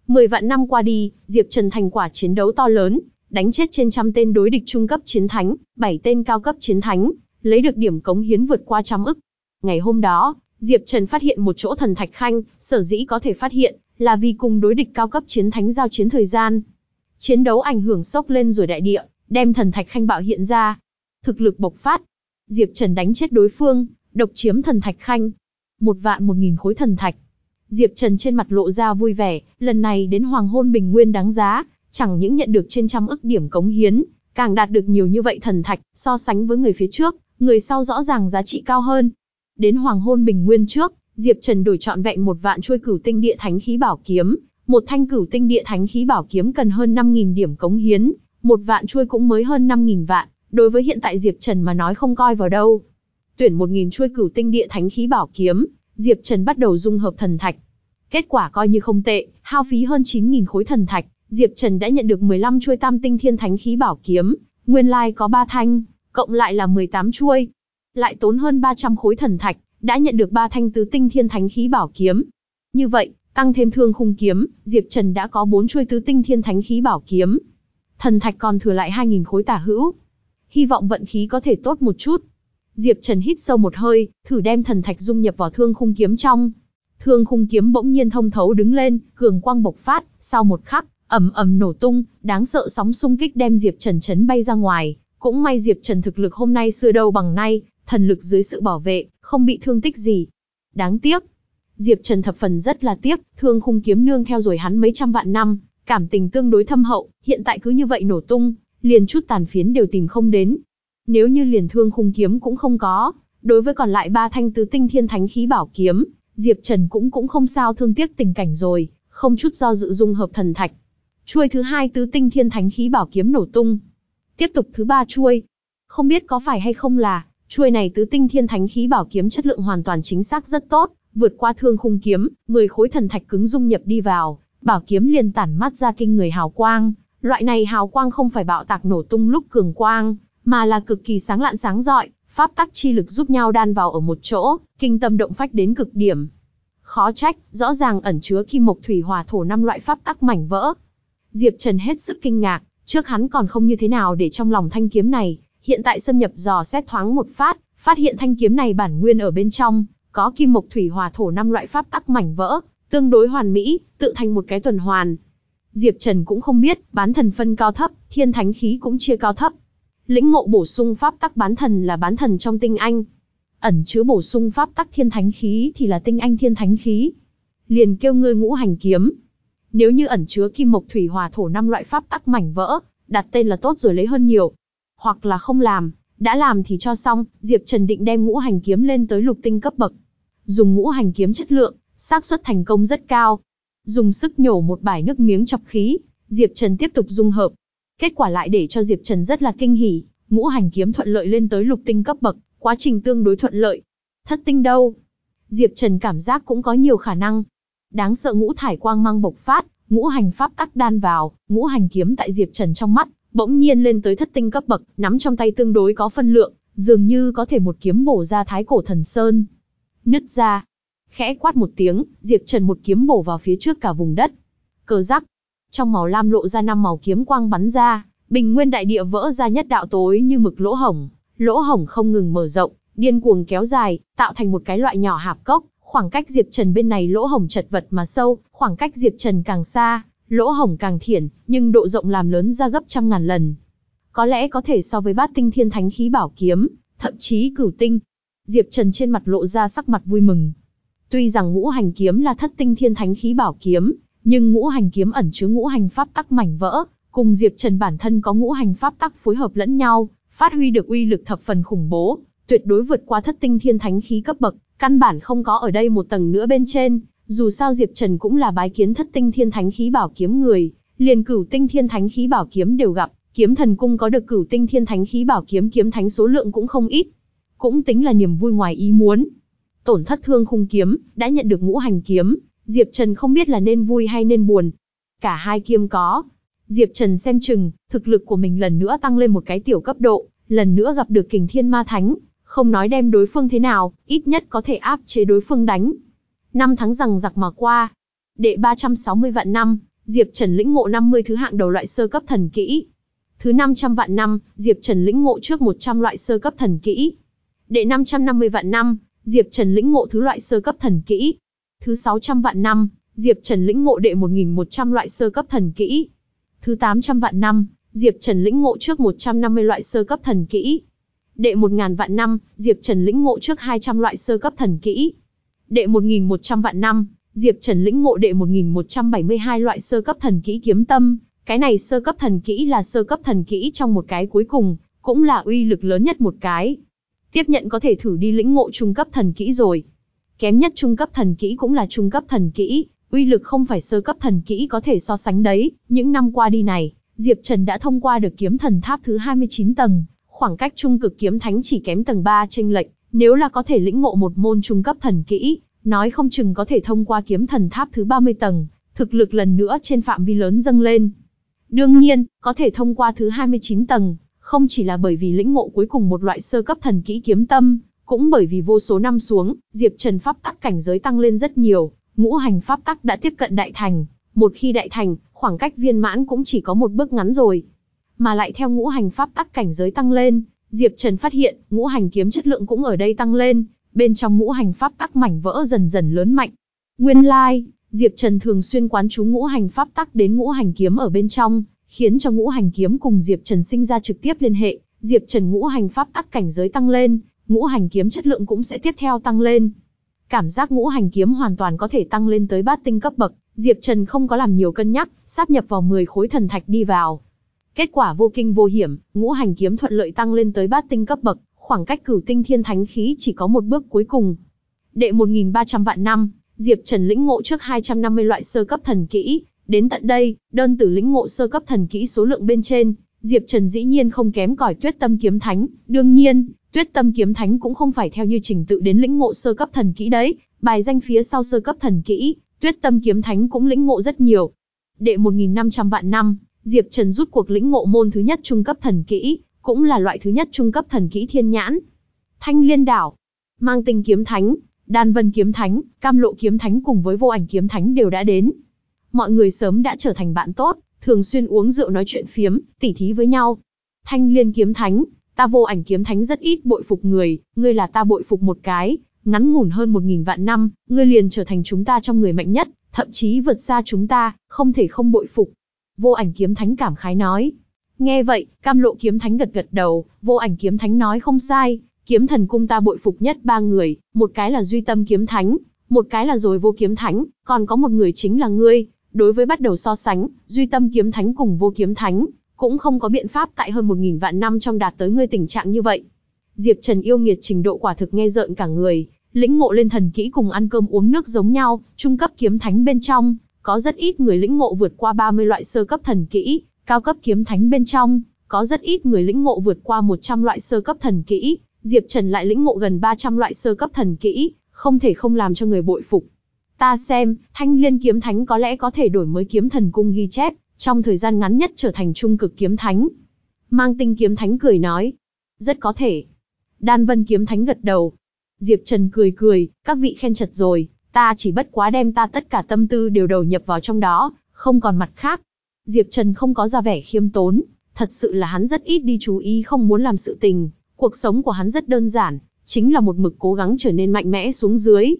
Mười vạn năm qua đi, Diệp Trần thành quả chiến đấu to lớn, đánh chết trên trăm tên đối địch trung cấp chiến thánh, bảy tên cao cấp chiến thánh, lấy được điểm cống hiến vượt qua trăm ức. Ngày hôm đó, Diệp Trần phát hiện một chỗ thần thạch khanh, sở dĩ có thể phát hiện, là vì cùng đối địch cao cấp chiến thánh giao chiến thời gian. Chiến đấu ảnh hưởng sốc lên rồi đại địa, đem thần thạch khanh bạo hiện ra. Thực lực bộc phát, Diệp Trần đánh chết đối phương, độc chiếm thần thạch khanh. Một vạn một nghìn khối thần thạch. Diệp Trần trên mặt lộ ra vui vẻ, lần này đến hoàng hôn bình nguyên đáng giá, chẳng những nhận được trên trăm ức điểm cống hiến, càng đạt được nhiều như vậy thần thạch, so sánh với người phía trước, người sau rõ ràng giá trị cao hơn. Đến hoàng hôn bình nguyên trước, Diệp Trần đổi chọn vẹn một vạn chuôi cửu tinh địa thánh khí bảo kiếm, một thanh cửu tinh địa thánh khí bảo kiếm cần hơn 5.000 điểm cống hiến, một vạn chuôi cũng mới hơn 5.000 vạn, đối với hiện tại Diệp Trần mà nói không coi vào đâu. Tuyển 1.000 chuôi cửu tinh địa thánh khí bảo kiếm, Diệp Trần bắt đầu dung hợp thần thạch. Kết quả coi như không tệ, hao phí hơn 9.000 khối thần thạch, Diệp Trần đã nhận được 15 chuôi tam tinh thiên thánh khí bảo kiếm, nguyên lai like có 3 thanh, cộng lại là 18 chuôi. Lại tốn hơn 300 khối thần thạch, đã nhận được 3 thanh tứ tinh thiên thánh khí bảo kiếm. Như vậy, tăng thêm thương khung kiếm, Diệp Trần đã có 4 chuôi tứ tinh thiên thánh khí bảo kiếm. Thần thạch còn thừa lại 2.000 khối tả hữu. Hy vọng vận khí có thể tốt một chút. Diệp Trần hít sâu một hơi, thử đem thần thạch dung nhập vào thương khung kiếm trong. Thương khung kiếm bỗng nhiên thông thấu đứng lên, cường quang bộc phát, sau một khắc, ầm ầm nổ tung, đáng sợ sóng xung kích đem Diệp Trần chấn bay ra ngoài. Cũng may Diệp Trần thực lực hôm nay xưa đâu bằng nay, thần lực dưới sự bảo vệ, không bị thương tích gì. Đáng tiếc. Diệp Trần thập phần rất là tiếc, thương khung kiếm nương theo rồi hắn mấy trăm vạn năm, cảm tình tương đối thâm hậu, hiện tại cứ như vậy nổ tung, liền chút tàn phiến đều tìm không đến. Nếu như liền thương khung kiếm cũng không có, đối với còn lại ba thanh tứ tinh thiên thánh khí bảo kiếm, Diệp Trần cũng cũng không sao thương tiếc tình cảnh rồi, không chút do dự dung hợp thần thạch. Chuôi thứ hai tứ tinh thiên thánh khí bảo kiếm nổ tung. Tiếp tục thứ ba chuôi. Không biết có phải hay không là, chuôi này tứ tinh thiên thánh khí bảo kiếm chất lượng hoàn toàn chính xác rất tốt, vượt qua thương khung kiếm, 10 khối thần thạch cứng dung nhập đi vào, bảo kiếm liền tản mắt ra kinh người hào quang. Loại này hào quang không phải bạo tạc nổ tung lúc cường quang, mà là cực kỳ sáng lạn sáng rọi, pháp tắc chi lực giúp nhau đan vào ở một chỗ, kinh tâm động phách đến cực điểm. Khó trách, rõ ràng ẩn chứa kim mộc thủy hỏa thổ năm loại pháp tắc mảnh vỡ. Diệp Trần hết sức kinh ngạc, trước hắn còn không như thế nào để trong lòng thanh kiếm này, hiện tại xâm nhập dò xét thoáng một phát, phát hiện thanh kiếm này bản nguyên ở bên trong, có kim mộc thủy hỏa thổ năm loại pháp tắc mảnh vỡ, tương đối hoàn mỹ, tự thành một cái tuần hoàn. Diệp Trần cũng không biết, bán thần phân cao thấp, thiên thánh khí cũng chia cao thấp, lĩnh ngộ bổ sung pháp tắc bán thần là bán thần trong tinh anh. Ẩn chứa bổ sung pháp tắc thiên thánh khí thì là tinh anh thiên thánh khí. Liền kêu ngươi ngũ hành kiếm. Nếu như ẩn chứa kim mộc thủy hỏa thổ năm loại pháp tắc mảnh vỡ, đặt tên là tốt rồi lấy hơn nhiều. Hoặc là không làm, đã làm thì cho xong, Diệp Trần định đem ngũ hành kiếm lên tới lục tinh cấp bậc. Dùng ngũ hành kiếm chất lượng, xác suất thành công rất cao. Dùng sức nhổ một bài nước miếng chọc khí, Diệp Trần tiếp tục dung hợp, Kết quả lại để cho Diệp Trần rất là kinh hỉ, ngũ hành kiếm thuận lợi lên tới lục tinh cấp bậc, quá trình tương đối thuận lợi. Thất tinh đâu? Diệp Trần cảm giác cũng có nhiều khả năng. Đáng sợ ngũ thải quang mang bộc phát, ngũ hành pháp tắc đan vào, ngũ hành kiếm tại Diệp Trần trong mắt, bỗng nhiên lên tới thất tinh cấp bậc, nắm trong tay tương đối có phân lượng, dường như có thể một kiếm bổ ra thái cổ thần sơn. Nứt ra. Khẽ quát một tiếng, Diệp Trần một kiếm bổ vào phía trước cả vùng đất. Cờ rắc. Trong màu lam lộ ra năm màu kiếm quang bắn ra, bình nguyên đại địa vỡ ra nhất đạo tối như mực lỗ hổng, lỗ hổng không ngừng mở rộng, điên cuồng kéo dài, tạo thành một cái loại nhỏ hạp cốc, khoảng cách Diệp Trần bên này lỗ hổng chật vật mà sâu, khoảng cách Diệp Trần càng xa, lỗ hổng càng thiển, nhưng độ rộng làm lớn ra gấp trăm ngàn lần. Có lẽ có thể so với bát tinh thiên thánh khí bảo kiếm, thậm chí cửu tinh. Diệp Trần trên mặt lộ ra sắc mặt vui mừng. Tuy rằng ngũ hành kiếm là thất tinh thiên thánh khí bảo kiếm, nhưng ngũ hành kiếm ẩn chứa ngũ hành pháp tắc mảnh vỡ, cùng Diệp Trần bản thân có ngũ hành pháp tắc phối hợp lẫn nhau, phát huy được uy lực thập phần khủng bố, tuyệt đối vượt qua thất tinh thiên thánh khí cấp bậc, căn bản không có ở đây một tầng nữa bên trên, dù sao Diệp Trần cũng là bái kiến thất tinh thiên thánh khí bảo kiếm người, liền cửu tinh thiên thánh khí bảo kiếm đều gặp, kiếm thần cung có được cửu tinh thiên thánh khí bảo kiếm kiếm thánh số lượng cũng không ít. Cũng tính là niềm vui ngoài ý muốn. Tổn thất thương khung kiếm, đã nhận được ngũ hành kiếm, Diệp Trần không biết là nên vui hay nên buồn. Cả hai kiêm có. Diệp Trần xem chừng, thực lực của mình lần nữa tăng lên một cái tiểu cấp độ, lần nữa gặp được kình thiên ma thánh, không nói đem đối phương thế nào, ít nhất có thể áp chế đối phương đánh. Năm tháng rằng giặc mà qua. Đệ 360 vạn năm, Diệp Trần lĩnh ngộ 50 thứ hạng đầu loại sơ cấp thần kỹ. Thứ 500 vạn năm, Diệp Trần lĩnh ngộ trước 100 loại sơ cấp thần kỹ. Đệ 550 vạn năm, Diệp Trần lĩnh ngộ thứ loại sơ cấp thần kỹ. Thứ 600 vạn năm, Diệp Trần lĩnh ngộ đệ 1100 loại sơ cấp thần kỹ. Thứ 800 vạn năm, Diệp Trần lĩnh ngộ trước 150 loại sơ cấp thần kỹ. Đệ 1000 vạn năm, Diệp Trần lĩnh ngộ trước 200 loại sơ cấp thần kỹ. Đệ 1100 vạn năm, Diệp Trần lĩnh ngộ đệ 1172 loại sơ cấp thần kỹ kiếm tâm, cái này sơ cấp thần kỹ là sơ cấp thần kỹ trong một cái cuối cùng, cũng là uy lực lớn nhất một cái. Tiếp nhận có thể thử đi lĩnh ngộ trung cấp thần kỹ rồi. Kém nhất trung cấp thần kỹ cũng là trung cấp thần kỹ, uy lực không phải sơ cấp thần kỹ có thể so sánh đấy. Những năm qua đi này, Diệp Trần đã thông qua được kiếm thần tháp thứ 29 tầng, khoảng cách trung cực kiếm thánh chỉ kém tầng 3 chênh lệch, nếu là có thể lĩnh ngộ một môn trung cấp thần kỹ, nói không chừng có thể thông qua kiếm thần tháp thứ 30 tầng, thực lực lần nữa trên phạm vi lớn dâng lên. Đương nhiên, có thể thông qua thứ 29 tầng, không chỉ là bởi vì lĩnh ngộ cuối cùng một loại sơ cấp thần kỹ kiếm tâm, cũng bởi vì vô số năm xuống, Diệp Trần pháp tắc cảnh giới tăng lên rất nhiều, ngũ hành pháp tắc đã tiếp cận đại thành, một khi đại thành, khoảng cách viên mãn cũng chỉ có một bước ngắn rồi. Mà lại theo ngũ hành pháp tắc cảnh giới tăng lên, Diệp Trần phát hiện, ngũ hành kiếm chất lượng cũng ở đây tăng lên, bên trong ngũ hành pháp tắc mảnh vỡ dần dần lớn mạnh. Nguyên lai, like, Diệp Trần thường xuyên quán chú ngũ hành pháp tắc đến ngũ hành kiếm ở bên trong, khiến cho ngũ hành kiếm cùng Diệp Trần sinh ra trực tiếp liên hệ, Diệp Trần ngũ hành pháp tắc cảnh giới tăng lên, ngũ hành kiếm chất lượng cũng sẽ tiếp theo tăng lên. Cảm giác ngũ hành kiếm hoàn toàn có thể tăng lên tới bát tinh cấp bậc, Diệp Trần không có làm nhiều cân nhắc, sáp nhập vào 10 khối thần thạch đi vào. Kết quả vô kinh vô hiểm, ngũ hành kiếm thuận lợi tăng lên tới bát tinh cấp bậc, khoảng cách cửu tinh thiên thánh khí chỉ có một bước cuối cùng. Đệ 1300 vạn năm, Diệp Trần lĩnh ngộ trước 250 loại sơ cấp thần kỹ, đến tận đây, đơn tử lĩnh ngộ sơ cấp thần kỹ số lượng bên trên, Diệp Trần dĩ nhiên không kém cỏi Tuyết Tâm kiếm thánh, đương nhiên, Tuyết Tâm kiếm thánh cũng không phải theo như trình tự đến lĩnh ngộ sơ cấp thần kỹ đấy, bài danh phía sau sơ cấp thần kỹ, Tuyết Tâm kiếm thánh cũng lĩnh ngộ rất nhiều. Đệ 1500 vạn năm, Diệp Trần rút cuộc lĩnh ngộ môn thứ nhất trung cấp thần kỹ, cũng là loại thứ nhất trung cấp thần kỹ thiên nhãn. Thanh Liên đảo, Mang Tinh kiếm thánh, Đan Vân kiếm thánh, Cam Lộ kiếm thánh cùng với Vô Ảnh kiếm thánh đều đã đến. Mọi người sớm đã trở thành bạn tốt, thường xuyên uống rượu nói chuyện phiếm, tỉ thí với nhau. Thanh Liên kiếm thánh, ta Vô Ảnh kiếm thánh rất ít bội phục người, ngươi là ta bội phục một cái, ngắn ngủn hơn một nghìn vạn năm, ngươi liền trở thành chúng ta trong người mạnh nhất, thậm chí vượt xa chúng ta, không thể không bội phục. Vô ảnh kiếm thánh cảm khái nói. Nghe vậy, cam lộ kiếm thánh gật gật đầu, vô ảnh kiếm thánh nói không sai, kiếm thần cung ta bội phục nhất ba người, một cái là duy tâm kiếm thánh, một cái là rồi vô kiếm thánh, còn có một người chính là ngươi. Đối với bắt đầu so sánh, duy tâm kiếm thánh cùng vô kiếm thánh, cũng không có biện pháp tại hơn một nghìn vạn năm trong đạt tới ngươi tình trạng như vậy. Diệp Trần yêu nghiệt trình độ quả thực nghe rợn cả người, lĩnh ngộ lên thần kỹ cùng ăn cơm uống nước giống nhau, trung cấp kiếm thánh bên trong, có rất ít người lĩnh ngộ vượt qua 30 loại sơ cấp thần kỹ, cao cấp kiếm thánh bên trong, có rất ít người lĩnh ngộ vượt qua 100 loại sơ cấp thần kỹ, Diệp Trần lại lĩnh ngộ gần 300 loại sơ cấp thần kỹ, không thể không làm cho người bội phục. Ta xem, Thanh Liên kiếm thánh có lẽ có thể đổi mới kiếm thần cung ghi chép, trong thời gian ngắn nhất trở thành trung cực kiếm thánh. Mang tinh kiếm thánh cười nói. Rất có thể. Đan vân kiếm thánh gật đầu. Diệp Trần cười cười, các vị khen chật rồi, ta chỉ bất quá đem ta tất cả tâm tư đều đầu nhập vào trong đó, không còn mặt khác. Diệp Trần không có ra vẻ khiêm tốn, thật sự là hắn rất ít đi chú ý không muốn làm sự tình, cuộc sống của hắn rất đơn giản, chính là một mực cố gắng trở nên mạnh mẽ xuống dưới.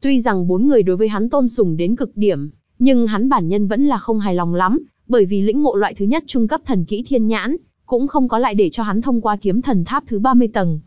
Tuy rằng bốn người đối với hắn tôn sùng đến cực điểm, nhưng hắn bản nhân vẫn là không hài lòng lắm, bởi vì lĩnh ngộ loại thứ nhất trung cấp thần kỹ thiên nhãn, cũng không có lại để cho hắn thông qua kiếm thần tháp thứ 30 tầng.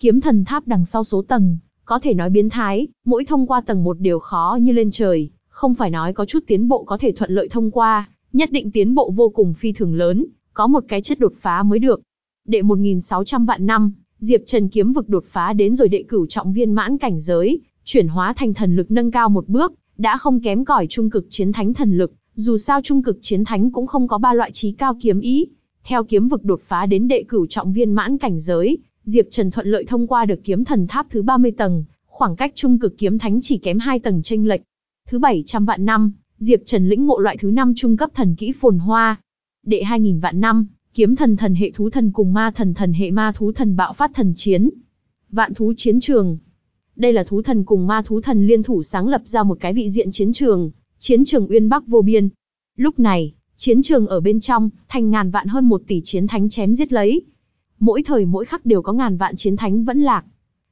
Kiếm thần tháp đằng sau số tầng, có thể nói biến thái, mỗi thông qua tầng một đều khó như lên trời, không phải nói có chút tiến bộ có thể thuận lợi thông qua, nhất định tiến bộ vô cùng phi thường lớn, có một cái chất đột phá mới được. Đệ 1.600 vạn năm, Diệp Trần kiếm vực đột phá đến rồi đệ cửu trọng viên mãn cảnh giới, chuyển hóa thành thần lực nâng cao một bước, đã không kém cỏi trung cực chiến thánh thần lực, dù sao trung cực chiến thánh cũng không có ba loại trí cao kiếm ý. Theo kiếm vực đột phá đến đệ cửu trọng viên mãn cảnh giới, Diệp Trần thuận lợi thông qua được kiếm thần tháp thứ 30 tầng, khoảng cách trung cực kiếm thánh chỉ kém 2 tầng chênh lệch. Thứ 700 vạn năm, Diệp Trần lĩnh ngộ loại thứ 5 trung cấp thần kỹ phồn hoa. Đệ 2000 vạn năm, kiếm thần thần hệ thú thần cùng ma thần thần hệ ma thú thần bạo phát thần chiến. Vạn thú chiến trường. Đây là thú thần cùng ma thú thần liên thủ sáng lập ra một cái vị diện chiến trường, chiến trường uyên bắc vô biên. Lúc này, chiến trường ở bên trong, thành ngàn vạn hơn một tỷ chiến thánh chém giết lấy. Mỗi thời mỗi khắc đều có ngàn vạn chiến thánh vẫn lạc.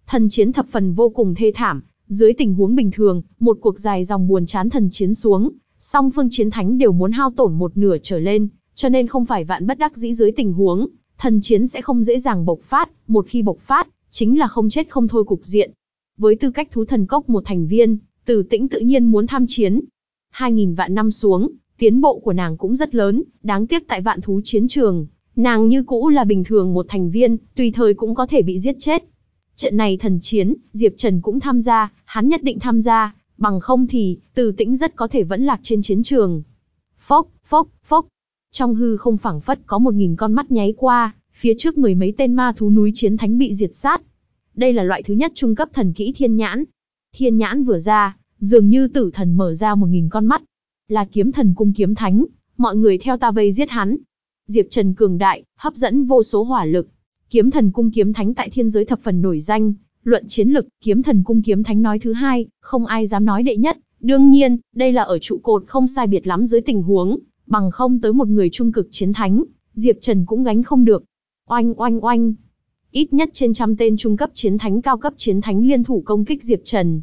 Thần chiến thập phần vô cùng thê thảm, dưới tình huống bình thường, một cuộc dài dòng buồn chán thần chiến xuống, song phương chiến thánh đều muốn hao tổn một nửa trở lên, cho nên không phải vạn bất đắc dĩ dưới tình huống, thần chiến sẽ không dễ dàng bộc phát, một khi bộc phát, chính là không chết không thôi cục diện. Với tư cách thú thần cốc một thành viên, Tử Tĩnh tự nhiên muốn tham chiến. 2.000 vạn năm xuống, tiến bộ của nàng cũng rất lớn, đáng tiếc tại vạn thú chiến trường, nàng như cũ là bình thường một thành viên, tùy thời cũng có thể bị giết chết. Trận này thần chiến, Diệp Trần cũng tham gia, hắn nhất định tham gia, bằng không thì, Từ Tĩnh rất có thể vẫn lạc trên chiến trường. Phốc, phốc, phốc. Trong hư không phảng phất có một nghìn con mắt nháy qua, phía trước mười mấy tên ma thú núi chiến thánh bị diệt sát. Đây là loại thứ nhất trung cấp thần kỹ thiên nhãn. Thiên nhãn vừa ra, dường như tử thần mở ra một nghìn con mắt. Là kiếm thần cung kiếm thánh, mọi người theo ta vây giết hắn. Diệp Trần cường đại, hấp dẫn vô số hỏa lực. Kiếm thần cung kiếm thánh tại thiên giới thập phần nổi danh, luận chiến lực, kiếm thần cung kiếm thánh nói thứ hai, không ai dám nói đệ nhất. Đương nhiên, đây là ở trụ cột không sai biệt lắm dưới tình huống, bằng không tới một người trung cực chiến thánh, Diệp Trần cũng gánh không được. Oanh oanh oanh. Ít nhất trên trăm tên trung cấp chiến thánh cao cấp chiến thánh liên thủ công kích Diệp Trần.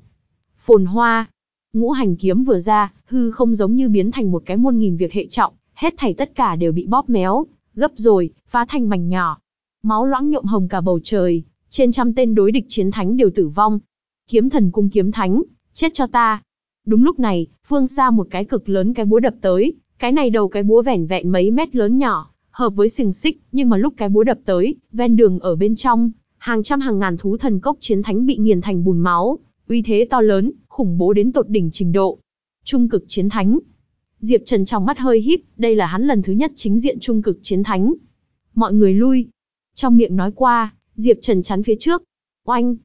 Phồn hoa. Ngũ hành kiếm vừa ra, hư không giống như biến thành một cái muôn nghìn việc hệ trọng, hết thảy tất cả đều bị bóp méo, gấp rồi, phá thành mảnh nhỏ. Máu loãng nhộm hồng cả bầu trời, trên trăm tên đối địch chiến thánh đều tử vong. Kiếm thần cung kiếm thánh, chết cho ta. Đúng lúc này, phương xa một cái cực lớn cái búa đập tới, cái này đầu cái búa vẻn vẹn mấy mét lớn nhỏ, hợp với xiềng xích, nhưng mà lúc cái búa đập tới, ven đường ở bên trong, hàng trăm hàng ngàn thú thần cốc chiến thánh bị nghiền thành bùn máu, uy thế to lớn, khủng bố đến tột đỉnh trình độ. Trung cực chiến thánh. Diệp Trần trong mắt hơi híp, đây là hắn lần thứ nhất chính diện trung cực chiến thánh. Mọi người lui. Trong miệng nói qua, Diệp Trần chắn phía trước. Oanh.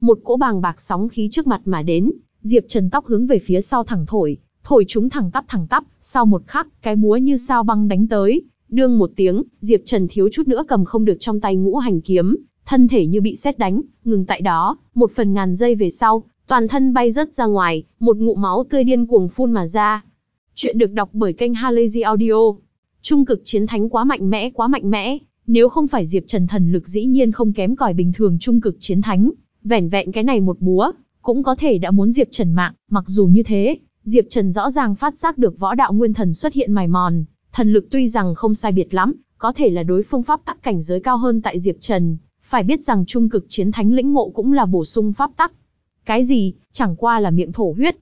Một cỗ bàng bạc sóng khí trước mặt mà đến, Diệp Trần tóc hướng về phía sau thẳng thổi, thổi chúng thẳng tắp thẳng tắp, sau một khắc, cái búa như sao băng đánh tới, đương một tiếng, Diệp Trần thiếu chút nữa cầm không được trong tay ngũ hành kiếm, thân thể như bị sét đánh, ngừng tại đó, một phần ngàn giây về sau, toàn thân bay rớt ra ngoài, một ngụ máu tươi điên cuồng phun mà ra. Chuyện được đọc bởi kênh Halazy Audio. Trung cực chiến thánh quá mạnh mẽ quá mạnh mẽ, nếu không phải Diệp Trần thần lực dĩ nhiên không kém cỏi bình thường trung cực chiến thánh, vẻn vẹn cái này một búa, cũng có thể đã muốn Diệp Trần mạng, mặc dù như thế, Diệp Trần rõ ràng phát giác được võ đạo nguyên thần xuất hiện mài mòn, thần lực tuy rằng không sai biệt lắm, có thể là đối phương pháp tắc cảnh giới cao hơn tại Diệp Trần, phải biết rằng trung cực chiến thánh lĩnh ngộ cũng là bổ sung pháp tắc. Cái gì, chẳng qua là miệng thổ huyết.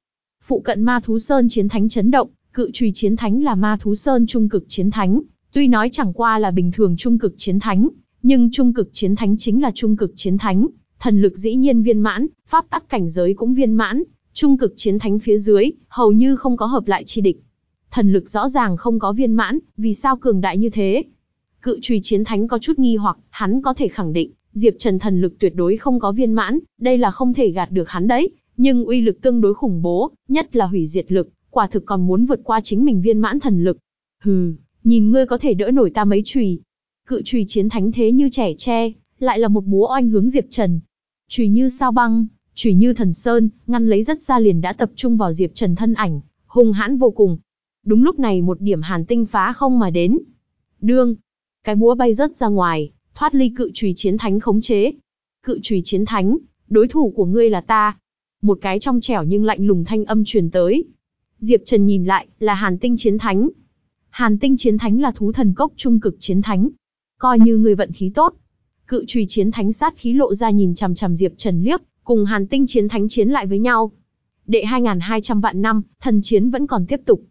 Phụ cận ma thú sơn chiến thánh chấn động, cự trùy chiến thánh là ma thú sơn trung cực chiến thánh, tuy nói chẳng qua là bình thường trung cực chiến thánh, nhưng trung cực chiến thánh chính là trung cực chiến thánh, thần lực dĩ nhiên viên mãn, pháp tắc cảnh giới cũng viên mãn, trung cực chiến thánh phía dưới, hầu như không có hợp lại chi địch. Thần lực rõ ràng không có viên mãn, vì sao cường đại như thế? Cự Trùy Chiến Thánh có chút nghi hoặc, hắn có thể khẳng định, Diệp Trần thần lực tuyệt đối không có viên mãn, đây là không thể gạt được hắn đấy, nhưng uy lực tương đối khủng bố, nhất là hủy diệt lực, quả thực còn muốn vượt qua chính mình viên mãn thần lực. Hừ, nhìn ngươi có thể đỡ nổi ta mấy chùy. Cự chùy chiến thánh thế như trẻ tre, lại là một búa oanh hướng Diệp Trần. Chùy như sao băng, chùy như thần sơn, ngăn lấy rất xa liền đã tập trung vào Diệp Trần thân ảnh, hung hãn vô cùng. Đúng lúc này một điểm hàn tinh phá không mà đến. Đương, cái búa bay rất ra ngoài, thoát ly cự trùy chiến thánh khống chế. Cự trùy chiến thánh, đối thủ của ngươi là ta. Một cái trong trẻo nhưng lạnh lùng thanh âm truyền tới. Diệp Trần nhìn lại, là Hàn Tinh Chiến Thánh. Hàn Tinh Chiến Thánh là thú thần cốc trung cực chiến thánh. Coi như người vận khí tốt. Cự trùy chiến thánh sát khí lộ ra nhìn chằm chằm Diệp Trần liếc, cùng Hàn Tinh Chiến Thánh chiến lại với nhau. Đệ 2200 vạn năm, thần chiến vẫn còn tiếp tục.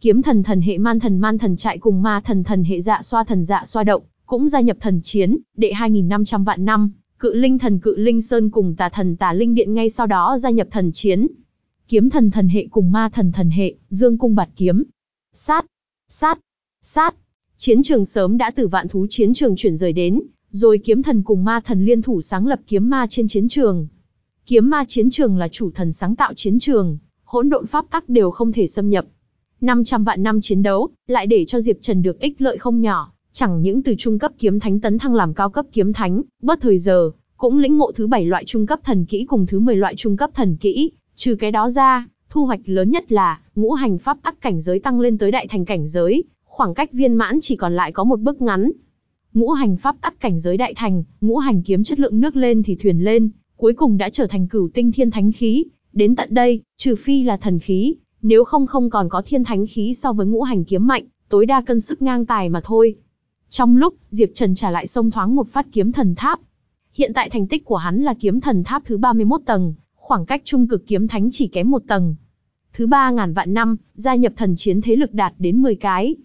Kiếm thần thần hệ man thần man thần trại cùng ma thần thần hệ dạ xoa thần dạ xoa động, cũng gia nhập thần chiến, đệ 2500 vạn năm, cự linh thần cự linh sơn cùng tà thần tà linh điện ngay sau đó gia nhập thần chiến. Kiếm thần thần hệ cùng ma thần thần hệ, dương cung bạt kiếm. Sát, sát, sát. Chiến trường sớm đã từ vạn thú chiến trường chuyển rời đến, rồi kiếm thần cùng ma thần liên thủ sáng lập kiếm ma trên chiến trường. Kiếm ma chiến trường là chủ thần sáng tạo chiến trường, hỗn độn pháp tắc đều không thể xâm nhập. 500 vạn năm chiến đấu, lại để cho Diệp Trần được ích lợi không nhỏ, chẳng những từ trung cấp kiếm thánh tấn thăng làm cao cấp kiếm thánh, bớt thời giờ, cũng lĩnh ngộ thứ bảy loại trung cấp thần kỹ cùng thứ 10 loại trung cấp thần kỹ, trừ cái đó ra, thu hoạch lớn nhất là ngũ hành pháp tắc cảnh giới tăng lên tới đại thành cảnh giới, khoảng cách viên mãn chỉ còn lại có một bước ngắn. Ngũ hành pháp tắc cảnh giới đại thành, ngũ hành kiếm chất lượng nước lên thì thuyền lên, cuối cùng đã trở thành cửu tinh thiên thánh khí, đến tận đây, trừ phi là thần khí, nếu không không còn có thiên thánh khí so với ngũ hành kiếm mạnh, tối đa cân sức ngang tài mà thôi. Trong lúc, Diệp Trần trả lại sông thoáng một phát kiếm thần tháp. Hiện tại thành tích của hắn là kiếm thần tháp thứ 31 tầng, khoảng cách trung cực kiếm thánh chỉ kém một tầng. Thứ ba ngàn vạn năm, gia nhập thần chiến thế lực đạt đến 10 cái.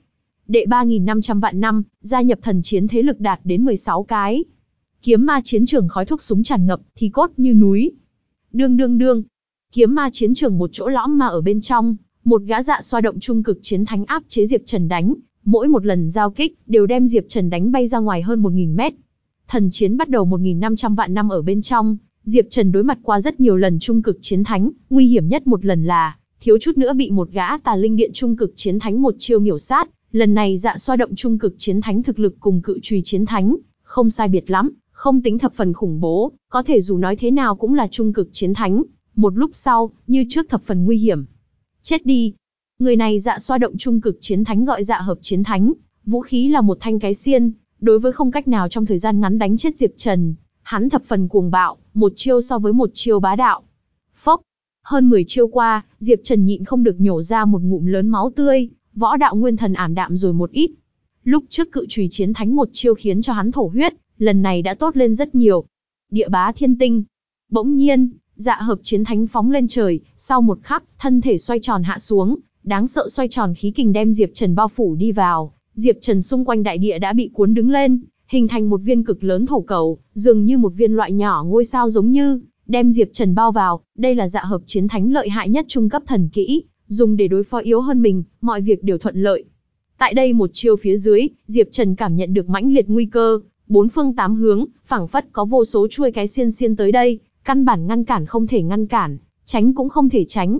Đệ 3.500 vạn năm, gia nhập thần chiến thế lực đạt đến 16 cái. Kiếm ma chiến trường khói thuốc súng tràn ngập, thì cốt như núi. Đương đương đương. Kiếm ma chiến trường một chỗ lõm ma ở bên trong, một gã dạ xoa động trung cực chiến thánh áp chế Diệp Trần đánh, mỗi một lần giao kích đều đem Diệp Trần đánh bay ra ngoài hơn 1.000 mét. Thần chiến bắt đầu 1.500 vạn năm ở bên trong, Diệp Trần đối mặt qua rất nhiều lần trung cực chiến thánh, nguy hiểm nhất một lần là, thiếu chút nữa bị một gã tà linh điện trung cực chiến thánh một chiêu miểu sát, lần này dạ xoa động trung cực chiến thánh thực lực cùng cự trùy chiến thánh, không sai biệt lắm, không tính thập phần khủng bố, có thể dù nói thế nào cũng là trung cực chiến thánh, một lúc sau, như trước thập phần nguy hiểm. Chết đi! Người này dạ xoa động trung cực chiến thánh gọi dạ hợp chiến thánh, vũ khí là một thanh cái xiên, đối với không cách nào trong thời gian ngắn đánh chết Diệp Trần, hắn thập phần cuồng bạo, một chiêu so với một chiêu bá đạo. Phốc, hơn 10 chiêu qua, Diệp Trần nhịn không được nhổ ra một ngụm lớn máu tươi, võ đạo nguyên thần ảm đạm rồi một ít. Lúc trước cự trùy chiến thánh một chiêu khiến cho hắn thổ huyết, lần này đã tốt lên rất nhiều. Địa bá thiên tinh. Bỗng nhiên, dạ hợp chiến thánh phóng lên trời, sau một khắc, thân thể xoay tròn hạ xuống, đáng sợ xoay tròn khí kình đem Diệp Trần bao phủ đi vào, Diệp Trần xung quanh đại địa đã bị cuốn đứng lên, hình thành một viên cực lớn thổ cầu, dường như một viên loại nhỏ ngôi sao giống như, đem Diệp Trần bao vào, đây là dạ hợp chiến thánh lợi hại nhất trung cấp thần kỹ, dùng để đối phó yếu hơn mình, mọi việc đều thuận lợi. Tại đây một chiêu phía dưới, Diệp Trần cảm nhận được mãnh liệt nguy cơ, bốn phương tám hướng, phảng phất có vô số chuôi cái xiên xiên tới đây, căn bản ngăn cản không thể ngăn cản, tránh cũng không thể tránh.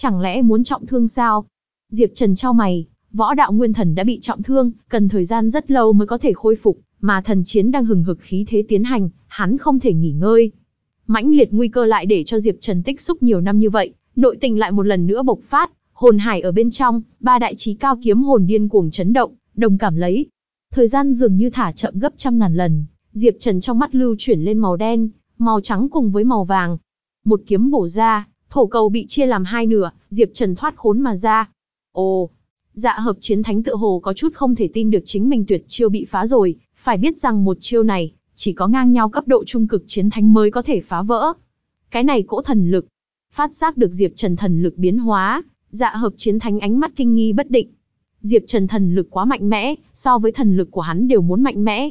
Chẳng lẽ muốn trọng thương sao? Diệp Trần trao mày, võ đạo nguyên thần đã bị trọng thương, cần thời gian rất lâu mới có thể khôi phục, mà thần chiến đang hừng hực khí thế tiến hành, hắn không thể nghỉ ngơi. Mãnh liệt nguy cơ lại để cho Diệp Trần tích xúc nhiều năm như vậy, nội tình lại một lần nữa bộc phát, hồn hải ở bên trong, ba đại trí cao kiếm hồn điên cuồng chấn động, đồng cảm lấy. Thời gian dường như thả chậm gấp trăm ngàn lần, Diệp Trần trong mắt lưu chuyển lên màu đen, màu trắng cùng với màu vàng. Một kiếm bổ ra, thổ cầu bị chia làm hai nửa, Diệp Trần thoát khốn mà ra. Ồ, dạ hợp chiến thánh tự hồ có chút không thể tin được chính mình tuyệt chiêu bị phá rồi, phải biết rằng một chiêu này, chỉ có ngang nhau cấp độ trung cực chiến thánh mới có thể phá vỡ. Cái này cỗ thần lực, phát giác được Diệp Trần thần lực biến hóa, dạ hợp chiến thánh ánh mắt kinh nghi bất định. Diệp Trần thần lực quá mạnh mẽ, so với thần lực của hắn đều muốn mạnh mẽ.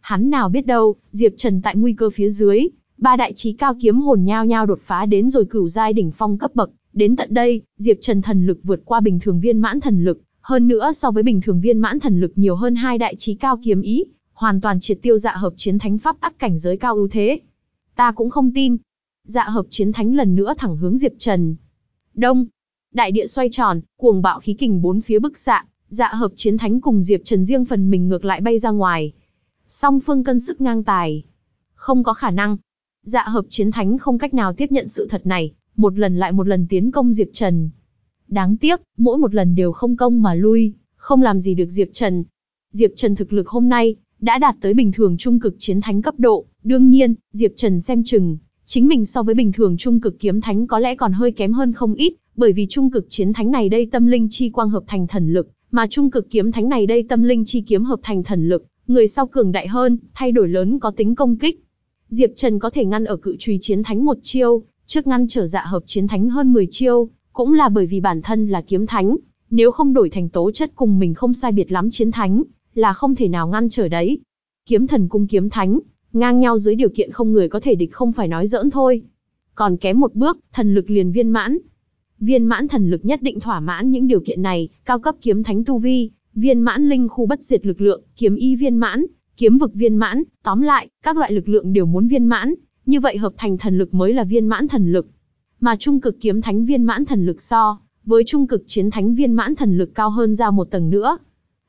Hắn nào biết đâu, Diệp Trần tại nguy cơ phía dưới, ba đại trí cao kiếm hồn nhao nhao đột phá đến rồi cửu giai đỉnh phong cấp bậc, đến tận đây, Diệp Trần thần lực vượt qua bình thường viên mãn thần lực, Hơn nữa so với bình thường viên mãn thần lực nhiều hơn hai đại trí cao kiếm ý, hoàn toàn triệt tiêu dạ hợp chiến thánh pháp tắc cảnh giới cao ưu thế. Ta cũng không tin. Dạ hợp chiến thánh lần nữa thẳng hướng Diệp Trần. Đông. Đại địa xoay tròn, cuồng bạo khí kình bốn phía bức xạ, dạ hợp chiến thánh cùng Diệp Trần riêng phần mình ngược lại bay ra ngoài. Song phương cân sức ngang tài. Không có khả năng. Dạ hợp chiến thánh không cách nào tiếp nhận sự thật này, một lần lại một lần tiến công Diệp Trần. Đáng tiếc, mỗi một lần đều không công mà lui, không làm gì được Diệp Trần. Diệp Trần thực lực hôm nay, đã đạt tới bình thường trung cực chiến thánh cấp độ, đương nhiên, Diệp Trần xem chừng, chính mình so với bình thường trung cực kiếm thánh có lẽ còn hơi kém hơn không ít, bởi vì trung cực chiến thánh này đây tâm linh chi quang hợp thành thần lực, mà trung cực kiếm thánh này đây tâm linh chi kiếm hợp thành thần lực, người sau cường đại hơn, thay đổi lớn có tính công kích. Diệp Trần có thể ngăn ở cự trùy chiến thánh một chiêu, trước ngăn trở dạ hợp chiến thánh hơn 10 chiêu, cũng là bởi vì bản thân là kiếm thánh, nếu không đổi thành tố chất cùng mình không sai biệt lắm chiến thánh, là không thể nào ngăn trở đấy. Kiếm thần cung kiếm thánh, ngang nhau dưới điều kiện không người có thể địch không phải nói giỡn thôi. Còn kém một bước, thần lực liền viên mãn. Viên mãn thần lực nhất định thỏa mãn những điều kiện này, cao cấp kiếm thánh tu vi, viên mãn linh khu bất diệt lực lượng, kiếm y viên mãn, kiếm vực viên mãn, tóm lại, các loại lực lượng đều muốn viên mãn, như vậy hợp thành thần lực mới là viên mãn thần lực. Mà trung cực kiếm thánh viên mãn thần lực so, với trung cực chiến thánh viên mãn thần lực cao hơn ra một tầng nữa.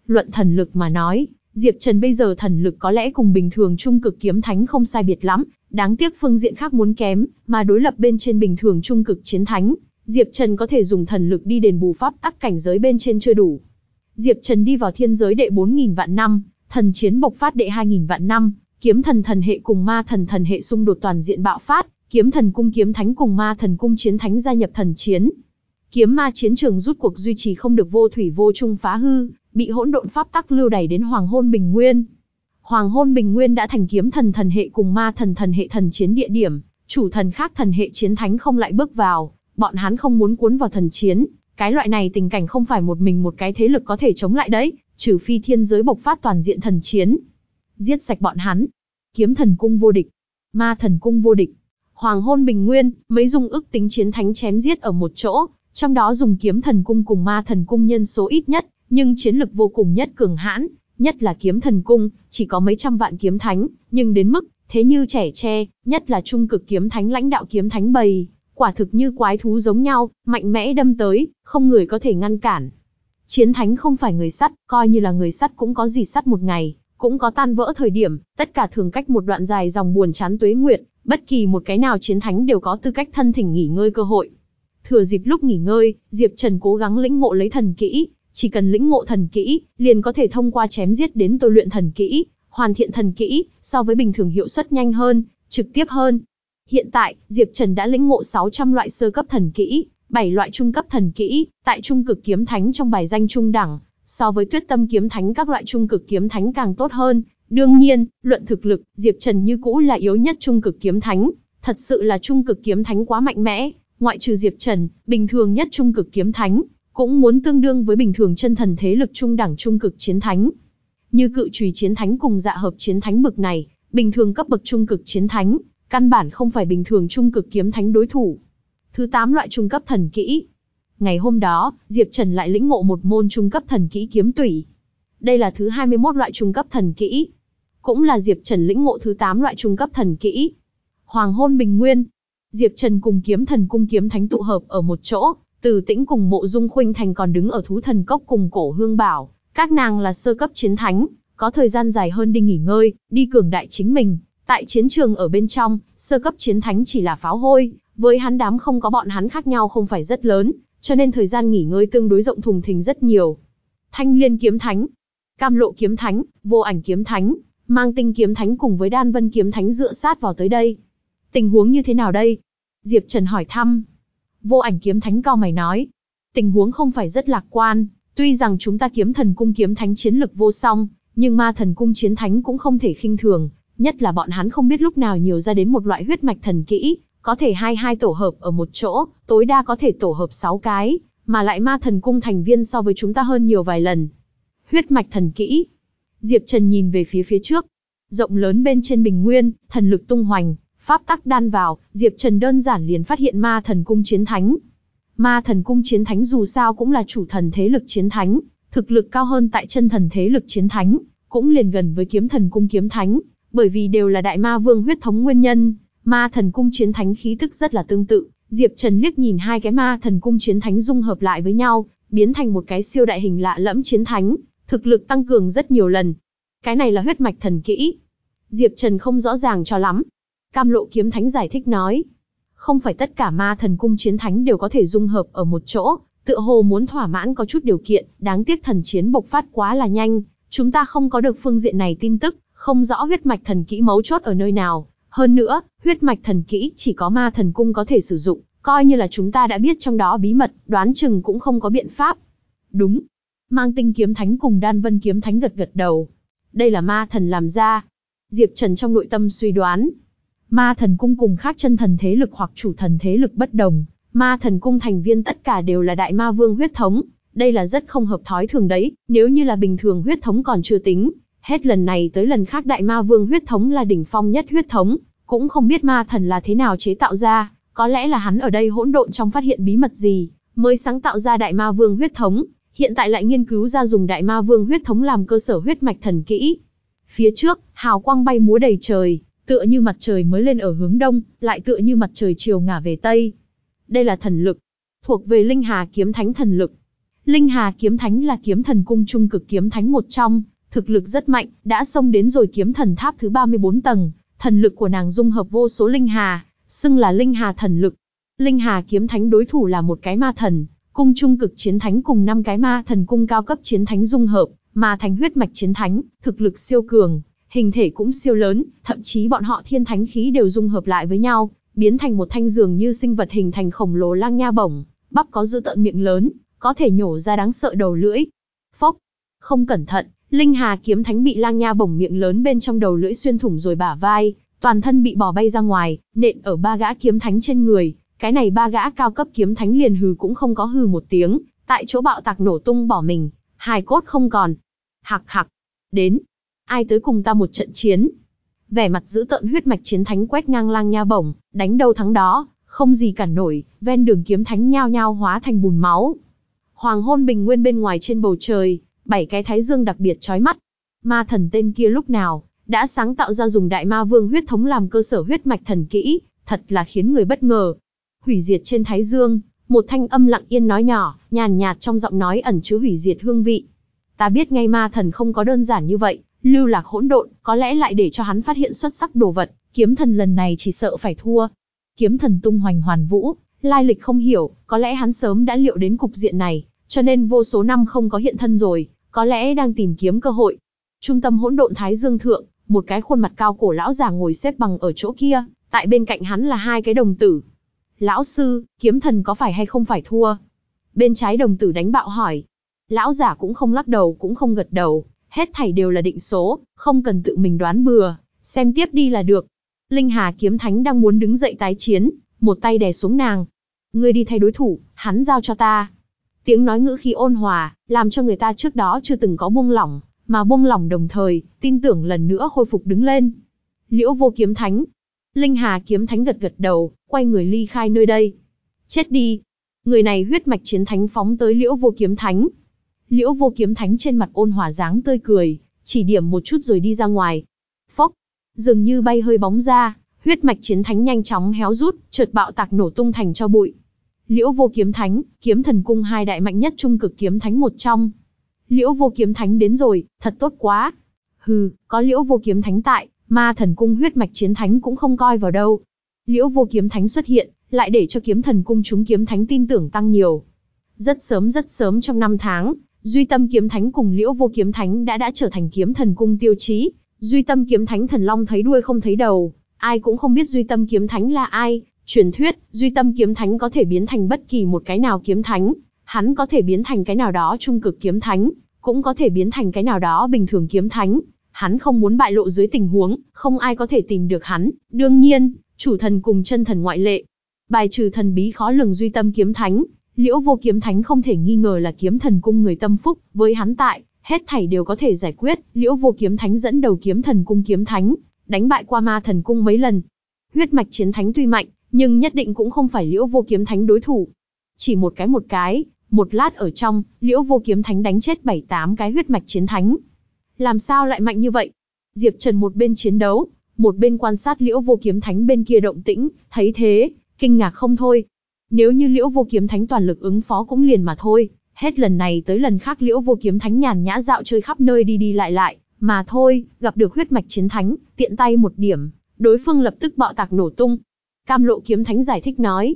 Luận thần lực mà nói, Diệp Trần bây giờ thần lực có lẽ cùng bình thường trung cực kiếm thánh không sai biệt lắm, đáng tiếc phương diện khác muốn kém, mà đối lập bên trên bình thường trung cực chiến thánh, Diệp Trần có thể dùng thần lực đi đền bù pháp tắc cảnh giới bên trên chưa đủ. Diệp Trần đi vào thiên giới đệ 4000 vạn năm, thần chiến bộc phát đệ 2000 vạn năm, kiếm thần thần hệ cùng ma thần thần hệ xung đột toàn diện bạo phát, kiếm thần cung kiếm thánh cùng ma thần cung chiến thánh gia nhập thần chiến. Kiếm ma chiến trường rút cuộc duy trì không được vô thủy vô chung phá hư, bị hỗn độn pháp tắc lưu đẩy đến hoàng hôn bình nguyên. Hoàng hôn bình nguyên đã thành kiếm thần thần hệ cùng ma thần thần hệ thần chiến địa điểm, chủ thần khác thần hệ chiến thánh không lại bước vào, bọn hắn không muốn cuốn vào thần chiến, cái loại này tình cảnh không phải một mình một cái thế lực có thể chống lại đấy, trừ phi thiên giới bộc phát toàn diện thần chiến. Giết sạch bọn hắn. Kiếm thần cung vô địch. Ma thần cung vô địch. Hoàng hôn bình nguyên, mấy dung ức tính chiến thánh chém giết ở một chỗ, trong đó dùng kiếm thần cung cùng ma thần cung nhân số ít nhất, nhưng chiến lực vô cùng nhất cường hãn, nhất là kiếm thần cung, chỉ có mấy trăm vạn kiếm thánh, nhưng đến mức, thế như trẻ tre, nhất là trung cực kiếm thánh lãnh đạo kiếm thánh bầy, quả thực như quái thú giống nhau, mạnh mẽ đâm tới, không người có thể ngăn cản. Chiến thánh không phải người sắt, coi như là người sắt cũng có gì sắt một ngày, cũng có tan vỡ thời điểm, tất cả thường cách một đoạn dài dòng buồn chán tuế nguyện. bất kỳ một cái nào chiến thánh đều có tư cách thân thỉnh nghỉ ngơi cơ hội. Thừa dịp lúc nghỉ ngơi, Diệp Trần cố gắng lĩnh ngộ lấy thần kỹ, chỉ cần lĩnh ngộ thần kỹ, liền có thể thông qua chém giết đến tôi luyện thần kỹ, hoàn thiện thần kỹ, so với bình thường hiệu suất nhanh hơn, trực tiếp hơn. Hiện tại, Diệp Trần đã lĩnh ngộ 600 loại sơ cấp thần kỹ, bảy loại trung cấp thần kỹ, tại trung cực kiếm thánh trong bài danh trung đẳng, so với tuyết tâm kiếm thánh các loại trung cực kiếm thánh càng tốt hơn. Đương nhiên, luận thực lực, Diệp Trần như cũ là yếu nhất trung cực kiếm thánh, thật sự là trung cực kiếm thánh quá mạnh mẽ, ngoại trừ Diệp Trần, bình thường nhất trung cực kiếm thánh, cũng muốn tương đương với bình thường chân thần thế lực trung đẳng trung cực chiến thánh. Như cự trùy chiến thánh cùng dạ hợp chiến thánh bực này, bình thường cấp bậc trung cực chiến thánh, căn bản không phải bình thường trung cực kiếm thánh đối thủ. Thứ 8 loại trung cấp thần kỹ. Ngày hôm đó, Diệp Trần lại lĩnh ngộ một môn trung cấp thần kỹ kiếm tủy. Đây là thứ 21 loại trung cấp thần kỹ. Cũng là Diệp Trần lĩnh ngộ thứ 8 loại trung cấp thần kỹ. Hoàng hôn bình nguyên. Diệp Trần cùng kiếm thần cung kiếm thánh tụ hợp ở một chỗ, từ tĩnh cùng mộ dung khuynh thành còn đứng ở thú thần cốc cùng cổ hương bảo. Các nàng là sơ cấp chiến thánh, có thời gian dài hơn đi nghỉ ngơi, đi cường đại chính mình. Tại chiến trường ở bên trong, sơ cấp chiến thánh chỉ là pháo hôi, với hắn đám không có bọn hắn khác nhau không phải rất lớn, cho nên thời gian nghỉ ngơi tương đối rộng thùng thình rất nhiều. Thanh Liên kiếm thánh, Cam Lộ kiếm thánh, Vô Ảnh kiếm thánh, Mang Tinh kiếm thánh cùng với Đan Vân kiếm thánh dựa sát vào tới đây. Tình huống như thế nào đây? Diệp Trần hỏi thăm. Vô Ảnh kiếm thánh cao mày nói, tình huống không phải rất lạc quan, tuy rằng chúng ta kiếm thần cung kiếm thánh chiến lực vô song, nhưng ma thần cung chiến thánh cũng không thể khinh thường, nhất là bọn hắn không biết lúc nào nhiều ra đến một loại huyết mạch thần kỹ, có thể hai hai tổ hợp ở một chỗ, tối đa có thể tổ hợp 6 cái, mà lại ma thần cung thành viên so với chúng ta hơn nhiều vài lần. Huyết mạch thần kỹ. Diệp Trần nhìn về phía phía trước. Rộng lớn bên trên bình nguyên, thần lực tung hoành, pháp tắc đan vào, Diệp Trần đơn giản liền phát hiện ma thần cung chiến thánh. Ma thần cung chiến thánh dù sao cũng là chủ thần thế lực chiến thánh, thực lực cao hơn tại chân thần thế lực chiến thánh, cũng liền gần với kiếm thần cung kiếm thánh, bởi vì đều là đại ma vương huyết thống nguyên nhân, ma thần cung chiến thánh khí tức rất là tương tự. Diệp Trần liếc nhìn hai cái ma thần cung chiến thánh dung hợp lại với nhau, biến thành một cái siêu đại hình lạ lẫm chiến thánh, thực lực tăng cường rất nhiều lần. Cái này là huyết mạch thần kỹ. Diệp Trần không rõ ràng cho lắm. Cam lộ kiếm thánh giải thích nói. Không phải tất cả ma thần cung chiến thánh đều có thể dung hợp ở một chỗ, tựa hồ muốn thỏa mãn có chút điều kiện, đáng tiếc thần chiến bộc phát quá là nhanh, chúng ta không có được phương diện này tin tức, không rõ huyết mạch thần kỹ mấu chốt ở nơi nào. Hơn nữa, huyết mạch thần kỹ chỉ có ma thần cung có thể sử dụng, coi như là chúng ta đã biết trong đó bí mật, đoán chừng cũng không có biện pháp. Đúng. Mang tinh kiếm thánh cùng đan vân kiếm thánh gật gật đầu. Đây là ma thần làm ra. Diệp Trần trong nội tâm suy đoán. Ma thần cung cùng khác chân thần thế lực hoặc chủ thần thế lực bất đồng. Ma thần cung thành viên tất cả đều là đại ma vương huyết thống. Đây là rất không hợp thói thường đấy, nếu như là bình thường huyết thống còn chưa tính. Hết lần này tới lần khác đại ma vương huyết thống là đỉnh phong nhất huyết thống, cũng không biết ma thần là thế nào chế tạo ra, có lẽ là hắn ở đây hỗn độn trong phát hiện bí mật gì, mới sáng tạo ra đại ma vương huyết thống, hiện tại lại nghiên cứu ra dùng đại ma vương huyết thống làm cơ sở huyết mạch thần kỹ. Phía trước, hào quang bay múa đầy trời, tựa như mặt trời mới lên ở hướng đông, lại tựa như mặt trời chiều ngả về tây. Đây là thần lực, thuộc về Linh Hà kiếm thánh thần lực. Linh Hà kiếm thánh là kiếm thần cung trung cực kiếm thánh một trong, thực lực rất mạnh, đã xông đến rồi kiếm thần tháp thứ 34 tầng, thần lực của nàng dung hợp vô số linh hà, xưng là linh hà thần lực. Linh hà kiếm thánh đối thủ là một cái ma thần, cung trung cực chiến thánh cùng năm cái ma thần cung cao cấp chiến thánh dung hợp, mà thành huyết mạch chiến thánh, thực lực siêu cường, hình thể cũng siêu lớn, thậm chí bọn họ thiên thánh khí đều dung hợp lại với nhau, biến thành một thanh dường như sinh vật hình thành khổng lồ lang nha bổng, bắp có dư tận miệng lớn, có thể nhổ ra đáng sợ đầu lưỡi. Phốc, không cẩn thận, Linh Hà kiếm thánh bị lang nha bổng miệng lớn bên trong đầu lưỡi xuyên thủng rồi bả vai, toàn thân bị bỏ bay ra ngoài, nện ở ba gã kiếm thánh trên người, cái này ba gã cao cấp kiếm thánh liền hừ cũng không có hừ một tiếng, tại chỗ bạo tạc nổ tung bỏ mình, hài cốt không còn. Hạc hạc, đến, ai tới cùng ta một trận chiến. Vẻ mặt giữ tợn huyết mạch chiến thánh quét ngang lang nha bổng, đánh đâu thắng đó, không gì cản nổi, ven đường kiếm thánh nhao nhao hóa thành bùn máu. Hoàng hôn bình nguyên bên ngoài trên bầu trời, bảy cái thái dương đặc biệt chói mắt. Ma thần tên kia lúc nào, đã sáng tạo ra dùng đại ma vương huyết thống làm cơ sở huyết mạch thần kỹ, thật là khiến người bất ngờ. Hủy diệt trên thái dương, một thanh âm lặng yên nói nhỏ, nhàn nhạt trong giọng nói ẩn chứa hủy diệt hương vị. Ta biết ngay ma thần không có đơn giản như vậy, lưu lạc hỗn độn, có lẽ lại để cho hắn phát hiện xuất sắc đồ vật, kiếm thần lần này chỉ sợ phải thua. Kiếm thần tung hoành hoàn vũ, lai lịch không hiểu, có lẽ hắn sớm đã liệu đến cục diện này, cho nên vô số năm không có hiện thân rồi, có lẽ đang tìm kiếm cơ hội. Trung tâm hỗn độn Thái Dương Thượng, một cái khuôn mặt cao cổ lão già ngồi xếp bằng ở chỗ kia, tại bên cạnh hắn là hai cái đồng tử. Lão sư, kiếm thần có phải hay không phải thua? Bên trái đồng tử đánh bạo hỏi. Lão giả cũng không lắc đầu cũng không gật đầu, hết thảy đều là định số, không cần tự mình đoán bừa, xem tiếp đi là được. Linh Hà kiếm thánh đang muốn đứng dậy tái chiến, một tay đè xuống nàng. Ngươi đi thay đối thủ, hắn giao cho ta. Tiếng nói ngữ khí ôn hòa, làm cho người ta trước đó chưa từng có buông lỏng, mà buông lỏng đồng thời, tin tưởng lần nữa khôi phục đứng lên. Liễu vô kiếm thánh. Linh Hà kiếm thánh gật gật đầu, quay người ly khai nơi đây. Chết đi. Người này huyết mạch chiến thánh phóng tới liễu vô kiếm thánh. Liễu vô kiếm thánh trên mặt ôn hòa dáng tươi cười, chỉ điểm một chút rồi đi ra ngoài. Phốc. Dường như bay hơi bóng ra, huyết mạch chiến thánh nhanh chóng héo rút, chợt bạo tạc nổ tung thành cho bụi. Liễu Vô Kiếm Thánh, Kiếm Thần Cung hai đại mạnh nhất trung cực kiếm thánh một trong. Liễu Vô Kiếm Thánh đến rồi, thật tốt quá. Hừ, có Liễu Vô Kiếm Thánh tại, Ma Thần Cung huyết mạch chiến thánh cũng không coi vào đâu. Liễu Vô Kiếm Thánh xuất hiện, lại để cho Kiếm Thần Cung chúng kiếm thánh tin tưởng tăng nhiều. Rất sớm rất sớm trong năm tháng, Duy Tâm Kiếm Thánh cùng Liễu Vô Kiếm Thánh đã đã trở thành Kiếm Thần Cung tiêu chí. Duy Tâm Kiếm Thánh thần long thấy đuôi không thấy đầu, ai cũng không biết Duy Tâm Kiếm Thánh là ai, Truyền thuyết, duy tâm kiếm thánh có thể biến thành bất kỳ một cái nào kiếm thánh, hắn có thể biến thành cái nào đó trung cực kiếm thánh, cũng có thể biến thành cái nào đó bình thường kiếm thánh. Hắn không muốn bại lộ dưới tình huống, không ai có thể tìm được hắn. Đương nhiên, chủ thần cùng chân thần ngoại lệ. Bài trừ thần bí khó lường duy tâm kiếm thánh, liễu vô kiếm thánh không thể nghi ngờ là kiếm thần cung người tâm phúc, với hắn tại, hết thảy đều có thể giải quyết. Liễu vô kiếm thánh dẫn đầu kiếm thần cung kiếm thánh, đánh bại qua ma thần cung mấy lần. Huyết mạch chiến thánh tuy mạnh, nhưng nhất định cũng không phải liễu vô kiếm thánh đối thủ. Chỉ một cái một cái, Một lát ở trong, liễu vô kiếm thánh đánh chết bảy tám cái huyết mạch chiến thánh. Làm sao lại mạnh như vậy? Diệp Trần một bên chiến đấu, một bên quan sát liễu vô kiếm thánh bên kia động tĩnh, thấy thế, kinh ngạc không thôi. Nếu như liễu vô kiếm thánh toàn lực ứng phó cũng liền mà thôi, hết lần này tới lần khác liễu vô kiếm thánh nhàn nhã dạo chơi khắp nơi đi đi lại lại, mà thôi, gặp được huyết mạch chiến thánh, tiện tay một điểm, đối phương lập tức bạo tạc nổ tung. Cam lộ kiếm thánh giải thích nói,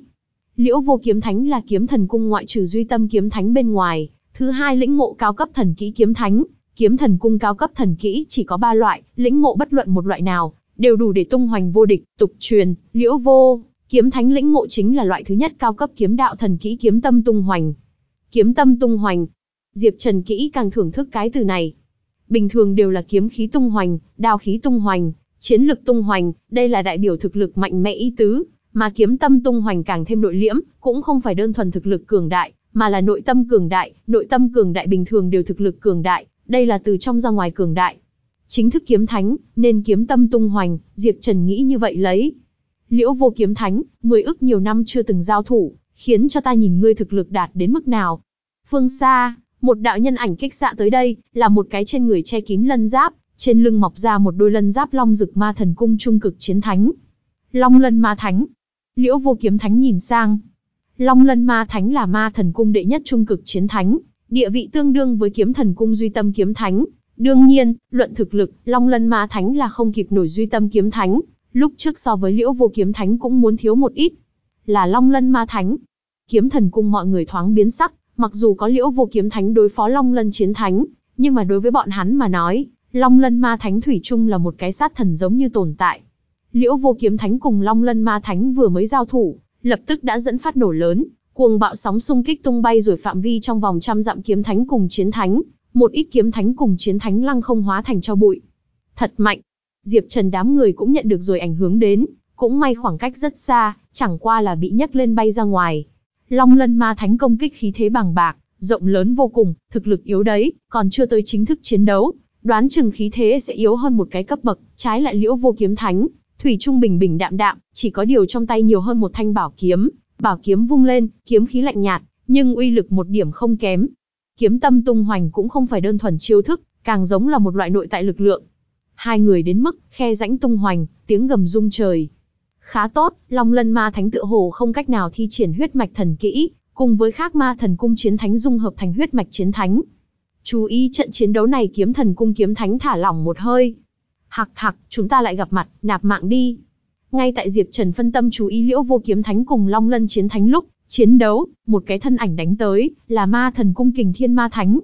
liễu vô kiếm thánh là kiếm thần cung ngoại trừ duy tâm kiếm thánh bên ngoài, thứ hai lĩnh ngộ cao cấp thần kỹ kiếm thánh, kiếm thần cung cao cấp thần kỹ chỉ có ba loại, lĩnh ngộ bất luận một loại nào, đều đủ để tung hoành vô địch, tục truyền, liễu vô, kiếm thánh lĩnh ngộ chính là loại thứ nhất cao cấp kiếm đạo thần kỹ kiếm tâm tung hoành. Kiếm tâm tung hoành. Diệp Trần kỹ càng thưởng thức cái từ này. Bình thường đều là kiếm khí tung hoành, đao khí tung hoành, chiến lực tung hoành, đây là đại biểu thực lực mạnh mẽ ý tứ, mà kiếm tâm tung hoành càng thêm nội liễm, cũng không phải đơn thuần thực lực cường đại, mà là nội tâm cường đại, nội tâm cường đại bình thường đều thực lực cường đại, đây là từ trong ra ngoài cường đại. Chính thức kiếm thánh, nên kiếm tâm tung hoành, Diệp Trần nghĩ như vậy lấy. Liễu vô kiếm thánh, mười ức nhiều năm chưa từng giao thủ, khiến cho ta nhìn ngươi thực lực đạt đến mức nào. Phương xa, một đạo nhân ảnh kích xạ tới đây, là một cái trên người che kín lân giáp, trên lưng mọc ra một đôi lân giáp long rực ma thần cung trung cực chiến thánh. Long lân ma thánh. Liễu vô kiếm thánh nhìn sang. Long lân ma thánh là ma thần cung đệ nhất trung cực chiến thánh, địa vị tương đương với kiếm thần cung duy tâm kiếm thánh. Đương nhiên, luận thực lực, Long lân ma thánh là không kịp nổi duy tâm kiếm thánh, lúc trước so với liễu vô kiếm thánh cũng muốn thiếu một ít. Là Long lân ma thánh. Kiếm thần cung mọi người thoáng biến sắc, mặc dù có liễu vô kiếm thánh đối phó Long lân chiến thánh, nhưng mà đối với bọn hắn mà nói, Long lân ma thánh thủy chung là một cái sát thần giống như tồn tại. Liễu vô kiếm thánh cùng Long lân ma thánh vừa mới giao thủ, lập tức đã dẫn phát nổ lớn, cuồng bạo sóng xung kích tung bay rồi phạm vi trong vòng trăm dặm kiếm thánh cùng chiến thánh, một ít kiếm thánh cùng chiến thánh lăng không hóa thành cho bụi. Thật mạnh. Diệp Trần đám người cũng nhận được rồi ảnh hưởng đến, cũng may khoảng cách rất xa, chẳng qua là bị nhấc lên bay ra ngoài. Long lân ma thánh công kích khí thế bằng bạc, rộng lớn vô cùng, thực lực yếu đấy, còn chưa tới chính thức chiến đấu, đoán chừng khí thế sẽ yếu hơn một cái cấp bậc, trái lại liễu vô kiếm thánh, thủy trung bình bình đạm đạm, chỉ có điều trong tay nhiều hơn một thanh bảo kiếm, bảo kiếm vung lên, kiếm khí lạnh nhạt, nhưng uy lực một điểm không kém. Kiếm tâm tung hoành cũng không phải đơn thuần chiêu thức, càng giống là một loại nội tại lực lượng. Hai người đến mức khe rãnh tung hoành, tiếng gầm rung trời. Khá tốt, Long Lân Ma Thánh tựa hồ không cách nào thi triển huyết mạch thần kỹ, cùng với khác ma thần cung chiến thánh dung hợp thành huyết mạch chiến thánh. Chú ý trận chiến đấu này kiếm thần cung kiếm thánh thả lỏng một hơi. Hạc hạc, chúng ta lại gặp mặt, nạp mạng đi. Ngay tại Diệp Trần phân tâm chú ý liễu vô kiếm thánh cùng Long Lân chiến thánh lúc, chiến đấu, một cái thân ảnh đánh tới, là ma thần cung kình thiên ma thánh.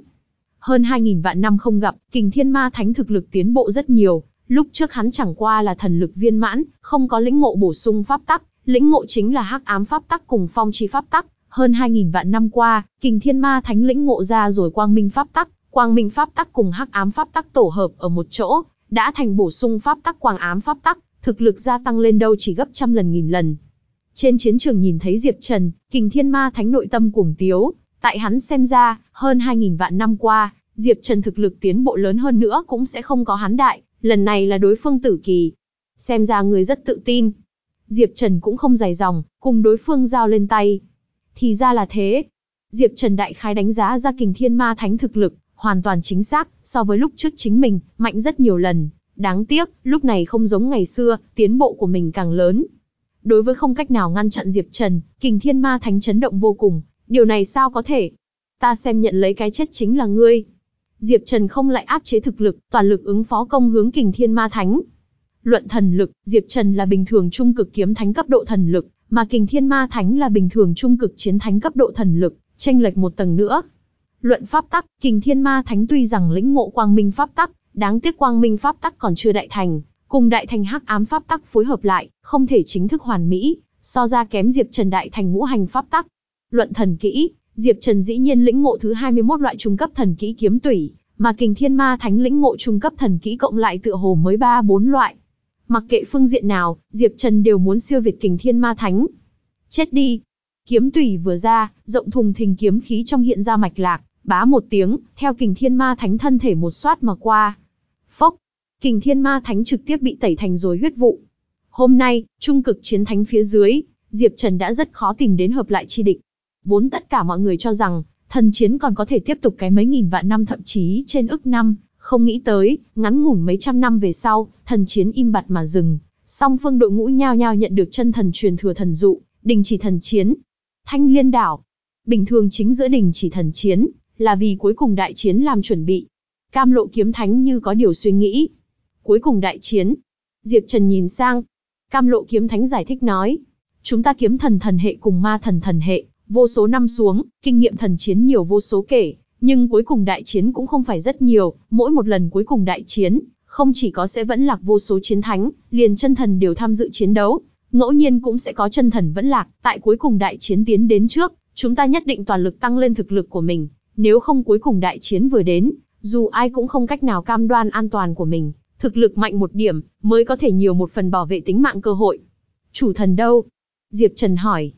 Hơn 2.000 vạn năm không gặp, kình thiên ma thánh thực lực tiến bộ rất nhiều, lúc trước hắn chẳng qua là thần lực viên mãn, không có lĩnh ngộ bổ sung pháp tắc, lĩnh ngộ chính là hắc ám pháp tắc cùng phong chi pháp tắc, hơn 2.000 vạn năm qua, kình thiên ma thánh lĩnh ngộ ra rồi quang minh pháp tắc, quang minh pháp tắc cùng hắc ám pháp tắc tổ hợp ở một chỗ, đã thành bổ sung pháp tắc quang ám pháp tắc, thực lực gia tăng lên đâu chỉ gấp trăm lần nghìn lần. Trên chiến trường nhìn thấy Diệp Trần, kình thiên ma thánh nội tâm cuồng tiếu, tại hắn xem ra, hơn 2.000 vạn năm qua, Diệp Trần thực lực tiến bộ lớn hơn nữa cũng sẽ không có hắn đại, lần này là đối phương tử kỳ. Xem ra người rất tự tin. Diệp Trần cũng không dài dòng, cùng đối phương giao lên tay. Thì ra là thế. Diệp Trần đại khái đánh giá ra kình thiên ma thánh thực lực, hoàn toàn chính xác, so với lúc trước chính mình, mạnh rất nhiều lần. Đáng tiếc, lúc này không giống ngày xưa, tiến bộ của mình càng lớn. Đối với không cách nào ngăn chặn Diệp Trần, kình thiên ma thánh chấn động vô cùng. Điều này sao có thể? Ta xem nhận lấy cái chết chính là ngươi. Diệp Trần không lại áp chế thực lực, toàn lực ứng phó công hướng kình thiên ma thánh. Luận thần lực, Diệp Trần là bình thường trung cực kiếm thánh cấp độ thần lực, mà kình thiên ma thánh là bình thường trung cực chiến thánh cấp độ thần lực, tranh lệch một tầng nữa. Luận pháp tắc, kình thiên ma thánh tuy rằng lĩnh ngộ quang minh pháp tắc, đáng tiếc quang minh pháp tắc còn chưa đại thành, cùng đại thành hắc ám pháp tắc phối hợp lại, không thể chính thức hoàn mỹ, so ra kém Diệp Trần đại thành ngũ hành pháp tắc. Luận thần kỹ, Diệp Trần dĩ nhiên lĩnh ngộ thứ 21 loại trung cấp thần kỹ kiếm tủy, mà Kình Thiên Ma Thánh lĩnh ngộ trung cấp thần kỹ cộng lại tựa hồ mới 3 4 loại. Mặc kệ phương diện nào, Diệp Trần đều muốn siêu việt Kình Thiên Ma Thánh. Chết đi. Kiếm Tùy vừa ra, rộng thùng thình kiếm khí trong hiện ra mạch lạc, bá một tiếng, theo Kình Thiên Ma Thánh thân thể một xoát mà qua. Phốc. Kình Thiên Ma Thánh trực tiếp bị tẩy thành rồi huyết vụ. Hôm nay, trung cực chiến thánh phía dưới, Diệp Trần đã rất khó tìm đến hợp lại chi địch. Vốn tất cả mọi người cho rằng, Thần chiến còn có thể tiếp tục cái mấy nghìn vạn năm thậm chí trên ức năm, không nghĩ tới, ngắn ngủn mấy trăm năm về sau, thần chiến im bặt mà dừng, song phương đội ngũ nhao nhao nhận được chân thần truyền thừa thần dụ, đình chỉ thần chiến. Thanh Liên đảo, bình thường chính giữa đình chỉ thần chiến, là vì cuối cùng đại chiến làm chuẩn bị. Cam lộ kiếm thánh như có điều suy nghĩ. Cuối cùng đại chiến. Diệp Trần nhìn sang. Cam lộ kiếm thánh giải thích nói. Chúng ta kiếm thần thần hệ cùng ma thần thần hệ, vô số năm xuống, kinh nghiệm thần chiến nhiều vô số kể, nhưng cuối cùng đại chiến cũng không phải rất nhiều, mỗi một lần cuối cùng đại chiến, không chỉ có sẽ vẫn lạc vô số chiến thánh, liền chân thần đều tham dự chiến đấu, ngẫu nhiên cũng sẽ có chân thần vẫn lạc, tại cuối cùng đại chiến tiến đến trước, chúng ta nhất định toàn lực tăng lên thực lực của mình, nếu không cuối cùng đại chiến vừa đến, dù ai cũng không cách nào cam đoan an toàn của mình, thực lực mạnh một điểm, mới có thể nhiều một phần bảo vệ tính mạng cơ hội. Chủ thần đâu? Diệp Trần hỏi.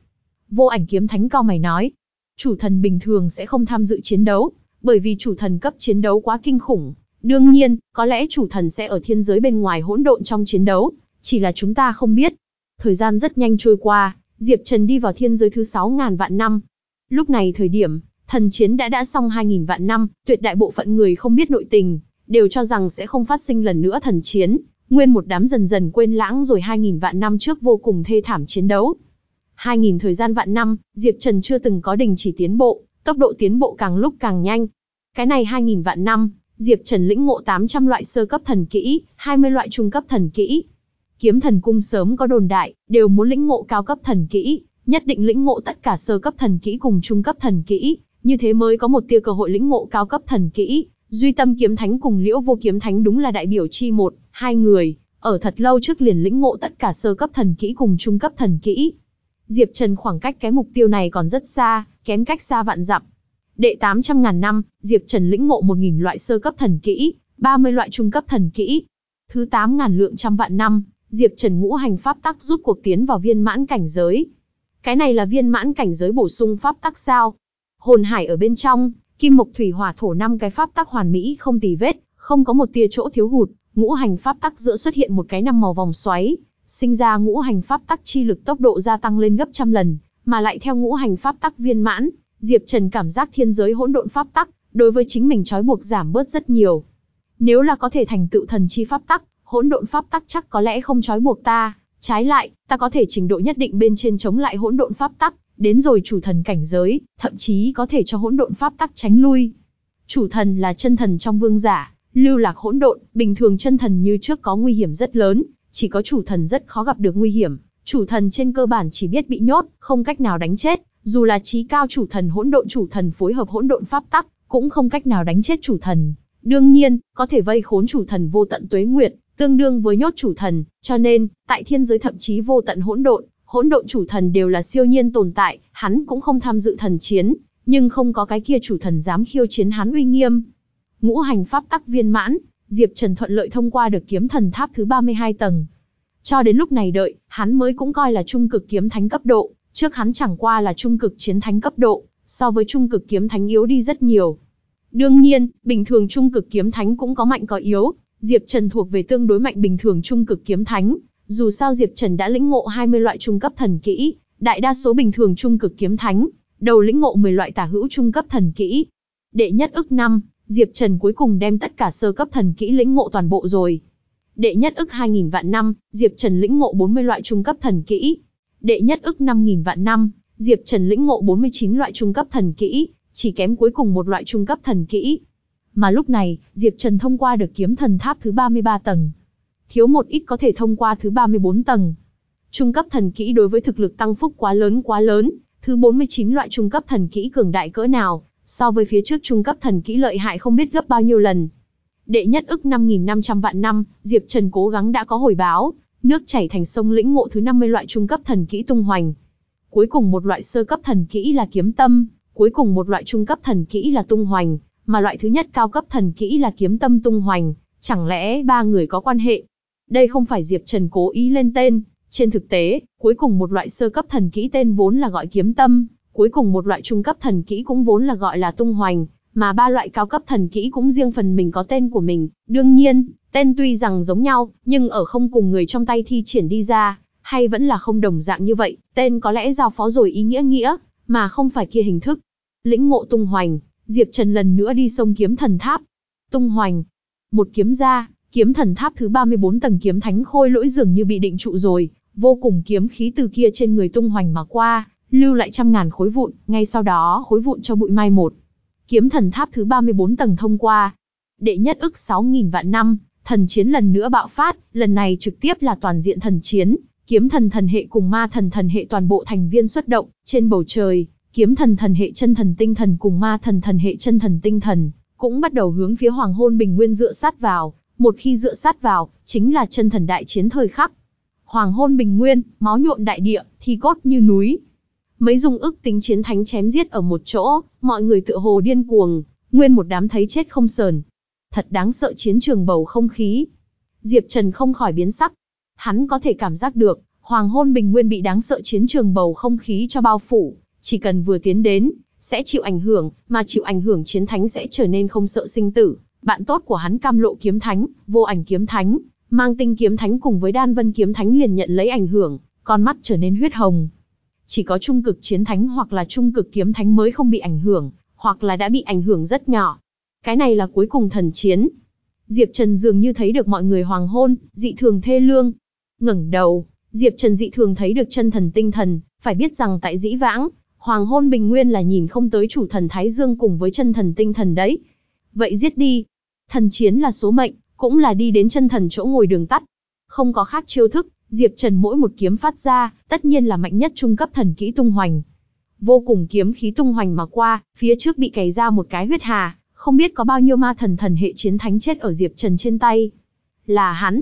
Vô ảnh kiếm thánh cao mày nói. Chủ thần bình thường sẽ không tham dự chiến đấu, bởi vì chủ thần cấp chiến đấu quá kinh khủng. Đương nhiên, có lẽ chủ thần sẽ ở thiên giới bên ngoài hỗn độn trong chiến đấu, chỉ là chúng ta không biết. Thời gian rất nhanh trôi qua, Diệp Trần đi vào thiên giới thứ 6.000 vạn năm. Lúc này thời điểm, thần chiến đã đã xong 2.000 vạn năm, tuyệt đại bộ phận người không biết nội tình, đều cho rằng sẽ không phát sinh lần nữa thần chiến, nguyên một đám dần dần quên lãng rồi 2.000 vạn năm trước vô cùng thê thảm chiến đấu. 2.000 thời gian vạn năm, Diệp Trần chưa từng có đình chỉ tiến bộ, tốc độ tiến bộ càng lúc càng nhanh. Cái này 2.000 vạn năm, Diệp Trần lĩnh ngộ 800 loại sơ cấp thần kỹ, 20 loại trung cấp thần kỹ. Kiếm thần cung sớm có đồn đại, đều muốn lĩnh ngộ cao cấp thần kỹ, nhất định lĩnh ngộ tất cả sơ cấp thần kỹ cùng trung cấp thần kỹ, như thế mới có một tia cơ hội lĩnh ngộ cao cấp thần kỹ. Duy Tâm Kiếm Thánh cùng Liễu Vô Kiếm Thánh đúng là đại biểu chi một, hai người, ở thật lâu trước liền lĩnh ngộ tất cả sơ cấp thần kỹ cùng trung cấp thần kỹ. Diệp Trần khoảng cách cái mục tiêu này còn rất xa, kém cách xa vạn dặm. Đệ 800 ngàn năm, Diệp Trần lĩnh ngộ 1000 loại sơ cấp thần kỹ, 30 loại trung cấp thần kỹ. Thứ 8 ngàn lượng trăm vạn năm, Diệp Trần ngũ hành pháp tắc rút cuộc tiến vào viên mãn cảnh giới. Cái này là viên mãn cảnh giới bổ sung pháp tắc sao? Hồn hải ở bên trong, kim mộc thủy hỏa thổ năm cái pháp tắc hoàn mỹ không tì vết, không có một tia chỗ thiếu hụt, ngũ hành pháp tắc giữa xuất hiện một cái năm màu vòng xoáy, sinh ra ngũ hành pháp tắc chi lực tốc độ gia tăng lên gấp trăm lần, mà lại theo ngũ hành pháp tắc viên mãn, Diệp Trần cảm giác thiên giới hỗn độn pháp tắc, đối với chính mình trói buộc giảm bớt rất nhiều. Nếu là có thể thành tựu thần chi pháp tắc, hỗn độn pháp tắc chắc có lẽ không trói buộc ta, trái lại, ta có thể trình độ nhất định bên trên chống lại hỗn độn pháp tắc, đến rồi chủ thần cảnh giới, thậm chí có thể cho hỗn độn pháp tắc tránh lui. Chủ thần là chân thần trong vương giả, lưu lạc hỗn độn, bình thường chân thần như trước có nguy hiểm rất lớn, chỉ có chủ thần rất khó gặp được nguy hiểm. Chủ thần trên cơ bản chỉ biết bị nhốt, không cách nào đánh chết, dù là trí cao chủ thần hỗn độn chủ thần phối hợp hỗn độn pháp tắc, cũng không cách nào đánh chết chủ thần. Đương nhiên, có thể vây khốn chủ thần vô tận tuế nguyệt, tương đương với nhốt chủ thần, cho nên, tại thiên giới thậm chí vô tận hỗn độn, hỗn độn chủ thần đều là siêu nhiên tồn tại, hắn cũng không tham dự thần chiến, nhưng không có cái kia chủ thần dám khiêu chiến hắn uy nghiêm. Ngũ hành pháp tắc viên mãn, Diệp Trần thuận lợi thông qua được kiếm thần tháp thứ 32 tầng. Cho đến lúc này đợi, hắn mới cũng coi là trung cực kiếm thánh cấp độ, trước hắn chẳng qua là trung cực chiến thánh cấp độ, so với trung cực kiếm thánh yếu đi rất nhiều. Đương nhiên, bình thường trung cực kiếm thánh cũng có mạnh có yếu, Diệp Trần thuộc về tương đối mạnh bình thường trung cực kiếm thánh, dù sao Diệp Trần đã lĩnh ngộ 20 loại trung cấp thần kỹ, đại đa số bình thường trung cực kiếm thánh, đầu lĩnh ngộ 10 loại tả hữu trung cấp thần kỹ. Đệ nhất ức năm, Diệp Trần cuối cùng đem tất cả sơ cấp thần kỹ lĩnh ngộ toàn bộ rồi. Đệ nhất ức 2000 vạn năm, Diệp Trần lĩnh ngộ 40 loại trung cấp thần kỹ. Đệ nhất ức 5000 vạn năm, Diệp Trần lĩnh ngộ 49 loại trung cấp thần kỹ, chỉ kém cuối cùng một loại trung cấp thần kỹ. Mà lúc này, Diệp Trần thông qua được kiếm thần tháp thứ 33 tầng. Thiếu một ít có thể thông qua thứ 34 tầng. Trung cấp thần kỹ đối với thực lực tăng phúc quá lớn quá lớn, thứ 49 loại trung cấp thần kỹ cường đại cỡ nào, so với phía trước trung cấp thần kỹ lợi hại không biết gấp bao nhiêu lần. Đệ nhất ức 5.500 vạn năm, Diệp Trần cố gắng đã có hồi báo, nước chảy thành sông lĩnh ngộ thứ 50 loại trung cấp thần kỹ tung hoành. Cuối cùng một loại sơ cấp thần kỹ là kiếm tâm, cuối cùng một loại trung cấp thần kỹ là tung hoành, mà loại thứ nhất cao cấp thần kỹ là kiếm tâm tung hoành, chẳng lẽ ba người có quan hệ? Đây không phải Diệp Trần cố ý lên tên, trên thực tế, cuối cùng một loại sơ cấp thần kỹ tên vốn là gọi kiếm tâm, cuối cùng một loại trung cấp thần kỹ cũng vốn là gọi là tung hoành, mà ba loại cao cấp thần kỹ cũng riêng phần mình có tên của mình. Đương nhiên, tên tuy rằng giống nhau, nhưng ở không cùng người trong tay thi triển đi ra, hay vẫn là không đồng dạng như vậy, tên có lẽ giao phó rồi ý nghĩa nghĩa, mà không phải kia hình thức. Lĩnh ngộ tung hoành, Diệp Trần lần nữa đi sông kiếm thần tháp. Tung hoành. Một kiếm ra, kiếm thần tháp thứ 34 tầng kiếm thánh khôi lỗi dường như bị định trụ rồi, vô cùng kiếm khí từ kia trên người tung hoành mà qua, lưu lại trăm ngàn khối vụn, ngay sau đó khối vụn cho bụi mai một. Kiếm thần tháp thứ 34 tầng thông qua. Đệ nhất ức 6.000 vạn năm, thần chiến lần nữa bạo phát, lần này trực tiếp là toàn diện thần chiến, kiếm thần thần hệ cùng ma thần thần hệ toàn bộ thành viên xuất động, trên bầu trời, kiếm thần thần hệ chân thần tinh thần cùng ma thần thần hệ chân thần tinh thần, cũng bắt đầu hướng phía hoàng hôn bình nguyên dựa sát vào, một khi dựa sát vào, chính là chân thần đại chiến thời khắc. Hoàng hôn bình nguyên, máu nhuộm đại địa, thi cốt như núi. Mấy dung ức tính chiến thánh chém giết ở một chỗ, mọi người tựa hồ điên cuồng, nguyên một đám thấy chết không sờn. Thật đáng sợ chiến trường bầu không khí. Diệp Trần không khỏi biến sắc. Hắn có thể cảm giác được, hoàng hôn bình nguyên bị đáng sợ chiến trường bầu không khí cho bao phủ, chỉ cần vừa tiến đến, sẽ chịu ảnh hưởng, mà chịu ảnh hưởng chiến thánh sẽ trở nên không sợ sinh tử. Bạn tốt của hắn cam lộ kiếm thánh, vô ảnh kiếm thánh, mang tinh kiếm thánh cùng với đan vân kiếm thánh liền nhận lấy ảnh hưởng, con mắt trở nên huyết hồng. Chỉ có trung cực chiến thánh hoặc là trung cực kiếm thánh mới không bị ảnh hưởng, hoặc là đã bị ảnh hưởng rất nhỏ. Cái này là cuối cùng thần chiến. Diệp Trần dường như thấy được mọi người hoàng hôn, dị thường thê lương. ngẩng đầu, Diệp Trần dị thường thấy được chân thần tinh thần, phải biết rằng tại dĩ vãng, Hoàng hôn bình nguyên là nhìn không tới chủ thần Thái Dương cùng với chân thần tinh thần đấy. Vậy giết đi. Thần chiến là số mệnh, cũng là đi đến chân thần chỗ ngồi đường tắt. Không có khác chiêu thức, Diệp Trần mỗi một kiếm phát ra, tất nhiên là mạnh nhất trung cấp thần kỹ tung hoành. Vô cùng kiếm khí tung hoành mà qua, phía trước bị cày ra một cái huyết hà, không biết có bao nhiêu ma thần thần hệ chiến thánh chết ở Diệp Trần trên tay. Là hắn.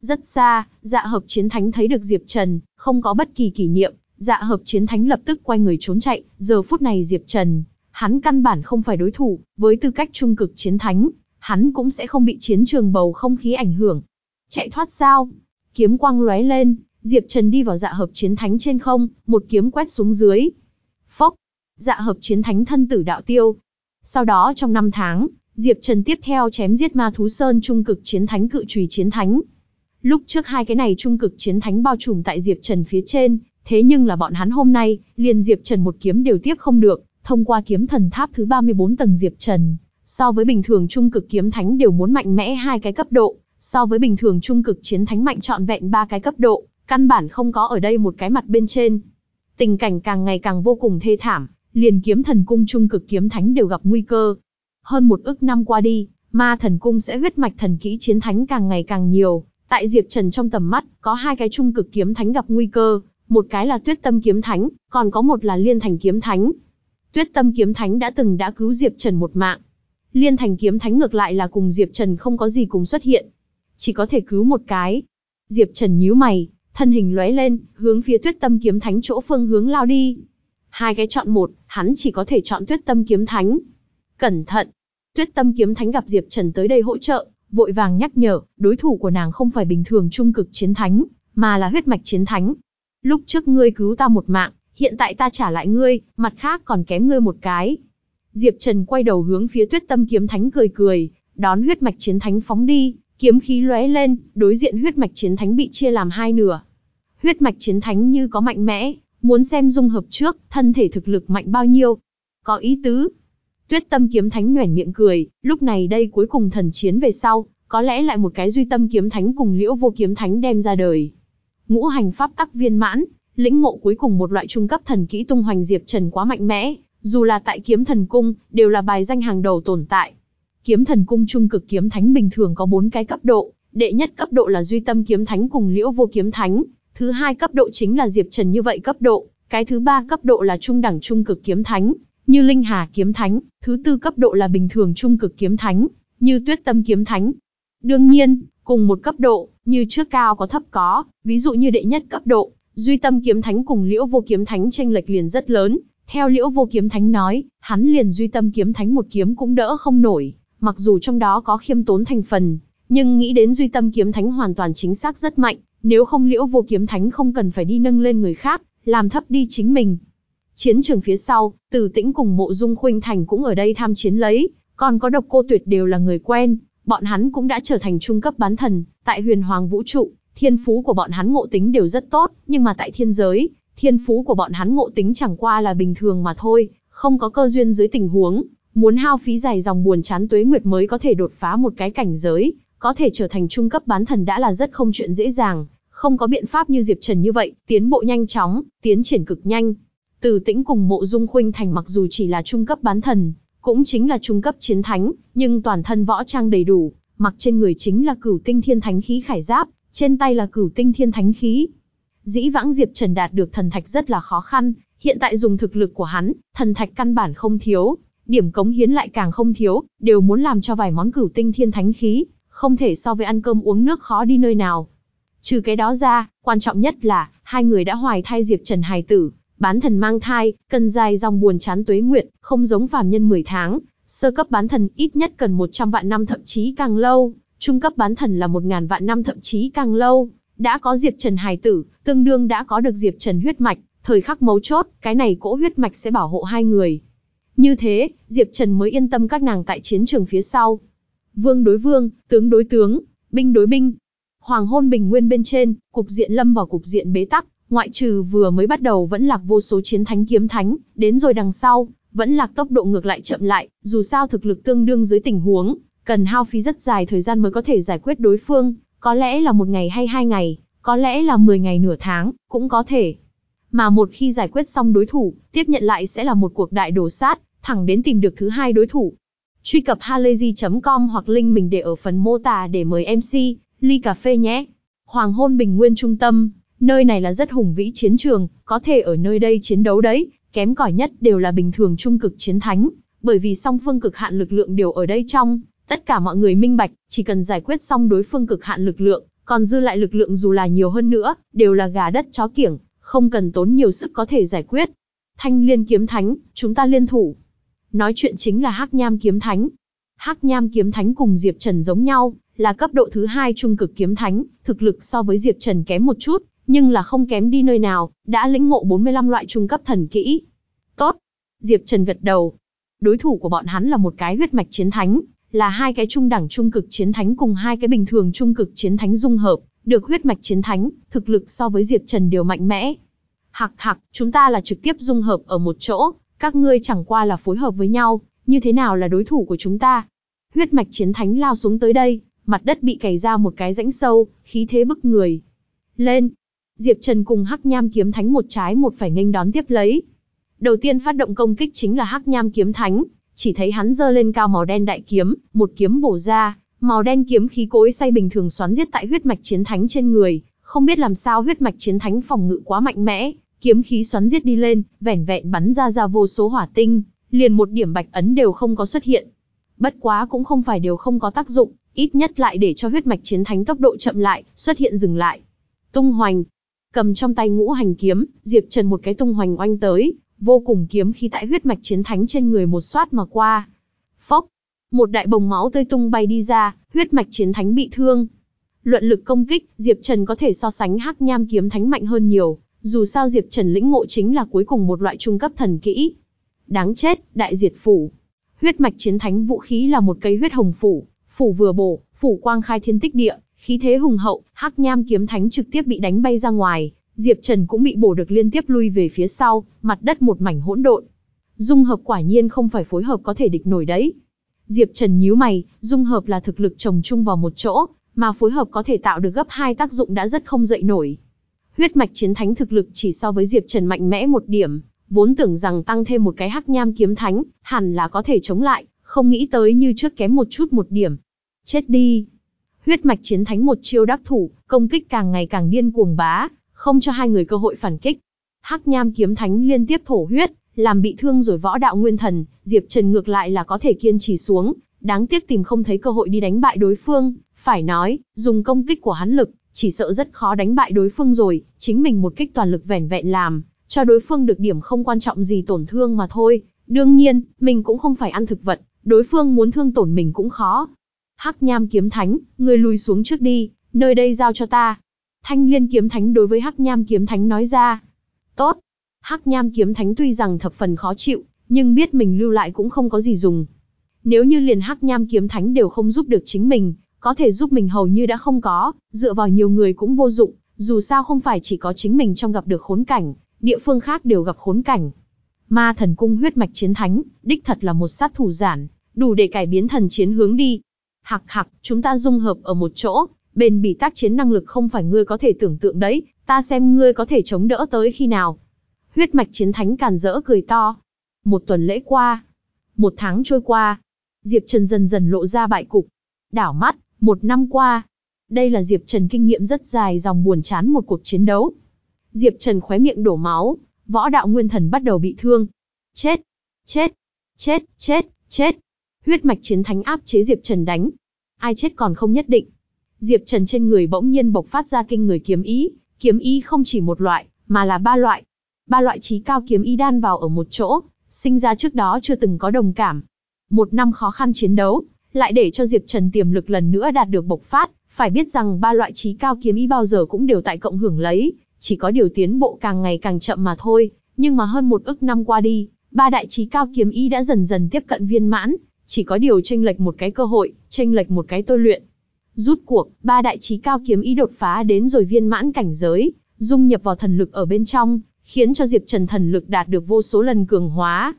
Rất xa, dạ hợp chiến thánh thấy được Diệp Trần, không có bất kỳ kỷ niệm, Dạ hợp chiến thánh lập tức quay người trốn chạy, giờ phút này Diệp Trần, hắn căn bản không phải đối thủ, với tư cách trung cực chiến thánh, hắn cũng sẽ không bị chiến trường bầu không khí ảnh hưởng. Chạy thoát sao? Kiếm quang lóe lên, Diệp Trần đi vào dạ hợp chiến thánh trên không, một kiếm quét xuống dưới. Phốc! Dạ hợp chiến thánh thân tử đạo tiêu. Sau đó trong năm tháng, Diệp Trần tiếp theo chém giết ma thú sơn trung cực chiến thánh cự trùy chiến thánh. Lúc trước hai cái này trung cực chiến thánh bao trùm tại Diệp Trần phía trên, Thế nhưng là bọn hắn hôm nay, liền Diệp Trần một kiếm đều tiếp không được, thông qua kiếm thần tháp thứ 34 tầng Diệp Trần, so với bình thường trung cực kiếm thánh đều muốn mạnh mẽ hai cái cấp độ, so với bình thường trung cực chiến thánh mạnh trọn vẹn ba cái cấp độ, căn bản không có ở đây một cái mặt bên trên. Tình cảnh càng ngày càng vô cùng thê thảm, liền kiếm thần cung trung cực kiếm thánh đều gặp nguy cơ. Hơn một ức năm qua đi, ma thần cung sẽ huyết mạch thần kỹ chiến thánh càng ngày càng nhiều, tại Diệp Trần trong tầm mắt, có hai cái trung cực kiếm thánh gặp nguy cơ, một cái là Tuyết Tâm Kiếm Thánh, còn có một là Liên Thành Kiếm Thánh. Tuyết Tâm Kiếm Thánh đã từng đã cứu Diệp Trần một mạng. Liên Thành Kiếm Thánh ngược lại là cùng Diệp Trần không có gì cùng xuất hiện. Chỉ có thể cứu một cái. Diệp Trần nhíu mày, thân hình lóe lên, hướng phía Tuyết Tâm Kiếm Thánh chỗ phương hướng lao đi. Hai cái chọn một, hắn chỉ có thể chọn Tuyết Tâm Kiếm Thánh. Cẩn thận! Tuyết Tâm Kiếm Thánh gặp Diệp Trần tới đây hỗ trợ, vội vàng nhắc nhở, đối thủ của nàng không phải bình thường trung cực chiến thánh, mà là huyết mạch chiến thánh, Lúc trước ngươi cứu ta một mạng, hiện tại ta trả lại ngươi, mặt khác còn kém ngươi một cái. Diệp Trần quay đầu hướng phía tuyết tâm kiếm thánh cười cười, đón huyết mạch chiến thánh phóng đi, kiếm khí lóe lên, đối diện huyết mạch chiến thánh bị chia làm hai nửa. Huyết mạch chiến thánh như có mạnh mẽ, muốn xem dung hợp trước, thân thể thực lực mạnh bao nhiêu. Có ý tứ. Tuyết tâm kiếm thánh nhoẻn miệng cười, lúc này đây cuối cùng thần chiến về sau, có lẽ lại một cái duy tâm kiếm thánh cùng liễu vô kiếm thánh đem ra đời ngũ hành pháp tắc viên mãn, lĩnh ngộ cuối cùng một loại trung cấp thần kỹ tung hoành diệp trần quá mạnh mẽ, dù là tại kiếm thần cung, đều là bài danh hàng đầu tồn tại. Kiếm thần cung trung cực kiếm thánh bình thường có 4 cái cấp độ, đệ nhất cấp độ là duy tâm kiếm thánh cùng liễu vô kiếm thánh, thứ hai cấp độ chính là diệp trần như vậy cấp độ, cái thứ ba cấp độ là trung đẳng trung cực kiếm thánh, như linh hà kiếm thánh, thứ tư cấp độ là bình thường trung cực kiếm thánh, như tuyết tâm kiếm thánh. Đương nhiên, Cùng một cấp độ, như trước cao có thấp có, ví dụ như đệ nhất cấp độ, Duy Tâm Kiếm Thánh cùng Liễu Vô Kiếm Thánh tranh lệch liền rất lớn. Theo Liễu Vô Kiếm Thánh nói, hắn liền Duy Tâm Kiếm Thánh một kiếm cũng đỡ không nổi, mặc dù trong đó có khiêm tốn thành phần, nhưng nghĩ đến Duy Tâm Kiếm Thánh hoàn toàn chính xác rất mạnh, nếu không Liễu Vô Kiếm Thánh không cần phải đi nâng lên người khác, làm thấp đi chính mình. Chiến trường phía sau, Từ Tĩnh cùng Mộ Dung Khuynh Thành cũng ở đây tham chiến lấy, còn có Độc Cô Tuyệt đều là người quen, bọn hắn cũng đã trở thành trung cấp bán thần, tại huyền hoàng vũ trụ, thiên phú của bọn hắn ngộ tính đều rất tốt, nhưng mà tại thiên giới, thiên phú của bọn hắn ngộ tính chẳng qua là bình thường mà thôi, không có cơ duyên dưới tình huống, muốn hao phí dài dòng buồn chán tuế nguyệt mới có thể đột phá một cái cảnh giới, có thể trở thành trung cấp bán thần đã là rất không chuyện dễ dàng, không có biện pháp như Diệp Trần như vậy, tiến bộ nhanh chóng, tiến triển cực nhanh. Từ Tĩnh cùng Mộ Dung Khuynh Thành mặc dù chỉ là trung cấp bán thần, cũng chính là trung cấp chiến thánh, nhưng toàn thân võ trang đầy đủ, mặc trên người chính là Cửu Tinh Thiên Thánh khí khải giáp, trên tay là Cửu Tinh Thiên Thánh khí. Dĩ vãng Diệp Trần đạt được thần thạch rất là khó khăn, hiện tại dùng thực lực của hắn, thần thạch căn bản không thiếu, điểm cống hiến lại càng không thiếu, đều muốn làm cho vài món Cửu Tinh Thiên Thánh khí, không thể so với ăn cơm uống nước khó đi nơi nào. Trừ cái đó ra, quan trọng nhất là, hai người đã hoài thai Diệp Trần hài tử, bán thần mang thai, cần dài dòng buồn chán tuế nguyện, không giống phàm nhân 10 tháng, sơ cấp bán thần ít nhất cần 100 vạn năm thậm chí càng lâu, trung cấp bán thần là 1.000 vạn năm thậm chí càng lâu, đã có Diệp Trần hài tử, tương đương đã có được Diệp Trần huyết mạch, thời khắc mấu chốt, cái này cỗ huyết mạch sẽ bảo hộ hai người. Như thế, Diệp Trần mới yên tâm các nàng tại chiến trường phía sau. Vương đối vương, tướng đối tướng, binh đối binh. Hoàng hôn bình nguyên bên trên, cục diện lâm vào cục diện bế tắc, ngoại trừ vừa mới bắt đầu vẫn lạc vô số chiến thánh kiếm thánh, đến rồi đằng sau, vẫn lạc tốc độ ngược lại chậm lại, dù sao thực lực tương đương dưới tình huống, cần hao phí rất dài thời gian mới có thể giải quyết đối phương, có lẽ là một ngày hay hai ngày, có lẽ là 10 ngày nửa tháng, cũng có thể. Mà một khi giải quyết xong đối thủ, tiếp nhận lại sẽ là một cuộc đại đổ sát, thẳng đến tìm được thứ hai đối thủ. Truy cập halayzi.com hoặc link mình để ở phần mô tả để mời MC, ly cà phê nhé. Hoàng hôn bình nguyên trung tâm, nơi này là rất hùng vĩ chiến trường, có thể ở nơi đây chiến đấu đấy, kém cỏi nhất đều là bình thường trung cực chiến thánh, bởi vì song phương cực hạn lực lượng đều ở đây trong, tất cả mọi người minh bạch, chỉ cần giải quyết xong đối phương cực hạn lực lượng, còn dư lại lực lượng dù là nhiều hơn nữa, đều là gà đất chó kiểng, không cần tốn nhiều sức có thể giải quyết. Thanh liên kiếm thánh, chúng ta liên thủ. Nói chuyện chính là Hắc Nham kiếm thánh. Hắc Nham kiếm thánh cùng Diệp Trần giống nhau, là cấp độ thứ hai trung cực kiếm thánh, thực lực so với Diệp Trần kém một chút, nhưng là không kém đi nơi nào, đã lĩnh ngộ 45 loại trung cấp thần kỹ. Tốt. Diệp Trần gật đầu. Đối thủ của bọn hắn là một cái huyết mạch chiến thánh, là hai cái trung đẳng trung cực chiến thánh cùng hai cái bình thường trung cực chiến thánh dung hợp, được huyết mạch chiến thánh, thực lực so với Diệp Trần đều mạnh mẽ. Hạc hạc, chúng ta là trực tiếp dung hợp ở một chỗ, các ngươi chẳng qua là phối hợp với nhau, như thế nào là đối thủ của chúng ta? Huyết mạch chiến thánh lao xuống tới đây, mặt đất bị cày ra một cái rãnh sâu, khí thế bức người. Lên! Diệp Trần cùng Hắc Nham kiếm thánh một trái một phải nghênh đón tiếp lấy. Đầu tiên phát động công kích chính là Hắc Nham kiếm thánh, chỉ thấy hắn giơ lên cao màu đen đại kiếm, một kiếm bổ ra, màu đen kiếm khí cối say bình thường xoắn giết tại huyết mạch chiến thánh trên người, không biết làm sao huyết mạch chiến thánh phòng ngự quá mạnh mẽ, kiếm khí xoắn giết đi lên, vẻn vẹn bắn ra ra vô số hỏa tinh, liền một điểm bạch ấn đều không có xuất hiện. Bất quá cũng không phải đều không có tác dụng, ít nhất lại để cho huyết mạch chiến thánh tốc độ chậm lại, xuất hiện dừng lại. Tung hoành, cầm trong tay ngũ hành kiếm, Diệp Trần một cái tung hoành oanh tới, vô cùng kiếm khí tại huyết mạch chiến thánh trên người một xoát mà qua. Phốc, một đại bồng máu tươi tung bay đi ra, huyết mạch chiến thánh bị thương. Luận lực công kích, Diệp Trần có thể so sánh Hắc Nham kiếm thánh mạnh hơn nhiều, dù sao Diệp Trần lĩnh ngộ chính là cuối cùng một loại trung cấp thần kỹ. Đáng chết, đại diệt phủ. Huyết mạch chiến thánh vũ khí là một cây huyết hồng phủ, phủ vừa bổ, phủ quang khai thiên tích địa, khí thế hùng hậu, Hắc Nham kiếm thánh trực tiếp bị đánh bay ra ngoài, Diệp Trần cũng bị bổ được liên tiếp lui về phía sau, mặt đất một mảnh hỗn độn. Dung hợp quả nhiên không phải phối hợp có thể địch nổi đấy. Diệp Trần nhíu mày, dung hợp là thực lực chồng chung vào một chỗ, mà phối hợp có thể tạo được gấp hai tác dụng đã rất không dậy nổi. Huyết mạch chiến thánh thực lực chỉ so với Diệp Trần mạnh mẽ một điểm, vốn tưởng rằng tăng thêm một cái hắc nham kiếm thánh, hẳn là có thể chống lại, không nghĩ tới như trước kém một chút một điểm. Chết đi! Huyết mạch chiến thánh một chiêu đắc thủ, công kích càng ngày càng điên cuồng bá, không cho hai người cơ hội phản kích. Hắc Nham kiếm thánh liên tiếp thổ huyết, làm bị thương rồi võ đạo nguyên thần, Diệp Trần ngược lại là có thể kiên trì xuống, đáng tiếc tìm không thấy cơ hội đi đánh bại đối phương, phải nói, dùng công kích của hắn lực, chỉ sợ rất khó đánh bại đối phương rồi, chính mình một kích toàn lực vẻn vẹn làm, cho đối phương được điểm không quan trọng gì tổn thương mà thôi. Đương nhiên, mình cũng không phải ăn thực vật, đối phương muốn thương tổn mình cũng khó. Hắc Nham kiếm thánh, ngươi lùi xuống trước đi, nơi đây giao cho ta, Thanh Liên kiếm thánh đối với Hắc Nham kiếm thánh nói ra. Tốt. Hắc Nham kiếm thánh tuy rằng thập phần khó chịu, nhưng biết mình lưu lại cũng không có gì dùng. Nếu như liền Hắc Nham kiếm thánh đều không giúp được chính mình, có thể giúp mình hầu như đã không có, dựa vào nhiều người cũng vô dụng, dù sao không phải chỉ có chính mình trong gặp được khốn cảnh, địa phương khác đều gặp khốn cảnh. Ma thần cung huyết mạch chiến thánh, đích thật là một sát thủ giản, đủ để cải biến thần chiến hướng đi. Hạc hạc, chúng ta dung hợp ở một chỗ, bền bỉ tác chiến năng lực không phải ngươi có thể tưởng tượng đấy, ta xem ngươi có thể chống đỡ tới khi nào. Huyết mạch chiến thánh càn rỡ cười to. Một tuần lễ qua, một tháng trôi qua, Diệp Trần dần dần lộ ra bại cục. Đảo mắt, một năm qua. Đây là Diệp Trần kinh nghiệm rất dài dòng buồn chán một cuộc chiến đấu. Diệp Trần khóe miệng đổ máu, võ đạo nguyên thần bắt đầu bị thương. Chết, chết, chết, chết, chết. Huyết mạch chiến thánh áp chế Diệp Trần đánh. Ai chết còn không nhất định. Diệp Trần trên người bỗng nhiên bộc phát ra kinh người kiếm ý, kiếm ý không chỉ một loại, mà là ba loại. Ba loại trí cao kiếm ý đan vào ở một chỗ, sinh ra trước đó chưa từng có đồng cảm. Một năm khó khăn chiến đấu, lại để cho Diệp Trần tiềm lực lần nữa đạt được bộc phát, phải biết rằng ba loại trí cao kiếm ý bao giờ cũng đều tại cộng hưởng lấy, chỉ có điều tiến bộ càng ngày càng chậm mà thôi, nhưng mà hơn một ức năm qua đi, ba đại trí cao kiếm ý đã dần dần tiếp cận viên mãn, chỉ có điều tranh lệch một cái cơ hội, tranh lệch một cái tôi luyện. Rút cuộc, ba đại trí cao kiếm ý đột phá đến rồi viên mãn cảnh giới, dung nhập vào thần lực ở bên trong, khiến cho Diệp Trần thần lực đạt được vô số lần cường hóa.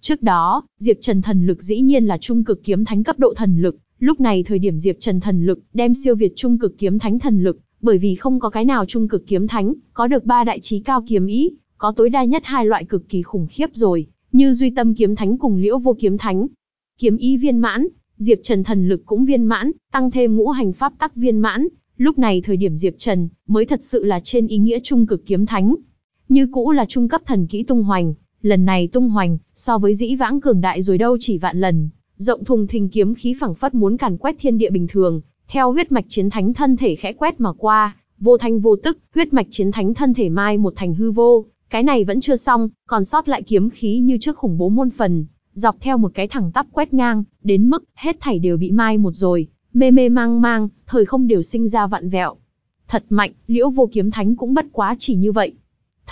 Trước đó, Diệp Trần thần lực dĩ nhiên là trung cực kiếm thánh cấp độ thần lực, lúc này thời điểm Diệp Trần thần lực đem siêu việt trung cực kiếm thánh thần lực, bởi vì không có cái nào trung cực kiếm thánh, có được ba đại trí cao kiếm ý, có tối đa nhất hai loại cực kỳ khủng khiếp rồi, như Duy Tâm kiếm thánh cùng Liễu Vô kiếm thánh. Kiếm ý viên mãn, Diệp Trần thần lực cũng viên mãn, tăng thêm ngũ hành pháp tắc viên mãn, lúc này thời điểm Diệp Trần mới thật sự là trên ý nghĩa trung cực kiếm thánh. Như cũ là trung cấp thần kỹ tung hoành, lần này tung hoành, so với dĩ vãng cường đại rồi đâu chỉ vạn lần, rộng thùng thình kiếm khí phẳng phất muốn càn quét thiên địa bình thường, theo huyết mạch chiến thánh thân thể khẽ quét mà qua, vô thanh vô tức, huyết mạch chiến thánh thân thể mai một thành hư vô, cái này vẫn chưa xong, còn sót lại kiếm khí như trước khủng bố muôn phần, dọc theo một cái thẳng tắp quét ngang, đến mức hết thảy đều bị mai một rồi, mê mê mang mang, thời không đều sinh ra vạn vẹo. Thật mạnh, liễu vô kiếm thánh cũng bất quá chỉ như vậy.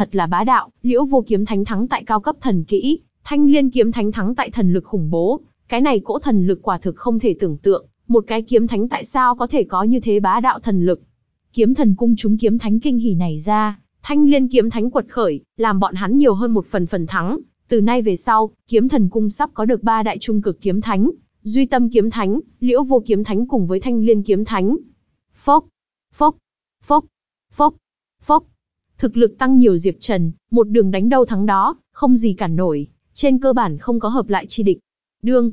Thật là bá đạo, liễu vô kiếm thánh thắng tại cao cấp thần kỹ, thanh liên kiếm thánh thắng tại thần lực khủng bố, cái này cỗ thần lực quả thực không thể tưởng tượng, một cái kiếm thánh tại sao có thể có như thế bá đạo thần lực. Kiếm thần cung chúng kiếm thánh kinh hỉ này ra, thanh liên kiếm thánh quật khởi, làm bọn hắn nhiều hơn một phần phần thắng. Từ nay về sau, kiếm thần cung sắp có được ba đại trung cực kiếm thánh, duy tâm kiếm thánh, liễu vô kiếm thánh cùng với thanh liên kiếm thánh. Phốc, phốc, phốc, phốc. Thực lực tăng nhiều Diệp Trần, một đường đánh đâu thắng đó, không gì cản nổi, trên cơ bản không có hợp lại chi địch. Đương,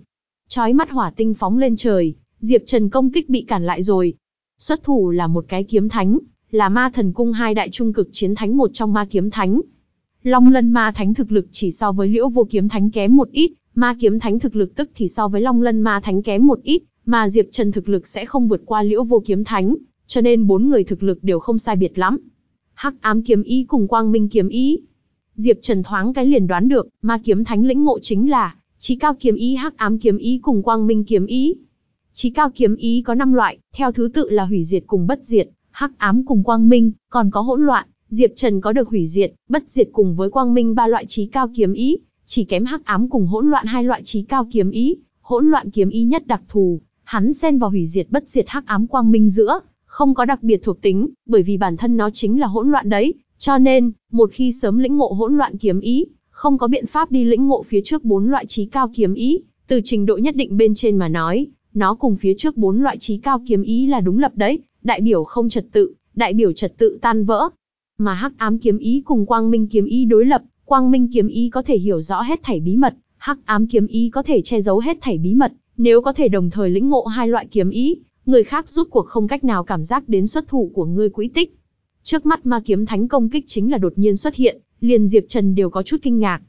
chói mắt hỏa tinh phóng lên trời, Diệp Trần công kích bị cản lại rồi. Xuất thủ là một cái kiếm thánh, là ma thần cung hai đại trung cực chiến thánh một trong ma kiếm thánh. Long lân ma thánh thực lực chỉ so với liễu vô kiếm thánh kém một ít, ma kiếm thánh thực lực tức thì so với long lân ma thánh kém một ít, mà Diệp Trần thực lực sẽ không vượt qua liễu vô kiếm thánh, cho nên bốn người thực lực đều không sai biệt lắm. Hắc ám kiếm ý cùng quang minh kiếm ý. Diệp Trần thoáng cái liền đoán được, ma kiếm thánh lĩnh ngộ chính là trí cao kiếm ý hắc ám kiếm ý cùng quang minh kiếm ý. Chí cao kiếm ý có 5 loại, theo thứ tự là hủy diệt cùng bất diệt, hắc ám cùng quang minh, còn có hỗn loạn. Diệp Trần có được hủy diệt, bất diệt cùng với quang minh ba loại chí cao kiếm ý, chỉ kém hắc ám cùng hỗn loạn hai loại chí cao kiếm ý, hỗn loạn kiếm ý nhất đặc thù, hắn xen vào hủy diệt bất diệt hắc ám quang minh giữa, không có đặc biệt thuộc tính, bởi vì bản thân nó chính là hỗn loạn đấy, cho nên, một khi sớm lĩnh ngộ hỗn loạn kiếm ý, không có biện pháp đi lĩnh ngộ phía trước bốn loại chí cao kiếm ý, từ trình độ nhất định bên trên mà nói, nó cùng phía trước bốn loại trí cao kiếm ý là đúng lập đấy, đại biểu không trật tự, đại biểu trật tự tan vỡ. Mà hắc ám kiếm ý cùng quang minh kiếm ý đối lập, quang minh kiếm ý có thể hiểu rõ hết thảy bí mật, hắc ám kiếm ý có thể che giấu hết thảy bí mật, nếu có thể đồng thời lĩnh ngộ hai loại kiếm ý, người khác rút cuộc không cách nào cảm giác đến xuất thủ của ngươi quỹ tích. Trước mắt ma kiếm thánh công kích chính là đột nhiên xuất hiện, liền Diệp Trần đều có chút kinh ngạc.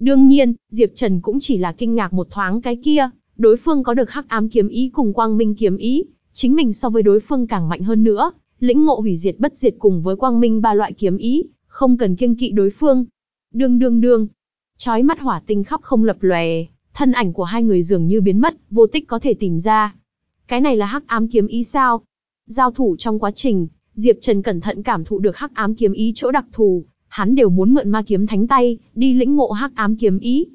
Đương nhiên, Diệp Trần cũng chỉ là kinh ngạc một thoáng cái kia, đối phương có được hắc ám kiếm ý cùng quang minh kiếm ý, chính mình so với đối phương càng mạnh hơn nữa, lĩnh ngộ hủy diệt bất diệt cùng với quang minh ba loại kiếm ý, không cần kiêng kỵ đối phương. Đương đương đương, chói mắt hỏa tinh khắp không lập lòe, thân ảnh của hai người dường như biến mất, vô tích có thể tìm ra. Cái này là hắc ám kiếm ý sao? Giao thủ trong quá trình, Diệp Trần cẩn thận cảm thụ được hắc ám kiếm ý chỗ đặc thù, hắn đều muốn mượn ma kiếm thánh tay, đi lĩnh ngộ hắc ám kiếm ý.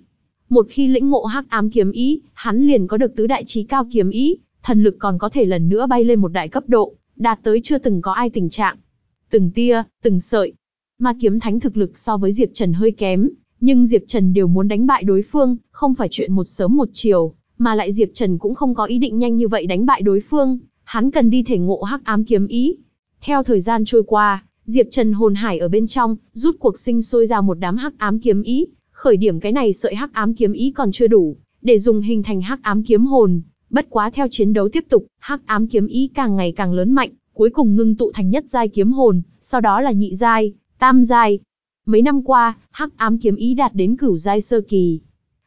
Một khi lĩnh ngộ hắc ám kiếm ý, hắn liền có được tứ đại chí cao kiếm ý, thần lực còn có thể lần nữa bay lên một đại cấp độ, đạt tới chưa từng có ai tình trạng. Từng tia, từng sợi. Ma kiếm thánh thực lực so với Diệp Trần hơi kém, Nhưng Diệp Trần đều muốn đánh bại đối phương, không phải chuyện một sớm một chiều, mà lại Diệp Trần cũng không có ý định nhanh như vậy đánh bại đối phương, hắn cần đi thể ngộ hắc ám kiếm ý. Theo thời gian trôi qua, Diệp Trần hồn hải ở bên trong, rút cuộc sinh sôi ra một đám hắc ám kiếm ý, khởi điểm cái này sợi hắc ám kiếm ý còn chưa đủ, để dùng hình thành hắc ám kiếm hồn, bất quá theo chiến đấu tiếp tục, hắc ám kiếm ý càng ngày càng lớn mạnh, cuối cùng ngưng tụ thành nhất giai kiếm hồn, sau đó là nhị giai, tam giai. Mấy năm qua, hắc ám kiếm ý đạt đến cửu giai sơ kỳ.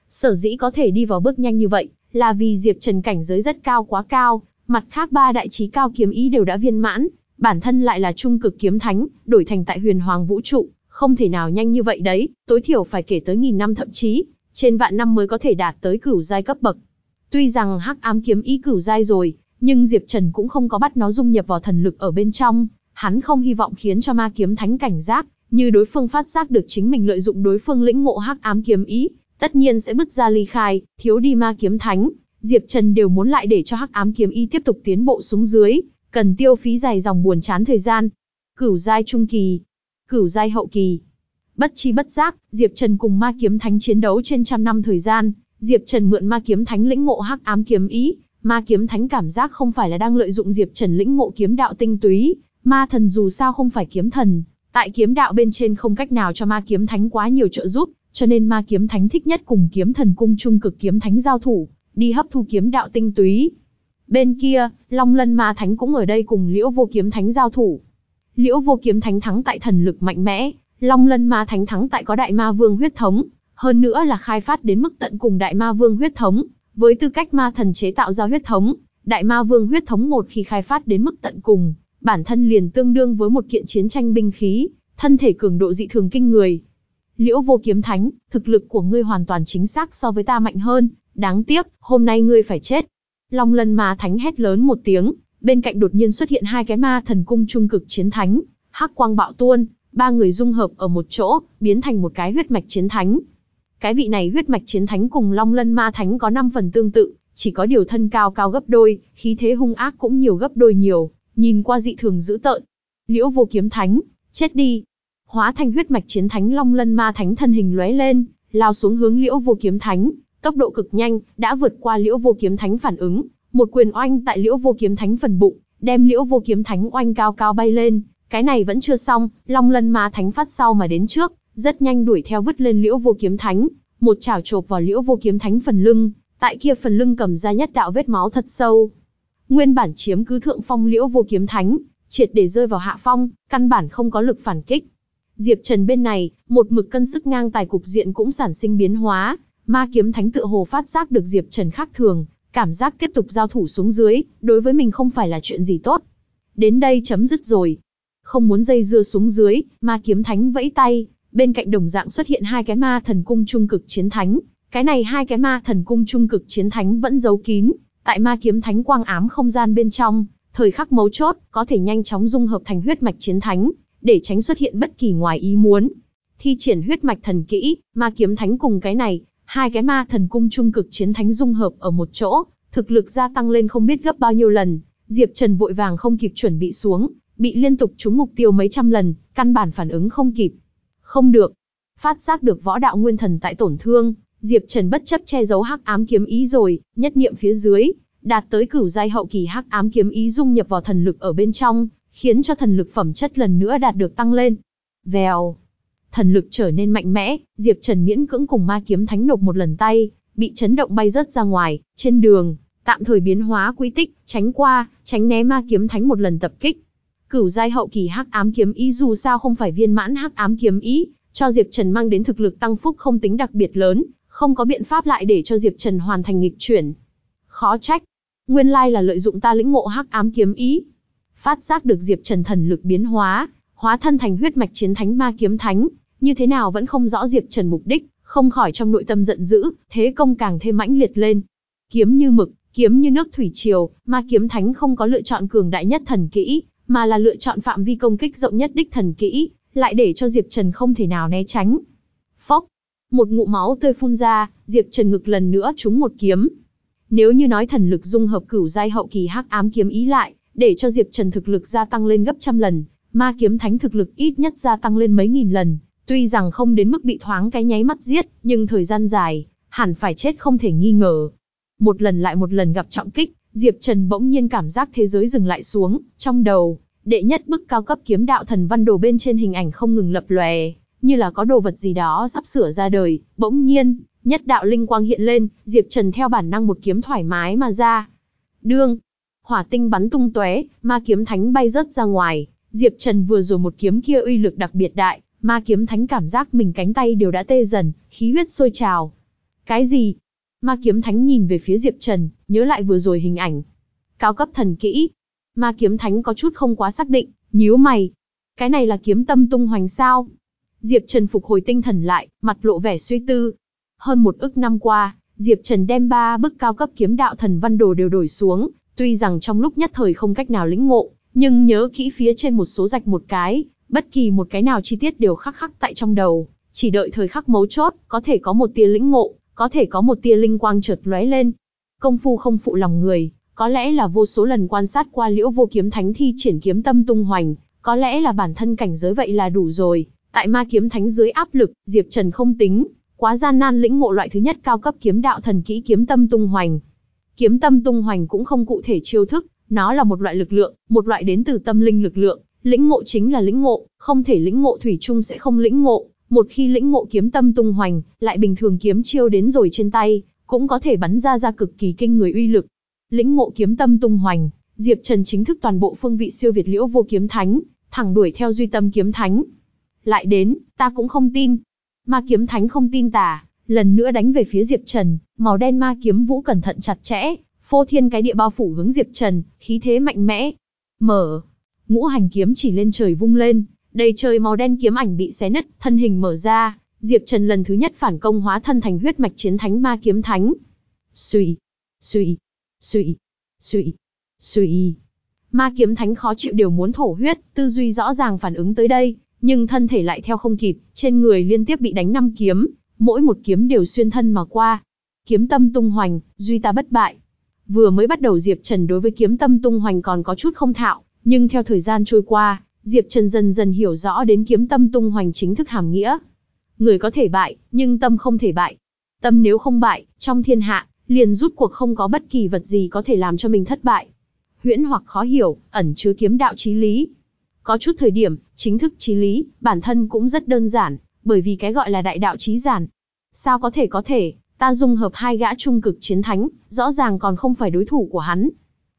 Sở dĩ có thể đi vào bước nhanh như vậy, là vì Diệp Trần cảnh giới rất cao quá cao, mặt khác ba đại trí cao kiếm ý đều đã viên mãn, bản thân lại là trung cực kiếm thánh, đổi thành tại huyền hoàng vũ trụ, không thể nào nhanh như vậy đấy, tối thiểu phải kể tới nghìn năm thậm chí, trên vạn năm mới có thể đạt tới cửu giai cấp bậc. Tuy rằng hắc ám kiếm ý cửu giai rồi, nhưng Diệp Trần cũng không có bắt nó dung nhập vào thần lực ở bên trong, hắn không hy vọng khiến cho ma kiếm thánh cảnh giác, như đối phương phát giác được chính mình lợi dụng đối phương lĩnh ngộ hắc ám kiếm ý, tất nhiên sẽ bứt ra ly khai, thiếu đi ma kiếm thánh, Diệp Trần đều muốn lại để cho hắc ám kiếm Y tiếp tục tiến bộ xuống dưới, cần tiêu phí dài dòng buồn chán thời gian. Cửu giai trung kỳ, cửu giai hậu kỳ. Bất chi bất giác, Diệp Trần cùng ma kiếm thánh chiến đấu trên trăm năm thời gian, Diệp Trần mượn ma kiếm thánh lĩnh ngộ hắc ám kiếm ý, ma kiếm thánh cảm giác không phải là đang lợi dụng Diệp Trần lĩnh ngộ kiếm đạo tinh túy, ma thần dù sao không phải kiếm thần, tại kiếm đạo bên trên không cách nào cho ma kiếm thánh quá nhiều trợ giúp, cho nên ma kiếm thánh thích nhất cùng kiếm thần cung trung cực kiếm thánh giao thủ, đi hấp thu kiếm đạo tinh túy. Bên kia, Long Lân Ma Thánh cũng ở đây cùng Liễu Vô Kiếm Thánh giao thủ. Liễu Vô Kiếm Thánh thắng tại thần lực mạnh mẽ, Long Lân Ma Thánh thắng tại có Đại Ma Vương huyết thống, hơn nữa là khai phát đến mức tận cùng Đại Ma Vương huyết thống, với tư cách ma thần chế tạo ra huyết thống, Đại Ma Vương huyết thống một khi khai phát đến mức tận cùng, bản thân liền tương đương với một kiện chiến tranh binh khí, thân thể cường độ dị thường kinh người. Liễu Vô Kiếm Thánh, thực lực của ngươi hoàn toàn chính xác so với ta mạnh hơn, đáng tiếc, hôm nay ngươi phải chết. Long lân ma thánh hét lớn một tiếng, bên cạnh đột nhiên xuất hiện hai cái ma thần cung trung cực chiến thánh, hắc quang bạo tuôn, ba người dung hợp ở một chỗ, biến thành một cái huyết mạch chiến thánh. Cái vị này huyết mạch chiến thánh cùng long lân ma thánh có 5 phần tương tự, chỉ có điều thân cao cao gấp đôi, khí thế hung ác cũng nhiều gấp đôi nhiều, nhìn qua dị thường dữ tợn. Liễu vô kiếm thánh, chết đi. Hóa thành huyết mạch chiến thánh long lân ma thánh thân hình lóe lên, lao xuống hướng liễu vô kiếm thánh, tốc độ cực nhanh, đã vượt qua Liễu Vô Kiếm Thánh phản ứng, một quyền oanh tại Liễu Vô Kiếm Thánh phần bụng, đem Liễu Vô Kiếm Thánh oanh cao cao bay lên. Cái này vẫn chưa xong, Long Lân Ma Thánh phát sau mà đến trước, rất nhanh đuổi theo vứt lên Liễu Vô Kiếm Thánh, một chảo chộp vào Liễu Vô Kiếm Thánh phần lưng, tại kia phần lưng cầm ra nhất đạo vết máu thật sâu. Nguyên bản chiếm cứ thượng phong Liễu Vô Kiếm Thánh, triệt để rơi vào hạ phong, căn bản không có lực phản kích. Diệp Trần bên này, một mực cân sức ngang tài cục diện cũng sản sinh biến hóa, Ma kiếm thánh tựa hồ phát giác được Diệp Trần khác thường, cảm giác tiếp tục giao thủ xuống dưới, đối với mình không phải là chuyện gì tốt. Đến đây chấm dứt rồi. Không muốn dây dưa xuống dưới, ma kiếm thánh vẫy tay, bên cạnh đồng dạng xuất hiện hai cái ma thần cung trung cực chiến thánh. Cái này hai cái ma thần cung trung cực chiến thánh vẫn giấu kín, tại ma kiếm thánh quang ám không gian bên trong, thời khắc mấu chốt, có thể nhanh chóng dung hợp thành huyết mạch chiến thánh, để tránh xuất hiện bất kỳ ngoài ý muốn. Thi triển huyết mạch thần kỹ, ma kiếm thánh cùng cái này, Hai cái ma thần cung trung cực chiến thánh dung hợp ở một chỗ, thực lực gia tăng lên không biết gấp bao nhiêu lần. Diệp Trần vội vàng không kịp chuẩn bị xuống, bị liên tục trúng mục tiêu mấy trăm lần, căn bản phản ứng không kịp. Không được. Phát giác được võ đạo nguyên thần tại tổn thương, Diệp Trần bất chấp che giấu hắc ám kiếm ý rồi, nhất niệm phía dưới, đạt tới cửu giai hậu kỳ hắc ám kiếm ý dung nhập vào thần lực ở bên trong, khiến cho thần lực phẩm chất lần nữa đạt được tăng lên. Vèo, thần lực trở nên mạnh mẽ, Diệp Trần miễn cưỡng cùng ma kiếm thánh nộp một lần tay, bị chấn động bay rớt ra ngoài, trên đường, tạm thời biến hóa quy tích, tránh qua, tránh né ma kiếm thánh một lần tập kích. Cửu giai hậu kỳ hắc ám kiếm ý dù sao không phải viên mãn hắc ám kiếm ý, cho Diệp Trần mang đến thực lực tăng phúc không tính đặc biệt lớn, không có biện pháp lại để cho Diệp Trần hoàn thành nghịch chuyển. Khó trách, nguyên lai là lợi dụng ta lĩnh ngộ hắc ám kiếm ý. Phát giác được Diệp Trần thần lực biến hóa, hóa thân thành huyết mạch chiến thánh ma kiếm thánh, như thế nào vẫn không rõ Diệp Trần mục đích, không khỏi trong nội tâm giận dữ, thế công càng thêm mãnh liệt lên. Kiếm như mực, kiếm như nước thủy triều, ma kiếm thánh không có lựa chọn cường đại nhất thần kỹ, mà là lựa chọn phạm vi công kích rộng nhất đích thần kỹ, lại để cho Diệp Trần không thể nào né tránh. Phốc, một ngụm máu tươi phun ra, Diệp Trần ngực lần nữa trúng một kiếm. Nếu như nói thần lực dung hợp cửu giai hậu kỳ hắc ám kiếm ý lại, để cho Diệp Trần thực lực gia tăng lên gấp trăm lần, ma kiếm thánh thực lực ít nhất gia tăng lên mấy nghìn lần, Tuy rằng không đến mức bị thoáng cái nháy mắt giết, nhưng thời gian dài, hẳn phải chết không thể nghi ngờ. Một lần lại một lần gặp trọng kích, Diệp Trần bỗng nhiên cảm giác thế giới dừng lại xuống, trong đầu, đệ nhất bức cao cấp kiếm đạo thần văn đồ bên trên hình ảnh không ngừng lập lòe, như là có đồ vật gì đó sắp sửa ra đời, bỗng nhiên, nhất đạo linh quang hiện lên, Diệp Trần theo bản năng một kiếm thoải mái mà ra. Đương, hỏa tinh bắn tung tóe, ma kiếm thánh bay rớt ra ngoài, Diệp Trần vừa rồi một kiếm kia uy lực đặc biệt đại, ma kiếm thánh cảm giác mình cánh tay đều đã tê dần, khí huyết sôi trào. Cái gì? Ma kiếm thánh nhìn về phía Diệp Trần, nhớ lại vừa rồi hình ảnh. Cao cấp thần kỹ. Ma kiếm thánh có chút không quá xác định, nhíu mày. Cái này là kiếm tâm tung hoành sao? Diệp Trần phục hồi tinh thần lại, mặt lộ vẻ suy tư. Hơn một ức năm qua, Diệp Trần đem ba bức cao cấp kiếm đạo thần văn đồ đều đổi xuống, tuy rằng trong lúc nhất thời không cách nào lĩnh ngộ, nhưng nhớ kỹ phía trên một số rạch một cái, bất kỳ một cái nào chi tiết đều khắc khắc tại trong đầu, chỉ đợi thời khắc mấu chốt, có thể có một tia lĩnh ngộ, có thể có một tia linh quang chợt lóe lên. Công phu không phụ lòng người, có lẽ là vô số lần quan sát qua liễu vô kiếm thánh thi triển kiếm tâm tung hoành, có lẽ là bản thân cảnh giới vậy là đủ rồi. Tại ma kiếm thánh dưới áp lực, Diệp Trần không tính, quá gian nan lĩnh ngộ loại thứ nhất cao cấp kiếm đạo thần kỹ kiếm tâm tung hoành. Kiếm tâm tung hoành cũng không cụ thể chiêu thức, nó là một loại lực lượng, một loại đến từ tâm linh lực lượng, lĩnh ngộ chính là lĩnh ngộ, không thể lĩnh ngộ thủy chung sẽ không lĩnh ngộ, một khi lĩnh ngộ kiếm tâm tung hoành, lại bình thường kiếm chiêu đến rồi trên tay, cũng có thể bắn ra ra cực kỳ kinh người uy lực. Lĩnh ngộ kiếm tâm tung hoành, Diệp Trần chính thức toàn bộ phương vị siêu việt liễu vô kiếm thánh, thẳng đuổi theo duy tâm kiếm thánh. Lại đến, ta cũng không tin. Ma kiếm thánh không tin tà, lần nữa đánh về phía Diệp Trần, màu đen ma kiếm vũ cẩn thận chặt chẽ, phô thiên cái địa bao phủ hướng Diệp Trần, khí thế mạnh mẽ. Mở, ngũ hành kiếm chỉ lên trời vung lên, đầy trời màu đen kiếm ảnh bị xé nứt, thân hình mở ra, Diệp Trần lần thứ nhất phản công hóa thân thành huyết mạch chiến thánh ma kiếm thánh. Xùy, xùy, xùy, xùy, xùy. Ma kiếm thánh khó chịu đều muốn thổ huyết, tư duy rõ ràng phản ứng tới đây, nhưng thân thể lại theo không kịp, trên người liên tiếp bị đánh năm kiếm, mỗi một kiếm đều xuyên thân mà qua. Kiếm tâm tung hoành, duy ta bất bại. Vừa mới bắt đầu Diệp Trần đối với kiếm tâm tung hoành còn có chút không thạo, nhưng theo thời gian trôi qua, Diệp Trần dần dần hiểu rõ đến kiếm tâm tung hoành chính thức hàm nghĩa. Người có thể bại, nhưng tâm không thể bại. Tâm nếu không bại, trong thiên hạ, liền rút cuộc không có bất kỳ vật gì có thể làm cho mình thất bại. Huyễn hoặc khó hiểu, ẩn chứa kiếm đạo chí lý. Có chút thời điểm, chính thức chí lý, bản thân cũng rất đơn giản, bởi vì cái gọi là đại đạo trí giản. Sao có thể có thể, ta dung hợp hai gã trung cực chiến thánh, rõ ràng còn không phải đối thủ của hắn.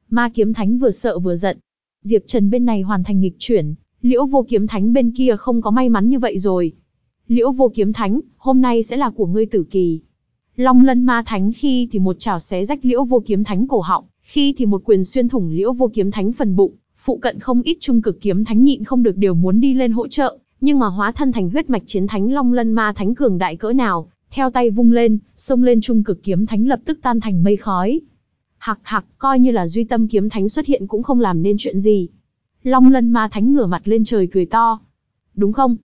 Ma kiếm thánh vừa sợ vừa giận, Diệp Trần bên này hoàn thành nghịch chuyển, Liễu Vô Kiếm Thánh bên kia không có may mắn như vậy rồi. Liễu Vô Kiếm Thánh, hôm nay sẽ là của ngươi tử kỳ. Long Lân Ma Thánh khi thì một chảo xé rách Liễu Vô Kiếm Thánh cổ họng, khi thì một quyền xuyên thủng Liễu Vô Kiếm Thánh phần bụng, phụ cận không ít trung cực kiếm thánh nhịn không được đều muốn đi lên hỗ trợ, nhưng mà hóa thân thành huyết mạch chiến thánh Long Lân Ma Thánh cường đại cỡ nào, theo tay vung lên, xông lên trung cực kiếm thánh lập tức tan thành mây khói. Hạc hạc, coi như là duy tâm kiếm thánh xuất hiện cũng không làm nên chuyện gì. Long lân ma thánh ngửa mặt lên trời cười to. Đúng không?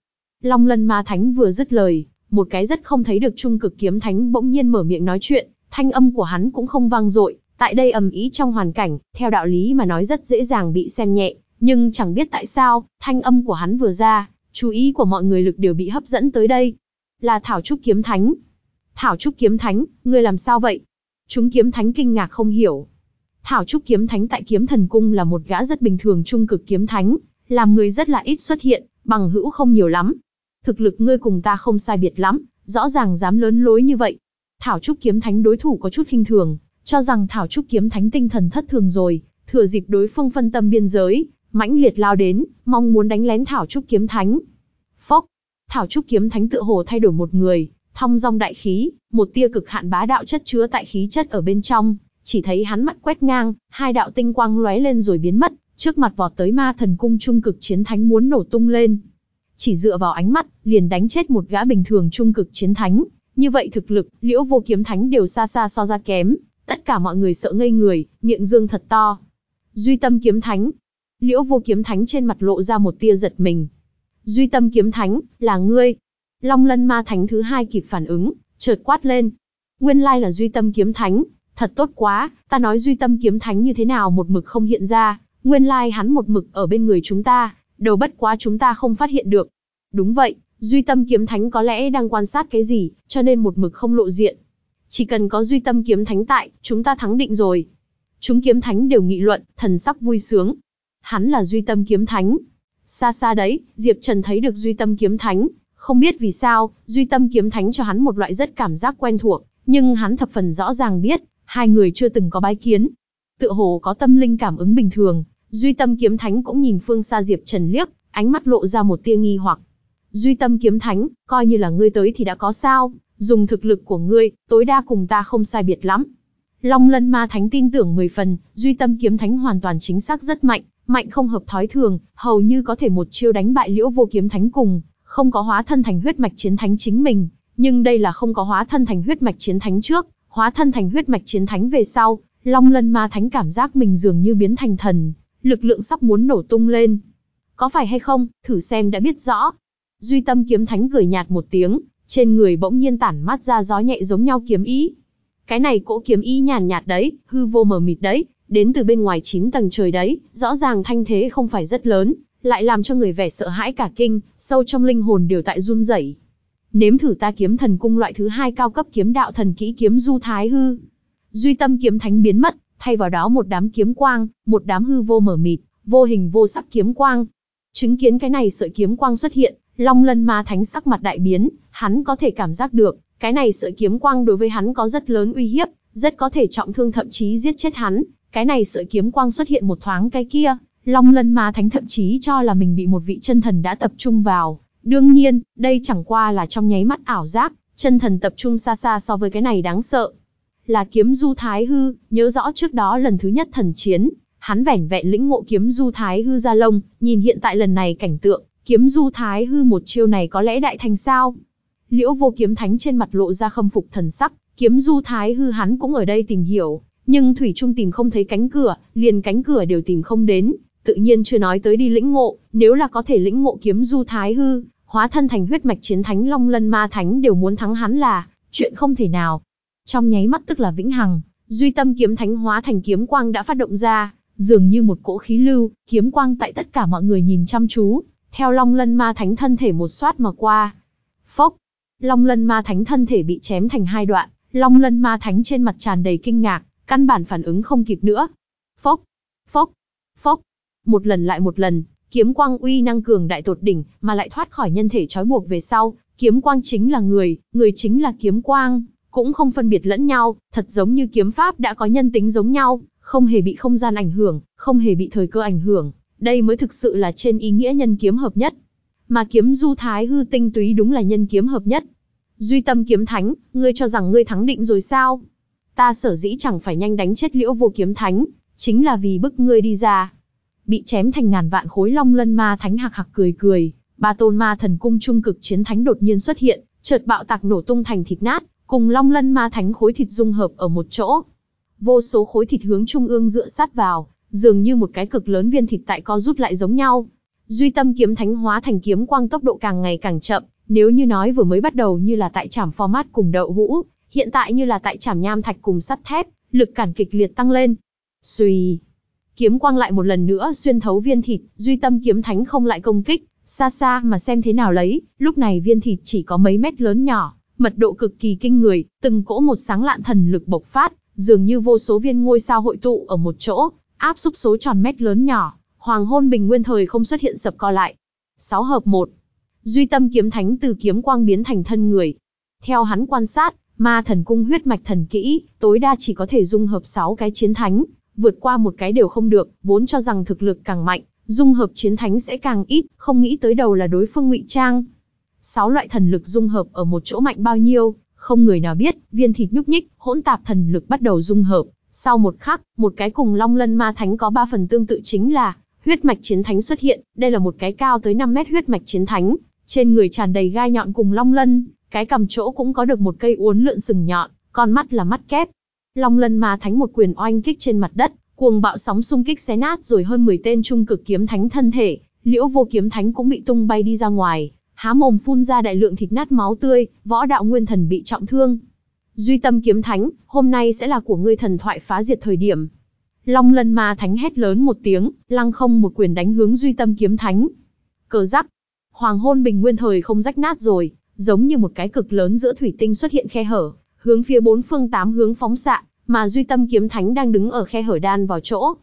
Long lân ma thánh vừa dứt lời, một cái rất không thấy được trung cực kiếm thánh bỗng nhiên mở miệng nói chuyện, thanh âm của hắn cũng không vang dội, tại đây ầm ý trong hoàn cảnh, theo đạo lý mà nói rất dễ dàng bị xem nhẹ, nhưng chẳng biết tại sao, thanh âm của hắn vừa ra, chú ý của mọi người lực đều bị hấp dẫn tới đây. Là Thảo Trúc Kiếm Thánh. Thảo Trúc Kiếm Thánh, ngươi làm sao vậy? Chúng kiếm thánh kinh ngạc không hiểu. Thảo Trúc kiếm thánh tại kiếm thần cung là một gã rất bình thường trung cực kiếm thánh, làm người rất là ít xuất hiện, bằng hữu không nhiều lắm. Thực lực ngươi cùng ta không sai biệt lắm, rõ ràng dám lớn lối như vậy. Thảo Trúc kiếm thánh đối thủ có chút khinh thường, cho rằng Thảo Trúc kiếm thánh tinh thần thất thường rồi, thừa dịp đối phương phân tâm biên giới, mãnh liệt lao đến, mong muốn đánh lén Thảo Trúc kiếm thánh. Phốc, Thảo Trúc kiếm thánh tựa hồ thay đổi một người, Thong dong đại khí, một tia cực hạn bá đạo chất chứa tại khí chất ở bên trong, chỉ thấy hắn mắt quét ngang, hai đạo tinh quang lóe lên rồi biến mất, trước mặt vọt tới ma thần cung trung cực chiến thánh muốn nổ tung lên. Chỉ dựa vào ánh mắt, liền đánh chết một gã bình thường trung cực chiến thánh, như vậy thực lực, liễu vô kiếm thánh đều xa xa so ra kém, tất cả mọi người sợ ngây người, miệng dương thật to. Duy tâm kiếm thánh, liễu vô kiếm thánh trên mặt lộ ra một tia giật mình. Duy tâm kiếm thánh, là ngươi, Long lân ma thánh thứ hai kịp phản ứng, chợt quát lên. Nguyên lai là duy tâm kiếm thánh, thật tốt quá, ta nói duy tâm kiếm thánh như thế nào một mực không hiện ra, nguyên lai hắn một mực ở bên người chúng ta, đầu bất quá chúng ta không phát hiện được. Đúng vậy, Duy tâm kiếm thánh có lẽ đang quan sát cái gì, cho nên một mực không lộ diện. Chỉ cần có duy tâm kiếm thánh tại, chúng ta thắng định rồi. Chúng kiếm thánh đều nghị luận, thần sắc vui sướng. Hắn là duy tâm kiếm thánh. Xa xa đấy, Diệp Trần thấy được duy tâm kiếm thánh. Không biết vì sao, duy tâm kiếm thánh cho hắn một loại rất cảm giác quen thuộc, nhưng hắn thập phần rõ ràng biết, hai người chưa từng có bái kiến. Tựa hồ có tâm linh cảm ứng bình thường, duy tâm kiếm thánh cũng nhìn phương xa Diệp Trần liếc, ánh mắt lộ ra một tia nghi hoặc. Duy tâm kiếm thánh, coi như là ngươi tới thì đã có sao, dùng thực lực của ngươi, tối đa cùng ta không sai biệt lắm. Long lân ma thánh tin tưởng 10 phần, duy tâm kiếm thánh hoàn toàn chính xác rất mạnh, mạnh không hợp thói thường, hầu như có thể một chiêu đánh bại liễu vô kiếm thánh cùng, không có hóa thân thành huyết mạch chiến thánh chính mình. Nhưng đây là không có hóa thân thành huyết mạch chiến thánh trước, hóa thân thành huyết mạch chiến thánh về sau, Long Lân Ma Thánh cảm giác mình dường như biến thành thần, lực lượng sắp muốn nổ tung lên. Có phải hay không, thử xem đã biết rõ. Duy Tâm Kiếm Thánh cười nhạt một tiếng, trên người bỗng nhiên tản mát ra gió nhẹ giống nhau kiếm ý. Cái này cỗ kiếm ý nhàn nhạt đấy, hư vô mờ mịt đấy, đến từ bên ngoài 9 tầng trời đấy, rõ ràng thanh thế không phải rất lớn, lại làm cho người vẻ sợ hãi cả kinh, sâu trong linh hồn đều tại run rẩy. Nếm thử ta kiếm thần cung loại thứ hai cao cấp kiếm đạo thần kỹ kiếm du thái hư. Duy tâm kiếm thánh biến mất, thay vào đó một đám kiếm quang, một đám hư vô mở mịt, vô hình vô sắc kiếm quang. Chứng kiến cái này sợi kiếm quang xuất hiện, Long Lân Ma Thánh sắc mặt đại biến, hắn có thể cảm giác được, cái này sợi kiếm quang đối với hắn có rất lớn uy hiếp, rất có thể trọng thương thậm chí giết chết hắn. Cái này sợi kiếm quang xuất hiện một thoáng cái kia, Long Lân Ma Thánh thậm chí cho là mình bị một vị chân thần đã tập trung vào. Đương nhiên, đây chẳng qua là trong nháy mắt ảo giác, chân thần tập trung xa xa so với cái này đáng sợ. Là kiếm du thái hư, nhớ rõ trước đó lần thứ nhất thần chiến, hắn vẻn vẹn lĩnh ngộ kiếm du thái hư ra lông, nhìn hiện tại lần này cảnh tượng, kiếm du thái hư một chiêu này có lẽ đại thành sao. Liễu vô kiếm thánh trên mặt lộ ra khâm phục thần sắc, kiếm du thái hư hắn cũng ở đây tìm hiểu, nhưng Thủy Trung tìm không thấy cánh cửa, liền cánh cửa đều tìm không đến, tự nhiên chưa nói tới đi lĩnh ngộ, nếu là có thể lĩnh ngộ kiếm du thái hư, hóa thân thành huyết mạch chiến thánh long lân ma thánh đều muốn thắng hắn là chuyện không thể nào. Trong nháy mắt tức là vĩnh hằng, duy tâm kiếm thánh hóa thành kiếm quang đã phát động ra, dường như một cỗ khí lưu, kiếm quang tại tất cả mọi người nhìn chăm chú, theo long lân ma thánh thân thể một xoát mà qua. Phốc, long lân ma thánh thân thể bị chém thành hai đoạn, long lân ma thánh trên mặt tràn đầy kinh ngạc, căn bản phản ứng không kịp nữa. Phốc, phốc, phốc, một lần lại một lần, kiếm quang uy năng cường đại tột đỉnh, mà lại thoát khỏi nhân thể trói buộc về sau, kiếm quang chính là người, người chính là kiếm quang, cũng không phân biệt lẫn nhau, thật giống như kiếm pháp đã có nhân tính giống nhau, không hề bị không gian ảnh hưởng, không hề bị thời cơ ảnh hưởng, đây mới thực sự là trên ý nghĩa nhân kiếm hợp nhất. Mà kiếm du thái hư tinh túy đúng là nhân kiếm hợp nhất. Duy tâm kiếm thánh, ngươi cho rằng ngươi thắng định rồi sao? Ta sở dĩ chẳng phải nhanh đánh chết liễu vô kiếm thánh, chính là vì bức ngươi đi ra, bị chém thành ngàn vạn khối long lân ma thánh hạc hạc cười cười, ba tôn ma thần cung trung cực chiến thánh đột nhiên xuất hiện, chợt bạo tạc nổ tung thành thịt nát, cùng long lân ma thánh khối thịt dung hợp ở một chỗ. Vô số khối thịt hướng trung ương dựa sát vào, dường như một cái cực lớn viên thịt tại co rút lại giống nhau. Duy tâm kiếm thánh hóa thành kiếm quang tốc độ càng ngày càng chậm, nếu như nói vừa mới bắt đầu như là tại trảm format cùng đậu hũ, hiện tại như là tại trảm nham thạch cùng sắt thép, lực cản kịch liệt tăng lên. Xùy. Kiếm quang lại một lần nữa xuyên thấu viên thịt, duy tâm kiếm thánh không lại công kích, xa xa mà xem thế nào lấy, lúc này viên thịt chỉ có mấy mét lớn nhỏ, mật độ cực kỳ kinh người, từng cỗ một sáng lạn thần lực bộc phát, dường như vô số viên ngôi sao hội tụ ở một chỗ, áp xúc số tròn mét lớn nhỏ, hoàng hôn bình nguyên thời không xuất hiện sập co lại. 6 hợp 1. Duy tâm kiếm thánh từ kiếm quang biến thành thân người. Theo hắn quan sát, ma thần cung huyết mạch thần kỹ, tối đa chỉ có thể dung hợp 6 cái chiến thánh, vượt qua một cái đều không được, vốn cho rằng thực lực càng mạnh, dung hợp chiến thánh sẽ càng ít, không nghĩ tới đầu là đối phương ngụy trang. Sáu loại thần lực dung hợp ở một chỗ mạnh bao nhiêu, không người nào biết, viên thịt nhúc nhích, hỗn tạp thần lực bắt đầu dung hợp. Sau một khắc, một cái cùng long lân ma thánh có ba phần tương tự chính là, huyết mạch chiến thánh xuất hiện, đây là một cái cao tới 5 mét huyết mạch chiến thánh, trên người tràn đầy gai nhọn cùng long lân, cái cầm chỗ cũng có được một cây uốn lượn sừng nhọn, con mắt là mắt kép, Long Lân Ma Thánh một quyền oanh kích trên mặt đất, cuồng bạo sóng xung kích xé nát rồi hơn 10 tên trung cực kiếm thánh thân thể, Liễu Vô Kiếm Thánh cũng bị tung bay đi ra ngoài, há mồm phun ra đại lượng thịt nát máu tươi, võ đạo nguyên thần bị trọng thương. Duy Tâm Kiếm Thánh, hôm nay sẽ là của ngươi thần thoại phá diệt thời điểm. Long Lân Ma Thánh hét lớn một tiếng, lăng không một quyền đánh hướng Duy Tâm Kiếm Thánh. Cờ rắc. Hoàng hôn bình nguyên thời không rách nát rồi, giống như một cái cực lớn giữa thủy tinh xuất hiện khe hở, hướng phía bốn phương tám hướng phóng xạ, mà duy tâm kiếm thánh đang đứng ở khe hở đan vào chỗ.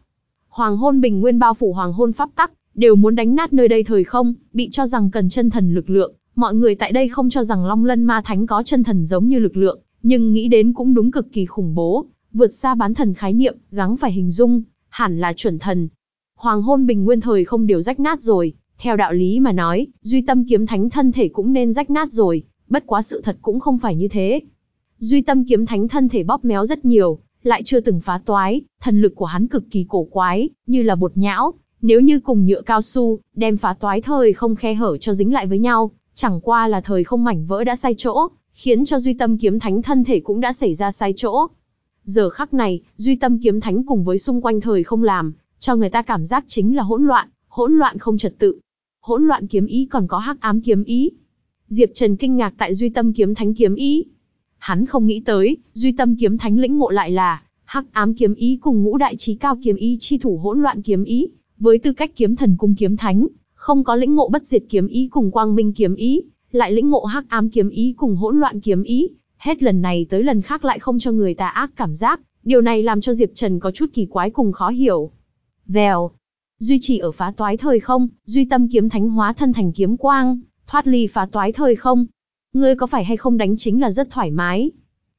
Hoàng hôn bình nguyên bao phủ hoàng hôn pháp tắc, đều muốn đánh nát nơi đây thời không, bị cho rằng cần chân thần lực lượng, mọi người tại đây không cho rằng Long Lân Ma Thánh có chân thần giống như lực lượng, nhưng nghĩ đến cũng đúng cực kỳ khủng bố, vượt xa bán thần khái niệm, gắng phải hình dung, hẳn là chuẩn thần. Hoàng hôn bình nguyên thời không đều rách nát rồi, theo đạo lý mà nói, duy tâm kiếm thánh thân thể cũng nên rách nát rồi, bất quá sự thật cũng không phải như thế. Duy tâm kiếm thánh thân thể bóp méo rất nhiều, lại chưa từng phá toái, thần lực của hắn cực kỳ cổ quái, như là bột nhão, nếu như cùng nhựa cao su, đem phá toái thời không khe hở cho dính lại với nhau, chẳng qua là thời không mảnh vỡ đã sai chỗ, khiến cho duy tâm kiếm thánh thân thể cũng đã xảy ra sai chỗ. Giờ khắc này, duy tâm kiếm thánh cùng với xung quanh thời không làm, cho người ta cảm giác chính là hỗn loạn, hỗn loạn không trật tự. Hỗn loạn kiếm ý còn có hắc ám kiếm ý. Diệp Trần kinh ngạc tại duy tâm kiếm thánh kiếm ý. Hắn không nghĩ tới, duy tâm kiếm thánh lĩnh ngộ lại là hắc ám kiếm ý cùng ngũ đại trí cao kiếm ý chi thủ hỗn loạn kiếm ý, với tư cách kiếm thần cung kiếm thánh, không có lĩnh ngộ bất diệt kiếm ý cùng quang minh kiếm ý, lại lĩnh ngộ hắc ám kiếm ý cùng hỗn loạn kiếm ý, hết lần này tới lần khác lại không cho người ta ác cảm giác, điều này làm cho Diệp Trần có chút kỳ quái cùng khó hiểu. Vèo, duy trì ở phá toái thời không, duy tâm kiếm thánh hóa thân thành kiếm quang, thoát ly phá toái thời không. Ngươi có phải hay không đánh chính là rất thoải mái.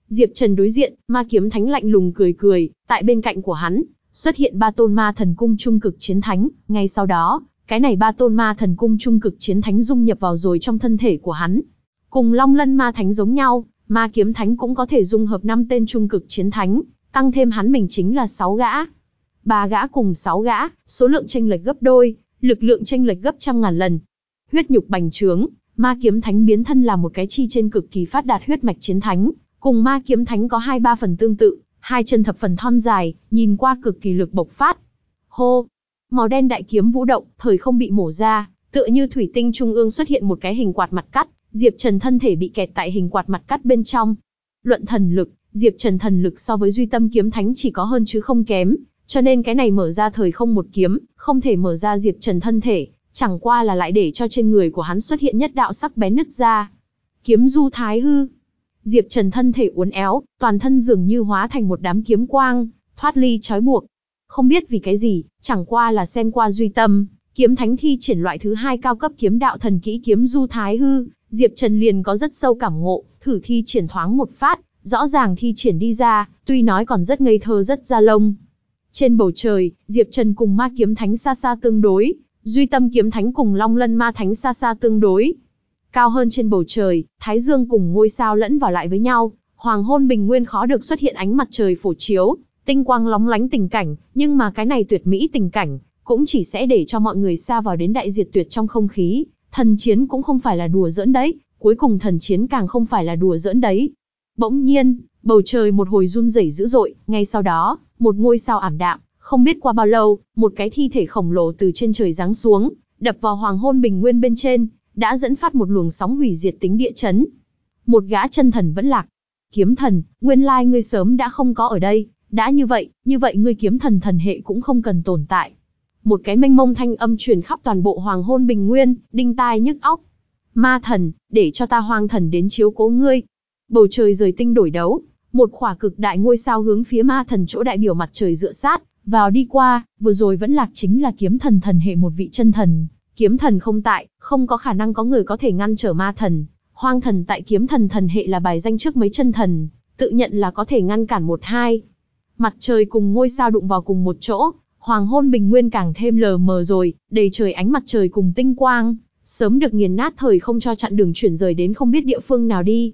Diệp Trần đối diện, ma kiếm thánh lạnh lùng cười cười, tại bên cạnh của hắn, xuất hiện ba tôn ma thần cung trung cực chiến thánh, ngay sau đó, cái này ba tôn ma thần cung trung cực chiến thánh dung nhập vào rồi trong thân thể của hắn. Cùng Long Lân ma thánh giống nhau, ma kiếm thánh cũng có thể dung hợp năm tên trung cực chiến thánh, tăng thêm hắn mình chính là sáu gã. Ba gã cùng sáu gã, số lượng tranh lệch gấp đôi, lực lượng tranh lệch gấp trăm ngàn lần. Huyết nhục bành trướng, ma kiếm thánh biến thân là một cái chi trên cực kỳ phát đạt huyết mạch chiến thánh, cùng ma kiếm thánh có hai ba phần tương tự, hai chân thập phần thon dài, nhìn qua cực kỳ lực bộc phát. Hô, Màu đen đại kiếm vũ động, thời không bị mổ ra, tựa như thủy tinh trung ương xuất hiện một cái hình quạt mặt cắt, Diệp Trần thân thể bị kẹt tại hình quạt mặt cắt bên trong. Luận thần lực, Diệp Trần thần lực so với Duy Tâm kiếm thánh chỉ có hơn chứ không kém, cho nên cái này mở ra thời không một kiếm, không thể mở ra Diệp Trần thân thể, chẳng qua là lại để cho trên người của hắn xuất hiện nhất đạo sắc bén nứt ra. Kiếm du thái hư. Diệp Trần thân thể uốn éo, toàn thân dường như hóa thành một đám kiếm quang, thoát ly trói buộc, không biết vì cái gì, chẳng qua là xem qua duy tâm, kiếm thánh thi triển loại thứ hai cao cấp kiếm đạo thần kỹ kiếm du thái hư, Diệp Trần liền có rất sâu cảm ngộ, thử thi triển thoáng một phát, rõ ràng thi triển đi ra, tuy nói còn rất ngây thơ rất da lông. Trên bầu trời, Diệp Trần cùng ma kiếm thánh xa xa tương đối, duy tâm kiếm thánh cùng long lân ma thánh xa xa tương đối. Cao hơn trên bầu trời, thái dương cùng ngôi sao lẫn vào lại với nhau, hoàng hôn bình nguyên khó được xuất hiện ánh mặt trời phổ chiếu, tinh quang lóng lánh tình cảnh, nhưng mà cái này tuyệt mỹ tình cảnh, cũng chỉ sẽ để cho mọi người xa vào đến đại diệt tuyệt trong không khí, thần chiến cũng không phải là đùa giỡn đấy, cuối cùng thần chiến càng không phải là đùa giỡn đấy. Bỗng nhiên, bầu trời một hồi run rẩy dữ dội, ngay sau đó, một ngôi sao ảm đạm, không biết qua bao lâu, một cái thi thể khổng lồ từ trên trời giáng xuống, đập vào hoàng hôn bình nguyên bên trên, đã dẫn phát một luồng sóng hủy diệt tính địa chấn. Một gã chân thần vẫn lạc. Kiếm thần, nguyên lai ngươi sớm đã không có ở đây, đã như vậy, như vậy ngươi kiếm thần thần hệ cũng không cần tồn tại. Một cái mênh mông thanh âm truyền khắp toàn bộ hoàng hôn bình nguyên, đinh tai nhức óc. Ma thần, để cho ta hoang thần đến chiếu cố ngươi. Bầu trời rời tinh đổi đấu, một khỏa cực đại ngôi sao hướng phía ma thần chỗ đại biểu mặt trời dựa sát, vào đi qua, vừa rồi vẫn lạc chính là kiếm thần thần hệ một vị chân thần. Kiếm thần không tại, không có khả năng có người có thể ngăn trở ma thần. Hoang thần tại kiếm thần thần hệ là bài danh trước mấy chân thần, tự nhận là có thể ngăn cản một hai, Mặt trời cùng ngôi sao đụng vào cùng một chỗ, hoàng hôn bình nguyên càng thêm lờ mờ rồi, đầy trời ánh mặt trời cùng tinh quang, sớm được nghiền nát thời không cho chặn đường chuyển rời đến không biết địa phương nào đi.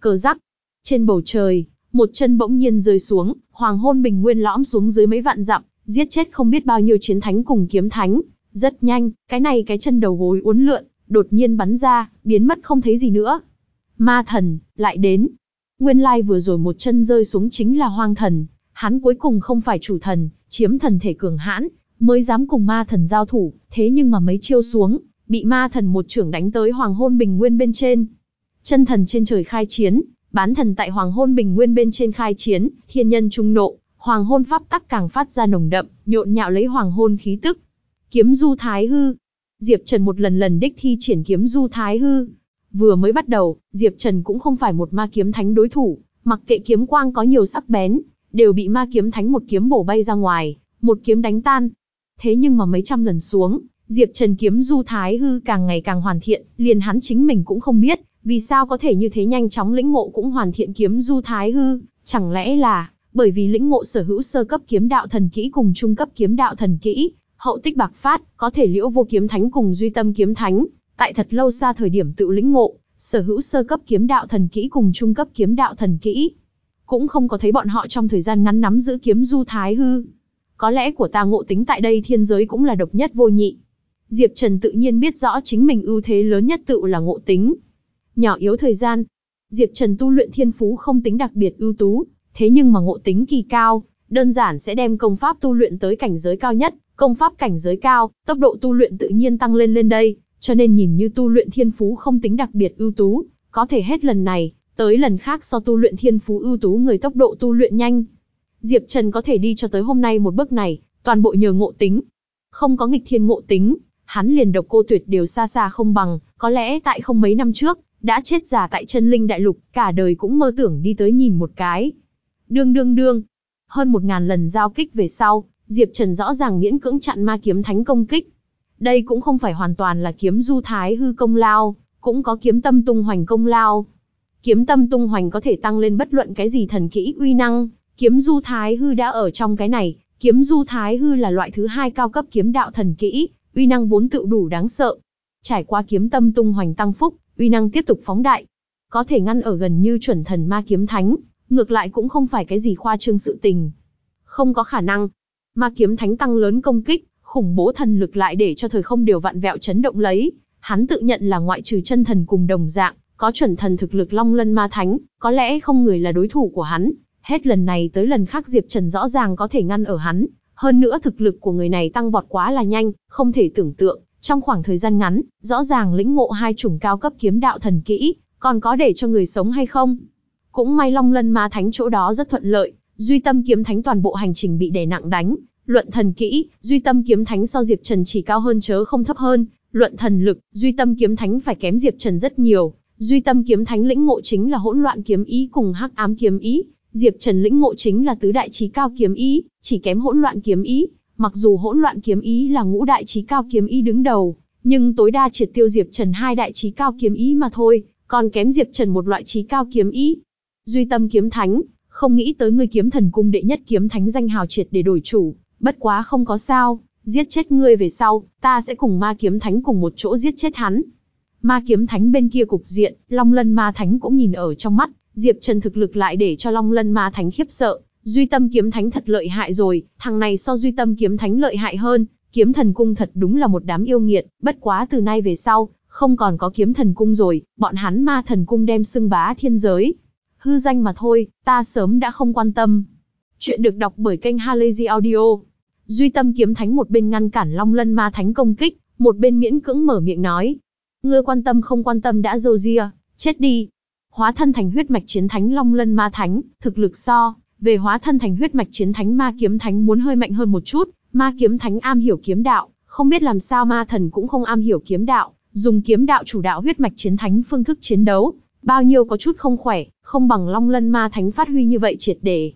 Cờ rắc, trên bầu trời, một chân bỗng nhiên rơi xuống, hoàng hôn bình nguyên lõm xuống dưới mấy vạn dặm, giết chết không biết bao nhiêu chiến thánh cùng kiếm thánh. Rất nhanh, cái này cái chân đầu gối uốn lượn, đột nhiên bắn ra, biến mất không thấy gì nữa. Ma thần, lại đến. Nguyên lai vừa rồi một chân rơi xuống chính là hoang thần, Hắn cuối cùng không phải chủ thần, chiếm thần thể cường hãn, mới dám cùng ma thần giao thủ, thế nhưng mà mấy chiêu xuống, bị ma thần một trưởng đánh tới hoàng hôn bình nguyên bên trên. Chân thần trên trời khai chiến, bán thần tại hoàng hôn bình nguyên bên trên khai chiến, thiên nhân trung nộ, hoàng hôn pháp tắc càng phát ra nồng đậm, nhộn nhạo lấy hoàng hôn khí tức. Kiếm du thái hư. Diệp Trần một lần lần đích thi triển kiếm du thái hư. Vừa mới bắt đầu, Diệp Trần cũng không phải một ma kiếm thánh đối thủ, mặc kệ kiếm quang có nhiều sắc bén, đều bị ma kiếm thánh một kiếm bổ bay ra ngoài, một kiếm đánh tan. Thế nhưng mà mấy trăm lần xuống, Diệp Trần kiếm du thái hư càng ngày càng hoàn thiện, liền hắn chính mình cũng không biết, vì sao có thể như thế nhanh chóng lĩnh ngộ cũng hoàn thiện kiếm du thái hư, chẳng lẽ là bởi vì lĩnh ngộ sở hữu sơ cấp kiếm đạo thần kỹ cùng trung cấp kiếm đạo thần kỹ, hậu tích bạc phát, có thể liễu vô kiếm thánh cùng duy tâm kiếm thánh, tại thật lâu xa thời điểm tự lĩnh ngộ, sở hữu sơ cấp kiếm đạo thần kỹ cùng trung cấp kiếm đạo thần kỹ. Cũng không có thấy bọn họ trong thời gian ngắn nắm giữ kiếm du thái hư. Có lẽ của ta ngộ tính tại đây thiên giới cũng là độc nhất vô nhị. Diệp Trần tự nhiên biết rõ chính mình ưu thế lớn nhất tự là ngộ tính. Nhỏ yếu thời gian, Diệp Trần tu luyện thiên phú không tính đặc biệt ưu tú, thế nhưng mà ngộ tính kỳ cao, đơn giản sẽ đem công pháp tu luyện tới cảnh giới cao nhất, công pháp cảnh giới cao, tốc độ tu luyện tự nhiên tăng lên lên đây, cho nên nhìn như tu luyện thiên phú không tính đặc biệt ưu tú, có thể hết lần này, tới lần khác so tu luyện thiên phú ưu tú người tốc độ tu luyện nhanh. Diệp Trần có thể đi cho tới hôm nay một bước này, toàn bộ nhờ ngộ tính. Không có nghịch thiên ngộ tính, hắn liền độc cô tuyệt đều xa xa không bằng, có lẽ tại không mấy năm trước, đã chết giả tại chân linh đại lục, cả đời cũng mơ tưởng đi tới nhìn một cái. Đương đương đương, hơn một ngàn lần giao kích về sau, Diệp Trần rõ ràng miễn cưỡng chặn ma kiếm thánh công kích. Đây cũng không phải hoàn toàn là kiếm du thái hư công lao, cũng có kiếm tâm tung hoành công lao. Kiếm tâm tung hoành có thể tăng lên bất luận cái gì thần kỹ uy năng, kiếm du thái hư đã ở trong cái này, kiếm du thái hư là loại thứ hai cao cấp kiếm đạo thần kỹ, uy năng vốn tự đủ đáng sợ. Trải qua kiếm tâm tung hoành tăng phúc, uy năng tiếp tục phóng đại. Có thể ngăn ở gần như chuẩn thần ma kiếm thánh, ngược lại cũng không phải cái gì khoa trương sự tình. Không có khả năng. Ma kiếm thánh tăng lớn công kích, khủng bố thần lực lại để cho thời không đều vặn vẹo chấn động lấy. Hắn tự nhận là ngoại trừ chân thần cùng đồng dạng, có chuẩn thần thực lực long lân ma thánh, có lẽ không người là đối thủ của hắn. Hết lần này tới lần khác Diệp Trần rõ ràng có thể ngăn ở hắn. Hơn nữa thực lực của người này tăng vọt quá là nhanh, không thể tưởng tượng. Trong khoảng thời gian ngắn, rõ ràng lĩnh ngộ hai chủng cao cấp kiếm đạo thần kỹ, còn có để cho người sống hay không? Cũng may Long Lân Ma Thánh chỗ đó rất thuận lợi, Duy Tâm Kiếm Thánh toàn bộ hành trình bị đè nặng đánh. Luận thần kỹ, Duy Tâm Kiếm Thánh so Diệp Trần chỉ cao hơn chớ không thấp hơn. Luận thần lực, Duy Tâm Kiếm Thánh phải kém Diệp Trần rất nhiều. Duy Tâm Kiếm Thánh lĩnh ngộ chính là hỗn loạn kiếm ý cùng hắc ám kiếm ý. Diệp Trần lĩnh ngộ chính là tứ đại chí cao kiếm ý, chỉ kém hỗn loạn kiếm ý. Mặc dù hỗn loạn kiếm ý là ngũ đại chí cao kiếm ý đứng đầu, nhưng tối đa triệt tiêu Diệp Trần hai đại chí cao kiếm ý mà thôi, còn kém Diệp Trần một loại chí cao kiếm ý. Duy tâm kiếm thánh, không nghĩ tới ngươi kiếm thần cung đệ nhất kiếm thánh danh hào triệt để đổi chủ, bất quá không có sao, giết chết ngươi về sau, ta sẽ cùng ma kiếm thánh cùng một chỗ giết chết hắn. Ma kiếm thánh bên kia cục diện, Long Lân Ma Thánh cũng nhìn ở trong mắt, Diệp Trần thực lực lại để cho Long Lân Ma Thánh khiếp sợ, Duy Tâm kiếm thánh thật lợi hại rồi, thằng này so Duy Tâm kiếm thánh lợi hại hơn, kiếm thần cung thật đúng là một đám yêu nghiệt, bất quá từ nay về sau, không còn có kiếm thần cung rồi, bọn hắn Ma thần cung đem xưng bá thiên giới, hư danh mà thôi, ta sớm đã không quan tâm. Chuyện được đọc bởi kênh Halazy Audio. Duy tâm kiếm thánh một bên ngăn cản Long Lân Ma Thánh công kích, một bên miễn cưỡng mở miệng nói. Ngươi quan tâm không quan tâm đã dâu ria, chết đi. Hóa thân thành huyết mạch chiến thánh Long Lân Ma Thánh, thực lực so, về hóa thân thành huyết mạch chiến thánh Ma Kiếm Thánh muốn hơi mạnh hơn một chút, Ma Kiếm Thánh am hiểu kiếm đạo, không biết làm sao Ma Thần cũng không am hiểu kiếm đạo, dùng kiếm đạo chủ đạo huyết mạch chiến thánh phương thức chiến đấu, bao nhiêu có chút không khỏe, không bằng Long Lân Ma Thánh phát huy như vậy triệt để.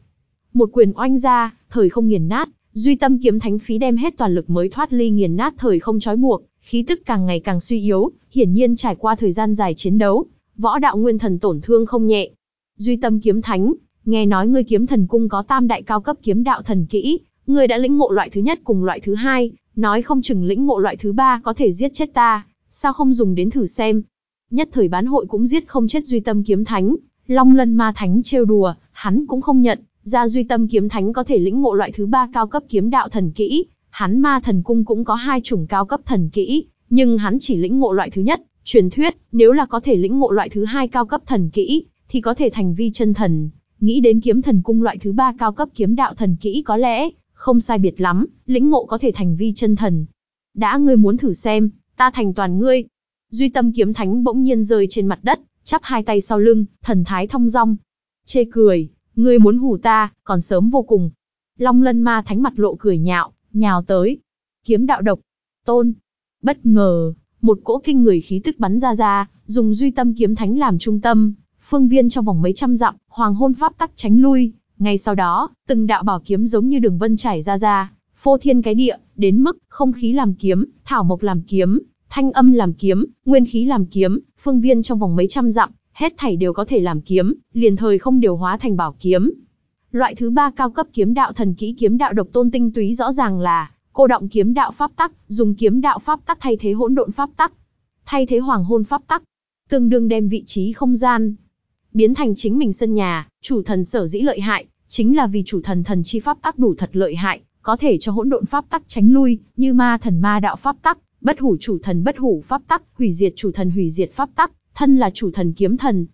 Một quyền oanh ra, thời không nghiền nát, duy tâm kiếm thánh phí đem hết toàn lực mới thoát ly nghiền nát thời không trói buộc, khí tức càng ngày càng suy yếu, hiển nhiên trải qua thời gian dài chiến đấu, võ đạo nguyên thần tổn thương không nhẹ. Duy tâm kiếm thánh, nghe nói ngươi kiếm thần cung có tam đại cao cấp kiếm đạo thần kỹ, ngươi đã lĩnh ngộ loại thứ nhất cùng loại thứ hai, nói không chừng lĩnh ngộ loại thứ ba có thể giết chết ta, sao không dùng đến thử xem? Nhất thời bán hội cũng giết không chết Duy Tâm Kiếm Thánh, Long Lân Ma Thánh trêu đùa, hắn cũng không nhận, ra Duy Tâm Kiếm Thánh có thể lĩnh ngộ loại thứ ba cao cấp kiếm đạo thần kỹ, hắn Ma Thần Cung cũng có hai chủng cao cấp thần kỹ, nhưng hắn chỉ lĩnh ngộ loại thứ nhất, truyền thuyết, nếu là có thể lĩnh ngộ loại thứ hai cao cấp thần kỹ, thì có thể thành vi chân thần. Nghĩ đến kiếm thần cung loại thứ ba cao cấp kiếm đạo thần kỹ có lẽ, không sai biệt lắm, lĩnh ngộ có thể thành vi chân thần. Đã ngươi muốn thử xem, ta thành toàn ngươi, Duy tâm kiếm thánh bỗng nhiên rơi trên mặt đất, chắp hai tay sau lưng, thần thái thong dong. Chê cười, ngươi muốn hù ta, còn sớm vô cùng. Long lân ma thánh mặt lộ cười nhạo, nhào tới. Kiếm đạo độc. Tôn. Bất ngờ, một cỗ kinh người khí tức bắn ra ra, dùng duy tâm kiếm thánh làm trung tâm, phương viên trong vòng mấy trăm dặm, hoàng hôn pháp tắc tránh lui. Ngay sau đó, từng đạo bảo kiếm giống như đường vân chảy ra ra, phô thiên cái địa, đến mức không khí làm kiếm, thảo mộc làm kiếm, thanh âm làm kiếm, nguyên khí làm kiếm, phương viên trong vòng mấy trăm dặm, hết thảy đều có thể làm kiếm, liền thời không điều hóa thành bảo kiếm. Loại thứ ba cao cấp kiếm đạo thần kỹ kiếm đạo độc tôn tinh túy rõ ràng là cô động kiếm đạo pháp tắc, dùng kiếm đạo pháp tắc thay thế hỗn độn pháp tắc, thay thế hoàng hôn pháp tắc, tương đương đem vị trí không gian biến thành chính mình sân nhà, chủ thần sở dĩ lợi hại, chính là vì chủ thần thần chi pháp tắc đủ thật lợi hại, có thể cho hỗn độn pháp tắc tránh lui, như ma thần ma đạo pháp tắc, bất hủ chủ thần bất hủ pháp tắc, hủy diệt chủ thần hủy diệt pháp tắc, thân là chủ thần kiếm thần,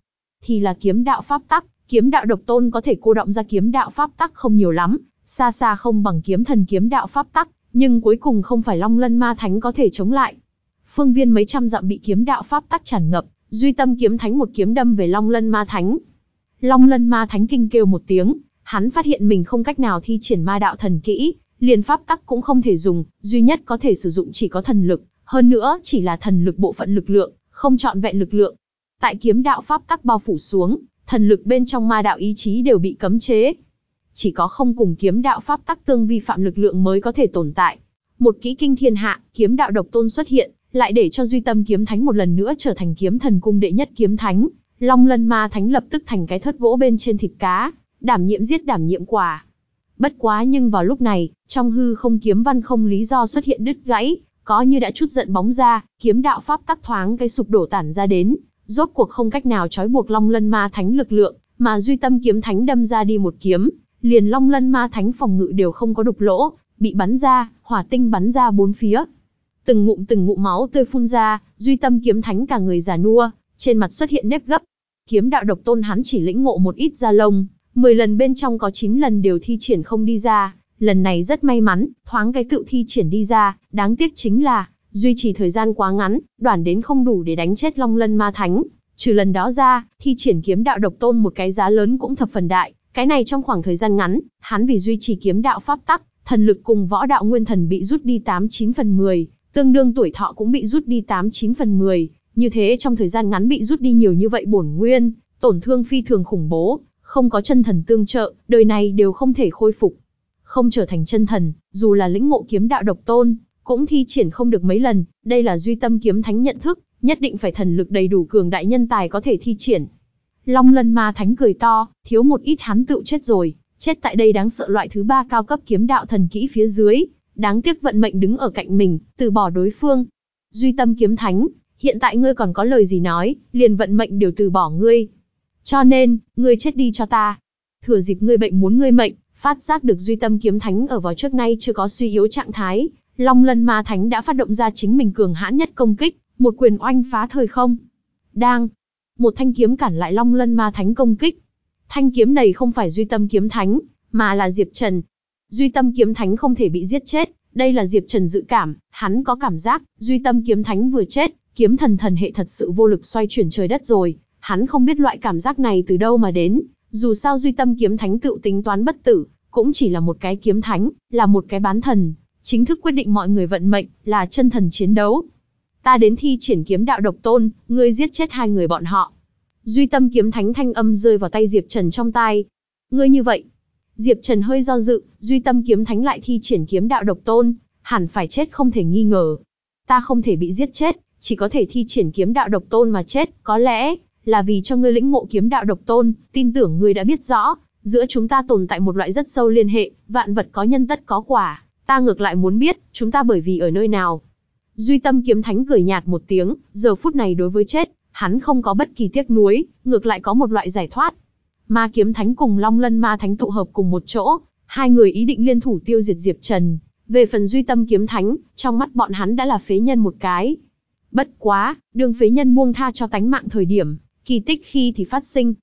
thì là kiếm đạo pháp tắc, kiếm đạo độc tôn có thể cô động ra kiếm đạo pháp tắc không nhiều lắm, xa xa không bằng kiếm thần kiếm đạo pháp tắc, nhưng cuối cùng không phải Long Lân Ma Thánh có thể chống lại. Phương viên mấy trăm dặm bị kiếm đạo pháp tắc tràn ngập, Duy Tâm kiếm thánh một kiếm đâm về Long Lân Ma Thánh. Long Lân Ma Thánh kinh kêu một tiếng, hắn phát hiện mình không cách nào thi triển ma đạo thần kỹ, liền pháp tắc cũng không thể dùng, duy nhất có thể sử dụng chỉ có thần lực, hơn nữa chỉ là thần lực bộ phận lực lượng, không chọn vẹn lực lượng. Tại kiếm đạo pháp tắc bao phủ xuống, thần lực bên trong ma đạo ý chí đều bị cấm chế. Chỉ có không cùng kiếm đạo pháp tắc tương vi phạm lực lượng mới có thể tồn tại. Một kỹ kinh thiên hạ, kiếm đạo độc tôn xuất hiện, lại để cho duy tâm kiếm thánh một lần nữa trở thành kiếm thần cung đệ nhất kiếm thánh. Long lân ma thánh lập tức thành cái thất gỗ bên trên thịt cá, đảm nhiệm giết đảm nhiệm quả. Bất quá nhưng vào lúc này, trong hư không kiếm văn không lý do xuất hiện đứt gãy, có như đã chút giận bóng ra, kiếm đạo pháp tắc thoáng cái sụp đổ tản ra đến, rốt cuộc không cách nào trói buộc Long Lân Ma Thánh lực lượng, mà duy tâm kiếm thánh đâm ra đi một kiếm, liền Long Lân Ma Thánh phòng ngự đều không có đục lỗ, bị bắn ra, hỏa tinh bắn ra bốn phía. Từng ngụm từng ngụm máu tươi phun ra, duy tâm kiếm thánh cả người già nua, trên mặt xuất hiện nếp gấp. Kiếm đạo độc tôn hắn chỉ lĩnh ngộ một ít da lông, 10 lần bên trong có 9 lần đều thi triển không đi ra, lần này rất may mắn, thoáng cái tự thi triển đi ra, đáng tiếc chính là, duy trì thời gian quá ngắn, đoạn đến không đủ để đánh chết Long Lân Ma Thánh. Trừ lần đó ra, thi triển kiếm đạo độc tôn một cái giá lớn cũng thập phần đại, cái này trong khoảng thời gian ngắn, hắn vì duy trì kiếm đạo pháp tắc, thần lực cùng võ đạo nguyên thần bị rút đi 89 phần 10, tương đương tuổi thọ cũng bị rút đi 89 phần 10, như thế trong thời gian ngắn bị rút đi nhiều như vậy bổn nguyên, tổn thương phi thường khủng bố, không có chân thần tương trợ, đời này đều không thể khôi phục. Không trở thành chân thần, dù là lĩnh ngộ kiếm đạo độc tôn, cũng thi triển không được mấy lần, đây là duy tâm kiếm thánh nhận thức, nhất định phải thần lực đầy đủ cường đại nhân tài có thể thi triển. Long lân ma thánh cười to, thiếu một ít hắn tự chết rồi, chết tại đây đáng sợ loại thứ ba cao cấp kiếm đạo thần kỹ phía dưới, đáng tiếc vận mệnh đứng ở cạnh mình, từ bỏ đối phương. Duy tâm kiếm thánh, hiện tại ngươi còn có lời gì nói, liền vận mệnh đều từ bỏ ngươi. Cho nên, ngươi chết đi cho ta. Thừa dịp ngươi bệnh muốn ngươi mệnh, phát giác được duy tâm kiếm thánh ở vào trước nay chưa có suy yếu trạng thái, Long Lân Ma Thánh đã phát động ra chính mình cường hãn nhất công kích, một quyền oanh phá thời không. Đang, một thanh kiếm cản lại Long Lân Ma Thánh công kích. Thanh kiếm này không phải Duy Tâm kiếm thánh, mà là Diệp Trần. Duy Tâm kiếm thánh không thể bị giết chết, đây là Diệp Trần dự cảm, hắn có cảm giác, Duy Tâm kiếm thánh vừa chết, kiếm thần thần hệ thật sự vô lực xoay chuyển trời đất rồi, hắn không biết loại cảm giác này từ đâu mà đến, dù sao Duy Tâm kiếm thánh tự tính toán bất tử, cũng chỉ là một cái kiếm thánh, là một cái bán thần, chính thức quyết định mọi người vận mệnh, là chân thần chiến đấu. Ta đến thi triển kiếm đạo độc tôn, ngươi giết chết hai người bọn họ. Duy tâm kiếm thánh thanh âm rơi vào tay Diệp Trần trong tai. Ngươi như vậy. Diệp Trần hơi do dự, duy tâm kiếm thánh lại thi triển kiếm đạo độc tôn, hẳn phải chết không thể nghi ngờ. Ta không thể bị giết chết, chỉ có thể thi triển kiếm đạo độc tôn mà chết, có lẽ là vì cho ngươi lĩnh ngộ kiếm đạo độc tôn, tin tưởng ngươi đã biết rõ, giữa chúng ta tồn tại một loại rất sâu liên hệ, vạn vật có nhân tất có quả. Ta ngược lại muốn biết, chúng ta bởi vì ở nơi nào. Duy tâm kiếm thánh cười nhạt một tiếng, giờ phút này đối với chết, hắn không có bất kỳ tiếc nuối, ngược lại có một loại giải thoát. Ma kiếm thánh cùng Long Lân Ma thánh tụ hợp cùng một chỗ, hai người ý định liên thủ tiêu diệt Diệp Trần. Về phần duy tâm kiếm thánh, trong mắt bọn hắn đã là phế nhân một cái. Bất quá, đường phế nhân buông tha cho tánh mạng thời điểm, kỳ tích khi thì phát sinh.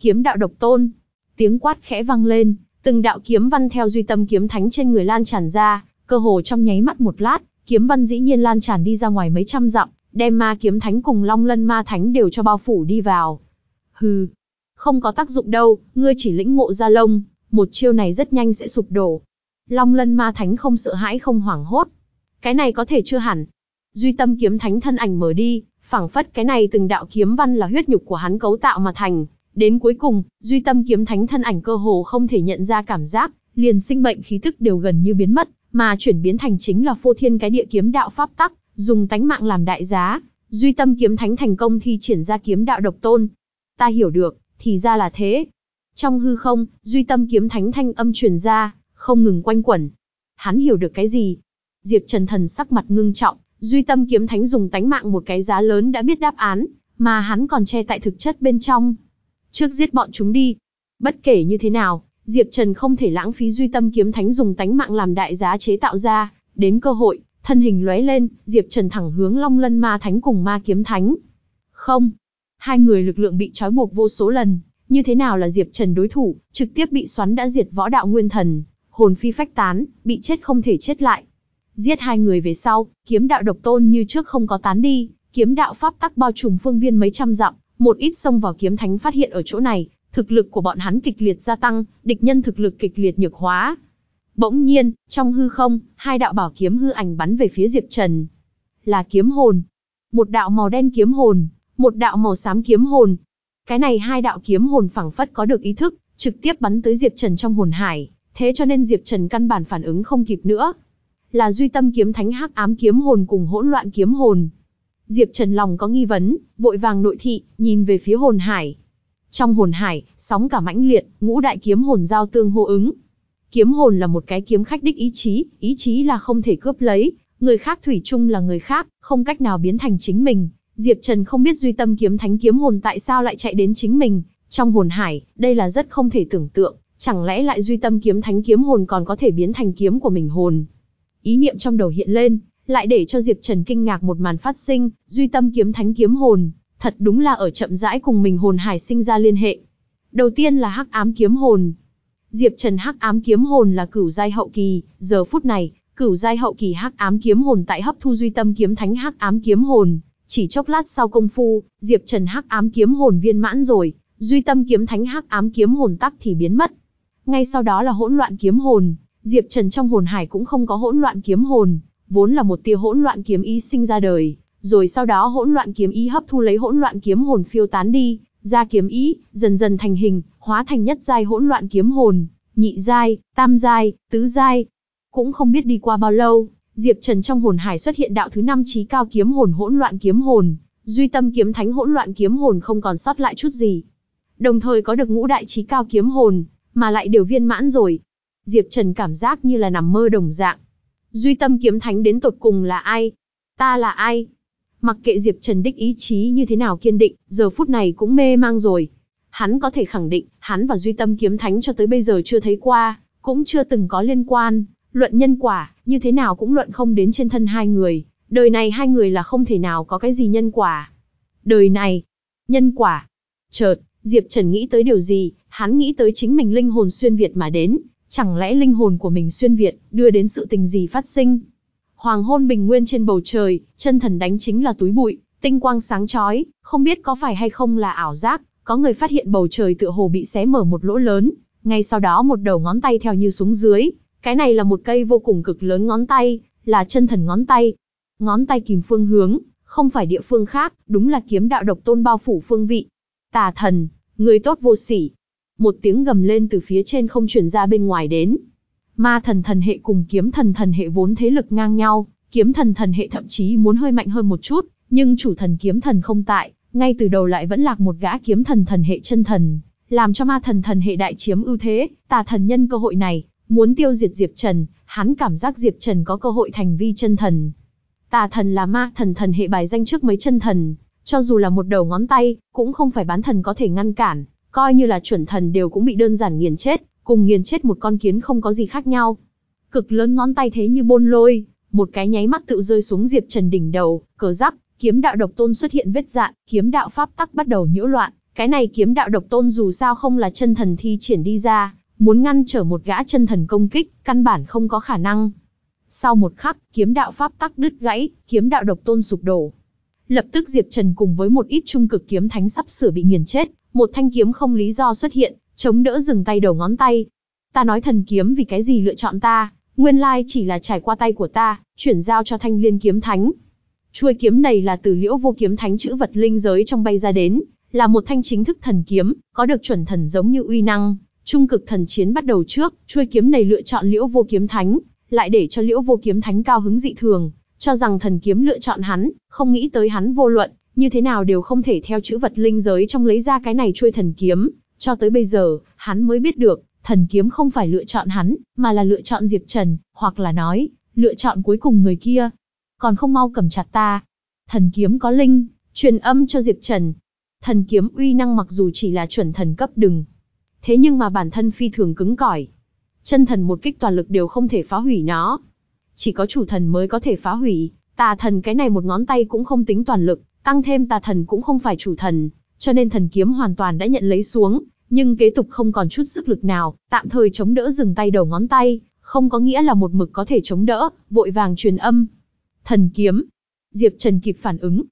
Kiếm đạo độc tôn, tiếng quát khẽ vang lên, Từng đạo kiếm văn theo duy tâm kiếm thánh trên người lan tràn ra, cơ hồ trong nháy mắt một lát, kiếm văn dĩ nhiên lan tràn đi ra ngoài mấy trăm dặm, đem ma kiếm thánh cùng long lân ma thánh đều cho bao phủ đi vào. Hừ, không có tác dụng đâu, ngươi chỉ lĩnh ngộ ra lông, một chiêu này rất nhanh sẽ sụp đổ. Long lân ma thánh không sợ hãi không hoảng hốt. Cái này có thể chưa hẳn. Duy Tâm kiếm thánh thân ảnh mở đi, phảng phất cái này từng đạo kiếm văn là huyết nhục của hắn cấu tạo mà thành. Đến cuối cùng, Duy Tâm kiếm thánh thân ảnh cơ hồ không thể nhận ra cảm giác, liền sinh mệnh khí tức đều gần như biến mất, mà chuyển biến thành chính là phô thiên cái địa kiếm đạo pháp tắc, dùng tánh mạng làm đại giá. Duy Tâm kiếm thánh thành công thi triển ra kiếm đạo độc tôn. Ta hiểu được, thì ra là thế. Trong hư không, Duy Tâm kiếm thánh thanh âm truyền ra, không ngừng quanh quẩn. Hắn hiểu được cái gì? Diệp Trần thần sắc mặt ngưng trọng, Duy Tâm kiếm thánh dùng tánh mạng một cái giá lớn đã biết đáp án, mà hắn còn che tại thực chất bên trong. Trước giết bọn chúng đi. Bất kể như thế nào, Diệp Trần không thể lãng phí Duy Tâm kiếm thánh dùng tánh mạng làm đại giá chế tạo ra, đến cơ hội, thân hình lóe lên, Diệp Trần thẳng hướng Long Lân Ma Thánh cùng Ma Kiếm Thánh. Không, hai người lực lượng bị trói buộc vô số lần, như thế nào là Diệp Trần đối thủ, trực tiếp bị xoắn đã diệt võ đạo nguyên thần, hồn phi phách tán, bị chết không thể chết lại. Giết hai người về sau, kiếm đạo độc tôn như trước không có tán đi, kiếm đạo pháp tắc bao trùm phương viên mấy trăm dặm, một ít xông vào kiếm thánh phát hiện ở chỗ này, thực lực của bọn hắn kịch liệt gia tăng, địch nhân thực lực kịch liệt nhược hóa. Bỗng nhiên, trong hư không, hai đạo bảo kiếm hư ảnh bắn về phía Diệp Trần. Là kiếm hồn. Một đạo màu đen kiếm hồn, một đạo màu xám kiếm hồn. Cái này hai đạo kiếm hồn phảng phất có được ý thức, trực tiếp bắn tới Diệp Trần trong hồn hải, thế cho nên Diệp Trần căn bản phản ứng không kịp nữa. Là duy tâm kiếm thánh hắc ám kiếm hồn cùng hỗn loạn kiếm hồn. Diệp Trần lòng có nghi vấn, vội vàng nội thị, nhìn về phía hồn hải. Trong hồn hải, sóng cả mãnh liệt, ngũ đại kiếm hồn giao tương hô ứng. Kiếm hồn là một cái kiếm khách đích ý chí, ý chí là không thể cướp lấy, người khác thủy chung là người khác, không cách nào biến thành chính mình. Diệp Trần không biết duy tâm kiếm thánh kiếm hồn tại sao lại chạy đến chính mình, trong hồn hải, đây là rất không thể tưởng tượng, chẳng lẽ lại duy tâm kiếm thánh kiếm hồn còn có thể biến thành kiếm của mình hồn. Ý niệm trong đầu hiện lên, lại để cho Diệp Trần kinh ngạc một màn phát sinh, duy tâm kiếm thánh kiếm hồn, thật đúng là ở chậm rãi cùng mình hồn hải sinh ra liên hệ. Đầu tiên là hắc ám kiếm hồn. Diệp Trần hắc ám kiếm hồn là cửu giai hậu kỳ, giờ phút này, cửu giai hậu kỳ hắc ám kiếm hồn tại hấp thu duy tâm kiếm thánh hắc ám kiếm hồn, chỉ chốc lát sau công phu, Diệp Trần hắc ám kiếm hồn viên mãn rồi, duy tâm kiếm thánh hắc ám kiếm hồn tắc thì biến mất. Ngay sau đó là hỗn loạn kiếm hồn, Diệp Trần trong hồn hải cũng không có hỗn loạn kiếm hồn, vốn là một tia hỗn loạn kiếm ý sinh ra đời, rồi sau đó hỗn loạn kiếm ý hấp thu lấy hỗn loạn kiếm hồn phiêu tán đi, ra kiếm ý, dần dần thành hình, hóa thành nhất giai hỗn loạn kiếm hồn, nhị giai, tam giai, tứ giai. Cũng không biết đi qua bao lâu, Diệp Trần trong hồn hải xuất hiện đạo thứ năm trí cao kiếm hồn hỗn loạn kiếm hồn, duy tâm kiếm thánh hỗn loạn kiếm hồn không còn sót lại chút gì. Đồng thời có được ngũ đại trí cao kiếm hồn, mà lại đều viên mãn rồi. Diệp Trần cảm giác như là nằm mơ đồng dạng. Duy tâm kiếm thánh đến tột cùng là ai? Ta là ai? Mặc kệ Diệp Trần đích ý chí như thế nào kiên định, giờ phút này cũng mê mang rồi. Hắn có thể khẳng định, hắn và Duy Tâm Kiếm Thánh cho tới bây giờ chưa thấy qua, cũng chưa từng có liên quan, luận nhân quả, như thế nào cũng luận không đến trên thân hai người, đời này hai người là không thể nào có cái gì nhân quả. Đời này, nhân quả. Chợt, Diệp Trần nghĩ tới điều gì, hắn nghĩ tới chính mình linh hồn xuyên Việt mà đến, chẳng lẽ linh hồn của mình xuyên Việt, đưa đến sự tình gì phát sinh? Hoàng hôn bình nguyên trên bầu trời, chân thần đánh chính là túi bụi, tinh quang sáng chói, không biết có phải hay không là ảo giác, có người phát hiện bầu trời tựa hồ bị xé mở một lỗ lớn, ngay sau đó một đầu ngón tay theo như xuống dưới, cái này là một cây vô cùng cực lớn ngón tay, là chân thần ngón tay. Ngón tay kìm phương hướng, không phải địa phương khác, đúng là kiếm đạo độc tôn bao phủ phương vị. Tà thần, người tốt vô sỉ. Một tiếng gầm lên từ phía trên không truyền ra bên ngoài đến. Ma thần thần hệ cùng kiếm thần thần hệ vốn thế lực ngang nhau, kiếm thần thần hệ thậm chí muốn hơi mạnh hơn một chút, nhưng chủ thần kiếm thần không tại, ngay từ đầu lại vẫn lạc một gã kiếm thần thần hệ chân thần, làm cho ma thần thần hệ đại chiếm ưu thế, tà thần nhân cơ hội này, muốn tiêu diệt Diệp Trần, hắn cảm giác Diệp Trần có cơ hội thành vi chân thần. Tà thần là ma thần thần hệ bài danh trước mấy chân thần, cho dù là một đầu ngón tay, cũng không phải bán thần có thể ngăn cản, coi như là chuẩn thần đều cũng bị đơn giản nghiền chết, cùng nghiền chết một con kiến không có gì khác nhau. Cực lớn ngón tay thế như bôn lôi, một cái nháy mắt tự rơi xuống Diệp Trần đỉnh đầu, cờ rắc, kiếm đạo độc tôn xuất hiện vết dạn, kiếm đạo pháp tắc bắt đầu nhiễu loạn. Cái này kiếm đạo độc tôn dù sao không là chân thần thi triển đi ra, muốn ngăn trở một gã chân thần công kích, căn bản không có khả năng. Sau một khắc, kiếm đạo pháp tắc đứt gãy, kiếm đạo độc tôn sụp đổ. Lập tức Diệp Trần cùng với một ít trung cực kiếm thánh sắp sửa bị nghiền chết, một thanh kiếm không lý do xuất hiện, chống đỡ dừng tay đầu ngón tay. Ta nói thần kiếm vì cái gì lựa chọn ta, nguyên lai chỉ là trải qua tay của ta, chuyển giao cho thanh liên kiếm thánh. Chuôi kiếm này là từ liễu vô kiếm thánh chữ vật linh giới trong bay ra đến, là một thanh chính thức thần kiếm, có được chuẩn thần giống như uy năng. Trung cực thần chiến bắt đầu trước, chuôi kiếm này lựa chọn liễu vô kiếm thánh, lại để cho liễu vô kiếm thánh cao hứng dị thường, cho rằng thần kiếm lựa chọn hắn, không nghĩ tới hắn vô luận, như thế nào đều không thể theo chữ vật linh giới trong lấy ra cái này chuôi thần kiếm, cho tới bây giờ, hắn mới biết được, thần kiếm không phải lựa chọn hắn, mà là lựa chọn Diệp Trần, hoặc là nói, lựa chọn cuối cùng người kia. Còn không mau cầm chặt ta. Thần kiếm có linh, truyền âm cho Diệp Trần. Thần kiếm uy năng mặc dù chỉ là chuẩn thần cấp đừng. Thế nhưng mà bản thân phi thường cứng cỏi. Chân thần một kích toàn lực đều không thể phá hủy nó. Chỉ có chủ thần mới có thể phá hủy, tà thần cái này một ngón tay cũng không tính toàn lực, tăng thêm tà thần cũng không phải chủ thần, cho nên thần kiếm hoàn toàn đã nhận lấy xuống, nhưng kế tục không còn chút sức lực nào, tạm thời chống đỡ dừng tay đầu ngón tay, không có nghĩa là một mực có thể chống đỡ, vội vàng truyền âm. Thần kiếm. Diệp Trần kịp phản ứng,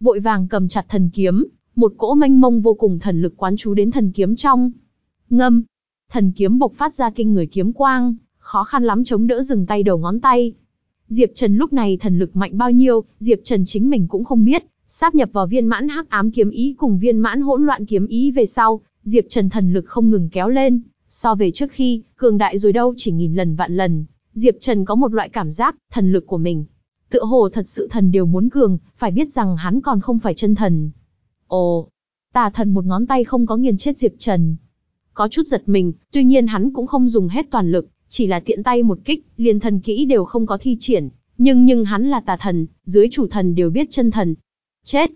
vội vàng cầm chặt thần kiếm, một cỗ mênh mông vô cùng thần lực quán chú đến thần kiếm trong. Ngâm. Thần kiếm bộc phát ra kinh người kiếm quang, khó khăn lắm chống đỡ dừng tay đầu ngón tay. Diệp Trần lúc này thần lực mạnh bao nhiêu, Diệp Trần chính mình cũng không biết, sáp nhập vào viên mãn hắc ám kiếm ý cùng viên mãn hỗn loạn kiếm ý về sau, Diệp Trần thần lực không ngừng kéo lên, so về trước khi, cường đại rồi đâu chỉ nghìn lần vạn lần, Diệp Trần có một loại cảm giác, thần lực của mình. Tựa hồ thật sự thần đều muốn cường, phải biết rằng hắn còn không phải chân thần. Ồ, tà thần một ngón tay không có nghiền chết Diệp Trần. Có chút giật mình, tuy nhiên hắn cũng không dùng hết toàn lực, chỉ là tiện tay một kích, liền thần kỹ đều không có thi triển. Nhưng nhưng hắn là tà thần, dưới chủ thần đều biết chân thần. Chết!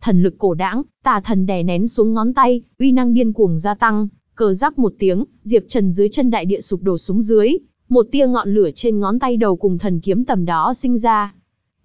Thần lực cổ đãng, tà thần đè nén xuống ngón tay, uy năng điên cuồng gia tăng, cờ rắc một tiếng, Diệp Trần dưới chân đại địa sụp đổ xuống dưới, một tia ngọn lửa trên ngón tay đầu cùng thần kiếm tầm đó sinh ra.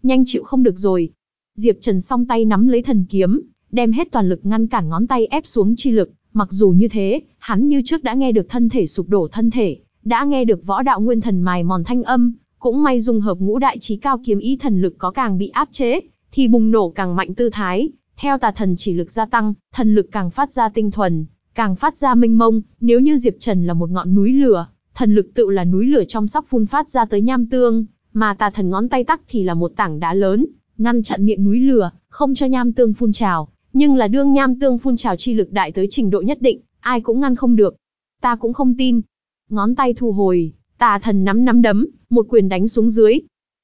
Nhanh chịu không được rồi. Diệp Trần song tay nắm lấy thần kiếm, đem hết toàn lực ngăn cản ngón tay ép xuống chi lực, mặc dù như thế, hắn như trước đã nghe được thân thể sụp đổ thân thể, đã nghe được võ đạo nguyên thần mài mòn thanh âm, cũng may dung hợp ngũ đại trí cao kiếm ý thần lực có càng bị áp chế, thì bùng nổ càng mạnh tư thái, theo tà thần chỉ lực gia tăng, thần lực càng phát ra tinh thuần, càng phát ra minh mông, nếu như Diệp Trần là một ngọn núi lửa, thần lực tự là núi lửa trong sóc phun phát ra tới nham tương, mà tà thần ngón tay tắc thì là một tảng đá lớn, ngăn chặn miệng núi lửa, không cho nham tương phun trào, nhưng là đương nham tương phun trào chi lực đại tới trình độ nhất định, ai cũng ngăn không được. Ta cũng không tin. Ngón tay thu hồi, tà thần nắm nắm đấm, một quyền đánh xuống dưới.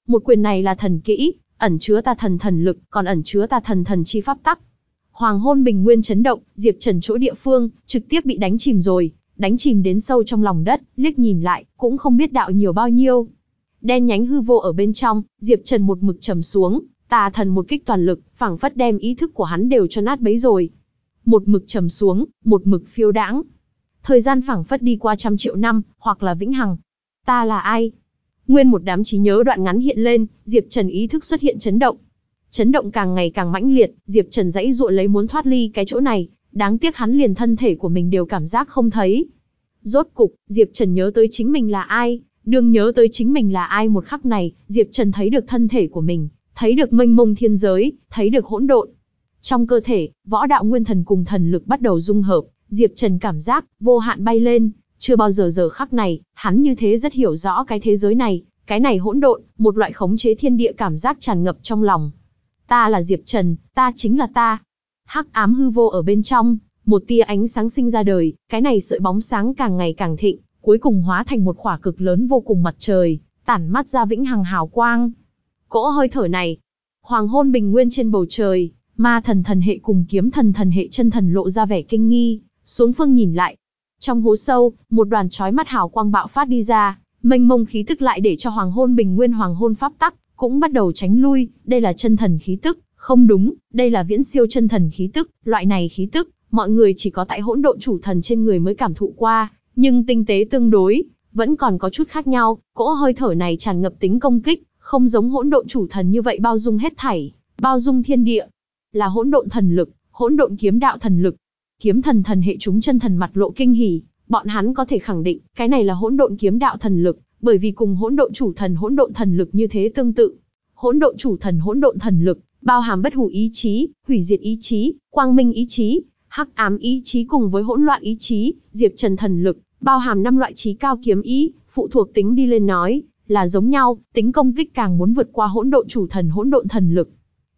Một quyền này là thần kỹ, ẩn chứa ta thần thần lực, còn ẩn chứa ta thần thần chi pháp tắc. Hoàng hôn bình nguyên chấn động, Diệp Trần chỗ địa phương, trực tiếp bị đánh chìm rồi, đánh chìm đến sâu trong lòng đất, liếc nhìn lại, cũng không biết đạo nhiều bao nhiêu. Đen nhánh hư vô ở bên trong, Diệp Trần một mực trầm xuống, tà thần một kích toàn lực, phảng phất đem ý thức của hắn đều cho nát bấy rồi. Một mực trầm xuống, một mực phiêu đãng. Thời gian phảng phất đi qua trăm triệu năm, hoặc là vĩnh hằng. Ta là ai? Nguyên một đám trí nhớ đoạn ngắn hiện lên, Diệp Trần ý thức xuất hiện chấn động. Chấn động càng ngày càng mãnh liệt, Diệp Trần dãy dụa lấy muốn thoát ly cái chỗ này, đáng tiếc hắn liền thân thể của mình đều cảm giác không thấy. Rốt cục, Diệp Trần nhớ tới chính mình là ai, đương nhớ tới chính mình là ai một khắc này, Diệp Trần thấy được thân thể của mình, thấy được mênh mông thiên giới, thấy được hỗn độn. Trong cơ thể, võ đạo nguyên thần cùng thần lực bắt đầu dung hợp, Diệp Trần cảm giác vô hạn bay lên, chưa bao giờ giờ khắc này, hắn như thế rất hiểu rõ cái thế giới này, cái này hỗn độn, một loại khống chế thiên địa cảm giác tràn ngập trong lòng. Ta là Diệp Trần, ta chính là ta. Hắc ám hư vô ở bên trong, một tia ánh sáng sinh ra đời, cái này sợi bóng sáng càng ngày càng thịnh, cuối cùng hóa thành một khỏa cực lớn vô cùng mặt trời, tản mắt ra vĩnh hằng hào quang. Cỗ hơi thở này, hoàng hôn bình nguyên trên bầu trời, ma thần thần hệ cùng kiếm thần thần hệ chân thần lộ ra vẻ kinh nghi, xuống phương nhìn lại. Trong hố sâu, một đoàn chói mắt hào quang bạo phát đi ra, mênh mông khí tức lại để cho hoàng hôn bình nguyên hoàng hôn pháp tắc, cũng bắt đầu tránh lui, đây là chân thần khí tức, không đúng, đây là viễn siêu chân thần khí tức, loại này khí tức, mọi người chỉ có tại hỗn độn chủ thần trên người mới cảm thụ qua, nhưng tinh tế tương đối, vẫn còn có chút khác nhau, cỗ hơi thở này tràn ngập tính công kích, không giống hỗn độn chủ thần như vậy bao dung hết thảy, bao dung thiên địa, là hỗn độn thần lực, hỗn độn kiếm đạo thần lực. Kiếm thần thần hệ chúng chân thần mặt lộ kinh hỉ, bọn hắn có thể khẳng định, cái này là hỗn độn kiếm đạo thần lực, bởi vì cùng hỗn độn chủ thần hỗn độn thần lực như thế tương tự. Hỗn độn chủ thần hỗn độn thần lực, bao hàm bất hủ ý chí, hủy diệt ý chí, quang minh ý chí, hắc ám ý chí cùng với hỗn loạn ý chí, diệp trần thần lực, bao hàm năm loại trí cao kiếm ý, phụ thuộc tính đi lên nói, là giống nhau, tính công kích càng muốn vượt qua hỗn độn chủ thần hỗn độn thần lực.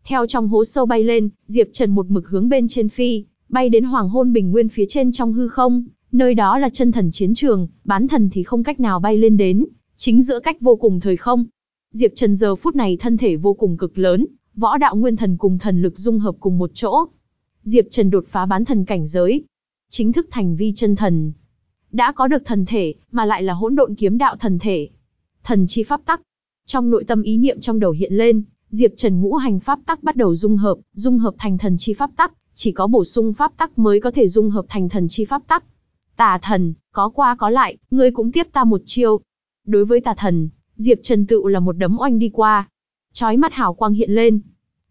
Theo trong hố sâu bay lên, Diệp Trần một mực hướng bên trên phi, bay đến Hoàng Hôn Bình Nguyên phía trên trong hư không, nơi đó là chân thần chiến trường, bán thần thì không cách nào bay lên đến, chính giữa cách vô cùng thời không. Diệp Trần giờ phút này thân thể vô cùng cực lớn, võ đạo nguyên thần cùng thần lực dung hợp cùng một chỗ. Diệp Trần đột phá bán thần cảnh giới, chính thức thành vi chân thần. Đã có được thần thể, mà lại là hỗn độn kiếm đạo thần thể. Thần chi pháp tắc. Trong nội tâm ý niệm trong đầu hiện lên, Diệp Trần ngũ hành pháp tắc bắt đầu dung hợp, dung hợp thành thần chi pháp tắc, chỉ có bổ sung pháp tắc mới có thể dung hợp thành thần chi pháp tắc. Tà thần, có qua có lại, ngươi cũng tiếp ta một chiêu. Đối với tà thần, Diệp Trần tựu là một đấm oanh đi qua. Chói mắt hào quang hiện lên.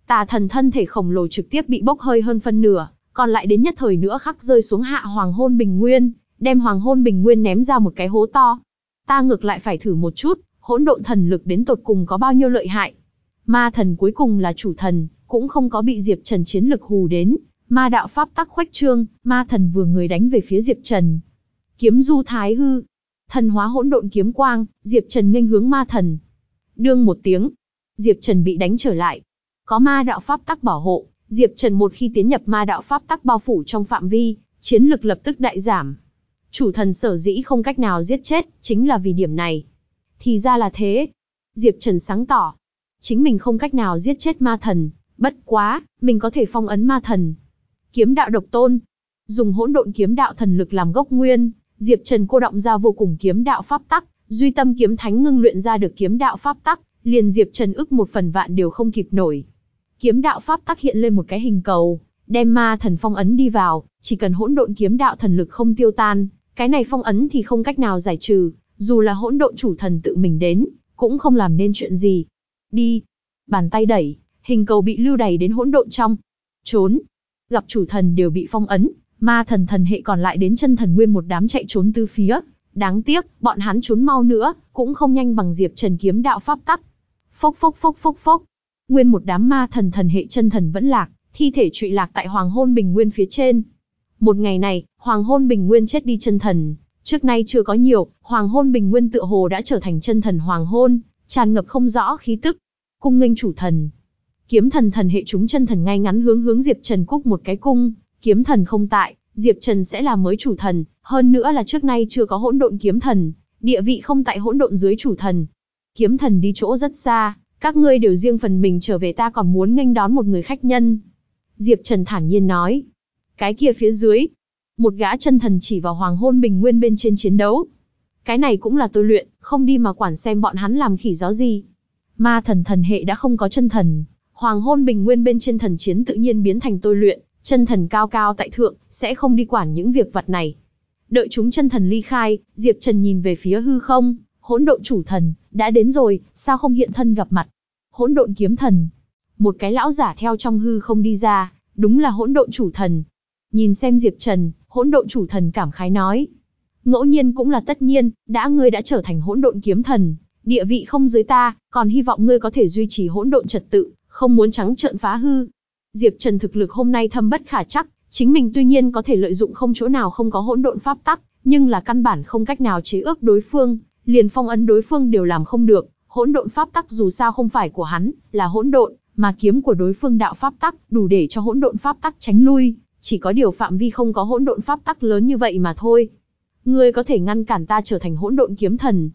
Tà thần thân thể khổng lồ trực tiếp bị bốc hơi hơn phân nửa, còn lại đến nhất thời nữa khắc rơi xuống hạ hoàng hôn bình nguyên, đem hoàng hôn bình nguyên ném ra một cái hố to. Ta ngược lại phải thử một chút, hỗn độn thần lực đến tột cùng có bao nhiêu lợi hại. Ma thần cuối cùng là chủ thần, cũng không có bị Diệp Trần chiến lực hù đến, ma đạo pháp tắc khuếch trương, ma thần vừa người đánh về phía Diệp Trần. Kiếm du thái hư, thần hóa hỗn độn kiếm quang, Diệp Trần nghênh hướng ma thần. Đương một tiếng, Diệp Trần bị đánh trở lại. Có ma đạo pháp tắc bảo hộ, Diệp Trần một khi tiến nhập ma đạo pháp tắc bao phủ trong phạm vi, chiến lực lập tức đại giảm. Chủ thần sở dĩ không cách nào giết chết, chính là vì điểm này. Thì ra là thế. Diệp Trần sáng tỏ. Chính mình không cách nào giết chết ma thần, bất quá, mình có thể phong ấn ma thần. Kiếm đạo độc tôn. Dùng hỗn độn kiếm đạo thần lực làm gốc nguyên, Diệp Trần cô động ra vô cùng kiếm đạo pháp tắc, duy tâm kiếm thánh ngưng luyện ra được kiếm đạo pháp tắc, liền Diệp Trần ức một phần vạn đều không kịp nổi. Kiếm đạo pháp tắc hiện lên một cái hình cầu, đem ma thần phong ấn đi vào, chỉ cần hỗn độn kiếm đạo thần lực không tiêu tan, cái này phong ấn thì không cách nào giải trừ, dù là hỗn độn chủ thần tự mình đến, cũng không làm nên chuyện gì. Đi. Bàn tay đẩy, hình cầu bị lưu đẩy đến hỗn độn trong. Trốn. Gặp chủ thần đều bị phong ấn, ma thần thần hệ còn lại đến chân thần nguyên một đám chạy trốn tứ phía. Đáng tiếc, bọn hắn trốn mau nữa, cũng không nhanh bằng Diệp Trần kiếm đạo pháp tắc. Phốc phốc phốc phốc phốc. Nguyên một đám ma thần thần hệ chân thần vẫn lạc, thi thể trụy lạc tại Hoàng Hôn Bình Nguyên phía trên. Một ngày này, Hoàng Hôn Bình Nguyên chết đi chân thần, trước nay chưa có nhiều, Hoàng Hôn Bình Nguyên tựa hồ đã trở thành chân thần Hoàng Hôn, tràn ngập không rõ khí tức. Cung nghênh chủ thần. Kiếm thần thần hệ chúng chân thần ngay ngắn hướng hướng Diệp Trần cúc một cái cung, kiếm thần không tại, Diệp Trần sẽ là mới chủ thần, hơn nữa là trước nay chưa có hỗn độn kiếm thần, địa vị không tại hỗn độn dưới chủ thần. Kiếm thần đi chỗ rất xa, các ngươi đều riêng phần mình trở về ta còn muốn nghênh đón một người khách nhân. Diệp Trần thản nhiên nói. Cái kia phía dưới, một gã chân thần chỉ vào hoàng hôn bình nguyên bên trên chiến đấu. Cái này cũng là tôi luyện, không đi mà quản xem bọn hắn làm khỉ gió gì. Ma thần thần hệ đã không có chân thần, hoàng hôn bình nguyên bên trên thần chiến tự nhiên biến thành tôi luyện, chân thần cao cao tại thượng, sẽ không đi quản những việc vật này. Đợi chúng chân thần ly khai, Diệp Trần nhìn về phía hư không, hỗn độn chủ thần, đã đến rồi, sao không hiện thân gặp mặt? Hỗn độn kiếm thần. Một cái lão giả theo trong hư không đi ra, đúng là hỗn độn chủ thần. Nhìn xem Diệp Trần, hỗn độn chủ thần cảm khái nói. Ngẫu nhiên cũng là tất nhiên, đã ngươi đã trở thành hỗn độn kiếm thần, địa vị không dưới ta, còn hy vọng ngươi có thể duy trì hỗn độn trật tự, không muốn trắng trợn phá hư. Diệp Trần thực lực hôm nay thâm bất khả chắc, chính mình tuy nhiên có thể lợi dụng không chỗ nào không có hỗn độn pháp tắc, nhưng là căn bản không cách nào chế ước đối phương, liền phong ấn đối phương đều làm không được, hỗn độn pháp tắc dù sao không phải của hắn, là hỗn độn, mà kiếm của đối phương đạo pháp tắc, đủ để cho hỗn độn pháp tắc tránh lui, chỉ có điều phạm vi không có hỗn độn pháp tắc lớn như vậy mà thôi. Ngươi có thể ngăn cản ta trở thành hỗn độn kiếm thần.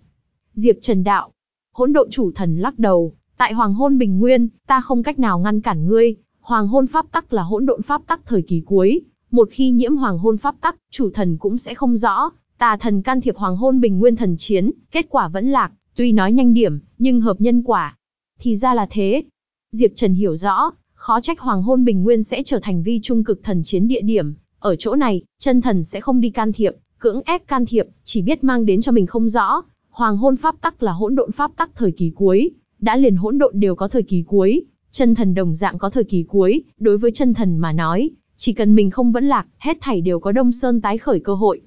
Diệp Trần đạo. Hỗn độn chủ thần lắc đầu, tại Hoàng Hôn Bình Nguyên, ta không cách nào ngăn cản ngươi, Hoàng Hôn pháp tắc là hỗn độn pháp tắc thời kỳ cuối, một khi nhiễm Hoàng Hôn pháp tắc, chủ thần cũng sẽ không rõ, tà thần can thiệp Hoàng Hôn Bình Nguyên thần chiến, kết quả vẫn lạc, tuy nói nhanh điểm, nhưng hợp nhân quả. Thì ra là thế. Diệp Trần hiểu rõ, khó trách Hoàng Hôn Bình Nguyên sẽ trở thành vi trung cực thần chiến địa điểm, ở chỗ này, chân thần sẽ không đi can thiệp, cưỡng ép can thiệp, chỉ biết mang đến cho mình không rõ. Hoàng hôn pháp tắc là hỗn độn pháp tắc thời kỳ cuối, đã liền hỗn độn đều có thời kỳ cuối, chân thần đồng dạng có thời kỳ cuối, đối với chân thần mà nói, chỉ cần mình không vẫn lạc, hết thảy đều có Đông Sơn tái khởi cơ hội.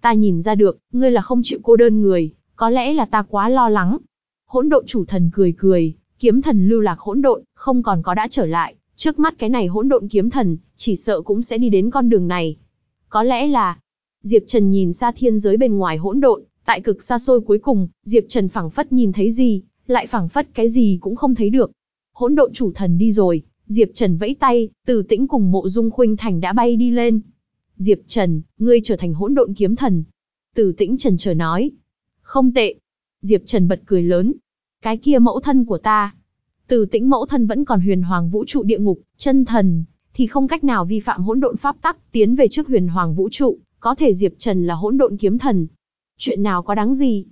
Ta nhìn ra được, ngươi là không chịu cô đơn người, có lẽ là ta quá lo lắng. Hỗn độn chủ thần cười cười, kiếm thần lưu lạc hỗn độn, không còn có đã trở lại, trước mắt cái này hỗn độn kiếm thần, chỉ sợ cũng sẽ đi đến con đường này. Có lẽ là, Diệp Trần nhìn xa thiên giới bên ngoài hỗn độn, tại cực xa xôi cuối cùng, Diệp Trần phảng phất nhìn thấy gì, lại phảng phất cái gì cũng không thấy được. Hỗn độn chủ thần đi rồi, Diệp Trần vẫy tay, Từ Tĩnh cùng Mộ Dung Khuynh Thành đã bay đi lên. Diệp Trần, ngươi trở thành hỗn độn kiếm thần. Từ Tĩnh Trần chờ nói. Không tệ. Diệp Trần bật cười lớn. Cái kia mẫu thân của ta. Từ Tĩnh mẫu thân vẫn còn huyền hoàng vũ trụ địa ngục, chân thần, thì không cách nào vi phạm hỗn độn pháp tắc, tiến về trước huyền hoàng vũ trụ, có thể Diệp Trần là hỗn độn kiếm thần. Chuyện nào có đáng gì?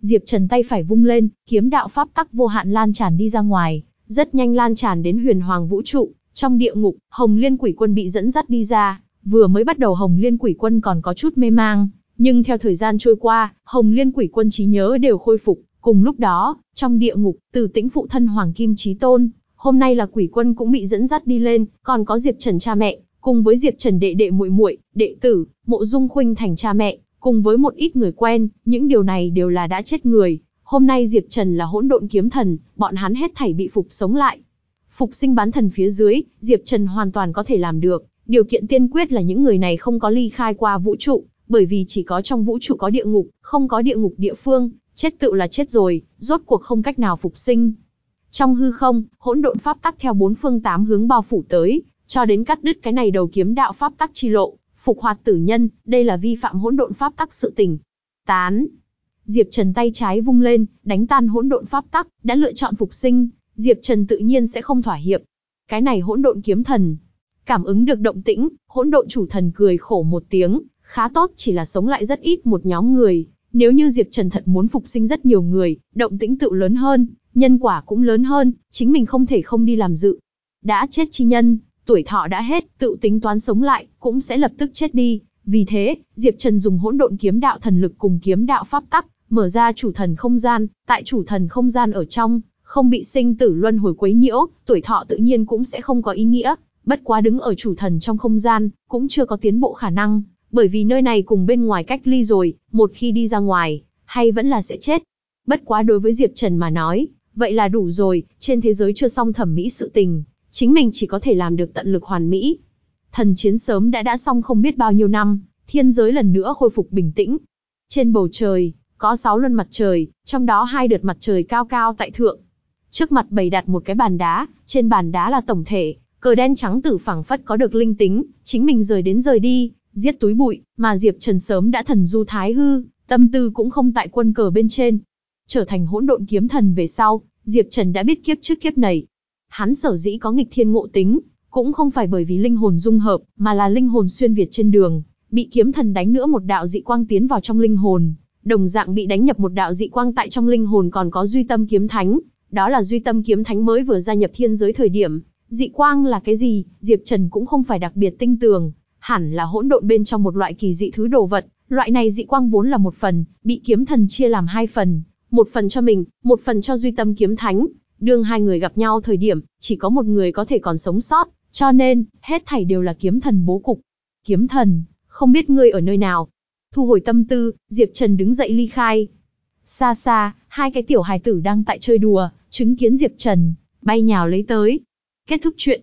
Diệp Trần tay phải vung lên, kiếm đạo pháp tắc vô hạn lan tràn đi ra ngoài, rất nhanh lan tràn đến huyền hoàng vũ trụ. Trong địa ngục, Hồng Liên Quỷ Quân bị dẫn dắt đi ra, vừa mới bắt đầu Hồng Liên Quỷ Quân còn có chút mê mang, nhưng theo thời gian trôi qua, Hồng Liên Quỷ Quân trí nhớ đều khôi phục. Cùng lúc đó, trong địa ngục, Từ Tĩnh phụ thân Hoàng Kim Chí Tôn, hôm nay là Quỷ Quân cũng bị dẫn dắt đi lên, còn có Diệp Trần cha mẹ, cùng với Diệp Trần đệ đệ muội muội, đệ tử, Mộ Dung Khuynh thành cha mẹ, cùng với một ít người quen, những điều này đều là đã chết người. Hôm nay Diệp Trần là hỗn độn kiếm thần, bọn hắn hết thảy bị phục sống lại. Phục sinh bán thần phía dưới, Diệp Trần hoàn toàn có thể làm được, điều kiện tiên quyết là những người này không có ly khai qua vũ trụ, bởi vì chỉ có trong vũ trụ có địa ngục, không có địa ngục địa phương, chết tự là chết rồi, rốt cuộc không cách nào phục sinh. Trong hư không, hỗn độn pháp tắc theo bốn phương tám hướng bao phủ tới, cho đến cắt đứt cái này đầu kiếm đạo pháp tắc chi lộ, phục hoạt tử nhân, đây là vi phạm hỗn độn pháp tắc sự tình. Tán. Diệp Trần tay trái vung lên, đánh tan hỗn độn pháp tắc, đã lựa chọn phục sinh, Diệp Trần tự nhiên sẽ không thỏa hiệp. Cái này hỗn độn kiếm thần, cảm ứng được động tĩnh, hỗn độn chủ thần cười khổ một tiếng, khá tốt chỉ là sống lại rất ít một nhóm người, nếu như Diệp Trần thật muốn phục sinh rất nhiều người, động tĩnh tự lớn hơn, nhân quả cũng lớn hơn, chính mình không thể không đi làm dự. Đã chết chi nhân, tuổi thọ đã hết, tự tính toán sống lại, cũng sẽ lập tức chết đi. Vì thế, Diệp Trần dùng hỗn độn kiếm đạo thần lực cùng kiếm đạo pháp tắc, mở ra chủ thần không gian, tại chủ thần không gian ở trong, không bị sinh tử luân hồi quấy nhiễu, tuổi thọ tự nhiên cũng sẽ không có ý nghĩa. Bất quá đứng ở chủ thần trong không gian, cũng chưa có tiến bộ khả năng, bởi vì nơi này cùng bên ngoài cách ly rồi, một khi đi ra ngoài, hay vẫn là sẽ chết. Bất quá đối với Diệp Trần mà nói, vậy là đủ rồi, trên thế giới chưa xong thẩm mỹ sự tình, chính mình chỉ có thể làm được tận lực hoàn mỹ. Thần chiến sớm đã đã xong không biết bao nhiêu năm, thiên giới lần nữa khôi phục bình tĩnh. Trên bầu trời, có 6 luân mặt trời, trong đó hai đợt mặt trời cao cao tại thượng. Trước mặt bày đặt một cái bàn đá, trên bàn đá là tổng thể, cờ đen trắng tử phẳng phất có được linh tính, chính mình rời đến rời đi, giết túi bụi, mà Diệp Trần sớm đã thần du thái hư, tâm tư cũng không tại quân cờ bên trên. Trở thành hỗn độn kiếm thần về sau, Diệp Trần đã biết kiếp trước kiếp này, Hắn sở dĩ có nghịch thiên ngộ tính, cũng không phải bởi vì linh hồn dung hợp, mà là linh hồn xuyên việt trên đường, bị kiếm thần đánh nữa một đạo dị quang tiến vào trong linh hồn, đồng dạng bị đánh nhập một đạo dị quang tại trong linh hồn còn có duy tâm kiếm thánh, đó là duy tâm kiếm thánh mới vừa gia nhập thiên giới thời điểm. Dị quang là cái gì, Diệp Trần cũng không phải đặc biệt tinh tường, hẳn là hỗn độn bên trong một loại kỳ dị thứ đồ vật, loại này dị quang vốn là một phần, bị kiếm thần chia làm hai phần, một phần cho mình, một phần cho duy tâm kiếm thánh, Đương hai người gặp nhau thời điểm, chỉ có một người có thể còn sống sót, cho nên, hết thảy đều là kiếm thần bố cục. Kiếm thần, không biết ngươi ở nơi nào. Thu hồi tâm tư, Diệp Trần đứng dậy ly khai. Xa xa, hai cái tiểu hài tử đang tại chơi đùa, chứng kiến Diệp Trần, bay nhào lấy tới. Kết thúc chuyện.